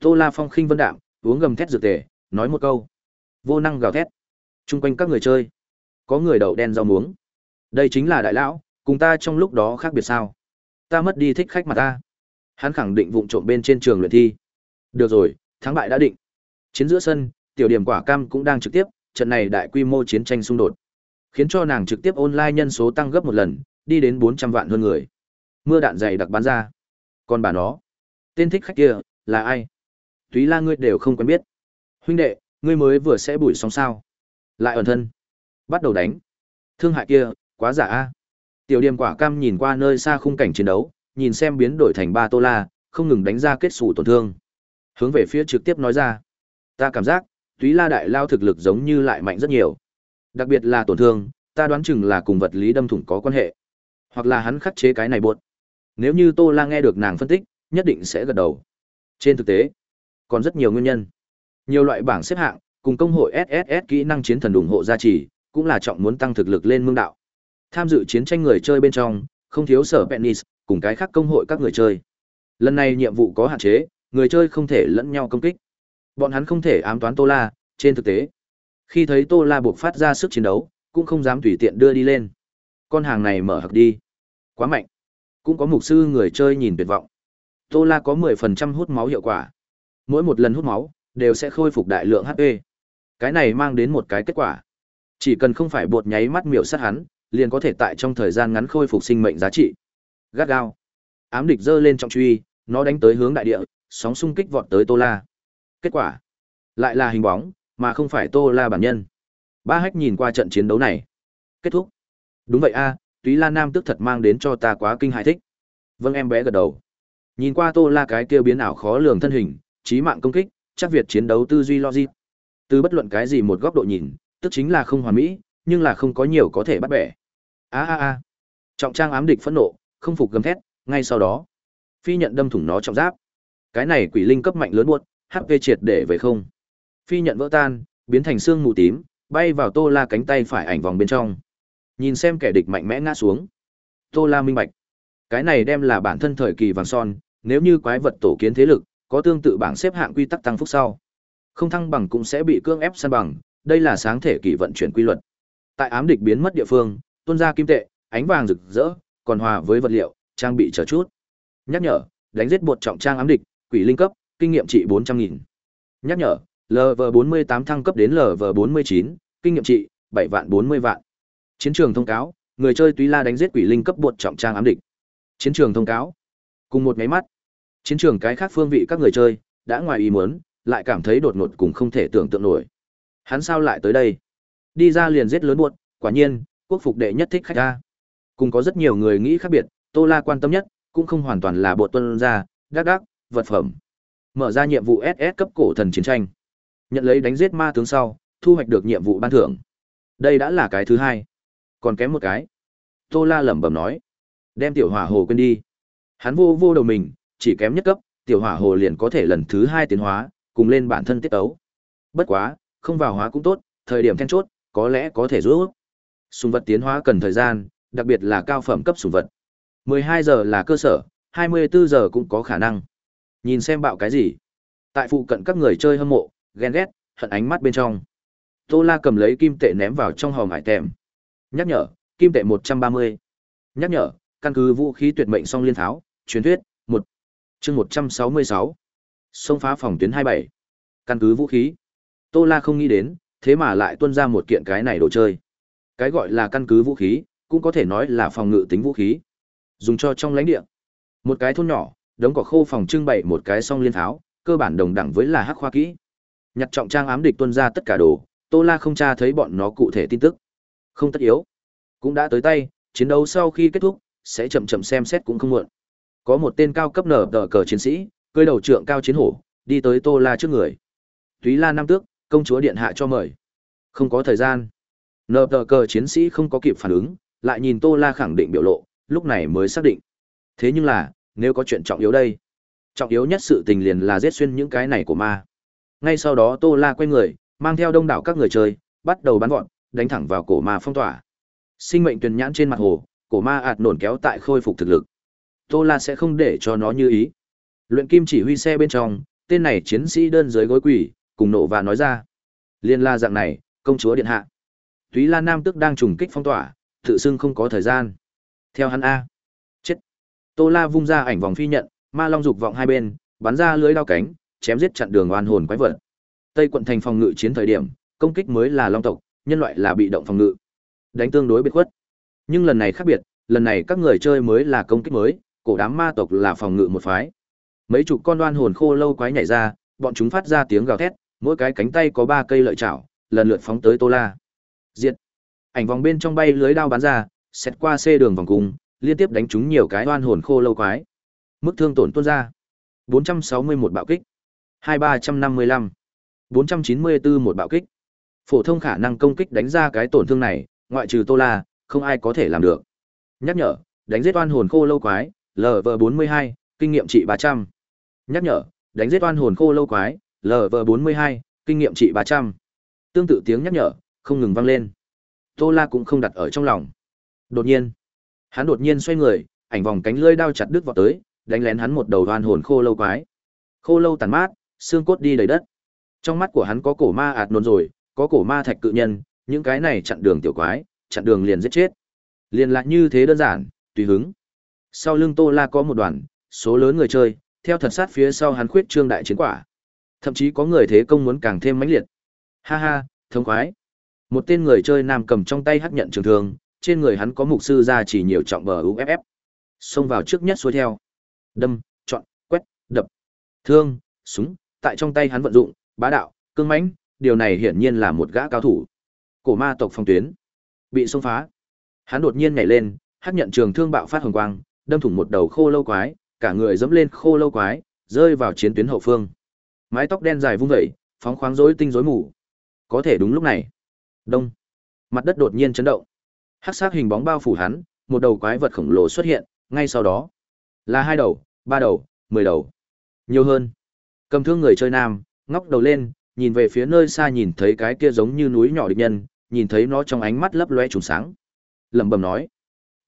Tô La Phong khinh vân đạm, uống gầm thét dược tề, nói một câu. Vô năng gào thét. Trung quanh các người chơi, có người đậu đen rau muống. Đây chính là đại lão, cùng ta trong lúc đó khác biệt sao? Ta mất đi thích khách mà ta. Hắn khẳng định vụng trộm bên trên trường luyện thi. Được rồi, thắng bại đã định. Chiến giữa sân, tiểu điểm quả cam cũng đang trực tiếp, trận này đại quy mô chiến tranh xung đột, khiến cho nàng trực tiếp online nhân số tăng gấp một lần, đi đến 400 vạn hơn người. Mưa đạn dày đặc bắn ra. Còn bà nó, tên thích khách kia là ai? Túy La ngươi đều không quen biết. Huynh đệ, ngươi mới vừa sẽ bủi xong sao? Lại ẩn thân. Bắt đầu đánh. Thương hại kia, quá giả a. Tiểu Điềm Quả Cam nhìn qua nơi xa khung cảnh chiến đấu, nhìn xem biến đổi thành ba tô la, không ngừng đánh ra kết sủ tổn thương. Hướng về phía trực tiếp nói ra, ta cảm giác, Túy La đại lao thực lực giống như lại mạnh rất nhiều. Đặc biệt là tổn thương, ta đoán chừng là cùng vật lý đâm thủng có quan hệ, hoặc là hắn khắc chế cái này buộc. Nếu như Tô La nghe được nàng phân tích, nhất định sẽ gật đầu. Trên thực tế, còn rất nhiều nguyên nhân. Nhiều loại bảng xếp hạng, cùng công hội SSS kỹ năng chiến thần ủng hộ gia trì, cũng là trọng muốn tăng thực lực lên mương đạo. Tham dự chiến tranh người chơi bên trong, không thiếu sở Penis, cùng cái khác công hội các người chơi. Lần này nhiệm vụ có hạn chế, người chơi không thể lẫn nhau công kích. Bọn hắn không thể ám toán Tô La, trên thực tế. Khi thấy Tô La buộc phát ra sức chiến đấu, cũng không dám tùy tiện đưa đi lên. Con hàng này mở hặc đi. Quá mạnh. Cũng có mục sư người chơi nhìn tuyệt vọng. Tô La có 10% hút máu hiệu quả. Mỗi một lần hút máu, đều sẽ khôi phục đại lượng HP. Cái này mang đến một cái kết quả. Chỉ cần không phải bột nháy mắt miểu sát hắn, liền có thể tại trong thời gian ngắn khôi phục sinh mệnh giá trị. Gắt gao. Ám địch giơ lên trọng truy, nó đánh tới hướng đại địa, sóng xung kích vọt tới Tô La. Kết quả, lại là hình bóng, mà không phải Tô La bản nhân. Ba Hách nhìn qua trận chiến đấu này. Kết thúc. Đúng vậy a, Túy La Nam tức thật mang đến cho ta quá kinh hãi thích. Vâng em bé gật đầu. Nhìn qua Tô La cái kia biến ảo khó lường thân hình, trí mạng công kích, chắc Việt chiến đấu tư duy logic. Từ bất luận cái gì một góc độ nhìn, tức chính là không hoàn mỹ, nhưng là không có nhiều có thể bắt bẻ. A a a. Trọng trang ám địch phẫn nộ, không phục gầm thét, ngay sau đó, phi nhận đâm thủng nó trọng giáp. Cái này quỷ linh cấp mạnh lớn buốt, HP triệt để về không. Phi nhận vỡ tan, biến thành xương mù tím, bay vào Tô La cánh tay phải ảnh vòng bên trong. Nhìn xem kẻ địch mạnh mẽ ngã xuống. Tô La minh bạch. Cái này đem là bản thân thời kỳ vàng son, nếu như quái vật tổ kiến thế lực, có tương tự bảng xếp hạng quy tắc tăng phúc sau. Không thăng bằng cũng sẽ bị cương ép san bằng, đây là sáng thể kỳ vận chuyển quy luật. Tại ám địch biến mất địa phương, tuôn ra kim tệ, ánh vàng rực rỡ, còn hòa với vật liệu, trang bị chờ chút. Nhắc nhở, đánh giết bột trọng trang ám địch, quỷ linh cấp, kinh nghiệm trị 400.000. Nhắc nhở, LV48 thăng cấp đến LV49, kinh nghiệm trị bảy vạn 40 vạn. Chiến trường thông cáo, người chơi Túy La đánh giết quỷ linh cấp bột trọng trang ám địch. Chiến trường thông cáo. Cùng một máy mắt, chiến trường cái khác phương vị các người chơi đã ngoài ý muốn, lại cảm thấy đột ngột cùng không thể tưởng tượng nổi. Hắn sao lại tới đây? Đi ra liền giết lớn buột, quả nhiên, quốc phục đệ nhất thích khách ra. Cùng có rất nhiều người nghĩ khác biệt, Tô La quan tâm nhất, cũng không hoàn toàn là bộ tuân ra, đắc đắc, vật phẩm. Mở ra nhiệm vụ SS cấp cổ thần chiến tranh. Nhận lấy đánh giết ma tướng sau, thu hoạch được nhiệm vụ ban thưởng. Đây đã là cái thứ hai. Còn kém một cái. Tô La lẩm bẩm nói. Đem tiểu hỏa hồ quên đi. Hắn vô vô đầu mình, chỉ kém nhất cấp, tiểu hỏa hồ liền có thể lần thứ hai tiến hóa, cùng lên bản thân tiết ấu. Bất quá, không vào hóa cũng tốt, thời điểm then chốt, có lẽ có thể giúp. Sùng vật tiến hóa cần thời gian, đặc biệt là cao phẩm cấp sùng vật. 12 giờ là cơ sở, 24 giờ cũng có khả năng. Nhìn xem bạo cái gì. Tại phụ cận các người chơi hâm mộ, ghen ghét, hận ánh mắt bên trong. Tô La cầm lấy kim tệ ném vào trong hòm hải tèm. Nhắc nhở, kim tệ 130. Nhắc nhở, căn cứ vũ khí tuyệt mệnh song liên tháo, truyền thuyết, 1. chương 166. Xông phá phòng tuyến 27. Căn cứ vũ khí. Tô La không nghĩ đến, thế mà lại tuân ra một kiện cái này đồ chơi. Cái gọi là căn cứ vũ khí, cũng có thể nói là phòng ngự tính vũ khí. Dùng cho trong lãnh địa. Một cái thôn nhỏ, đống cỏ khô phòng trưng bày một cái song liên tháo, cơ bản đồng đẳng với là hắc khoa kỹ. Nhặt trọng trang ám địch tuân ra tất cả đồ, Tô La không tra thấy bọn nó cụ thể tin tức. Không tất yếu. Cũng đã tới tay, chiến đấu sau khi kết thúc, sẽ chậm chậm xem xét cũng không muộn. Có một tên cao cấp nở tờ cờ chiến sĩ, cưỡi đầu trượng cao chiến hổ, đi tới Tô La trước người. Túy La Nam Tước, công chúa điện hạ cho mời. Không có thời gian. Nờ tờ cờ chiến sĩ không có kịp phản ứng, lại nhìn Tô La khẳng định biểu lộ, lúc này mới xác định. Thế nhưng là, nếu có chuyện trọng yếu đây, trọng yếu nhất sự tình liền là giết xuyên những cái này của ma. Ngay sau đó Tô La quay người, mang theo đông đảo các người chơi, bắt đầu bắn gọn, đánh thẳng vào cổ ma phong tỏa. Sinh mệnh tuyền nhãn trên mặt hồ, cổ ma ạt nổn kéo tại khôi phục thực lực. Tô La sẽ không để cho nó như ý. Luyện kim chỉ huy xe bên trong, tên này chiến sĩ đơn giới gối quỷ, cùng nộ và nói ra. Liên la dạng này, công chúa điện hạ. Túy La Nam tức đang trùng kích phong tỏa, tự xưng không có thời gian. Theo hắn A. Chết. Tô La vung ra ảnh vòng phi nhận, ma long dục vọng hai bên, bắn ra lưới đao cánh, chém giết chặn đường oan hồn quái vật. Tây quận thành phòng ngự chiến thời điểm, công kích mới là long tộc, nhân loại là bị động phòng ngự. Đánh tương đối biệt khuất. Nhưng lần này khác biệt, lần này các người chơi mới là công kích mới, cổ đám ma tộc là phòng ngự một phái. Mấy chục con đoan hồn khô lâu quái nhảy ra, bọn chúng phát ra tiếng gào thét, mỗi cái cánh tay có ba cây lợi chảo, lần lượt phóng tới Tô La. Diệt. Ảnh vòng bên trong bay lưới đao bắn ra, xét qua xe đường vòng cung, liên tiếp đánh trúng nhiều cái oan hồn khô lâu quái. Mức thương tổn tuôn ra. 461 bạo kích. 2355. 494 một bạo kích. Phổ thông khả năng công kích đánh ra cái tổn thương này, ngoại trừ Tô La, không ai có thể làm được. Nhắc nhở, đánh giết oan hồn khô lâu quái, LV42, kinh nghiệm trị 300. Nhắc nhở, đánh giết oan hồn khô lâu quái, LV42, kinh nghiệm trị 300. Tương tự tiếng nhắc nhở, không ngừng vang lên. Tô La cũng không đặt ở trong lòng. Đột nhiên, hắn đột nhiên xoay người, ảnh vòng cánh lưỡi đao chặt đứt vọt tới, đánh lén hắn một đầu đoan hồn khô lâu quái. Khô lâu tàn mát, xương cốt đi đầy đất. Trong mắt của hắn có cổ ma ạt nôn rồi, có cổ ma thạch cự nhân, những cái này chặn đường tiểu quái, chặn đường liền giết chết. Liền lại như thế đơn giản, tùy hứng. Sau lưng Tô La có một đoàn, số lớn người chơi, theo thật sát phía sau hắn khuyết trương đại chiến quả. Thậm chí có người thế công muốn càng thêm mãnh liệt. Ha ha, thông khoái. Một tên người chơi nam cầm trong tay hắc nhận trường thương, trên người hắn có mục sư ra chỉ nhiều trọng bờ UFF. Xông vào trước nhất xuôi theo. Đâm, chọn, quét, đập. Thương, súng, tại trong tay hắn vận dụng, bá đạo, cương mãnh, điều này hiển nhiên là một gã cao thủ. Cổ ma tộc phong tuyến bị xông phá. Hắn đột nhiên nhảy lên, hắc nhận trường thương bạo phát hồng quang, đâm thủng một đầu khô lâu quái, cả người dẫm lên khô lâu quái, rơi vào chiến tuyến hậu phương. Mái tóc đen dài vung dậy, phóng khoáng rối tinh rối mù. Có thể đúng lúc này, đông, mặt đất đột nhiên chấn động. Hắc sắc hình bóng bao phủ hắn, một đầu quái vật khổng lồ xuất hiện, ngay sau đó là hai đầu, ba đầu, mười đầu, nhiều hơn. Cầm thương người chơi nam, ngóc đầu lên, nhìn về phía nơi xa nhìn thấy cái kia giống như núi nhỏ địch nhân, nhìn thấy nó trong ánh mắt lấp loe trùng sáng. Lẩm bẩm nói,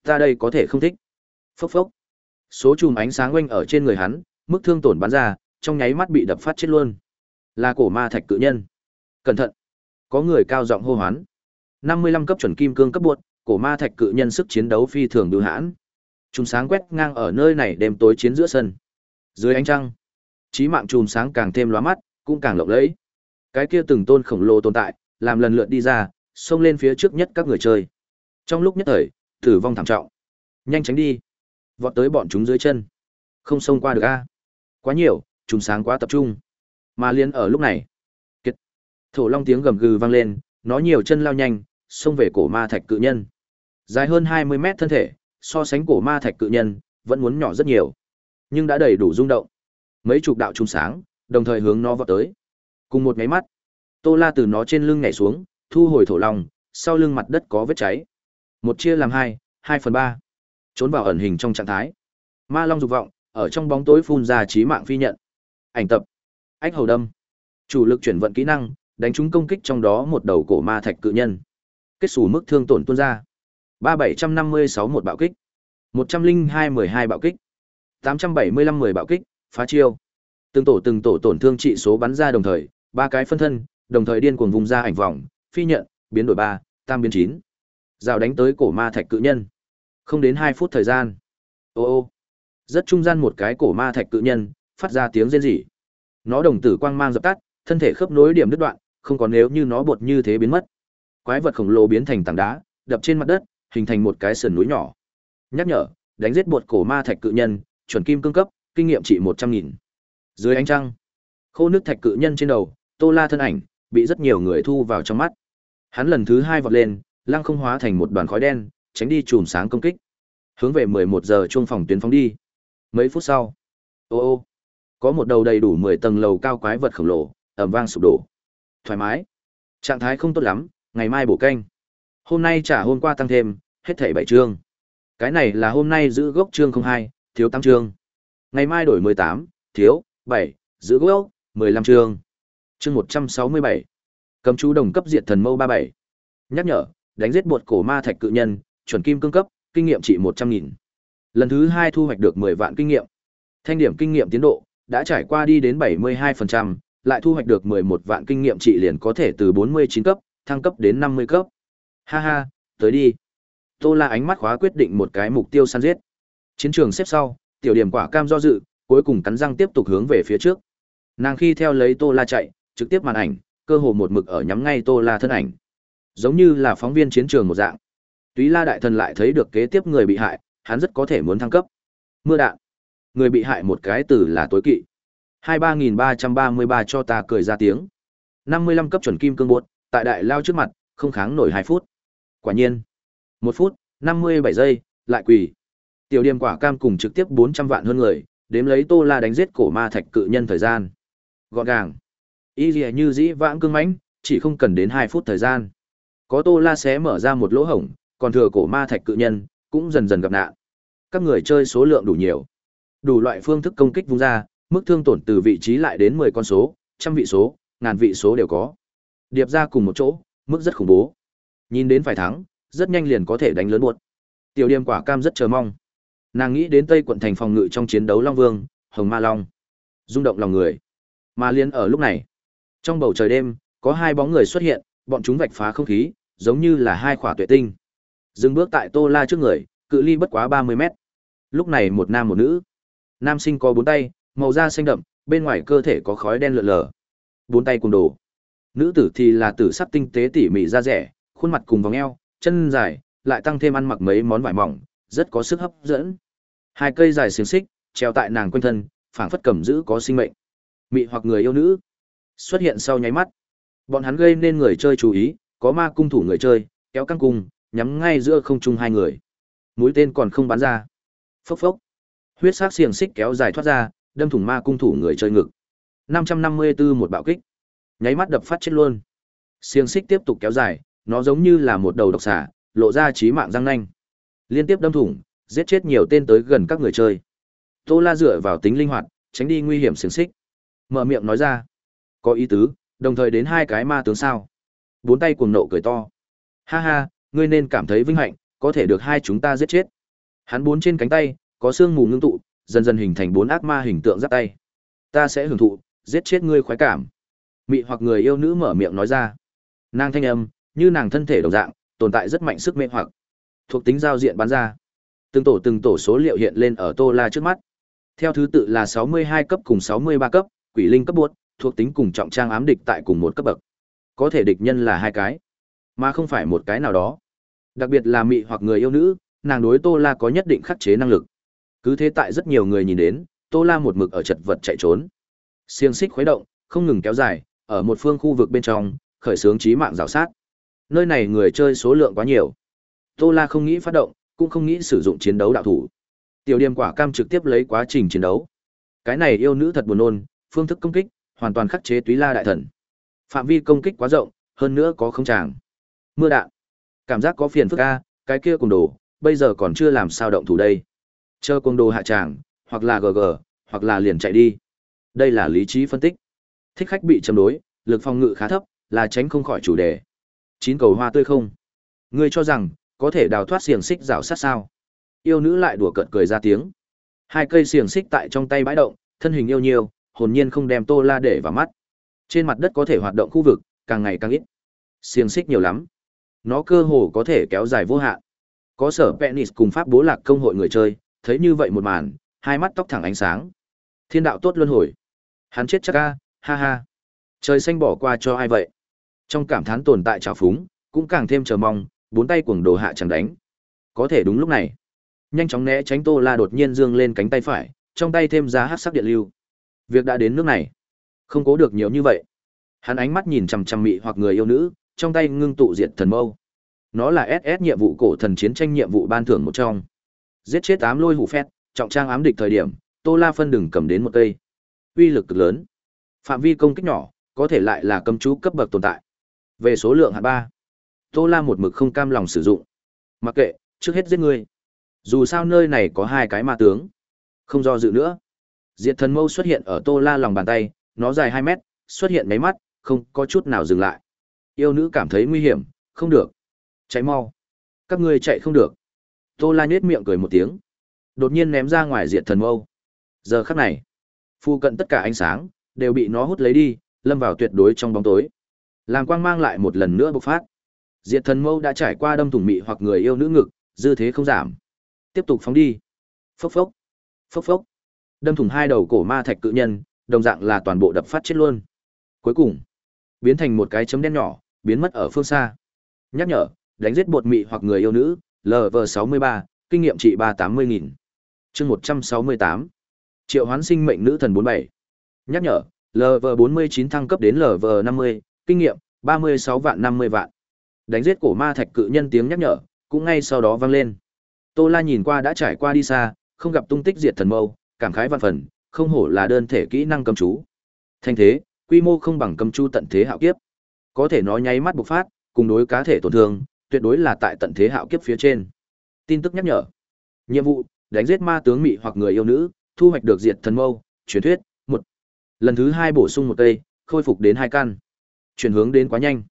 ta đây có thể không thích. Phốc phốc. Số chùm ánh sáng quanh ở trên người hắn, mức thương tổn bắn ra, trong nháy mắt bị đập phát chết luôn. Là cổ ma thạch cự nhân. Cẩn thận. Có người cao giọng hô hoán. 55 cấp chuẩn kim cương cấp buộc, cổ ma thạch cự nhân sức chiến đấu phi thường bưu hãn. Chùm sáng quét ngang ở nơi này đêm tối chiến giữa sân. Dưới ánh trăng, trí mạng chùm sáng càng thêm lóa mắt, cũng càng lộng lẫy. Cái kia từng tôn khổng lồ tồn tại, làm lần lượt đi ra, xông lên phía trước nhất các người chơi. Trong lúc nhất thời, tử vong thảm trọng. Nhanh tránh đi. Vọt tới bọn chúng dưới chân. Không xông qua được a. Quá nhiều, trùng sáng quá tập trung. Mà liên ở lúc này, kiệt. Thổ long tiếng gầm gừ vang lên, nó nhiều chân lao nhanh, xông về cổ ma thạch cự nhân. Dài hơn 20 mét thân thể, so sánh cổ ma thạch cự nhân, vẫn muốn nhỏ rất nhiều. Nhưng đã đầy đủ rung động. Mấy chục đạo trung sáng, đồng thời hướng nó vọt tới. Cùng một máy mắt, Tô La từ nó trên lưng nhảy xuống, thu hồi thổ long, sau lưng mặt đất có vết cháy. Một chia làm hai, hai phần ba. Trốn vào ẩn hình trong trạng thái. Ma long dục vọng, ở trong bóng tối phun ra trí mạng phi nhận. Ảnh tập. Ách hầu đâm. Chủ lực chuyển vận kỹ năng, đánh trúng công kích trong đó một đầu cổ ma thạch cự nhân. Kết xù mức thương tổn tuôn ra. ba bảy trăm năm mươi sáu một bạo kích. một trăm linh hai mười hai bạo kích. tám trăm bảy mươi lăm mười bạo kích, phá chiêu. Từng tổ từng tổ tổn thương trị số bắn ra đồng thời, ba cái phân thân, đồng thời điên cuồng vùng ra ảnh vòng, phi nhận, biến đổi ba, tam biến chín. Rào đánh tới cổ ma thạch cự nhân. Không đến hai phút thời gian. Ô ô. Rất trung gian một cái cổ ma thạch cự nhân, phát ra tiếng rên rỉ. Nó đồng tử quang mang dập tắt, thân thể khớp nối điểm đứt đoạn, không còn nếu như nó bột như thế biến mất. Quái vật khổng lồ biến thành tảng đá, đập trên mặt đất, hình thành một cái sườn núi nhỏ. Nhắc nhở, đánh giết bột cổ ma thạch cự nhân, chuẩn kim cương cấp, kinh nghiệm trị một trăm nghìn. Dưới ánh trăng, khô nước thạch cự nhân trên đầu, Tô La thân ảnh bị rất nhiều người thu vào trong mắt. Hắn lần thứ hai vọt lên, lăng không hóa thành một đoàn khói đen, tránh đi chùm sáng công kích. Hướng về 11 giờ chuông phòng tuyến phóng đi. Mấy phút sau, ô ô, có một đầu đầy đủ 10 tầng lầu cao quái vật khổng lồ, ầm vang sụp đổ. Thoải mái. Trạng thái không tốt lắm, ngày mai bổ canh. Hôm nay trả hôm qua tăng thêm, hết thảy 7 chương. Cái này là hôm nay giữ gốc chương 02, thiếu 8 chương. Ngày mai đổi 18, thiếu 7, giữ gốc 15 chương. Chương 167. Cầm chú đồng cấp diệt thần mâu 37. Nhắc nhở, đánh giết bột cổ ma thạch cự nhân, chuẩn kim cương cấp, kinh nghiệm trị 100.000. Lần thứ 2 thu hoạch được 10 vạn kinh nghiệm. Thanh điểm kinh nghiệm tiến độ đã trải qua đi đến 72%, lại thu hoạch được 11 vạn kinh nghiệm trị liền có thể từ 49 cấp thăng cấp đến 50 cấp. Ha ha, tới đi. Tô La ánh mắt khóa quyết định một cái mục tiêu săn giết. Chiến trường xếp sau, tiểu điểm quả cam do dự, cuối cùng cắn răng tiếp tục hướng về phía trước. Nàng khi theo lấy Tô La chạy, trực tiếp màn ảnh, cơ hồ một mực ở nhắm ngay Tô La thân ảnh. Giống như là phóng viên chiến trường một dạng. Túy La đại thần lại thấy được kế tiếp người bị hại, hắn rất có thể muốn thăng cấp. Mưa đạn. Người bị hại một cái từ là tối kỵ. Hai ba nghìn ba trăm ba mươi ba cho ta cười ra tiếng. Năm mươi lăm cấp chuẩn kim cương bột, tại đại lao trước mặt, không kháng nổi hai phút. Quả nhiên. một phút, năm mươi bảy giây, lại quỳ. Tiểu điểm quả cam cùng trực tiếp bốn trăm vạn hơn người, đếm lấy Tô La đánh giết cổ ma thạch cự nhân thời gian. Gọn gàng. Y dì như dĩ vãng cương mãnh, chỉ không cần đến hai phút thời gian. Có Tô La xé mở ra một lỗ hổng, còn thừa cổ ma thạch cự nhân cũng dần dần gặp nạn. Các người chơi số lượng đủ nhiều. Đủ loại phương thức công kích vung ra, mức thương tổn từ vị trí lại đến 10 con số, trăm vị số, ngàn vị số đều có. Điệp ra cùng một chỗ, mức rất khủng bố. Nhìn đến phải thắng, rất nhanh liền có thể đánh lớn buột. Tiểu Điềm quả cam rất chờ mong. Nàng nghĩ đến Tây quận thành phòng ngự trong chiến đấu Long Vương, Hồng Ma Long. rung động lòng người. Mà liên ở lúc này, trong bầu trời đêm, có hai bóng người xuất hiện, bọn chúng vạch phá không khí, giống như là hai khỏa tuệ tinh. Dừng bước tại Tô La trước người, cự ly bất quá 30 mét. Lúc này một nam một nữ. Nam sinh có bốn tay, màu da xanh đậm, bên ngoài cơ thể có khói đen lượn lờ. Bốn tay cùng đồ. Nữ tử thì là tử sắc tinh tế tỉ mỉ da rẻ, khuôn mặt cùng vòng eo, chân dài, lại tăng thêm ăn mặc mấy món vải mỏng, rất có sức hấp dẫn. Hai cây dài xiềng xích, treo tại nàng quanh thân, phảng phất cầm giữ có sinh mệnh. Mị hoặc người yêu nữ xuất hiện sau nháy mắt. Bọn hắn gây nên người chơi chú ý, có ma cung thủ người chơi, kéo căng cung, nhắm ngay giữa không trung hai người. Mũi tên còn không bắn ra. Phốc phốc. Huyết sắc xiềng xích kéo dài thoát ra, đâm thủng ma cung thủ người chơi ngực. 554 một bạo kích. Nháy mắt đập phát chết luôn. Xiềng xích tiếp tục kéo dài, nó giống như là một đầu độc xà, lộ ra chí mạng răng nanh. Liên tiếp đâm thủng, giết chết nhiều tên tới gần các người chơi. Tô La dựa vào tính linh hoạt, tránh đi nguy hiểm xiềng xích. Mở miệng nói ra, có ý tứ, đồng thời đến hai cái ma tướng sao? Bốn tay cuồng nộ cười to. Ha ha, ngươi nên cảm thấy vinh hạnh, có thể được hai chúng ta giết chết. Hắn bốn trên cánh tay, có xương mù ngưng tụ, dần dần hình thành bốn ác ma hình tượng giáp tay. Ta sẽ hưởng thụ, giết chết ngươi khoái cảm. Mị hoặc người yêu nữ mở miệng nói ra. Nàng thanh âm, như nàng thân thể đồng dạng, tồn tại rất mạnh sức mê hoặc. Thuộc tính giao diện bán ra. Từng tổ từng tổ số liệu hiện lên ở Tô La trước mắt. Theo thứ tự là 62 cấp cùng 63 cấp, quỷ linh cấp buốt, thuộc tính cùng trọng trang ám địch tại cùng một cấp bậc. Có thể địch nhân là hai cái, mà không phải một cái nào đó. Đặc biệt là mị hoặc người yêu nữ, nàng đối Tô La có nhất định khắc chế năng lực. Cứ thế tại rất nhiều người nhìn đến, Tô La một mực ở chật vật chạy trốn. Xiềng xích khuấy động, không ngừng kéo dài, ở một phương khu vực bên trong, khởi xướng chí mạng rào sát. Nơi này người chơi số lượng quá nhiều. Tô La không nghĩ phát động, cũng không nghĩ sử dụng chiến đấu đạo thủ. Tiểu Điềm quả cam trực tiếp lấy quá trình chiến đấu. Cái này yêu nữ thật buồn nôn, phương thức công kích hoàn toàn khắc chế Túy La đại thần. Phạm vi công kích quá rộng, hơn nữa có không tràng. Mưa đạn. Cảm giác có phiền phức a, cái kia cùng đồ, bây giờ còn chưa làm sao động thủ đây. Chờ cùng đồ hạ tràng, hoặc là GG, hoặc là liền chạy đi. Đây là lý trí phân tích. Thích khách bị châm đối, lực phòng ngự khá thấp, là tránh không khỏi chủ đề. Chín cầu hoa tươi không. Ngươi cho rằng, có thể đào thoát xiềng xích rào sát sao. Yêu nữ lại đùa cợt cười ra tiếng. Hai cây xiềng xích tại trong tay bãi động, thân hình yêu nhiều, hồn nhiên không đem Tô La để vào mắt. Trên mặt đất có thể hoạt động khu vực, càng ngày càng ít. Xiềng xích nhiều lắm. Nó cơ hồ có thể kéo dài vô hạn. Có sở Penis cùng pháp bố lạc công hội người chơi, thấy như vậy một màn, hai mắt tóc thẳng ánh sáng. Thiên đạo tốt luân hồi. Hắn chết chắc a, ha ha. Trời xanh bỏ qua cho ai vậy? Trong cảm thán tồn tại trào phúng, cũng càng thêm chờ mong, bốn tay cuồng đồ hạ chẳng đánh. Có thể đúng lúc này, nhanh chóng né tránh Tô La đột nhiên dương lên cánh tay phải, trong tay thêm ra hắc sắc điện lưu. Việc đã đến nước này, không cố được nhiều như vậy. Hắn ánh mắt nhìn chằm chằm mị hoặc người yêu nữ, trong tay ngưng tụ diệt thần mâu. Nó là SS nhiệm vụ cổ thần chiến tranh nhiệm vụ ban thưởng một trong. Giết chết ám lôi hủ phét, trọng trang ám địch thời điểm, Tô La phân đừng cầm đến một cây. Uy lực cực lớn. Phạm vi công kích nhỏ, có thể lại là cấm chú cấp bậc tồn tại. Về số lượng hạt ba, Tô La một mực không cam lòng sử dụng. Mặc kệ, trước hết giết ngươi. Dù sao nơi này có hai cái ma tướng. Không do dự nữa. Diệt thần mâu xuất hiện ở Tô La lòng bàn tay, nó dài 2 mét, xuất hiện mấy mắt, không có chút nào dừng lại. Yêu nữ cảm thấy nguy hiểm, không được. Chạy mau. Các ngươi chạy không được. Tô La nhếch miệng cười một tiếng. Đột nhiên ném ra ngoài diệt thần mâu. Giờ khắc này, phu cận tất cả ánh sáng, đều bị nó hút lấy đi, lâm vào tuyệt đối trong bóng tối. Làm quang mang lại một lần nữa bộc phát. Diệt thần mâu đã trải qua đâm thủng mị hoặc người yêu nữ ngực, dư thế không giảm. Tiếp tục phóng đi. Phốc phốc. Phốc phốc. Đâm thủng hai đầu cổ ma thạch cự nhân, đồng dạng là toàn bộ đập phát chết luôn. Cuối cùng, biến thành một cái chấm đen nhỏ, biến mất ở phương xa. Nhắc nhở, đánh giết bột mị hoặc người yêu nữ, LV63, kinh nghiệm trị 380.000. Chương 168. Triệu hoán sinh mệnh nữ thần 47. Nhắc nhở, LV49 thăng cấp đến LV50, kinh nghiệm 36 vạn 50 vạn. Đánh giết cổ ma thạch cự nhân tiếng nhắc nhở, cũng ngay sau đó vang lên. Tô La nhìn qua đã trải qua đi xa, không gặp tung tích diệt thần mâu, cảm khái vạn phần, không hổ là đơn thể kỹ năng cầm chú. Thanh thế, quy mô không bằng cầm chú tận thế hạo kiếp. Có thể nói nháy mắt bộc phát, cùng đối cá thể tổn thương, tuyệt đối là tại tận thế hạo kiếp phía trên. Tin tức nhắc nhở. Nhiệm vụ, đánh giết ma tướng mị hoặc người yêu nữ, thu hoạch được diệt thần mâu, truyền thuyết, một. Lần thứ hai bổ sung một cây, khôi phục đến hai căn. Chuyển hướng đến quá nhanh.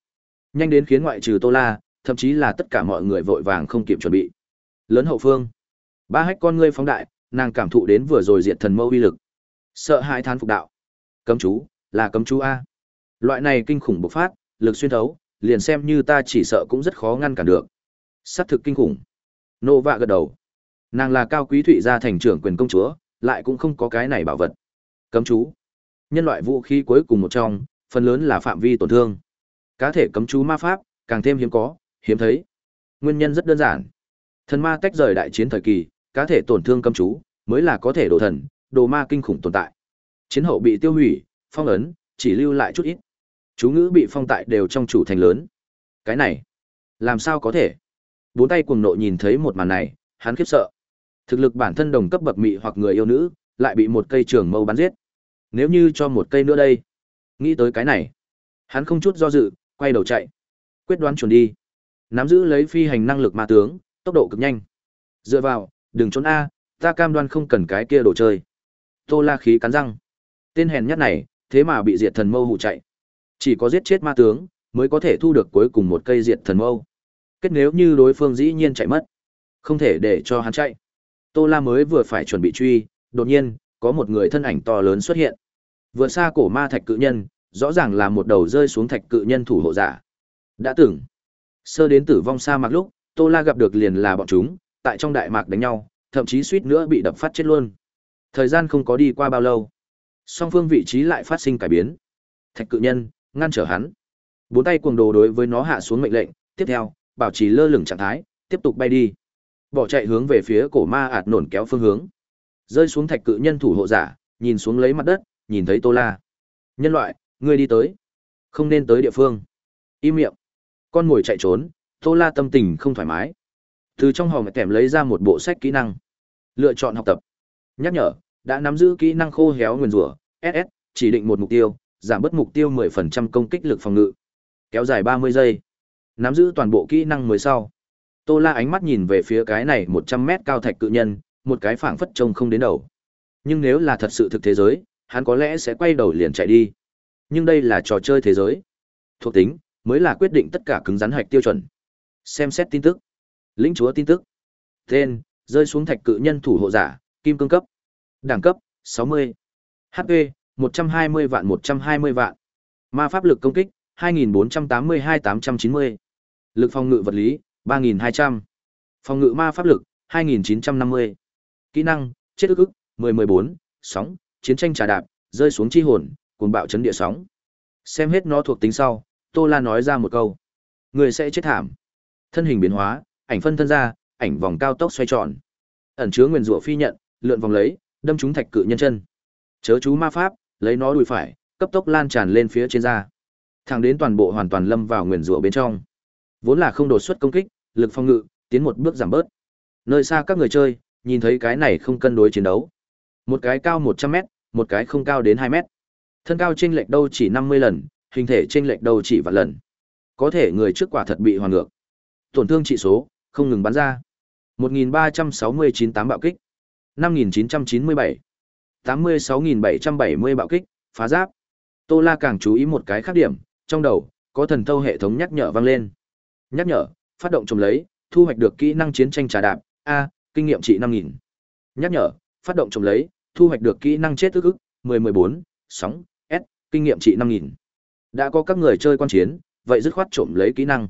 Nhanh đến khiến ngoại trừ Tô La, thậm chí là tất cả mọi người vội vàng không kịp chuẩn bị. Lớn hậu phương. Ba hách con ngươi phóng đại, nàng cảm thụ đến vừa rồi diệt thần mâu uy lực. Sợ hãi thán phục đạo. Cấm chú, là cấm chú a. Loại này kinh khủng bộc phát, lực xuyên thấu, liền xem như ta chỉ sợ cũng rất khó ngăn cản được. Sát thực kinh khủng. Nô vạ gật đầu. Nàng là cao quý thụy gia thành trưởng quyền công chúa, lại cũng không có cái này bảo vật. Cấm chú. Nhân loại vũ khí cuối cùng một trong, phần lớn là phạm vi tổn thương. Cá thể cấm chú ma pháp, càng thêm hiếm có, hiếm thấy. Nguyên nhân rất đơn giản. Thần ma tách rời đại chiến thời kỳ, cá thể tổn thương cấm chú, mới là có thể đồ thần, đồ ma kinh khủng tồn tại. Chiến hậu bị tiêu hủy, phong ấn, chỉ lưu lại chút ít. Chú ngữ bị phong tại đều trong chủ thành lớn. Cái này, làm sao có thể? Bốn tay cuồng nộ nhìn thấy một màn này, hắn khiếp sợ. Thực lực bản thân đồng cấp bậc mị hoặc người yêu nữ, lại bị một cây trường mâu bắn giết. Nếu như cho một cây nữa đây, nghĩ tới cái này, hắn không chút do dự, quay đầu chạy. Quyết đoán chuẩn đi. Nắm giữ lấy phi hành năng lực ma tướng, tốc độ cực nhanh. Dựa vào, đừng trốn a, ta cam đoan không cần cái kia đồ chơi. Tô La khí cắn răng. Tên hèn nhất này, thế mà bị diệt thần mâu hụ chạy. Chỉ có giết chết ma tướng, mới có thể thu được cuối cùng một cây diệt thần mâu. Kết nếu như đối phương dĩ nhiên chạy mất, không thể để cho hắn chạy. Tô La mới vừa phải chuẩn bị truy, đột nhiên, có một người thân ảnh to lớn xuất hiện. Vừa xa cổ ma thạch cự nhân, rõ ràng là một đầu rơi xuống thạch cự nhân thủ hộ giả. Đã tưởng sơ đến tử vong xa mạc lúc, Tô La gặp được liền là bọn chúng, tại trong đại mạc đánh nhau, thậm chí suýt nữa bị đập phát chết luôn. Thời gian không có đi qua bao lâu, song phương vị trí lại phát sinh cải biến. Thạch cự nhân ngăn trở hắn. Bốn tay cuồng đồ đối với nó hạ xuống mệnh lệnh, tiếp theo, bảo trì lơ lửng trạng thái, tiếp tục bay đi. Bỏ chạy hướng về phía cổ ma ạt nổn kéo phương hướng. Rơi xuống thạch cự nhân thủ hộ giả, nhìn xuống lấy mặt đất, nhìn thấy Tô La. Nhân loại, ngươi đi tới. Không nên tới địa phương. Im miệng. Con ngồi chạy trốn, Tô La tâm tình không thoải mái. Từ trong hòm kèm lấy ra một bộ sách kỹ năng. Lựa chọn học tập. Nhắc nhở, đã nắm giữ kỹ năng khô héo nguyên rủa, SS, chỉ định một mục tiêu, giảm bớt mục tiêu 10% công kích lực phòng ngự. Kéo dài 30 giây. Nắm giữ toàn bộ kỹ năng mới sau. Tô La ánh mắt nhìn về phía cái này 100 mét cao thạch cự nhân, một cái phảng phất trông không đến đầu. Nhưng nếu là thật sự thực thế giới, hắn có lẽ sẽ quay đầu liền chạy đi. Nhưng đây là trò chơi thế giới. Thuộc tính mới là quyết định tất cả cứng rắn hạch tiêu chuẩn. Xem xét tin tức. Lĩnh chúa tin tức. Tên, rơi xuống thạch cự nhân thủ hộ giả, kim cương cấp. Đẳng cấp, 60. HP, 120 vạn 120 vạn. Ma pháp lực công kích, 2482-890. Lực phòng ngự vật lý, 3200. Phòng ngự ma pháp lực, 2950. Kỹ năng, chết ức ức, 1014, sóng, chiến tranh trà đạp, rơi xuống chi hồn, cuồng bạo chấn địa sóng. Xem hết nó thuộc tính sau, Tô La nói ra một câu. Người sẽ chết thảm. Thân hình biến hóa, ảnh phân thân ra, ảnh vòng cao tốc xoay tròn. Ẩn chứa nguyên rủa phi nhận, lượn vòng lấy, đâm trúng thạch cự nhân chân. Chớ chú ma pháp, lấy nó đùi phải, cấp tốc lan tràn lên phía trên da. Thẳng đến toàn bộ hoàn toàn lâm vào nguyền rủa bên trong. Vốn là không đột xuất công kích, lực phòng ngự, tiến một bước giảm bớt. Nơi xa các người chơi, nhìn thấy cái này không cân đối chiến đấu. Một cái cao 100 mét, một cái không cao đến 2 mét. Thân cao chênh lệch đâu chỉ 50 lần, hình thể chênh lệch đâu chỉ vạn lần. Có thể người trước quả thật bị hoàn ngược. Tổn thương trị số, không ngừng bắn ra. 1369 tám bạo kích. 5997. 86.770 bạo kích, phá giáp. Tô La càng chú ý một cái khác điểm, trong đầu, có thần thâu hệ thống nhắc nhở vang lên. Nhắc nhở, phát động trồng lấy, thu hoạch được kỹ năng chiến tranh trà đạp, A, kinh nghiệm trị 5.000, Nhắc nhở, phát động trồng lấy, thu hoạch được kỹ năng chết ức ức, 1014, sóng, S, kinh nghiệm trị 5.000. Đã có các người chơi quan chiến, vậy dứt khoát trộm lấy kỹ năng.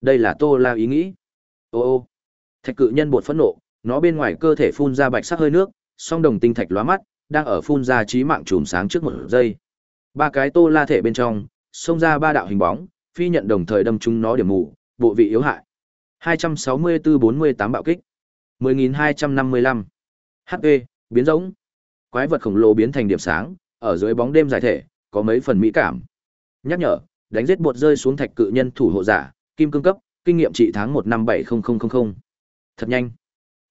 Đây là Tô La ý nghĩ. Ô ô. Thạch cự nhân bột phẫn nộ, nó bên ngoài cơ thể phun ra bạch sắc hơi nước, song đồng tinh thạch lóa mắt, đang ở phun ra trí mạng chùm sáng trước một giây. Ba cái Tô La thể bên trong, xông ra ba đạo hình bóng, phi nhận đồng thời đâm trúng nó điểm mù, bộ vị yếu hại. 264-48 bạo kích. 10.255. HP, biến giống. Quái vật khổng lồ biến thành điểm sáng, ở dưới bóng đêm dài thể, có mấy phần mỹ cảm. Nhắc nhở, đánh giết bột rơi xuống thạch cự nhân thủ hộ giả, kim cương cấp, kinh nghiệm trị tháng một năm 70000. Thật nhanh.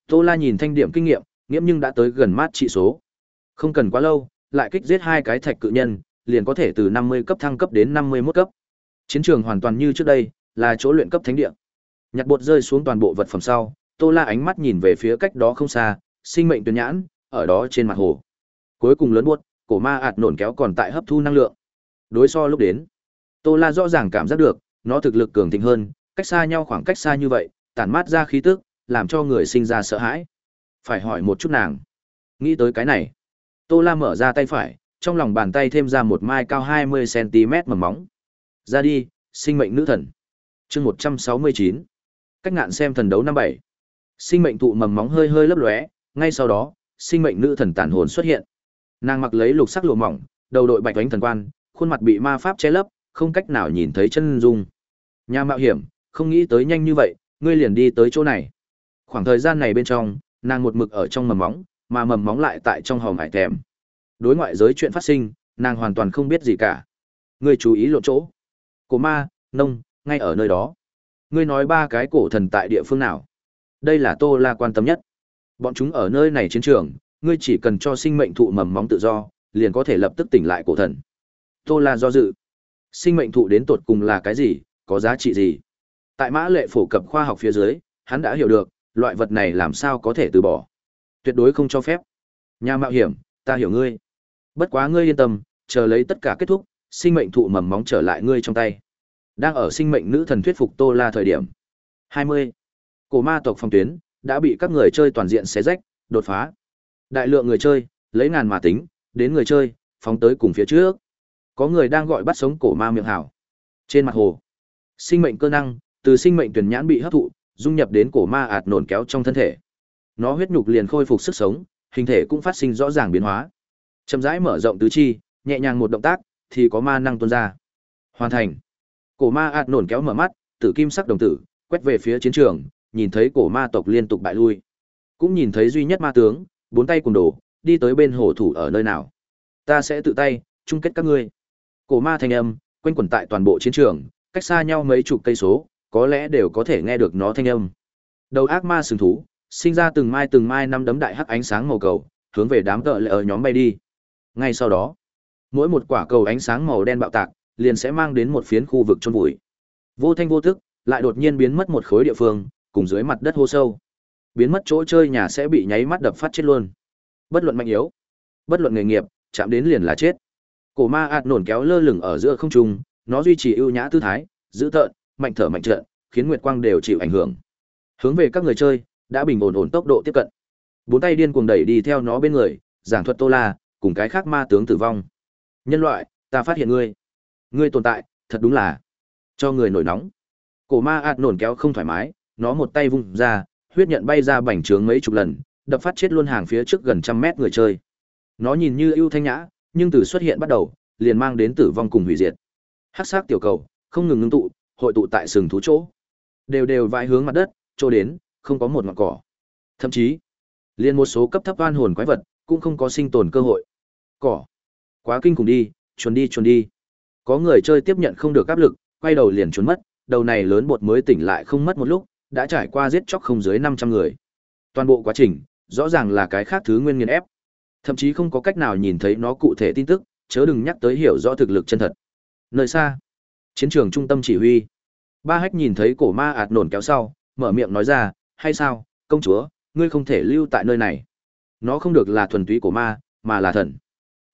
Tô La nhìn thanh điểm kinh nghiệm, nghiễm nhưng đã tới gần mát trị số. Không cần quá lâu, lại kích giết hai cái thạch cự nhân, liền có thể từ 50 cấp thăng cấp đến 51 cấp. Chiến trường hoàn toàn như trước đây, là chỗ luyện cấp thánh địa. Nhặt bột rơi xuống toàn bộ vật phẩm sau, Tô La ánh mắt nhìn về phía cách đó không xa, sinh mệnh tuyển nhãn, ở đó trên mặt hồ. Cuối cùng lớn buốt, cổ ma ạt nổn kéo còn tại hấp thu năng lượng. Đối so lúc đến, Tô La rõ ràng cảm giác được, nó thực lực cường thịnh hơn, cách xa nhau khoảng cách xa như vậy, tản mát ra khí tức, làm cho người sinh ra sợ hãi. Phải hỏi một chút nàng. Nghĩ tới cái này, Tô La mở ra tay phải, trong lòng bàn tay thêm ra một mai cao 20cm mầm móng. Ra đi, sinh mệnh nữ thần. chương 169. Cách ngạn xem thần đấu năm bảy. Sinh mệnh thụ mầm móng hơi hơi lấp lóe, ngay sau đó, sinh mệnh nữ thần tàn hồn xuất hiện. Nàng mặc lấy lục sắc lụa mỏng, đầu đội bạch ánh thần quan, khuôn mặt bị ma pháp che lấp, không cách nào nhìn thấy chân dung. Nhà mạo hiểm, không nghĩ tới nhanh như vậy, ngươi liền đi tới chỗ này. Khoảng thời gian này bên trong, nàng một mực ở trong mầm móng, mà mầm móng lại tại trong hòm hải thèm. Đối ngoại giới chuyện phát sinh, nàng hoàn toàn không biết gì cả. Ngươi chú ý lộ chỗ. Cổ ma, nông, ngay ở nơi đó. Ngươi nói ba cái cổ thần tại địa phương nào? Đây là Tô La quan tâm nhất. Bọn chúng ở nơi này chiến trường, ngươi chỉ cần cho sinh mệnh thụ mầm móng tự do, liền có thể lập tức tỉnh lại cổ thần. Tô La do dự. Sinh mệnh thụ đến tột cùng là cái gì, có giá trị gì? Tại mã lệ phổ cập khoa học phía dưới, hắn đã hiểu được, loại vật này làm sao có thể từ bỏ. Tuyệt đối không cho phép. Nhà mạo hiểm, ta hiểu ngươi. Bất quá ngươi yên tâm, chờ lấy tất cả kết thúc, sinh mệnh thụ mầm móng trở lại ngươi trong tay. Đang ở sinh mệnh nữ thần thuyết phục Tô La thời điểm. 20. Cổ ma tộc phong tuyến đã bị các người chơi toàn diện xé rách, đột phá. Đại lượng người chơi, lấy ngàn mà tính, đến người chơi, phóng tới cùng phía trước. Có người đang gọi bắt sống cổ ma miệng hảo. Trên mặt hồ, sinh mệnh cơ năng từ sinh mệnh tuyển nhãn bị hấp thụ, dung nhập đến cổ ma ạt nổn kéo trong thân thể. Nó huyết nhục liền khôi phục sức sống, hình thể cũng phát sinh rõ ràng biến hóa. Chậm rãi mở rộng tứ chi, nhẹ nhàng một động tác, thì có ma năng tuôn ra. Hoàn thành. Cổ ma ạt nổn kéo mở mắt, tử kim sắc đồng tử, quét về phía chiến trường, nhìn thấy cổ ma tộc liên tục bại lui. Cũng nhìn thấy duy nhất ma tướng, bốn tay cùng đổ, đi tới bên hổ thủ ở nơi nào. Ta sẽ tự tay, chung kết các ngươi. Cổ ma thanh âm, quanh quẩn tại toàn bộ chiến trường, cách xa nhau mấy chục cây số, có lẽ đều có thể nghe được nó thanh âm. Đầu ác ma sừng thú, sinh ra từng mai từng mai năm đấm đại hắc ánh sáng màu cầu, hướng về đám tợ lệ ở nhóm bay đi. Ngay sau đó, mỗi một quả cầu ánh sáng màu đen bạo tạc, liền sẽ mang đến một phiến khu vực chôn vùi. Vô thanh vô tức, lại đột nhiên biến mất một khối địa phương, cùng dưới mặt đất hô sâu. Biến mất chỗ chơi nhà sẽ bị nháy mắt đập phát chết luôn. Bất luận mạnh yếu, bất luận nghề nghiệp, chạm đến liền là chết. Cổ ma ạt nổn kéo lơ lửng ở giữa không trung, nó duy trì ưu nhã tư thái, giữ tợn, mạnh thở mạnh trợn khiến nguyệt quang đều chịu ảnh hưởng. Hướng về các người chơi, đã bình ổn ổn tốc độ tiếp cận. Bốn tay điên cuồng đẩy đi theo nó bên người, giảng thuật Tô La, cùng cái khác ma tướng tử vong. Nhân loại, ta phát hiện ngươi. Ngươi tồn tại, thật đúng là cho người nổi nóng. Cổ ma ạt nổn kéo không thoải mái, nó một tay vung ra, huyết nhận bay ra bành trướng mấy chục lần, đập phát chết luôn hàng phía trước gần trăm mét người chơi. Nó nhìn như ưu thanh nhã, nhưng từ xuất hiện bắt đầu, liền mang đến tử vong cùng hủy diệt. Hắc sắc tiểu cầu, không ngừng ngưng tụ, hội tụ tại sừng thú chỗ. Đều đều vãi hướng mặt đất, chỗ đến, không có một ngọn cỏ. Thậm chí, liền một số cấp thấp oan hồn quái vật, cũng không có sinh tồn cơ hội. Cỏ. Quá kinh khủng đi, chuồn đi chuồn đi. Có người chơi tiếp nhận không được áp lực, quay đầu liền trốn mất, đầu này lớn bột mới tỉnh lại không mất một lúc, đã trải qua giết chóc không dưới 500 người. Toàn bộ quá trình, rõ ràng là cái khác thứ nguyên nghiền ép. Thậm chí không có cách nào nhìn thấy nó cụ thể tin tức, chớ đừng nhắc tới hiểu rõ thực lực chân thật. Nơi xa, chiến trường trung tâm chỉ huy. Ba Hách nhìn thấy cổ ma ạt nổn kéo sau, mở miệng nói ra, hay sao, công chúa, ngươi không thể lưu tại nơi này. Nó không được là thuần túy của ma, mà là thần.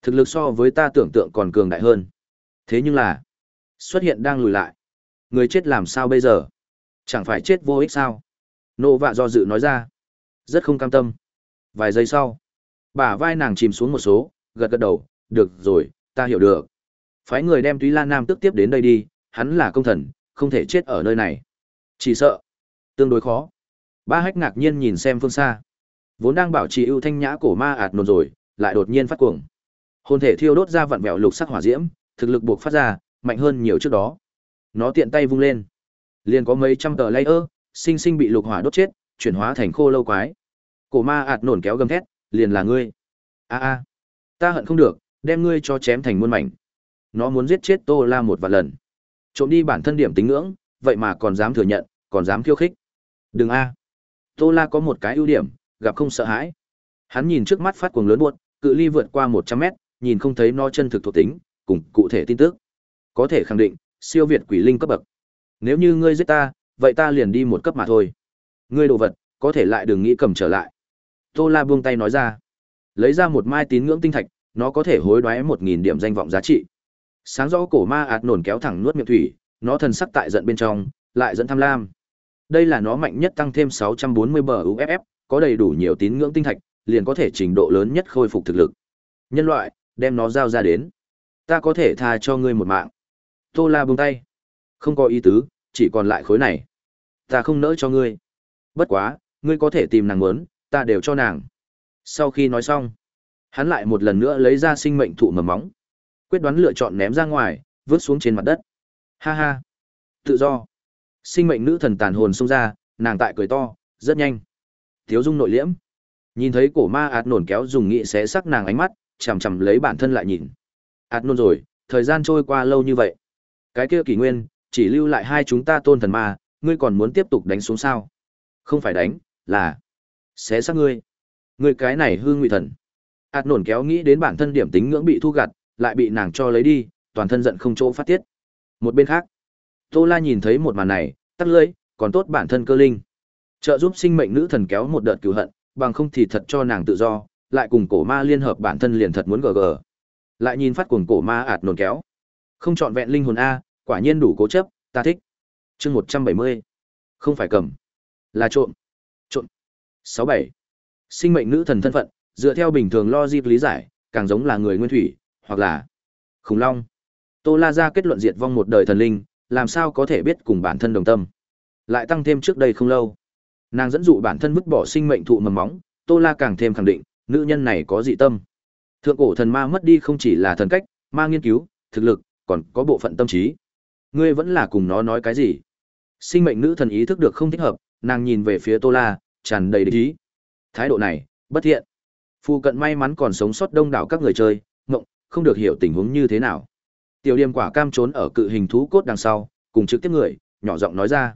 Thực lực so với ta tưởng tượng còn cường đại hơn. Thế nhưng là, xuất hiện đang lùi lại. Người chết làm sao bây giờ? Chẳng phải chết vô ích sao? Nộ vạ do dự nói ra. Rất không cam tâm. Vài giây sau, bả vai nàng chìm xuống một số, gật gật đầu, được rồi, ta hiểu được. Phái người đem Túy Lan Nam tức tiếp đến đây đi, hắn là công thần, không thể chết ở nơi này. Chỉ sợ, tương đối khó. Ba hách ngạc nhiên nhìn xem phương xa. Vốn đang bảo trì ưu thanh nhã cổ ma ạt nồn rồi, lại đột nhiên phát cuồng. Hồn thể thiêu đốt ra vặn vẹo lục sắc hỏa diễm, thực lực buộc phát ra, mạnh hơn nhiều trước đó. Nó tiện tay vung lên, liền có mấy trăm tờ layer, sinh sinh bị lục hỏa đốt chết, chuyển hóa thành khô lâu quái. Cổ ma ạt nổn kéo gầm thét, liền là ngươi. A a, ta hận không được, đem ngươi cho chém thành muôn mảnh. Nó muốn giết chết Tô La một vài lần. Trộm đi bản thân điểm tính ngưỡng, vậy mà còn dám thừa nhận, còn dám khiêu khích. Đừng a. Tô La có một cái ưu điểm, gặp không sợ hãi. Hắn nhìn trước mắt phát cuồng lớn buốt, cự ly vượt qua 100 mét, nhìn không thấy nó chân thực thuộc tính, cùng cụ thể tin tức. Có thể khẳng định, siêu việt quỷ linh cấp bậc. Nếu như ngươi giết ta, vậy ta liền đi một cấp mà thôi. Ngươi đồ vật, có thể lại đừng nghĩ cầm trở lại. Tô La buông tay nói ra. Lấy ra một mai tín ngưỡng tinh thạch, nó có thể hối đoái một nghìn điểm danh vọng giá trị. Sáng rõ cổ ma ạt nổn kéo thẳng nuốt miệng thủy, nó thần sắc tại giận bên trong, lại dẫn tham lam. Đây là nó mạnh nhất tăng thêm 640 bờ UFF, có đầy đủ nhiều tín ngưỡng tinh thạch, liền có thể trình độ lớn nhất khôi phục thực lực. Nhân loại, đem nó giao ra đến. Ta có thể tha cho ngươi một mạng. Tô La buông tay. Không có ý tứ, chỉ còn lại khối này. Ta không nỡ cho ngươi. Bất quá, ngươi có thể tìm nàng muốn, ta đều cho nàng. Sau khi nói xong, hắn lại một lần nữa lấy ra sinh mệnh thụ mầm móng. Quyết đoán lựa chọn ném ra ngoài, vứt xuống trên mặt đất. Ha ha. Tự do. Sinh mệnh nữ thần tàn hồn xông ra, nàng tại cười to, rất nhanh. Thiếu dung nội liễm. Nhìn thấy cổ ma ạt nổn kéo dùng nghị xé sắc nàng ánh mắt, chằm chằm lấy bản thân lại nhìn. Ạt nôn rồi, thời gian trôi qua lâu như vậy. Cái kia kỷ nguyên, chỉ lưu lại hai chúng ta tôn thần ma, ngươi còn muốn tiếp tục đánh xuống sao? Không phải đánh, là xé xác ngươi. Ngươi cái này hư ngụy thần. Ạt nổn kéo nghĩ đến bản thân điểm tính ngưỡng bị thu gặt, lại bị nàng cho lấy đi, toàn thân giận không chỗ phát tiết. Một bên khác, Tô La nhìn thấy một màn này, tắt lưỡi, còn tốt bản thân cơ linh. Trợ giúp sinh mệnh nữ thần kéo một đợt cứu hận, bằng không thì thật cho nàng tự do, lại cùng cổ ma liên hợp bản thân liền thật muốn gờ gờ. Lại nhìn phát cuồng cổ ma ạt nồn kéo. Không chọn vẹn linh hồn a, quả nhiên đủ cố chấp, ta thích. Chương một trăm bảy mươi Không phải cầm, là trộm. Trộm. sáu bảy Sinh mệnh nữ thần thân phận, dựa theo bình thường logic lý giải, càng giống là người nguyên thủy, hoặc là khủng long. Tô La ra kết luận diệt vong một đời thần linh, làm sao có thể biết cùng bản thân đồng tâm. Lại tăng thêm trước đây không lâu. Nàng dẫn dụ bản thân vứt bỏ sinh mệnh thụ mầm móng, Tô La càng thêm khẳng định, nữ nhân này có dị tâm. Thượng cổ thần ma mất đi không chỉ là thần cách, ma nghiên cứu, thực lực, còn có bộ phận tâm trí. Ngươi vẫn là cùng nó nói cái gì? Sinh mệnh nữ thần ý thức được không thích hợp, nàng nhìn về phía Tô La, tràn đầy địch ý. Thái độ này, bất thiện. Phu cận may mắn còn sống sót đông đảo các người chơi, ngộng, không được hiểu tình huống như thế nào. Tiểu Điềm quả cam trốn ở cự hình thú cốt đằng sau, cùng trực tiếp người, nhỏ giọng nói ra.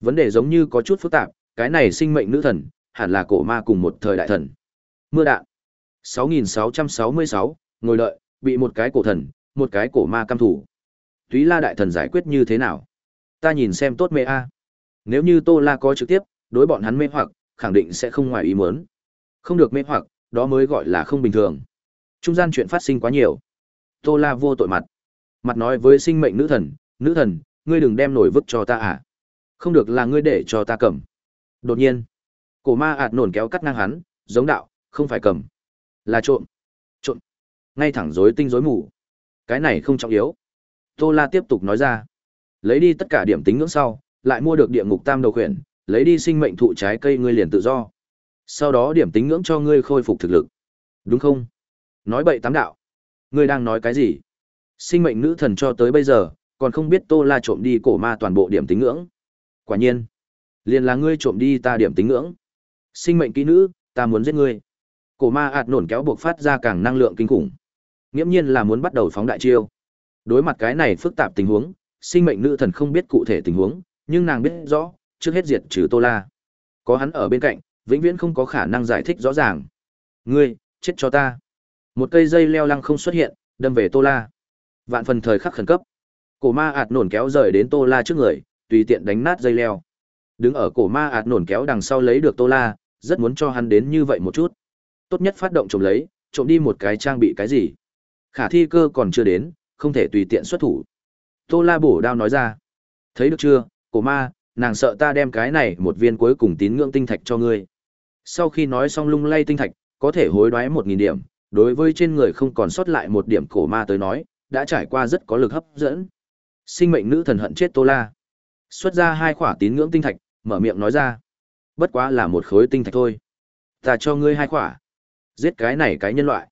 Vấn đề giống như có chút phức tạp, cái này sinh mệnh nữ thần, hẳn là cổ ma cùng một thời đại thần. Mưa đạn. 6666, ngồi đợi, bị một cái cổ thần, một cái cổ ma cam thủ. Túy La đại thần giải quyết như thế nào? Ta nhìn xem tốt mê a. Nếu như Tô La có trực tiếp, đối bọn hắn mê hoặc, khẳng định sẽ không ngoài ý muốn. Không được mê hoặc, đó mới gọi là không bình thường. Trung gian chuyện phát sinh quá nhiều. Tô La vô tội mặt. Mặt nói với sinh mệnh nữ thần, nữ thần, ngươi đừng đem nổi vứt cho ta à. Không được là ngươi để cho ta cầm. Đột nhiên, cổ ma ạt nổn kéo cắt ngang hắn, giống đạo, không phải cầm. Là trộm. Trộm. Ngay thẳng rối tinh rối mù. Cái này không trọng yếu. Tô La tiếp tục nói ra. Lấy đi tất cả điểm tính ngưỡng sau, lại mua được địa ngục tam đầu khuyển, lấy đi sinh mệnh thụ trái cây ngươi liền tự do. Sau đó điểm tính ngưỡng cho ngươi khôi phục thực lực. Đúng không? Nói bậy tám đạo. Ngươi đang nói cái gì? Sinh mệnh nữ thần cho tới bây giờ, còn không biết Tô La trộm đi cổ ma toàn bộ điểm tính ngưỡng. Quả nhiên, liền là ngươi trộm đi ta điểm tính ngưỡng. Sinh mệnh kỹ nữ, ta muốn giết ngươi. Cổ ma ạt nổn kéo buộc phát ra càng năng lượng kinh khủng. Nghiễm nhiên là muốn bắt đầu phóng đại chiêu. Đối mặt cái này phức tạp tình huống, sinh mệnh nữ thần không biết cụ thể tình huống, nhưng nàng biết rõ, trước hết diệt trừ Tô La. Có hắn ở bên cạnh, vĩnh viễn không có khả năng giải thích rõ ràng. Ngươi, chết cho ta. Một cây dây leo lăng không xuất hiện, đâm về Tô La. Vạn phần thời khắc khẩn cấp. Cổ ma ạt nổn kéo rời đến Tô La trước người, tùy tiện đánh nát dây leo. Đứng ở cổ ma ạt nổn kéo đằng sau lấy được Tô La, rất muốn cho hắn đến như vậy một chút. Tốt nhất phát động trộm lấy, trộm đi một cái trang bị cái gì. Khả thi cơ còn chưa đến, không thể tùy tiện xuất thủ. Tô La bổ đao nói ra. Thấy được chưa, cổ ma, nàng sợ ta đem cái này một viên cuối cùng tín ngưỡng tinh thạch cho ngươi. Sau khi nói xong lung lay tinh thạch, có thể hối đoái một nghìn điểm, đối với trên người không còn sót lại một điểm cổ ma tới nói, đã trải qua rất có lực hấp dẫn. Sinh mệnh nữ thần hận chết Tô La. Xuất ra hai khỏa tín ngưỡng tinh thạch, mở miệng nói ra. Bất quá là một khối tinh thạch thôi. Ta cho ngươi hai khỏa. Giết cái này cái nhân loại.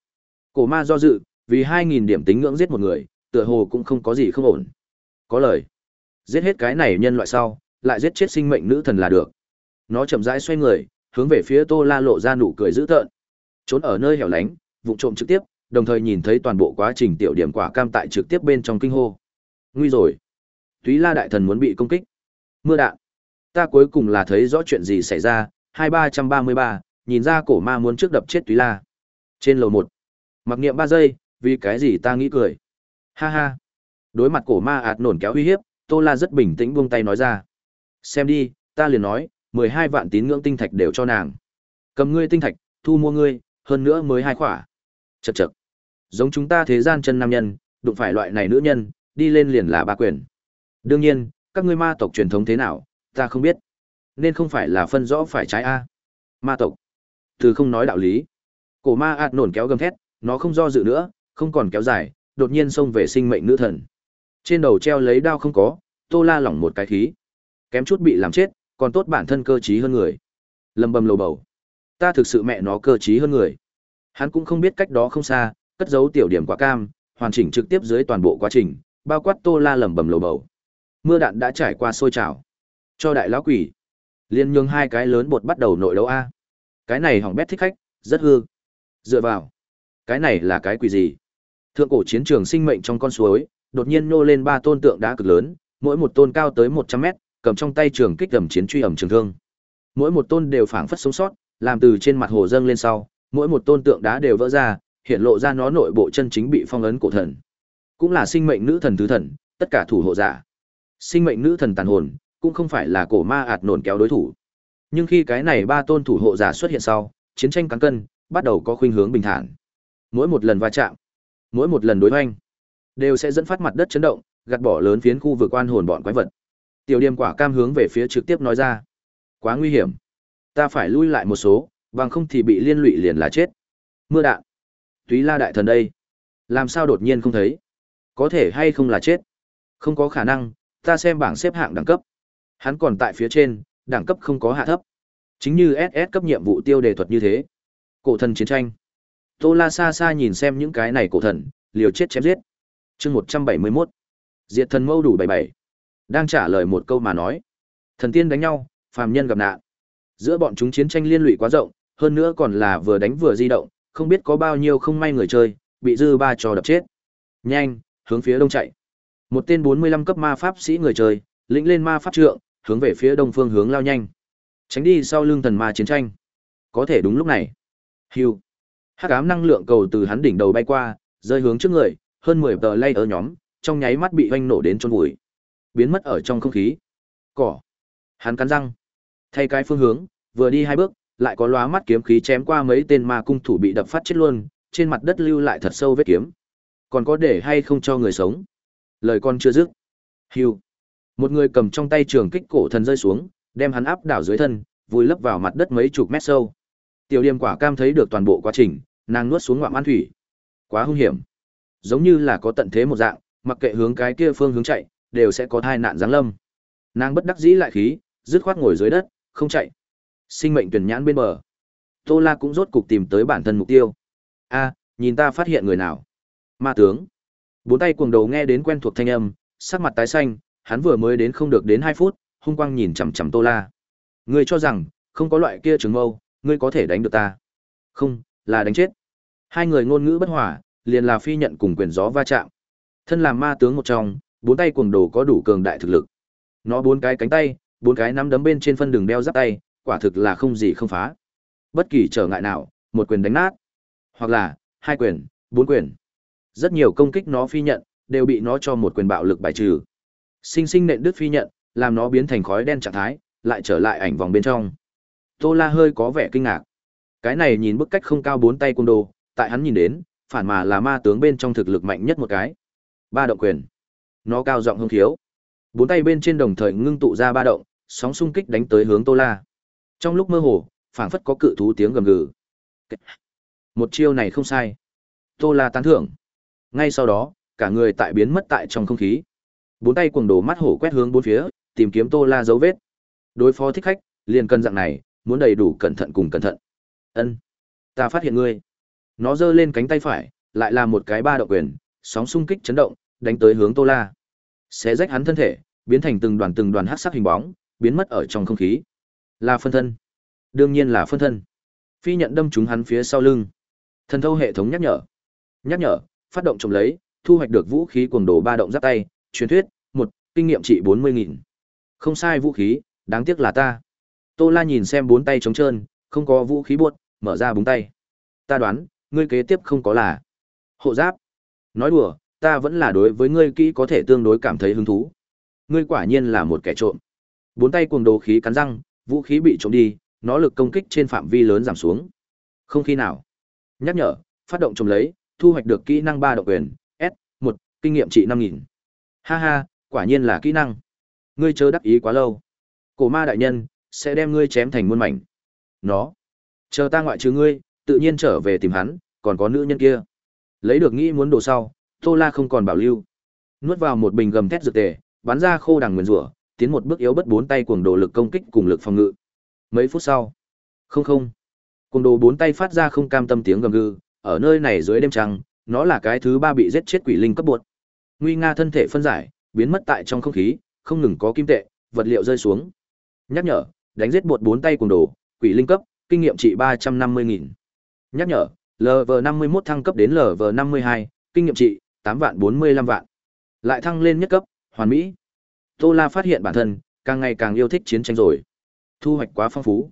Cổ ma do dự, vì hai nghìn điểm tín ngưỡng giết một người, tựa hồ cũng không có gì không ổn. Có lời. Giết hết cái này nhân loại sau, lại giết chết sinh mệnh nữ thần là được. Nó chậm rãi xoay người, hướng về phía Tô La lộ ra nụ cười dữ tợn. Trốn ở nơi hẻo lánh, vụ trộm trực tiếp, đồng thời nhìn thấy toàn bộ quá trình tiểu điểm quả cam tại trực tiếp bên trong kinh hô. Nguy rồi. Túy La đại thần muốn bị công kích. Mưa đạn. Ta cuối cùng là thấy rõ chuyện gì xảy ra, hai ba trăm ba mươi ba, nhìn ra cổ ma muốn trước đập chết Túy La. Trên lầu một, Mặc niệm ba giây, vì cái gì ta nghĩ cười. Ha ha. Đối mặt cổ ma ạt nổn kéo uy hiếp, Tô La rất bình tĩnh buông tay nói ra. Xem đi, ta liền nói, mười hai vạn tín ngưỡng tinh thạch đều cho nàng. Cầm ngươi tinh thạch, thu mua ngươi, hơn nữa mới hai khỏa. Chậc chậc. Giống chúng ta thế gian chân nam nhân, đụng phải loại này nữ nhân, đi lên liền là ba quyền. Đương nhiên, các ngươi ma tộc truyền thống thế nào, ta không biết. Nên không phải là phân rõ phải trái a. Ma tộc. Từ không nói đạo lý. Cổ ma ạt nổn kéo gầm thét, nó không do dự nữa, không còn kéo dài, đột nhiên xông về sinh mệnh nữ thần. Trên đầu treo lấy đao không có, Tô La lỏng một cái khí. Kém chút bị làm chết, còn tốt bản thân cơ trí hơn người. Lầm bầm lầu bầu. Ta thực sự mẹ nó cơ trí hơn người. Hắn cũng không biết cách đó không xa, cất giấu tiểu điểm quả cam, hoàn chỉnh trực tiếp dưới toàn bộ quá trình, bao quát Tô La lẩm bẩm lầu bầu. Mưa đạn đã trải qua sôi trào. Cho đại lão quỷ. Liên nhường hai cái lớn bột bắt đầu nội đấu a. Cái này hỏng bét thích khách, rất hư. Dựa vào. Cái này là cái quỷ gì? Thượng cổ chiến trường sinh mệnh trong con suối, đột nhiên nô lên ba tôn tượng đá cực lớn, mỗi một tôn cao tới 100 mét, cầm trong tay trường kích ẩm chiến truy ẩm trường thương. Mỗi một tôn đều phảng phất sống sót, làm từ trên mặt hồ dâng lên sau, mỗi một tôn tượng đá đều vỡ ra, hiện lộ ra nó nội bộ chân chính bị phong ấn cổ thần. Cũng là sinh mệnh nữ thần thứ thần, tất cả thủ hộ giả. Sinh mệnh nữ thần tàn hồn, cũng không phải là cổ ma ạt nổn kéo đối thủ. Nhưng khi cái này ba tôn thủ hộ giả xuất hiện sau, chiến tranh cắn cân, bắt đầu có khuynh hướng bình thản. Mỗi một lần va chạm, mỗi một lần đối hoành, đều sẽ dẫn phát mặt đất chấn động, gạt bỏ lớn phiến khu vực quan hồn bọn quái vật. Tiểu Điềm quả cam hướng về phía trực tiếp nói ra, quá nguy hiểm, ta phải lui lại một số, bằng không thì bị liên lụy liền là chết. Mưa đạn, Túy La đại thần đây, làm sao đột nhiên không thấy? Có thể hay không là chết? Không có khả năng, ta xem bảng xếp hạng đẳng cấp. Hắn còn tại phía trên, đẳng cấp không có hạ thấp. Chính như SS cấp nhiệm vụ tiêu đề thuật như thế. Cổ thần chiến tranh. Tô La xa xa nhìn xem những cái này cổ thần, liều chết chém giết. Chương 171. Diệt thần mâu đủ 77. Đang trả lời một câu mà nói. Thần tiên đánh nhau, phàm nhân gặp nạn. Giữa bọn chúng chiến tranh liên lụy quá rộng, hơn nữa còn là vừa đánh vừa di động, không biết có bao nhiêu không may người chơi, bị dư ba trò đập chết. Nhanh, hướng phía đông chạy. Một tên 45 cấp ma pháp sĩ người chơi, lĩnh lên ma pháp trượng, hướng về phía đông phương hướng lao nhanh. Tránh đi sau lưng thần ma chiến tranh. Có thể đúng lúc này. Hưu. Hắc ám năng lượng cầu từ hắn đỉnh đầu bay qua, rơi hướng trước người, hơn 10 tờ lay ở nhóm, trong nháy mắt bị hoanh nổ đến chôn vùi. Biến mất ở trong không khí. Cỏ. Hắn cắn răng. Thay cái phương hướng, vừa đi hai bước, lại có lóa mắt kiếm khí chém qua mấy tên ma cung thủ bị đập phát chết luôn, trên mặt đất lưu lại thật sâu vết kiếm. Còn có để hay không cho người sống? Lời con chưa dứt. Hưu. Một người cầm trong tay trường kích cổ thần rơi xuống, đem hắn áp đảo dưới thân, vùi lấp vào mặt đất mấy chục mét sâu. Tiểu Điềm Quả Cam thấy được toàn bộ quá trình, nàng nuốt xuống ngụm an thủy. Quá hung hiểm. Giống như là có tận thế một dạng, mặc kệ hướng cái kia phương hướng chạy, đều sẽ có tai nạn giáng lâm. Nàng bất đắc dĩ lại khí, dứt khoát ngồi dưới đất, không chạy. Sinh mệnh tuyển nhãn bên bờ. Tô La cũng rốt cục tìm tới bản thân mục tiêu. A, nhìn ta phát hiện người nào? Ma tướng. Bốn tay cuồng đầu nghe đến quen thuộc thanh âm, sắc mặt tái xanh, hắn vừa mới đến không được đến hai phút, hung quang nhìn chằm chằm Tô La. Ngươi cho rằng, không có loại kia trường mâu, ngươi có thể đánh được ta? Không, là đánh chết. Hai người ngôn ngữ bất hòa, liền là phi nhận cùng quyền gió va chạm. Thân làm ma tướng một trong, bốn tay cuồng đồ có đủ cường đại thực lực. Nó bốn cái cánh tay, bốn cái nắm đấm bên trên phân đường đeo giáp tay, quả thực là không gì không phá. Bất kỳ trở ngại nào, một quyền đánh nát, hoặc là hai quyền, bốn quyền. Rất nhiều công kích nó phi nhận đều bị nó cho một quyền bạo lực bài trừ. Sinh sinh nện đứt phi nhận, làm nó biến thành khói đen trạng thái, lại trở lại ảnh vòng bên trong. Tô La hơi có vẻ kinh ngạc. Cái này nhìn bức cách không cao bốn tay cung đồ, tại hắn nhìn đến, phản mà là ma tướng bên trong thực lực mạnh nhất một cái. Ba động quyền. Nó cao giọng hung thiếu. Bốn tay bên trên đồng thời ngưng tụ ra ba động, sóng xung kích đánh tới hướng Tô La. Trong lúc mơ hồ, phảng phất có cự thú tiếng gầm gừ. Một chiêu này không sai. Tô La tán thưởng. Ngay sau đó, cả người tại biến mất tại trong không khí. Bốn tay cuồng đồ mắt hổ quét hướng bốn phía, tìm kiếm Tô La dấu vết. Đối phó thích khách, liền cần dạng này, muốn đầy đủ cẩn thận cùng cẩn thận. Ân, ta phát hiện ngươi. Nó giơ lên cánh tay phải, lại là một cái ba độ quyền, sóng xung kích chấn động, đánh tới hướng Tô La. Xé rách hắn thân thể, biến thành từng đoàn từng đoàn hắc sắc hình bóng, biến mất ở trong không khí. Là phân thân. Đương nhiên là phân thân. Phi nhận đâm trúng hắn phía sau lưng. Thần thâu hệ thống nhắc nhở. Nhắc nhở, phát động trồng lấy, thu hoạch được vũ khí cuồng đồ ba động giáp tay, truyền thuyết, một kinh nghiệm trị bốn mươi nghìn Không sai vũ khí, đáng tiếc là ta. Tô La nhìn xem bốn tay trống trơn, không có vũ khí buốt, mở ra búng tay. Ta đoán, ngươi kế tiếp không có là hộ giáp. Nói đùa, ta vẫn là đối với ngươi kỹ có thể tương đối cảm thấy hứng thú. Ngươi quả nhiên là một kẻ trộm. Bốn tay cuồng đồ khí cắn răng, vũ khí bị trộm đi, nó lực công kích trên phạm vi lớn giảm xuống. Không khi nào. Nhắc nhở, phát động trộm lấy, thu hoạch được kỹ năng ba độc quyền, S, một kinh nghiệm trị năm nghìn Ha ha, quả nhiên là kỹ năng. Ngươi chớ đắc ý quá lâu. Cổ ma đại nhân, sẽ đem ngươi chém thành muôn mảnh. Nó. Chờ ta ngoại trừ ngươi, tự nhiên trở về tìm hắn, còn có nữ nhân kia. Lấy được nghĩ muốn đồ sau, Tô La không còn bảo lưu. Nuốt vào một bình gầm thét dược tề, bắn ra khô đằng nguyên rủa, tiến một bước yếu bất bốn tay cuồng đồ lực công kích cùng lực phòng ngự. Mấy phút sau, không không, cuồng đồ bốn tay phát ra không cam tâm tiếng gầm gừ, ở nơi này dưới đêm trăng, nó là cái thứ ba bị giết chết quỷ linh cấp bột. Nguy nga thân thể phân giải, biến mất tại trong không khí, không ngừng có kim tệ, vật liệu rơi xuống. Nhắc nhở, đánh giết bột bốn tay cuồng đồ, quỷ linh cấp, kinh nghiệm trị ba trăm năm mươi nghìn Nhắc nhở, LV51 thăng cấp đến LV52, kinh nghiệm trị, 8 vạn 45 vạn. Lại thăng lên nhất cấp, hoàn mỹ. Tô La phát hiện bản thân, càng ngày càng yêu thích chiến tranh rồi. Thu hoạch quá phong phú.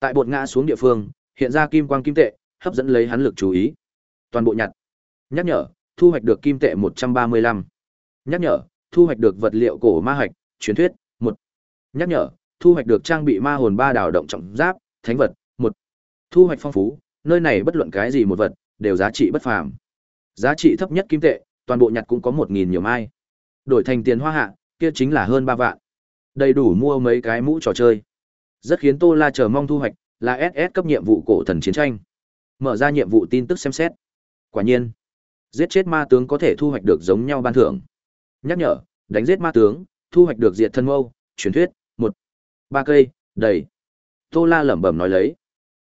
Tại bột ngã xuống địa phương, hiện ra kim quang kim tệ, hấp dẫn lấy hắn lực chú ý. Toàn bộ nhặt. Nhắc nhở, thu hoạch được kim tệ 135. Nhắc nhở, thu hoạch được vật liệu cổ ma hạch, truyền thuyết, 1. Nhắc nhở, thu hoạch được trang bị ma hồn ba đảo động trọng giáp, thánh vật, 1. Thu hoạch phong phú, nơi này bất luận cái gì một vật, đều giá trị bất phàm. Giá trị thấp nhất kim tệ, toàn bộ nhặt cũng có 1000 nhiều mai. Đổi thành tiền hoa hạ, kia chính là hơn 3 vạn. Đầy đủ mua mấy cái mũ trò chơi. Rất khiến Tô La chờ mong thu hoạch, là SS cấp nhiệm vụ cổ thần chiến tranh. Mở ra nhiệm vụ tin tức xem xét. Quả nhiên, giết chết ma tướng có thể thu hoạch được giống nhau ban thưởng. Nhắc nhở, đánh giết ma tướng, thu hoạch được diệt thân mâu, truyền thuyết, một ba cây, đầy. Tô La lẩm bẩm nói lấy.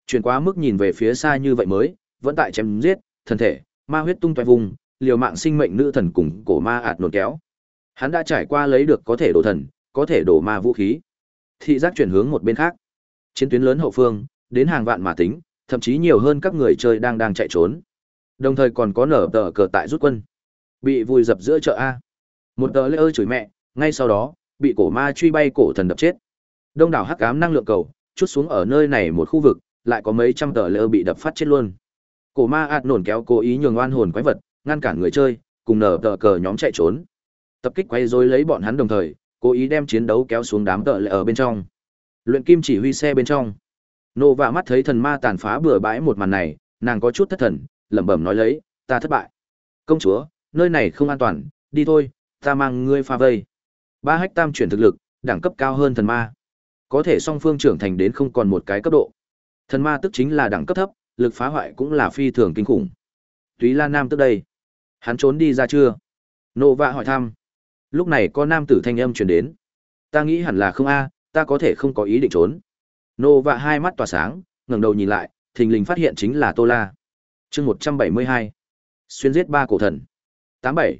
Chuyển quá mức nhìn về phía xa như vậy mới, vẫn tại chém giết, thân thể, ma huyết tung tóe vùng, liều mạng sinh mệnh nữ thần cùng cổ ma ạt nổ kéo. Hắn đã trải qua lấy được có thể đổ thần, có thể đổ ma vũ khí. Thị giác chuyển hướng một bên khác. Chiến tuyến lớn hậu phương, đến hàng vạn mà tính, thậm chí nhiều hơn các người chơi đang đang chạy trốn. Đồng thời còn có nở tờ cờ tại rút quân. Bị vùi dập giữa chợ A. Một tờ lê ơi chửi mẹ, ngay sau đó, bị cổ ma truy bay cổ thần đập chết. Đông đảo hắc ám năng lượng cầu, chút xuống ở nơi này một khu vực, lại có mấy trăm tờ lê bị đập phát chết luôn. Cổ ma ạt nổn kéo cố ý nhường oan hồn quái vật, ngăn cản người chơi, cùng nở tờ cờ nhóm chạy trốn. Tập kích quay rối lấy bọn hắn đồng thời, cố ý đem chiến đấu kéo xuống đám tợ lệ ở bên trong. Luyện kim chỉ huy xe bên trong. Nô vạ mắt thấy thần ma tàn phá bừa bãi một màn này, nàng có chút thất thần, lẩm bẩm nói lấy, ta thất bại. Công chúa, nơi này không an toàn, đi thôi, ta mang ngươi pha vây. Ba hách tam chuyển thực lực, đẳng cấp cao hơn thần ma. Có thể song phương trưởng thành đến không còn một cái cấp độ. Thần ma tức chính là đẳng cấp thấp, lực phá hoại cũng là phi thường kinh khủng. Túy La Nam tức đây. Hắn trốn đi ra chưa? Nô vạ hỏi thăm. Lúc này có nam tử thanh âm truyền đến. Ta nghĩ hẳn là không a, ta có thể không có ý định trốn. Nô vạ hai mắt tỏa sáng, ngẩng đầu nhìn lại, thình lình phát hiện chính là Tô La. Chương một trăm bảy mươi hai, Xuyên giết ba cổ thần. Tám bảy,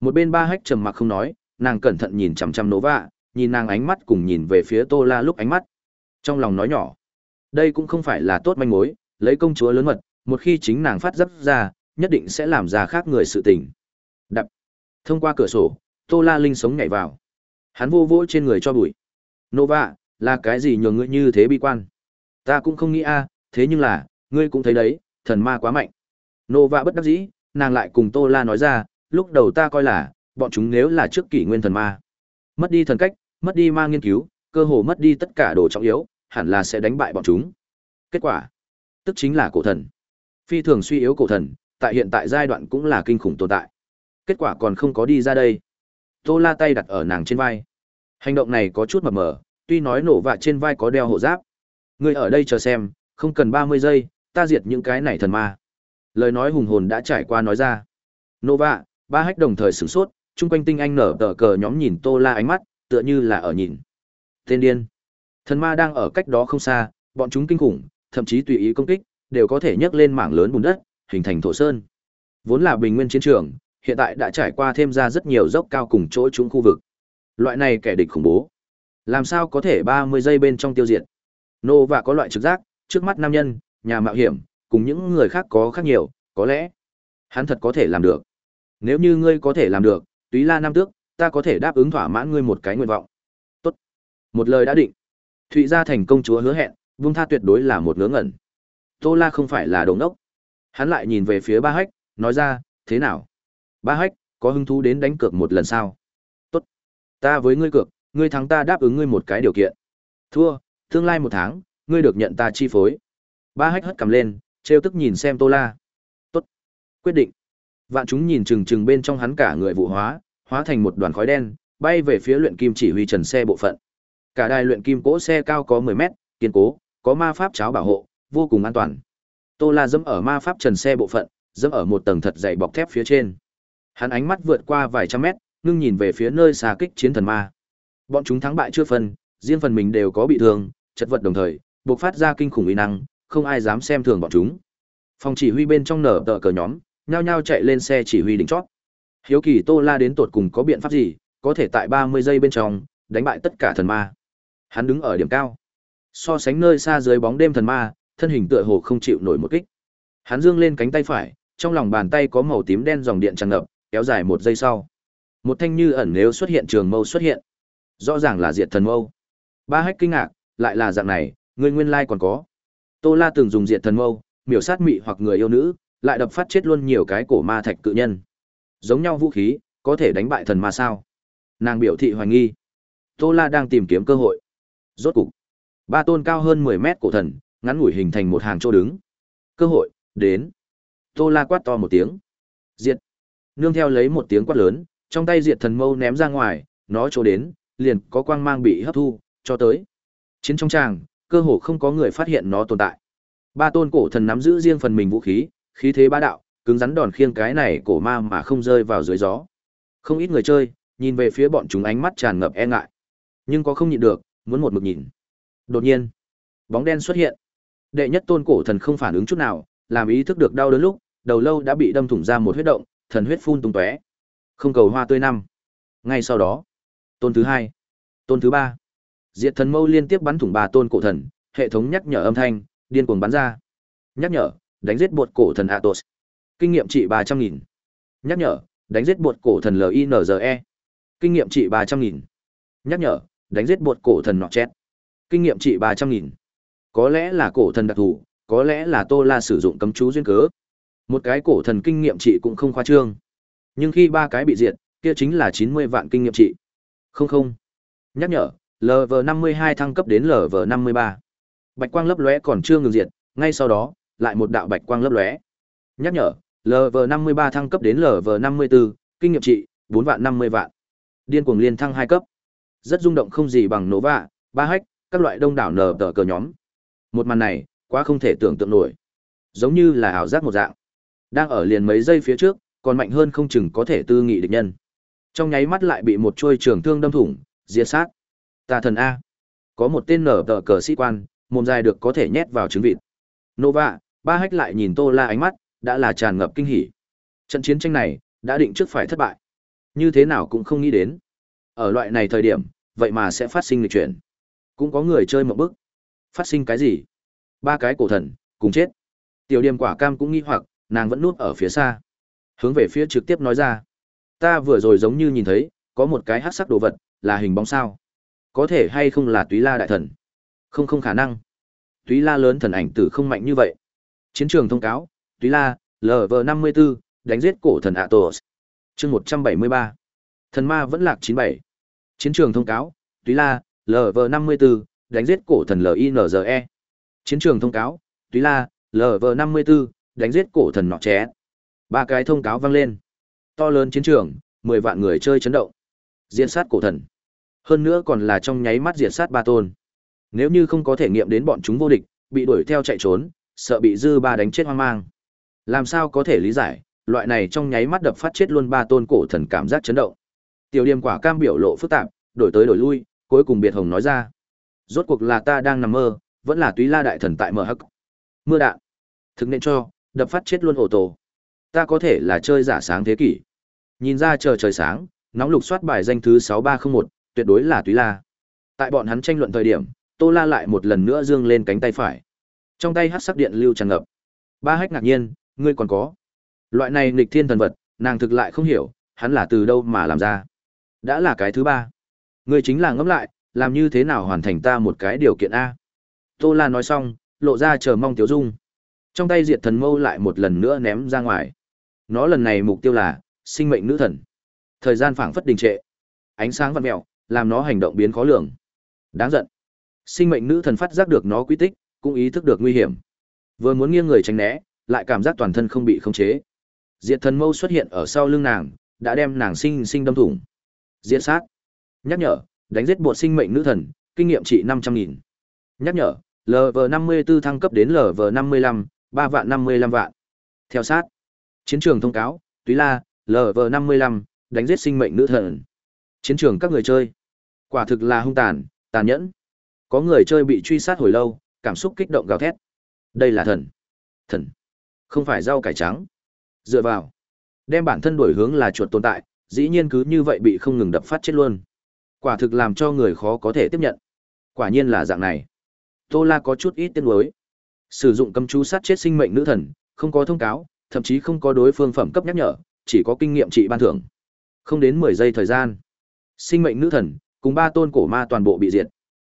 Một bên ba hách trầm mặc không nói, nàng cẩn thận nhìn chằm chằm Nô vạ, nhìn nàng ánh mắt cùng nhìn về phía Tô La lúc ánh mắt. Trong lòng nói nhỏ, đây cũng không phải là tốt manh mối, lấy công chúa lớn mật, một khi chính nàng phát dấp ra, nhất định sẽ làm ra khác người sự tình. Đập. Thông qua cửa sổ, Tô La Linh sống nhảy vào. Hắn vô vỗ trên người cho bụi. Nova, là cái gì nhường ngươi như thế bi quan? Ta cũng không nghĩ a, thế nhưng là, ngươi cũng thấy đấy, thần ma quá mạnh. Nova bất đắc dĩ, nàng lại cùng Tô La nói ra, lúc đầu ta coi là, bọn chúng nếu là trước kỷ nguyên thần ma. Mất đi thần cách, mất đi ma nghiên cứu, cơ hồ mất đi tất cả đồ trọng yếu, hẳn là sẽ đánh bại bọn chúng. Kết quả, tức chính là cổ thần. Phi thường suy yếu cổ thần, tại hiện tại giai đoạn cũng là kinh khủng tồn tại. Kết quả còn không có đi ra đây. Tô La tay đặt ở nàng trên vai. Hành động này có chút mập mờ, tuy nói nổ vạ trên vai có đeo hộ giáp. Ngươi ở đây chờ xem, không cần 30 giây, ta diệt những cái này thần ma. Lời nói hùng hồn đã trải qua nói ra. Nổ vạ, ba hách đồng thời sửng sốt, chung quanh tinh anh nở tờ cờ nhóm nhìn Tô La ánh mắt, tựa như là ở nhìn. Tên điên. Thần ma đang ở cách đó không xa, bọn chúng kinh khủng, thậm chí tùy ý công kích, đều có thể nhấc lên mảng lớn bùn đất, hình thành thổ sơn. Vốn là bình nguyên chiến trường, hiện tại đã trải qua thêm ra rất nhiều dốc cao cùng chỗ chúng khu vực. Loại này kẻ địch khủng bố. Làm sao có thể 30 giây bên trong tiêu diệt? Nô và có loại trực giác, trước mắt nam nhân, nhà mạo hiểm, cùng những người khác có khác nhiều, có lẽ hắn thật có thể làm được. Nếu như ngươi có thể làm được, Túy La Nam Tước, ta có thể đáp ứng thỏa mãn ngươi một cái nguyện vọng. Tốt. Một lời đã định. Thụy gia thành công chúa hứa hẹn, Vung Tha tuyệt đối là một ngớ ngẩn. Tô La không phải là đồ ngốc. Hắn lại nhìn về phía Ba Hách, nói ra, thế nào? Ba Hách, có hứng thú đến đánh cược một lần sao? Tốt. Ta với ngươi cược, ngươi thắng ta đáp ứng ngươi một cái điều kiện. Thua, tương lai một tháng, ngươi được nhận ta chi phối. Ba Hách hất cầm lên, trêu tức nhìn xem Tô La. Tốt. Quyết định. Vạn chúng nhìn chừng chừng bên trong hắn cả người vụ hóa, hóa thành một đoàn khói đen, bay về phía luyện kim chỉ huy trần xe bộ phận. Cả đài luyện kim cỗ xe cao có 10 mét, kiên cố, có ma pháp cháo bảo hộ, vô cùng an toàn. Tô La dẫm ở ma pháp trần xe bộ phận, dẫm ở một tầng thật dày bọc thép phía trên. Hắn ánh mắt vượt qua vài trăm mét, ngưng nhìn về phía nơi xa kích chiến thần ma. Bọn chúng thắng bại chưa phân, riêng phần mình đều có bị thương, chật vật đồng thời, bộc phát ra kinh khủng uy năng, không ai dám xem thường bọn chúng. Phòng chỉ huy bên trong nở tờ cờ nhóm, nhao nhao chạy lên xe chỉ huy đỉnh chót. Hiếu kỳ Tô La đến tột cùng có biện pháp gì, có thể tại 30 giây bên trong đánh bại tất cả thần ma. Hắn đứng ở điểm cao, so sánh nơi xa dưới bóng đêm thần ma, thân hình tựa hồ không chịu nổi một kích. Hắn dương lên cánh tay phải, trong lòng bàn tay có màu tím đen dòng điện tràn ngập, kéo dài một giây sau. Một thanh như ẩn nếu xuất hiện trường mâu xuất hiện. Rõ ràng là diệt thần mâu. Ba hách kinh ngạc, lại là dạng này, người nguyên lai còn có. Tô La từng dùng diệt thần mâu, miểu sát mị hoặc người yêu nữ, lại đập phát chết luôn nhiều cái cổ ma thạch cự nhân. Giống nhau vũ khí, có thể đánh bại thần ma sao? Nàng biểu thị hoài nghi. Tô La đang tìm kiếm cơ hội. Rốt cục, ba tôn cao hơn 10 mét cổ thần, ngắn ngủi hình thành một hàng chỗ đứng. Cơ hội, đến. Tô La quát to một tiếng. Diệt. Nương theo lấy một tiếng quát lớn, trong tay diệt thần mâu ném ra ngoài, nó chỗ đến, liền có quang mang bị hấp thu, cho tới. Chiến trong tràng, cơ hồ không có người phát hiện nó tồn tại. Ba tôn cổ thần nắm giữ riêng phần mình vũ khí, khí thế bá đạo, cứng rắn đòn khiêng cái này cổ ma mà không rơi vào dưới gió. Không ít người chơi, nhìn về phía bọn chúng ánh mắt tràn ngập e ngại. Nhưng có không nhịn được, muốn một mực nhìn. Đột nhiên, bóng đen xuất hiện. Đệ nhất tôn cổ thần không phản ứng chút nào, làm ý thức được đau đớn lúc, đầu lâu đã bị đâm thủng ra một huyết động, thần huyết phun tung tóe. Không cầu hoa tươi năm. Ngay sau đó, tôn thứ hai, tôn thứ ba, diệt thần mâu liên tiếp bắn thủng ba tôn cổ thần, hệ thống nhắc nhở âm thanh, điên cuồng bắn ra. Nhắc nhở, đánh giết bột cổ thần Atos. Kinh nghiệm trị ba trăm nghìn. Nhắc nhở, đánh giết bột cổ thần LINZE. Kinh nghiệm trị ba trăm nghìn. Nhắc nhở, đánh giết bột cổ thần nọ chết. Kinh nghiệm trị ba trăm nghìn. Có lẽ là cổ thần đặc thù, có lẽ là Tô La sử dụng cấm chú duyên cớ. Một cái cổ thần kinh nghiệm trị cũng không khoa trương. Nhưng khi ba cái bị diệt, kia chính là chín mươi vạn kinh nghiệm trị. Không không. Nhắc nhở, LV52 thăng cấp đến LV53. Bạch quang lấp lóe còn chưa ngừng diệt, ngay sau đó, lại một đạo bạch quang lấp lóe. Nhắc nhở, LV53 thăng cấp đến LV54, kinh nghiệm trị, 4 vạn 50 vạn. Điên cuồng liên thăng hai cấp. Rất rung động không gì bằng Nova, ba hách, các loại đông đảo nở tờ cờ nhóm. Một màn này, quá không thể tưởng tượng nổi. Giống như là ảo giác một dạng. Đang ở liền mấy giây phía trước, còn mạnh hơn không chừng có thể tư nghị địch nhân. Trong nháy mắt lại bị một chuôi trường thương đâm thủng, diệt sát. Tà thần A. Có một tên nở tờ cờ sĩ quan, mồm dài được có thể nhét vào trứng vịt. Nova, ba hách lại nhìn Tô La ánh mắt, đã là tràn ngập kinh hỉ. Trận chiến tranh này, đã định trước phải thất bại. Như thế nào cũng không nghĩ đến. Ở loại này thời điểm, vậy mà sẽ phát sinh lịch chuyển. Cũng có người chơi một bức. Phát sinh cái gì? Ba cái cổ thần, cùng chết. Tiểu điểm quả cam cũng nghi hoặc, nàng vẫn nuốt ở phía xa. Hướng về phía trực tiếp nói ra. Ta vừa rồi giống như nhìn thấy, có một cái hắc sắc đồ vật, là hình bóng sao. Có thể hay không là túy la đại thần? Không không khả năng. Túy la lớn thần ảnh tử không mạnh như vậy. Chiến trường thông cáo, túy la, LV54, đánh giết cổ thần Atos. chương 173. Thần ma vẫn lạc 97. Chiến trường thông cáo, túy la, LV54, đánh giết cổ thần LINZE. Chiến trường thông cáo, túy la, LV54, đánh giết cổ thần nọ ché. Ba cái thông cáo vang lên. To lớn chiến trường, 10 vạn người chơi chấn động. Diễn sát cổ thần. Hơn nữa còn là trong nháy mắt diệt sát ba tôn. Nếu như không có thể nghiệm đến bọn chúng vô địch, bị đuổi theo chạy trốn, sợ bị dư ba đánh chết hoang mang. Làm sao có thể lý giải, loại này trong nháy mắt đập phát chết luôn ba tôn cổ thần cảm giác chấn động. Tiểu Điềm quả cam biểu lộ phức tạp, đổi tới đổi lui, cuối cùng biệt hồng nói ra. Rốt cuộc là ta đang nằm mơ, vẫn là túy la đại thần tại mở hắc. Mưa đạn. Thực nên cho, đập phát chết luôn ổ tổ. Ta có thể là chơi giả sáng thế kỷ. Nhìn ra chờ trời sáng, nóng lục soát bài danh thứ 6301, tuyệt đối là túy la. Tại bọn hắn tranh luận thời điểm, Tô La lại một lần nữa dương lên cánh tay phải. Trong tay hắc sắc điện lưu tràn ngập. Ba hách ngạc nhiên, ngươi còn có. Loại này nghịch thiên thần vật, nàng thực lại không hiểu, hắn là từ đâu mà làm ra. Đã là cái thứ ba. Ngươi chính là ngẫm lại, làm như thế nào hoàn thành ta một cái điều kiện A. Tô La nói xong, lộ ra chờ mong tiểu Dung. Trong tay diệt thần mâu lại một lần nữa ném ra ngoài. Nó lần này mục tiêu là, sinh mệnh nữ thần. Thời gian phảng phất đình trệ. Ánh sáng vặn mẹo, làm nó hành động biến khó lường. Đáng giận. Sinh mệnh nữ thần phát giác được nó quy tích, cũng ý thức được nguy hiểm. Vừa muốn nghiêng người tránh né, lại cảm giác toàn thân không bị khống chế. Diệt thần mâu xuất hiện ở sau lưng nàng, đã đem nàng sinh sinh đâm thủng. Diệt sát. Nhắc nhở, đánh giết bộ sinh mệnh nữ thần, kinh nghiệm trị 500.000. Nhắc nhở, LV54 thăng cấp đến LV55, 3 vạn 55 vạn. Theo sát. Chiến trường thông cáo, Túy La, LV55, đánh giết sinh mệnh nữ thần. Chiến trường các người chơi. Quả thực là hung tàn, tàn nhẫn. Có người chơi bị truy sát hồi lâu, cảm xúc kích động gào thét. Đây là thần. Thần. Không phải rau cải trắng. Dựa vào. Đem bản thân đổi hướng là chuột tồn tại, dĩ nhiên cứ như vậy bị không ngừng đập phát chết luôn. Quả thực làm cho người khó có thể tiếp nhận. Quả nhiên là dạng này. Tô La có chút ít tiếng nuối. Sử dụng cấm chú sát chết sinh mệnh nữ thần, không có thông cáo, thậm chí không có đối phương phẩm cấp nhắc nhở, chỉ có kinh nghiệm trị ban thưởng. Không đến 10 giây thời gian, sinh mệnh nữ thần cùng ba tôn cổ ma toàn bộ bị diệt.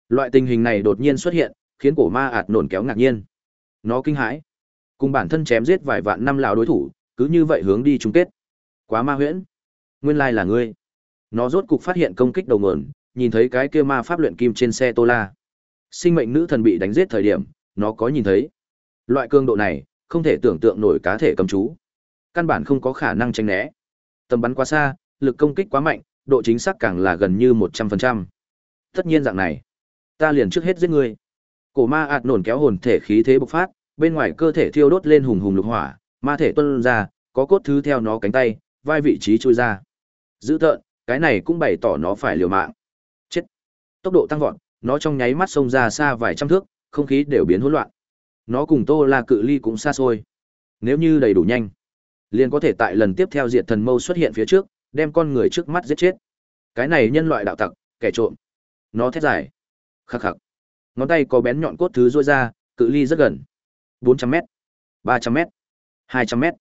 Loại tình hình này đột nhiên xuất hiện, khiến cổ ma ạt nổn kéo ngạc nhiên. Nó kinh hãi, cùng bản thân chém giết vài vạn năm lão đối thủ, cứ như vậy hướng đi chung kết. Quá ma huyễn. Nguyên lai là ngươi. Nó rốt cục phát hiện công kích đầu nguồn, nhìn thấy cái kia ma pháp luyện kim trên xe Tô La. Sinh mệnh nữ thần bị đánh giết thời điểm, nó có nhìn thấy. Loại cường độ này, không thể tưởng tượng nổi cá thể cầm chú. Căn bản không có khả năng tránh né. Tầm bắn quá xa, lực công kích quá mạnh, độ chính xác càng là gần như 100%. Tất nhiên dạng này, ta liền trước hết giết ngươi. Cổ ma ạt nổn kéo hồn thể khí thế bộc phát, bên ngoài cơ thể thiêu đốt lên hùng hùng lục hỏa, ma thể tuôn ra, có cốt thứ theo nó cánh tay, vai vị trí chui ra. Giữ tợn, cái này cũng bày tỏ nó phải liều mạng. Chết. Tốc độ tăng vọt, nó trong nháy mắt xông ra xa vài trăm thước, không khí đều biến hỗn loạn. Nó cùng Tô La cự ly cũng xa xôi. Nếu như đầy đủ nhanh, liền có thể tại lần tiếp theo diệt thần mâu xuất hiện phía trước, đem con người trước mắt giết chết. Cái này nhân loại đạo tặc, kẻ trộm. Nó thét dài. Khắc khắc. Ngón tay có bén nhọn cốt thứ rôi ra, cự ly rất gần. 400m, 300m, 200m,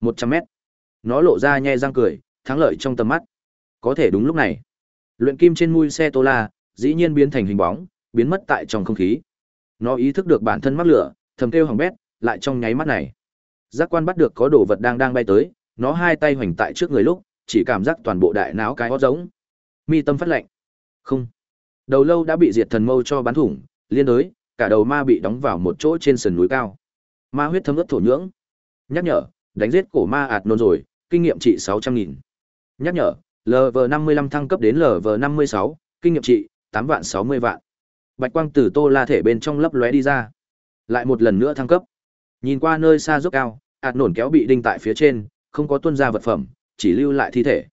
100m. Nó lộ ra nhe răng cười, thắng lợi trong tầm mắt. Có thể đúng lúc này, luyện kim trên mui xe Tô La, dĩ nhiên biến thành hình bóng, biến mất tại trong không khí. Nó ý thức được bản thân mắc lửa, thầm kêu hỏng bét, lại trong nháy mắt này. Giác quan bắt được có đồ vật đang đang bay tới, nó hai tay hoành tại trước người lúc, chỉ cảm giác toàn bộ đại não cái hót giống. Mi tâm phát lạnh. Không. Đầu lâu đã bị diệt thần mâu cho bắn thủng, liên đối, cả đầu ma bị đóng vào một chỗ trên sườn núi cao. Ma huyết thấm ướt thổ nhưỡng. Nhắc nhở, đánh giết cổ ma ạt nôn rồi, kinh nghiệm trị 600.000. Nhắc nhở, LV55 thăng cấp đến LV56, kinh nghiệm trị 8 vạn 60 vạn. Bạch quang từ Tô La thể bên trong lấp lóe đi ra. Lại một lần nữa thăng cấp. Nhìn qua nơi xa dốc cao, ạt nổn kéo bị đinh tại phía trên, không có tuân ra vật phẩm, chỉ lưu lại thi thể.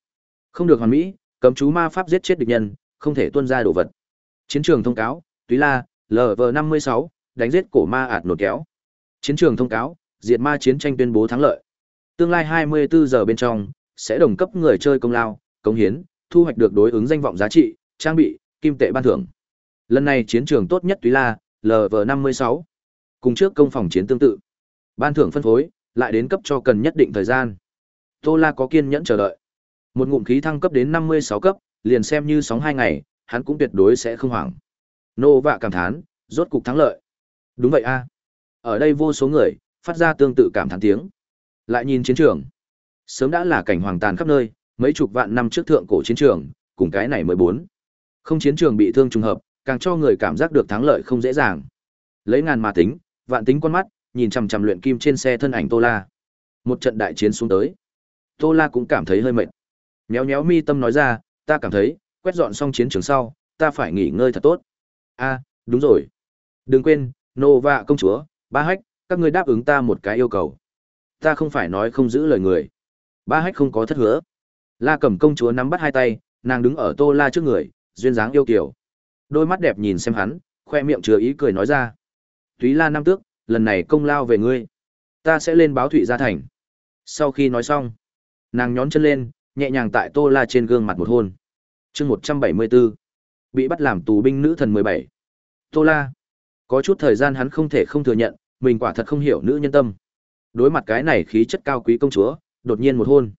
Không được hoàn mỹ, cấm chú ma pháp giết chết địch nhân, không thể tuân ra đồ vật. Chiến trường thông cáo, Túy La, LV56, đánh giết cổ ma ạt nổn kéo. Chiến trường thông cáo, diệt ma chiến tranh tuyên bố thắng lợi. Tương lai 24 giờ bên trong, sẽ đồng cấp người chơi công lao, công hiến, thu hoạch được đối ứng danh vọng giá trị, trang bị, kim tệ ban thưởng. Lần này chiến trường tốt nhất Túy La, LV56. Cùng trước công phòng chiến tương tự. Ban thưởng phân phối, lại đến cấp cho cần nhất định thời gian. Tô La có kiên nhẫn chờ đợi. Một ngụm khí thăng cấp đến 56 cấp, liền xem như sóng hai ngày, hắn cũng tuyệt đối sẽ không hoảng. Nô vạ cảm thán, rốt cục thắng lợi. Đúng vậy a. Ở đây vô số người, phát ra tương tự cảm thán tiếng. Lại nhìn chiến trường. Sớm đã là cảnh hoàng tàn khắp nơi, mấy chục vạn năm trước thượng cổ chiến trường, cùng cái này mới bốn. Không chiến trường bị thương trùng hợp, càng cho người cảm giác được thắng lợi không dễ dàng. Lấy ngàn mà tính, vạn tính con mắt, nhìn chằm chằm luyện kim trên xe thân ảnh Tô La. Một trận đại chiến xuống tới. Tô La cũng cảm thấy hơi mệt. Méo méo mi tâm nói ra, ta cảm thấy, quét dọn xong chiến trường sau, ta phải nghỉ ngơi thật tốt. A, đúng rồi. Đừng quên, Nova công chúa, ba hách, các ngươi đáp ứng ta một cái yêu cầu. Ta không phải nói không giữ lời người. Ba hách không có thất hứa. La Cẩm công chúa nắm bắt hai tay, nàng đứng ở Tô La trước người, duyên dáng yêu kiều. Đôi mắt đẹp nhìn xem hắn, khoe miệng chứa ý cười nói ra. Túy La Nam Tước, lần này công lao về ngươi. Ta sẽ lên báo Thụy Gia Thành. Sau khi nói xong, nàng nhón chân lên, nhẹ nhàng tại Tô La trên gương mặt một hôn. chương 174, bị bắt làm tù binh nữ thần 17. Tô La, có chút thời gian hắn không thể không thừa nhận, mình quả thật không hiểu nữ nhân tâm. Đối mặt cái này khí chất cao quý công chúa, đột nhiên một hôn.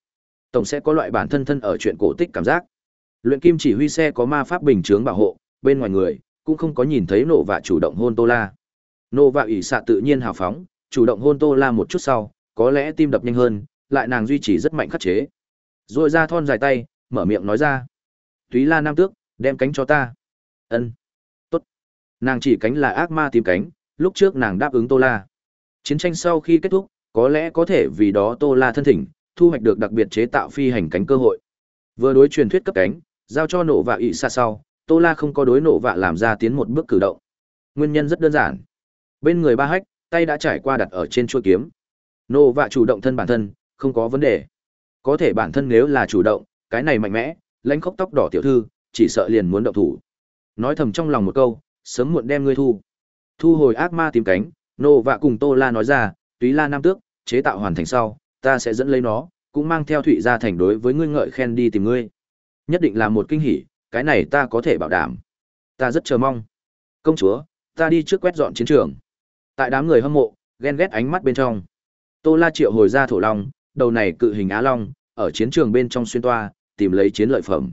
Tổng sẽ có loại bản thân thân ở chuyện cổ tích cảm giác. Luyện kim chỉ huy xe có ma pháp bình chướng bảo hộ, bên ngoài người, cũng không có nhìn thấy nộ vạ chủ động hôn Tô La. Nộ vạ ủy xạ tự nhiên hào phóng, chủ động hôn Tô La một chút sau, có lẽ tim đập nhanh hơn, lại nàng duy trì rất mạnh khắc chế. Rồi ra thon dài tay, mở miệng nói ra. Túy La Nam Tước, đem cánh cho ta. Ân, Tốt. Nàng chỉ cánh là ác ma tìm cánh, lúc trước nàng đáp ứng Tô La. Chiến tranh sau khi kết thúc, có lẽ có thể vì đó Tô La thân thỉnh, thu hoạch được đặc biệt chế tạo phi hành cánh cơ hội. Vừa đối truyền thuyết cấp cánh, giao cho nổ và ỵ xa sau, Tô La không có đối nổ vạ làm ra tiến một bước cử động. Nguyên nhân rất đơn giản. Bên người ba hách, tay đã trải qua đặt ở trên chuôi kiếm. Nổ vạ chủ động thân bản thân, không có vấn đề. Có thể bản thân nếu là chủ động, cái này mạnh mẽ, lãnh khốc tóc đỏ tiểu thư, chỉ sợ liền muốn động thủ. Nói thầm trong lòng một câu, sớm muộn đem ngươi thu. Thu hồi ác ma tìm cánh, nô vạ cùng Tô La nói ra, túy la nam tước, chế tạo hoàn thành sau, ta sẽ dẫn lấy nó, cũng mang theo thụy gia thành đối với ngươi ngợi khen đi tìm ngươi. Nhất định là một kinh hỉ, cái này ta có thể bảo đảm. Ta rất chờ mong. Công chúa, ta đi trước quét dọn chiến trường. Tại đám người hâm mộ, ghen ghét ánh mắt bên trong. Tô La triệu hồi ra thổ long, đầu này cự hình á long, ở chiến trường bên trong xuyên toa, tìm lấy chiến lợi phẩm.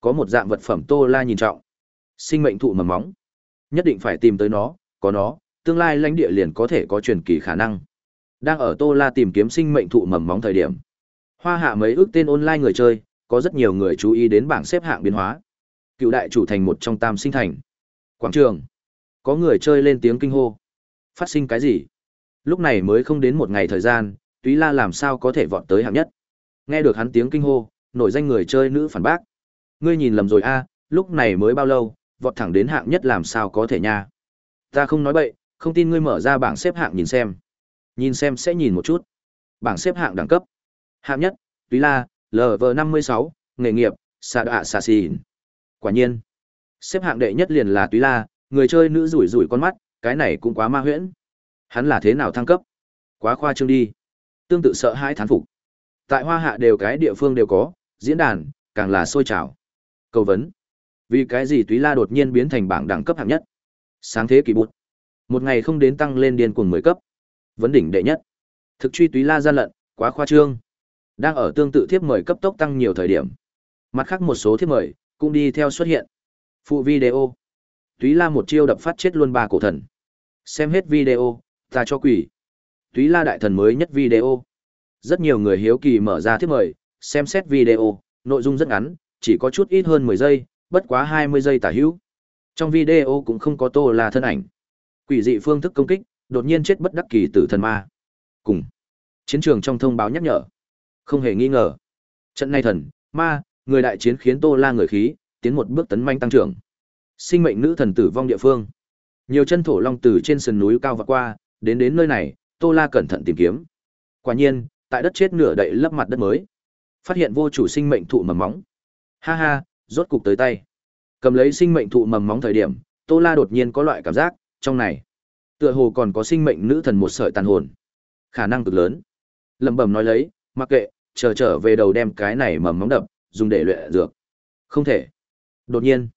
Có một dạng vật phẩm Tô La nhìn trọng. Sinh mệnh thụ mầm móng. Nhất định phải tìm tới nó, có nó, tương lai lãnh địa liền có thể có truyền kỳ khả năng. Đang ở Tô La tìm kiếm sinh mệnh thụ mầm móng thời điểm. Hoa hạ mấy ước tên online người chơi, có rất nhiều người chú ý đến bảng xếp hạng biến hóa. Cựu đại chủ thành một trong tam sinh thành. Quảng trường. Có người chơi lên tiếng kinh hô. Phát sinh cái gì? Lúc này mới không đến một ngày thời gian, Túy La làm sao có thể vọt tới hạng nhất. Nghe được hắn tiếng kinh hô, nổi danh người chơi nữ phản bác. Ngươi nhìn lầm rồi a, lúc này mới bao lâu, vọt thẳng đến hạng nhất làm sao có thể nha. Ta không nói bậy, không tin ngươi mở ra bảng xếp hạng nhìn xem. Nhìn xem sẽ nhìn một chút. Bảng xếp hạng đẳng cấp. Hạng nhất, Túy La, LV56, nghề nghiệp, Sa Đạ Sa Xin. Quả nhiên, xếp hạng đệ nhất liền là Túy La, người chơi nữ rủi rủi con mắt, cái này cũng quá ma huyễn. Hắn là thế nào thăng cấp? Quá khoa trương đi. Tương tự sợ hãi thán phục. Tại Hoa Hạ đều cái địa phương đều có, diễn đàn, càng là sôi trào. Cầu vấn. Vì cái gì Túy La đột nhiên biến thành bảng đẳng cấp hạng nhất? Sáng thế kỳ bút. Một ngày không đến tăng lên điên cuồng 10 cấp. Vấn đỉnh đệ nhất. Thực truy Túy La gian lận, quá khoa trương. Đang ở tương tự thiếp mời cấp tốc tăng nhiều thời điểm. Mặt khác một số thiếp mời cũng đi theo xuất hiện. Phụ video. Túy La một chiêu đập phát chết luôn ba cổ thần. Xem hết video, ta cho quỷ. Túy La đại thần mới nhất video. Rất nhiều người hiếu kỳ mở ra thiết mời, xem xét video, nội dung rất ngắn, chỉ có chút ít hơn 10 giây, bất quá 20 giây tả hữu. Trong video cũng không có Tô La thân ảnh. Quỷ dị phương thức công kích, đột nhiên chết bất đắc kỳ tử thần ma. Cùng. Chiến trường trong thông báo nhắc nhở. Không hề nghi ngờ. Trận này thần, ma, người đại chiến khiến Tô La người khí, tiến một bước tấn manh tăng trưởng. Sinh mệnh nữ thần tử vong địa phương. Nhiều chân thổ long từ trên sườn núi cao và qua, đến đến nơi này, Tô La cẩn thận tìm kiếm. Quả nhiên, tại đất chết nửa đậy lấp mặt đất mới, phát hiện vô chủ sinh mệnh thụ mầm móng. Ha ha, rốt cục tới tay. Cầm lấy sinh mệnh thụ mầm móng thời điểm, Tô La đột nhiên có loại cảm giác, trong này, tựa hồ còn có sinh mệnh nữ thần một sợi tàn hồn. Khả năng cực lớn. Lẩm bẩm nói lấy, mặc kệ, chờ trở về đầu đem cái này mầm móng đập, dùng để luyện dược. Không thể. Đột nhiên,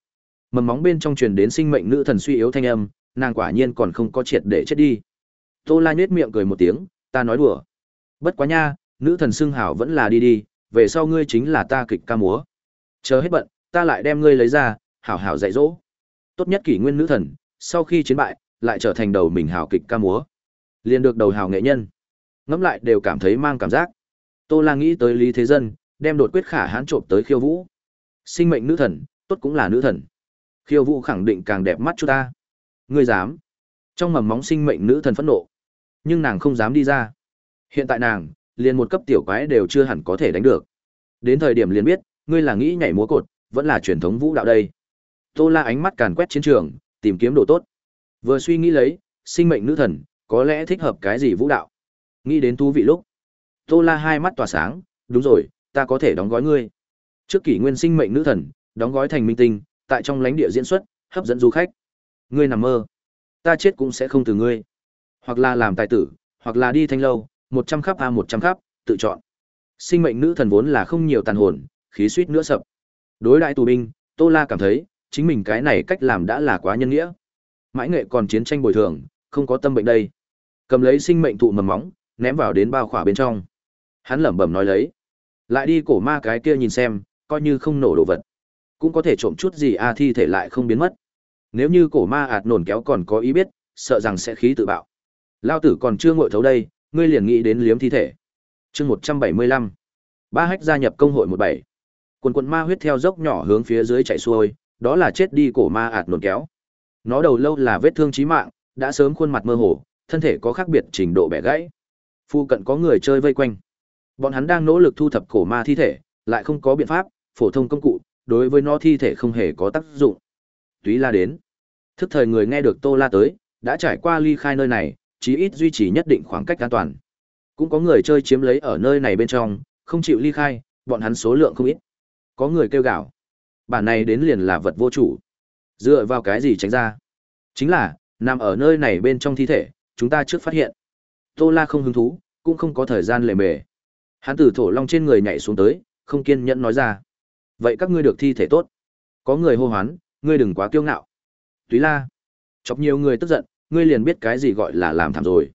mầm móng bên trong truyền đến sinh mệnh nữ thần suy yếu thanh âm, nàng quả nhiên còn không có triệt để chết đi. Tô La nhếch miệng cười một tiếng, ta nói đùa. Bất quá nha, nữ thần xưng hảo vẫn là đi đi, về sau ngươi chính là ta kịch ca múa. Chờ hết bận, ta lại đem ngươi lấy ra, hảo hảo dạy dỗ. Tốt nhất kỷ nguyên nữ thần, sau khi chiến bại, lại trở thành đầu mình hảo kịch ca múa. Liền được đầu hảo nghệ nhân. Ngẫm lại đều cảm thấy mang cảm giác. Tô La nghĩ tới Lý Thế Dân, đem đột quyết khả hãn trộm tới khiêu vũ. Sinh mệnh nữ thần, tốt cũng là nữ thần. Khiêu vũ khẳng định càng đẹp mắt cho ta. Ngươi dám? Trong mầm móng sinh mệnh nữ thần phẫn nộ, nhưng nàng không dám đi ra. Hiện tại nàng, liền một cấp tiểu quái đều chưa hẳn có thể đánh được. Đến thời điểm liền biết, ngươi là nghĩ nhảy múa cột, vẫn là truyền thống vũ đạo đây. Tô La ánh mắt càn quét chiến trường, tìm kiếm đồ tốt. Vừa suy nghĩ lấy, sinh mệnh nữ thần, có lẽ thích hợp cái gì vũ đạo. Nghĩ đến thú vị lúc. Tô La hai mắt tỏa sáng, đúng rồi, ta có thể đóng gói ngươi. Trước kỷ nguyên sinh mệnh nữ thần, đóng gói thành minh tinh, tại trong lãnh địa diễn xuất, hấp dẫn du khách. Ngươi nằm mơ, ta chết cũng sẽ không từ ngươi. Hoặc là làm tài tử, hoặc là đi thanh lâu, một trăm khắp a một trăm khắp, tự chọn. Sinh mệnh nữ thần vốn là không nhiều tàn hồn, khí suýt nữa sập. Đối đại tù binh, Tô La cảm thấy, chính mình cái này cách làm đã là quá nhân nghĩa. Mãi nghệ còn chiến tranh bồi thường, không có tâm bệnh đây. Cầm lấy sinh mệnh thụ mầm móng, ném vào đến bao khỏa bên trong. Hắn lẩm bẩm nói lấy. Lại đi cổ ma cái kia nhìn xem, coi như không nổ đồ vật. Cũng có thể trộm chút gì a thi thể lại không biến mất. Nếu như cổ ma ạt nổn kéo còn có ý biết, sợ rằng sẽ khí tự bạo. Lao tử còn chưa ngội thấu đây, ngươi liền nghĩ đến liếm thi thể. chương một trăm bảy mươi lăm Ba hách gia nhập công hội một bảy Quần quần ma huyết theo dốc nhỏ hướng phía dưới chạy xuôi, đó là chết đi cổ ma ạt nổn kéo. Nó đầu lâu là vết thương chí mạng, đã sớm khuôn mặt mơ hồ, thân thể có khác biệt trình độ bẻ gãy. Phu cận có người chơi vây quanh. Bọn hắn đang nỗ lực thu thập cổ ma thi thể, lại không có biện pháp, phổ thông công cụ, đối với nó thi thể không hề có tác dụng. Túy La đến. Thức thời người nghe được Tô La tới, đã trải qua ly khai nơi này, chí ít duy trì nhất định khoảng cách an toàn. Cũng có người chơi chiếm lấy ở nơi này bên trong, không chịu ly khai, bọn hắn số lượng không ít. Có người kêu gào. Bản này đến liền là vật vô chủ. Dựa vào cái gì tránh ra? Chính là, nằm ở nơi này bên trong thi thể, chúng ta trước phát hiện. Tô La không hứng thú, cũng không có thời gian lề mề. Hắn từ thổ long trên người nhảy xuống tới, không kiên nhẫn nói ra. Vậy các ngươi được thi thể tốt. Có người hô hoán, ngươi đừng quá kiêu ngạo. Túy La. Chọc nhiều người tức giận, ngươi liền biết cái gì gọi là làm thảm rồi.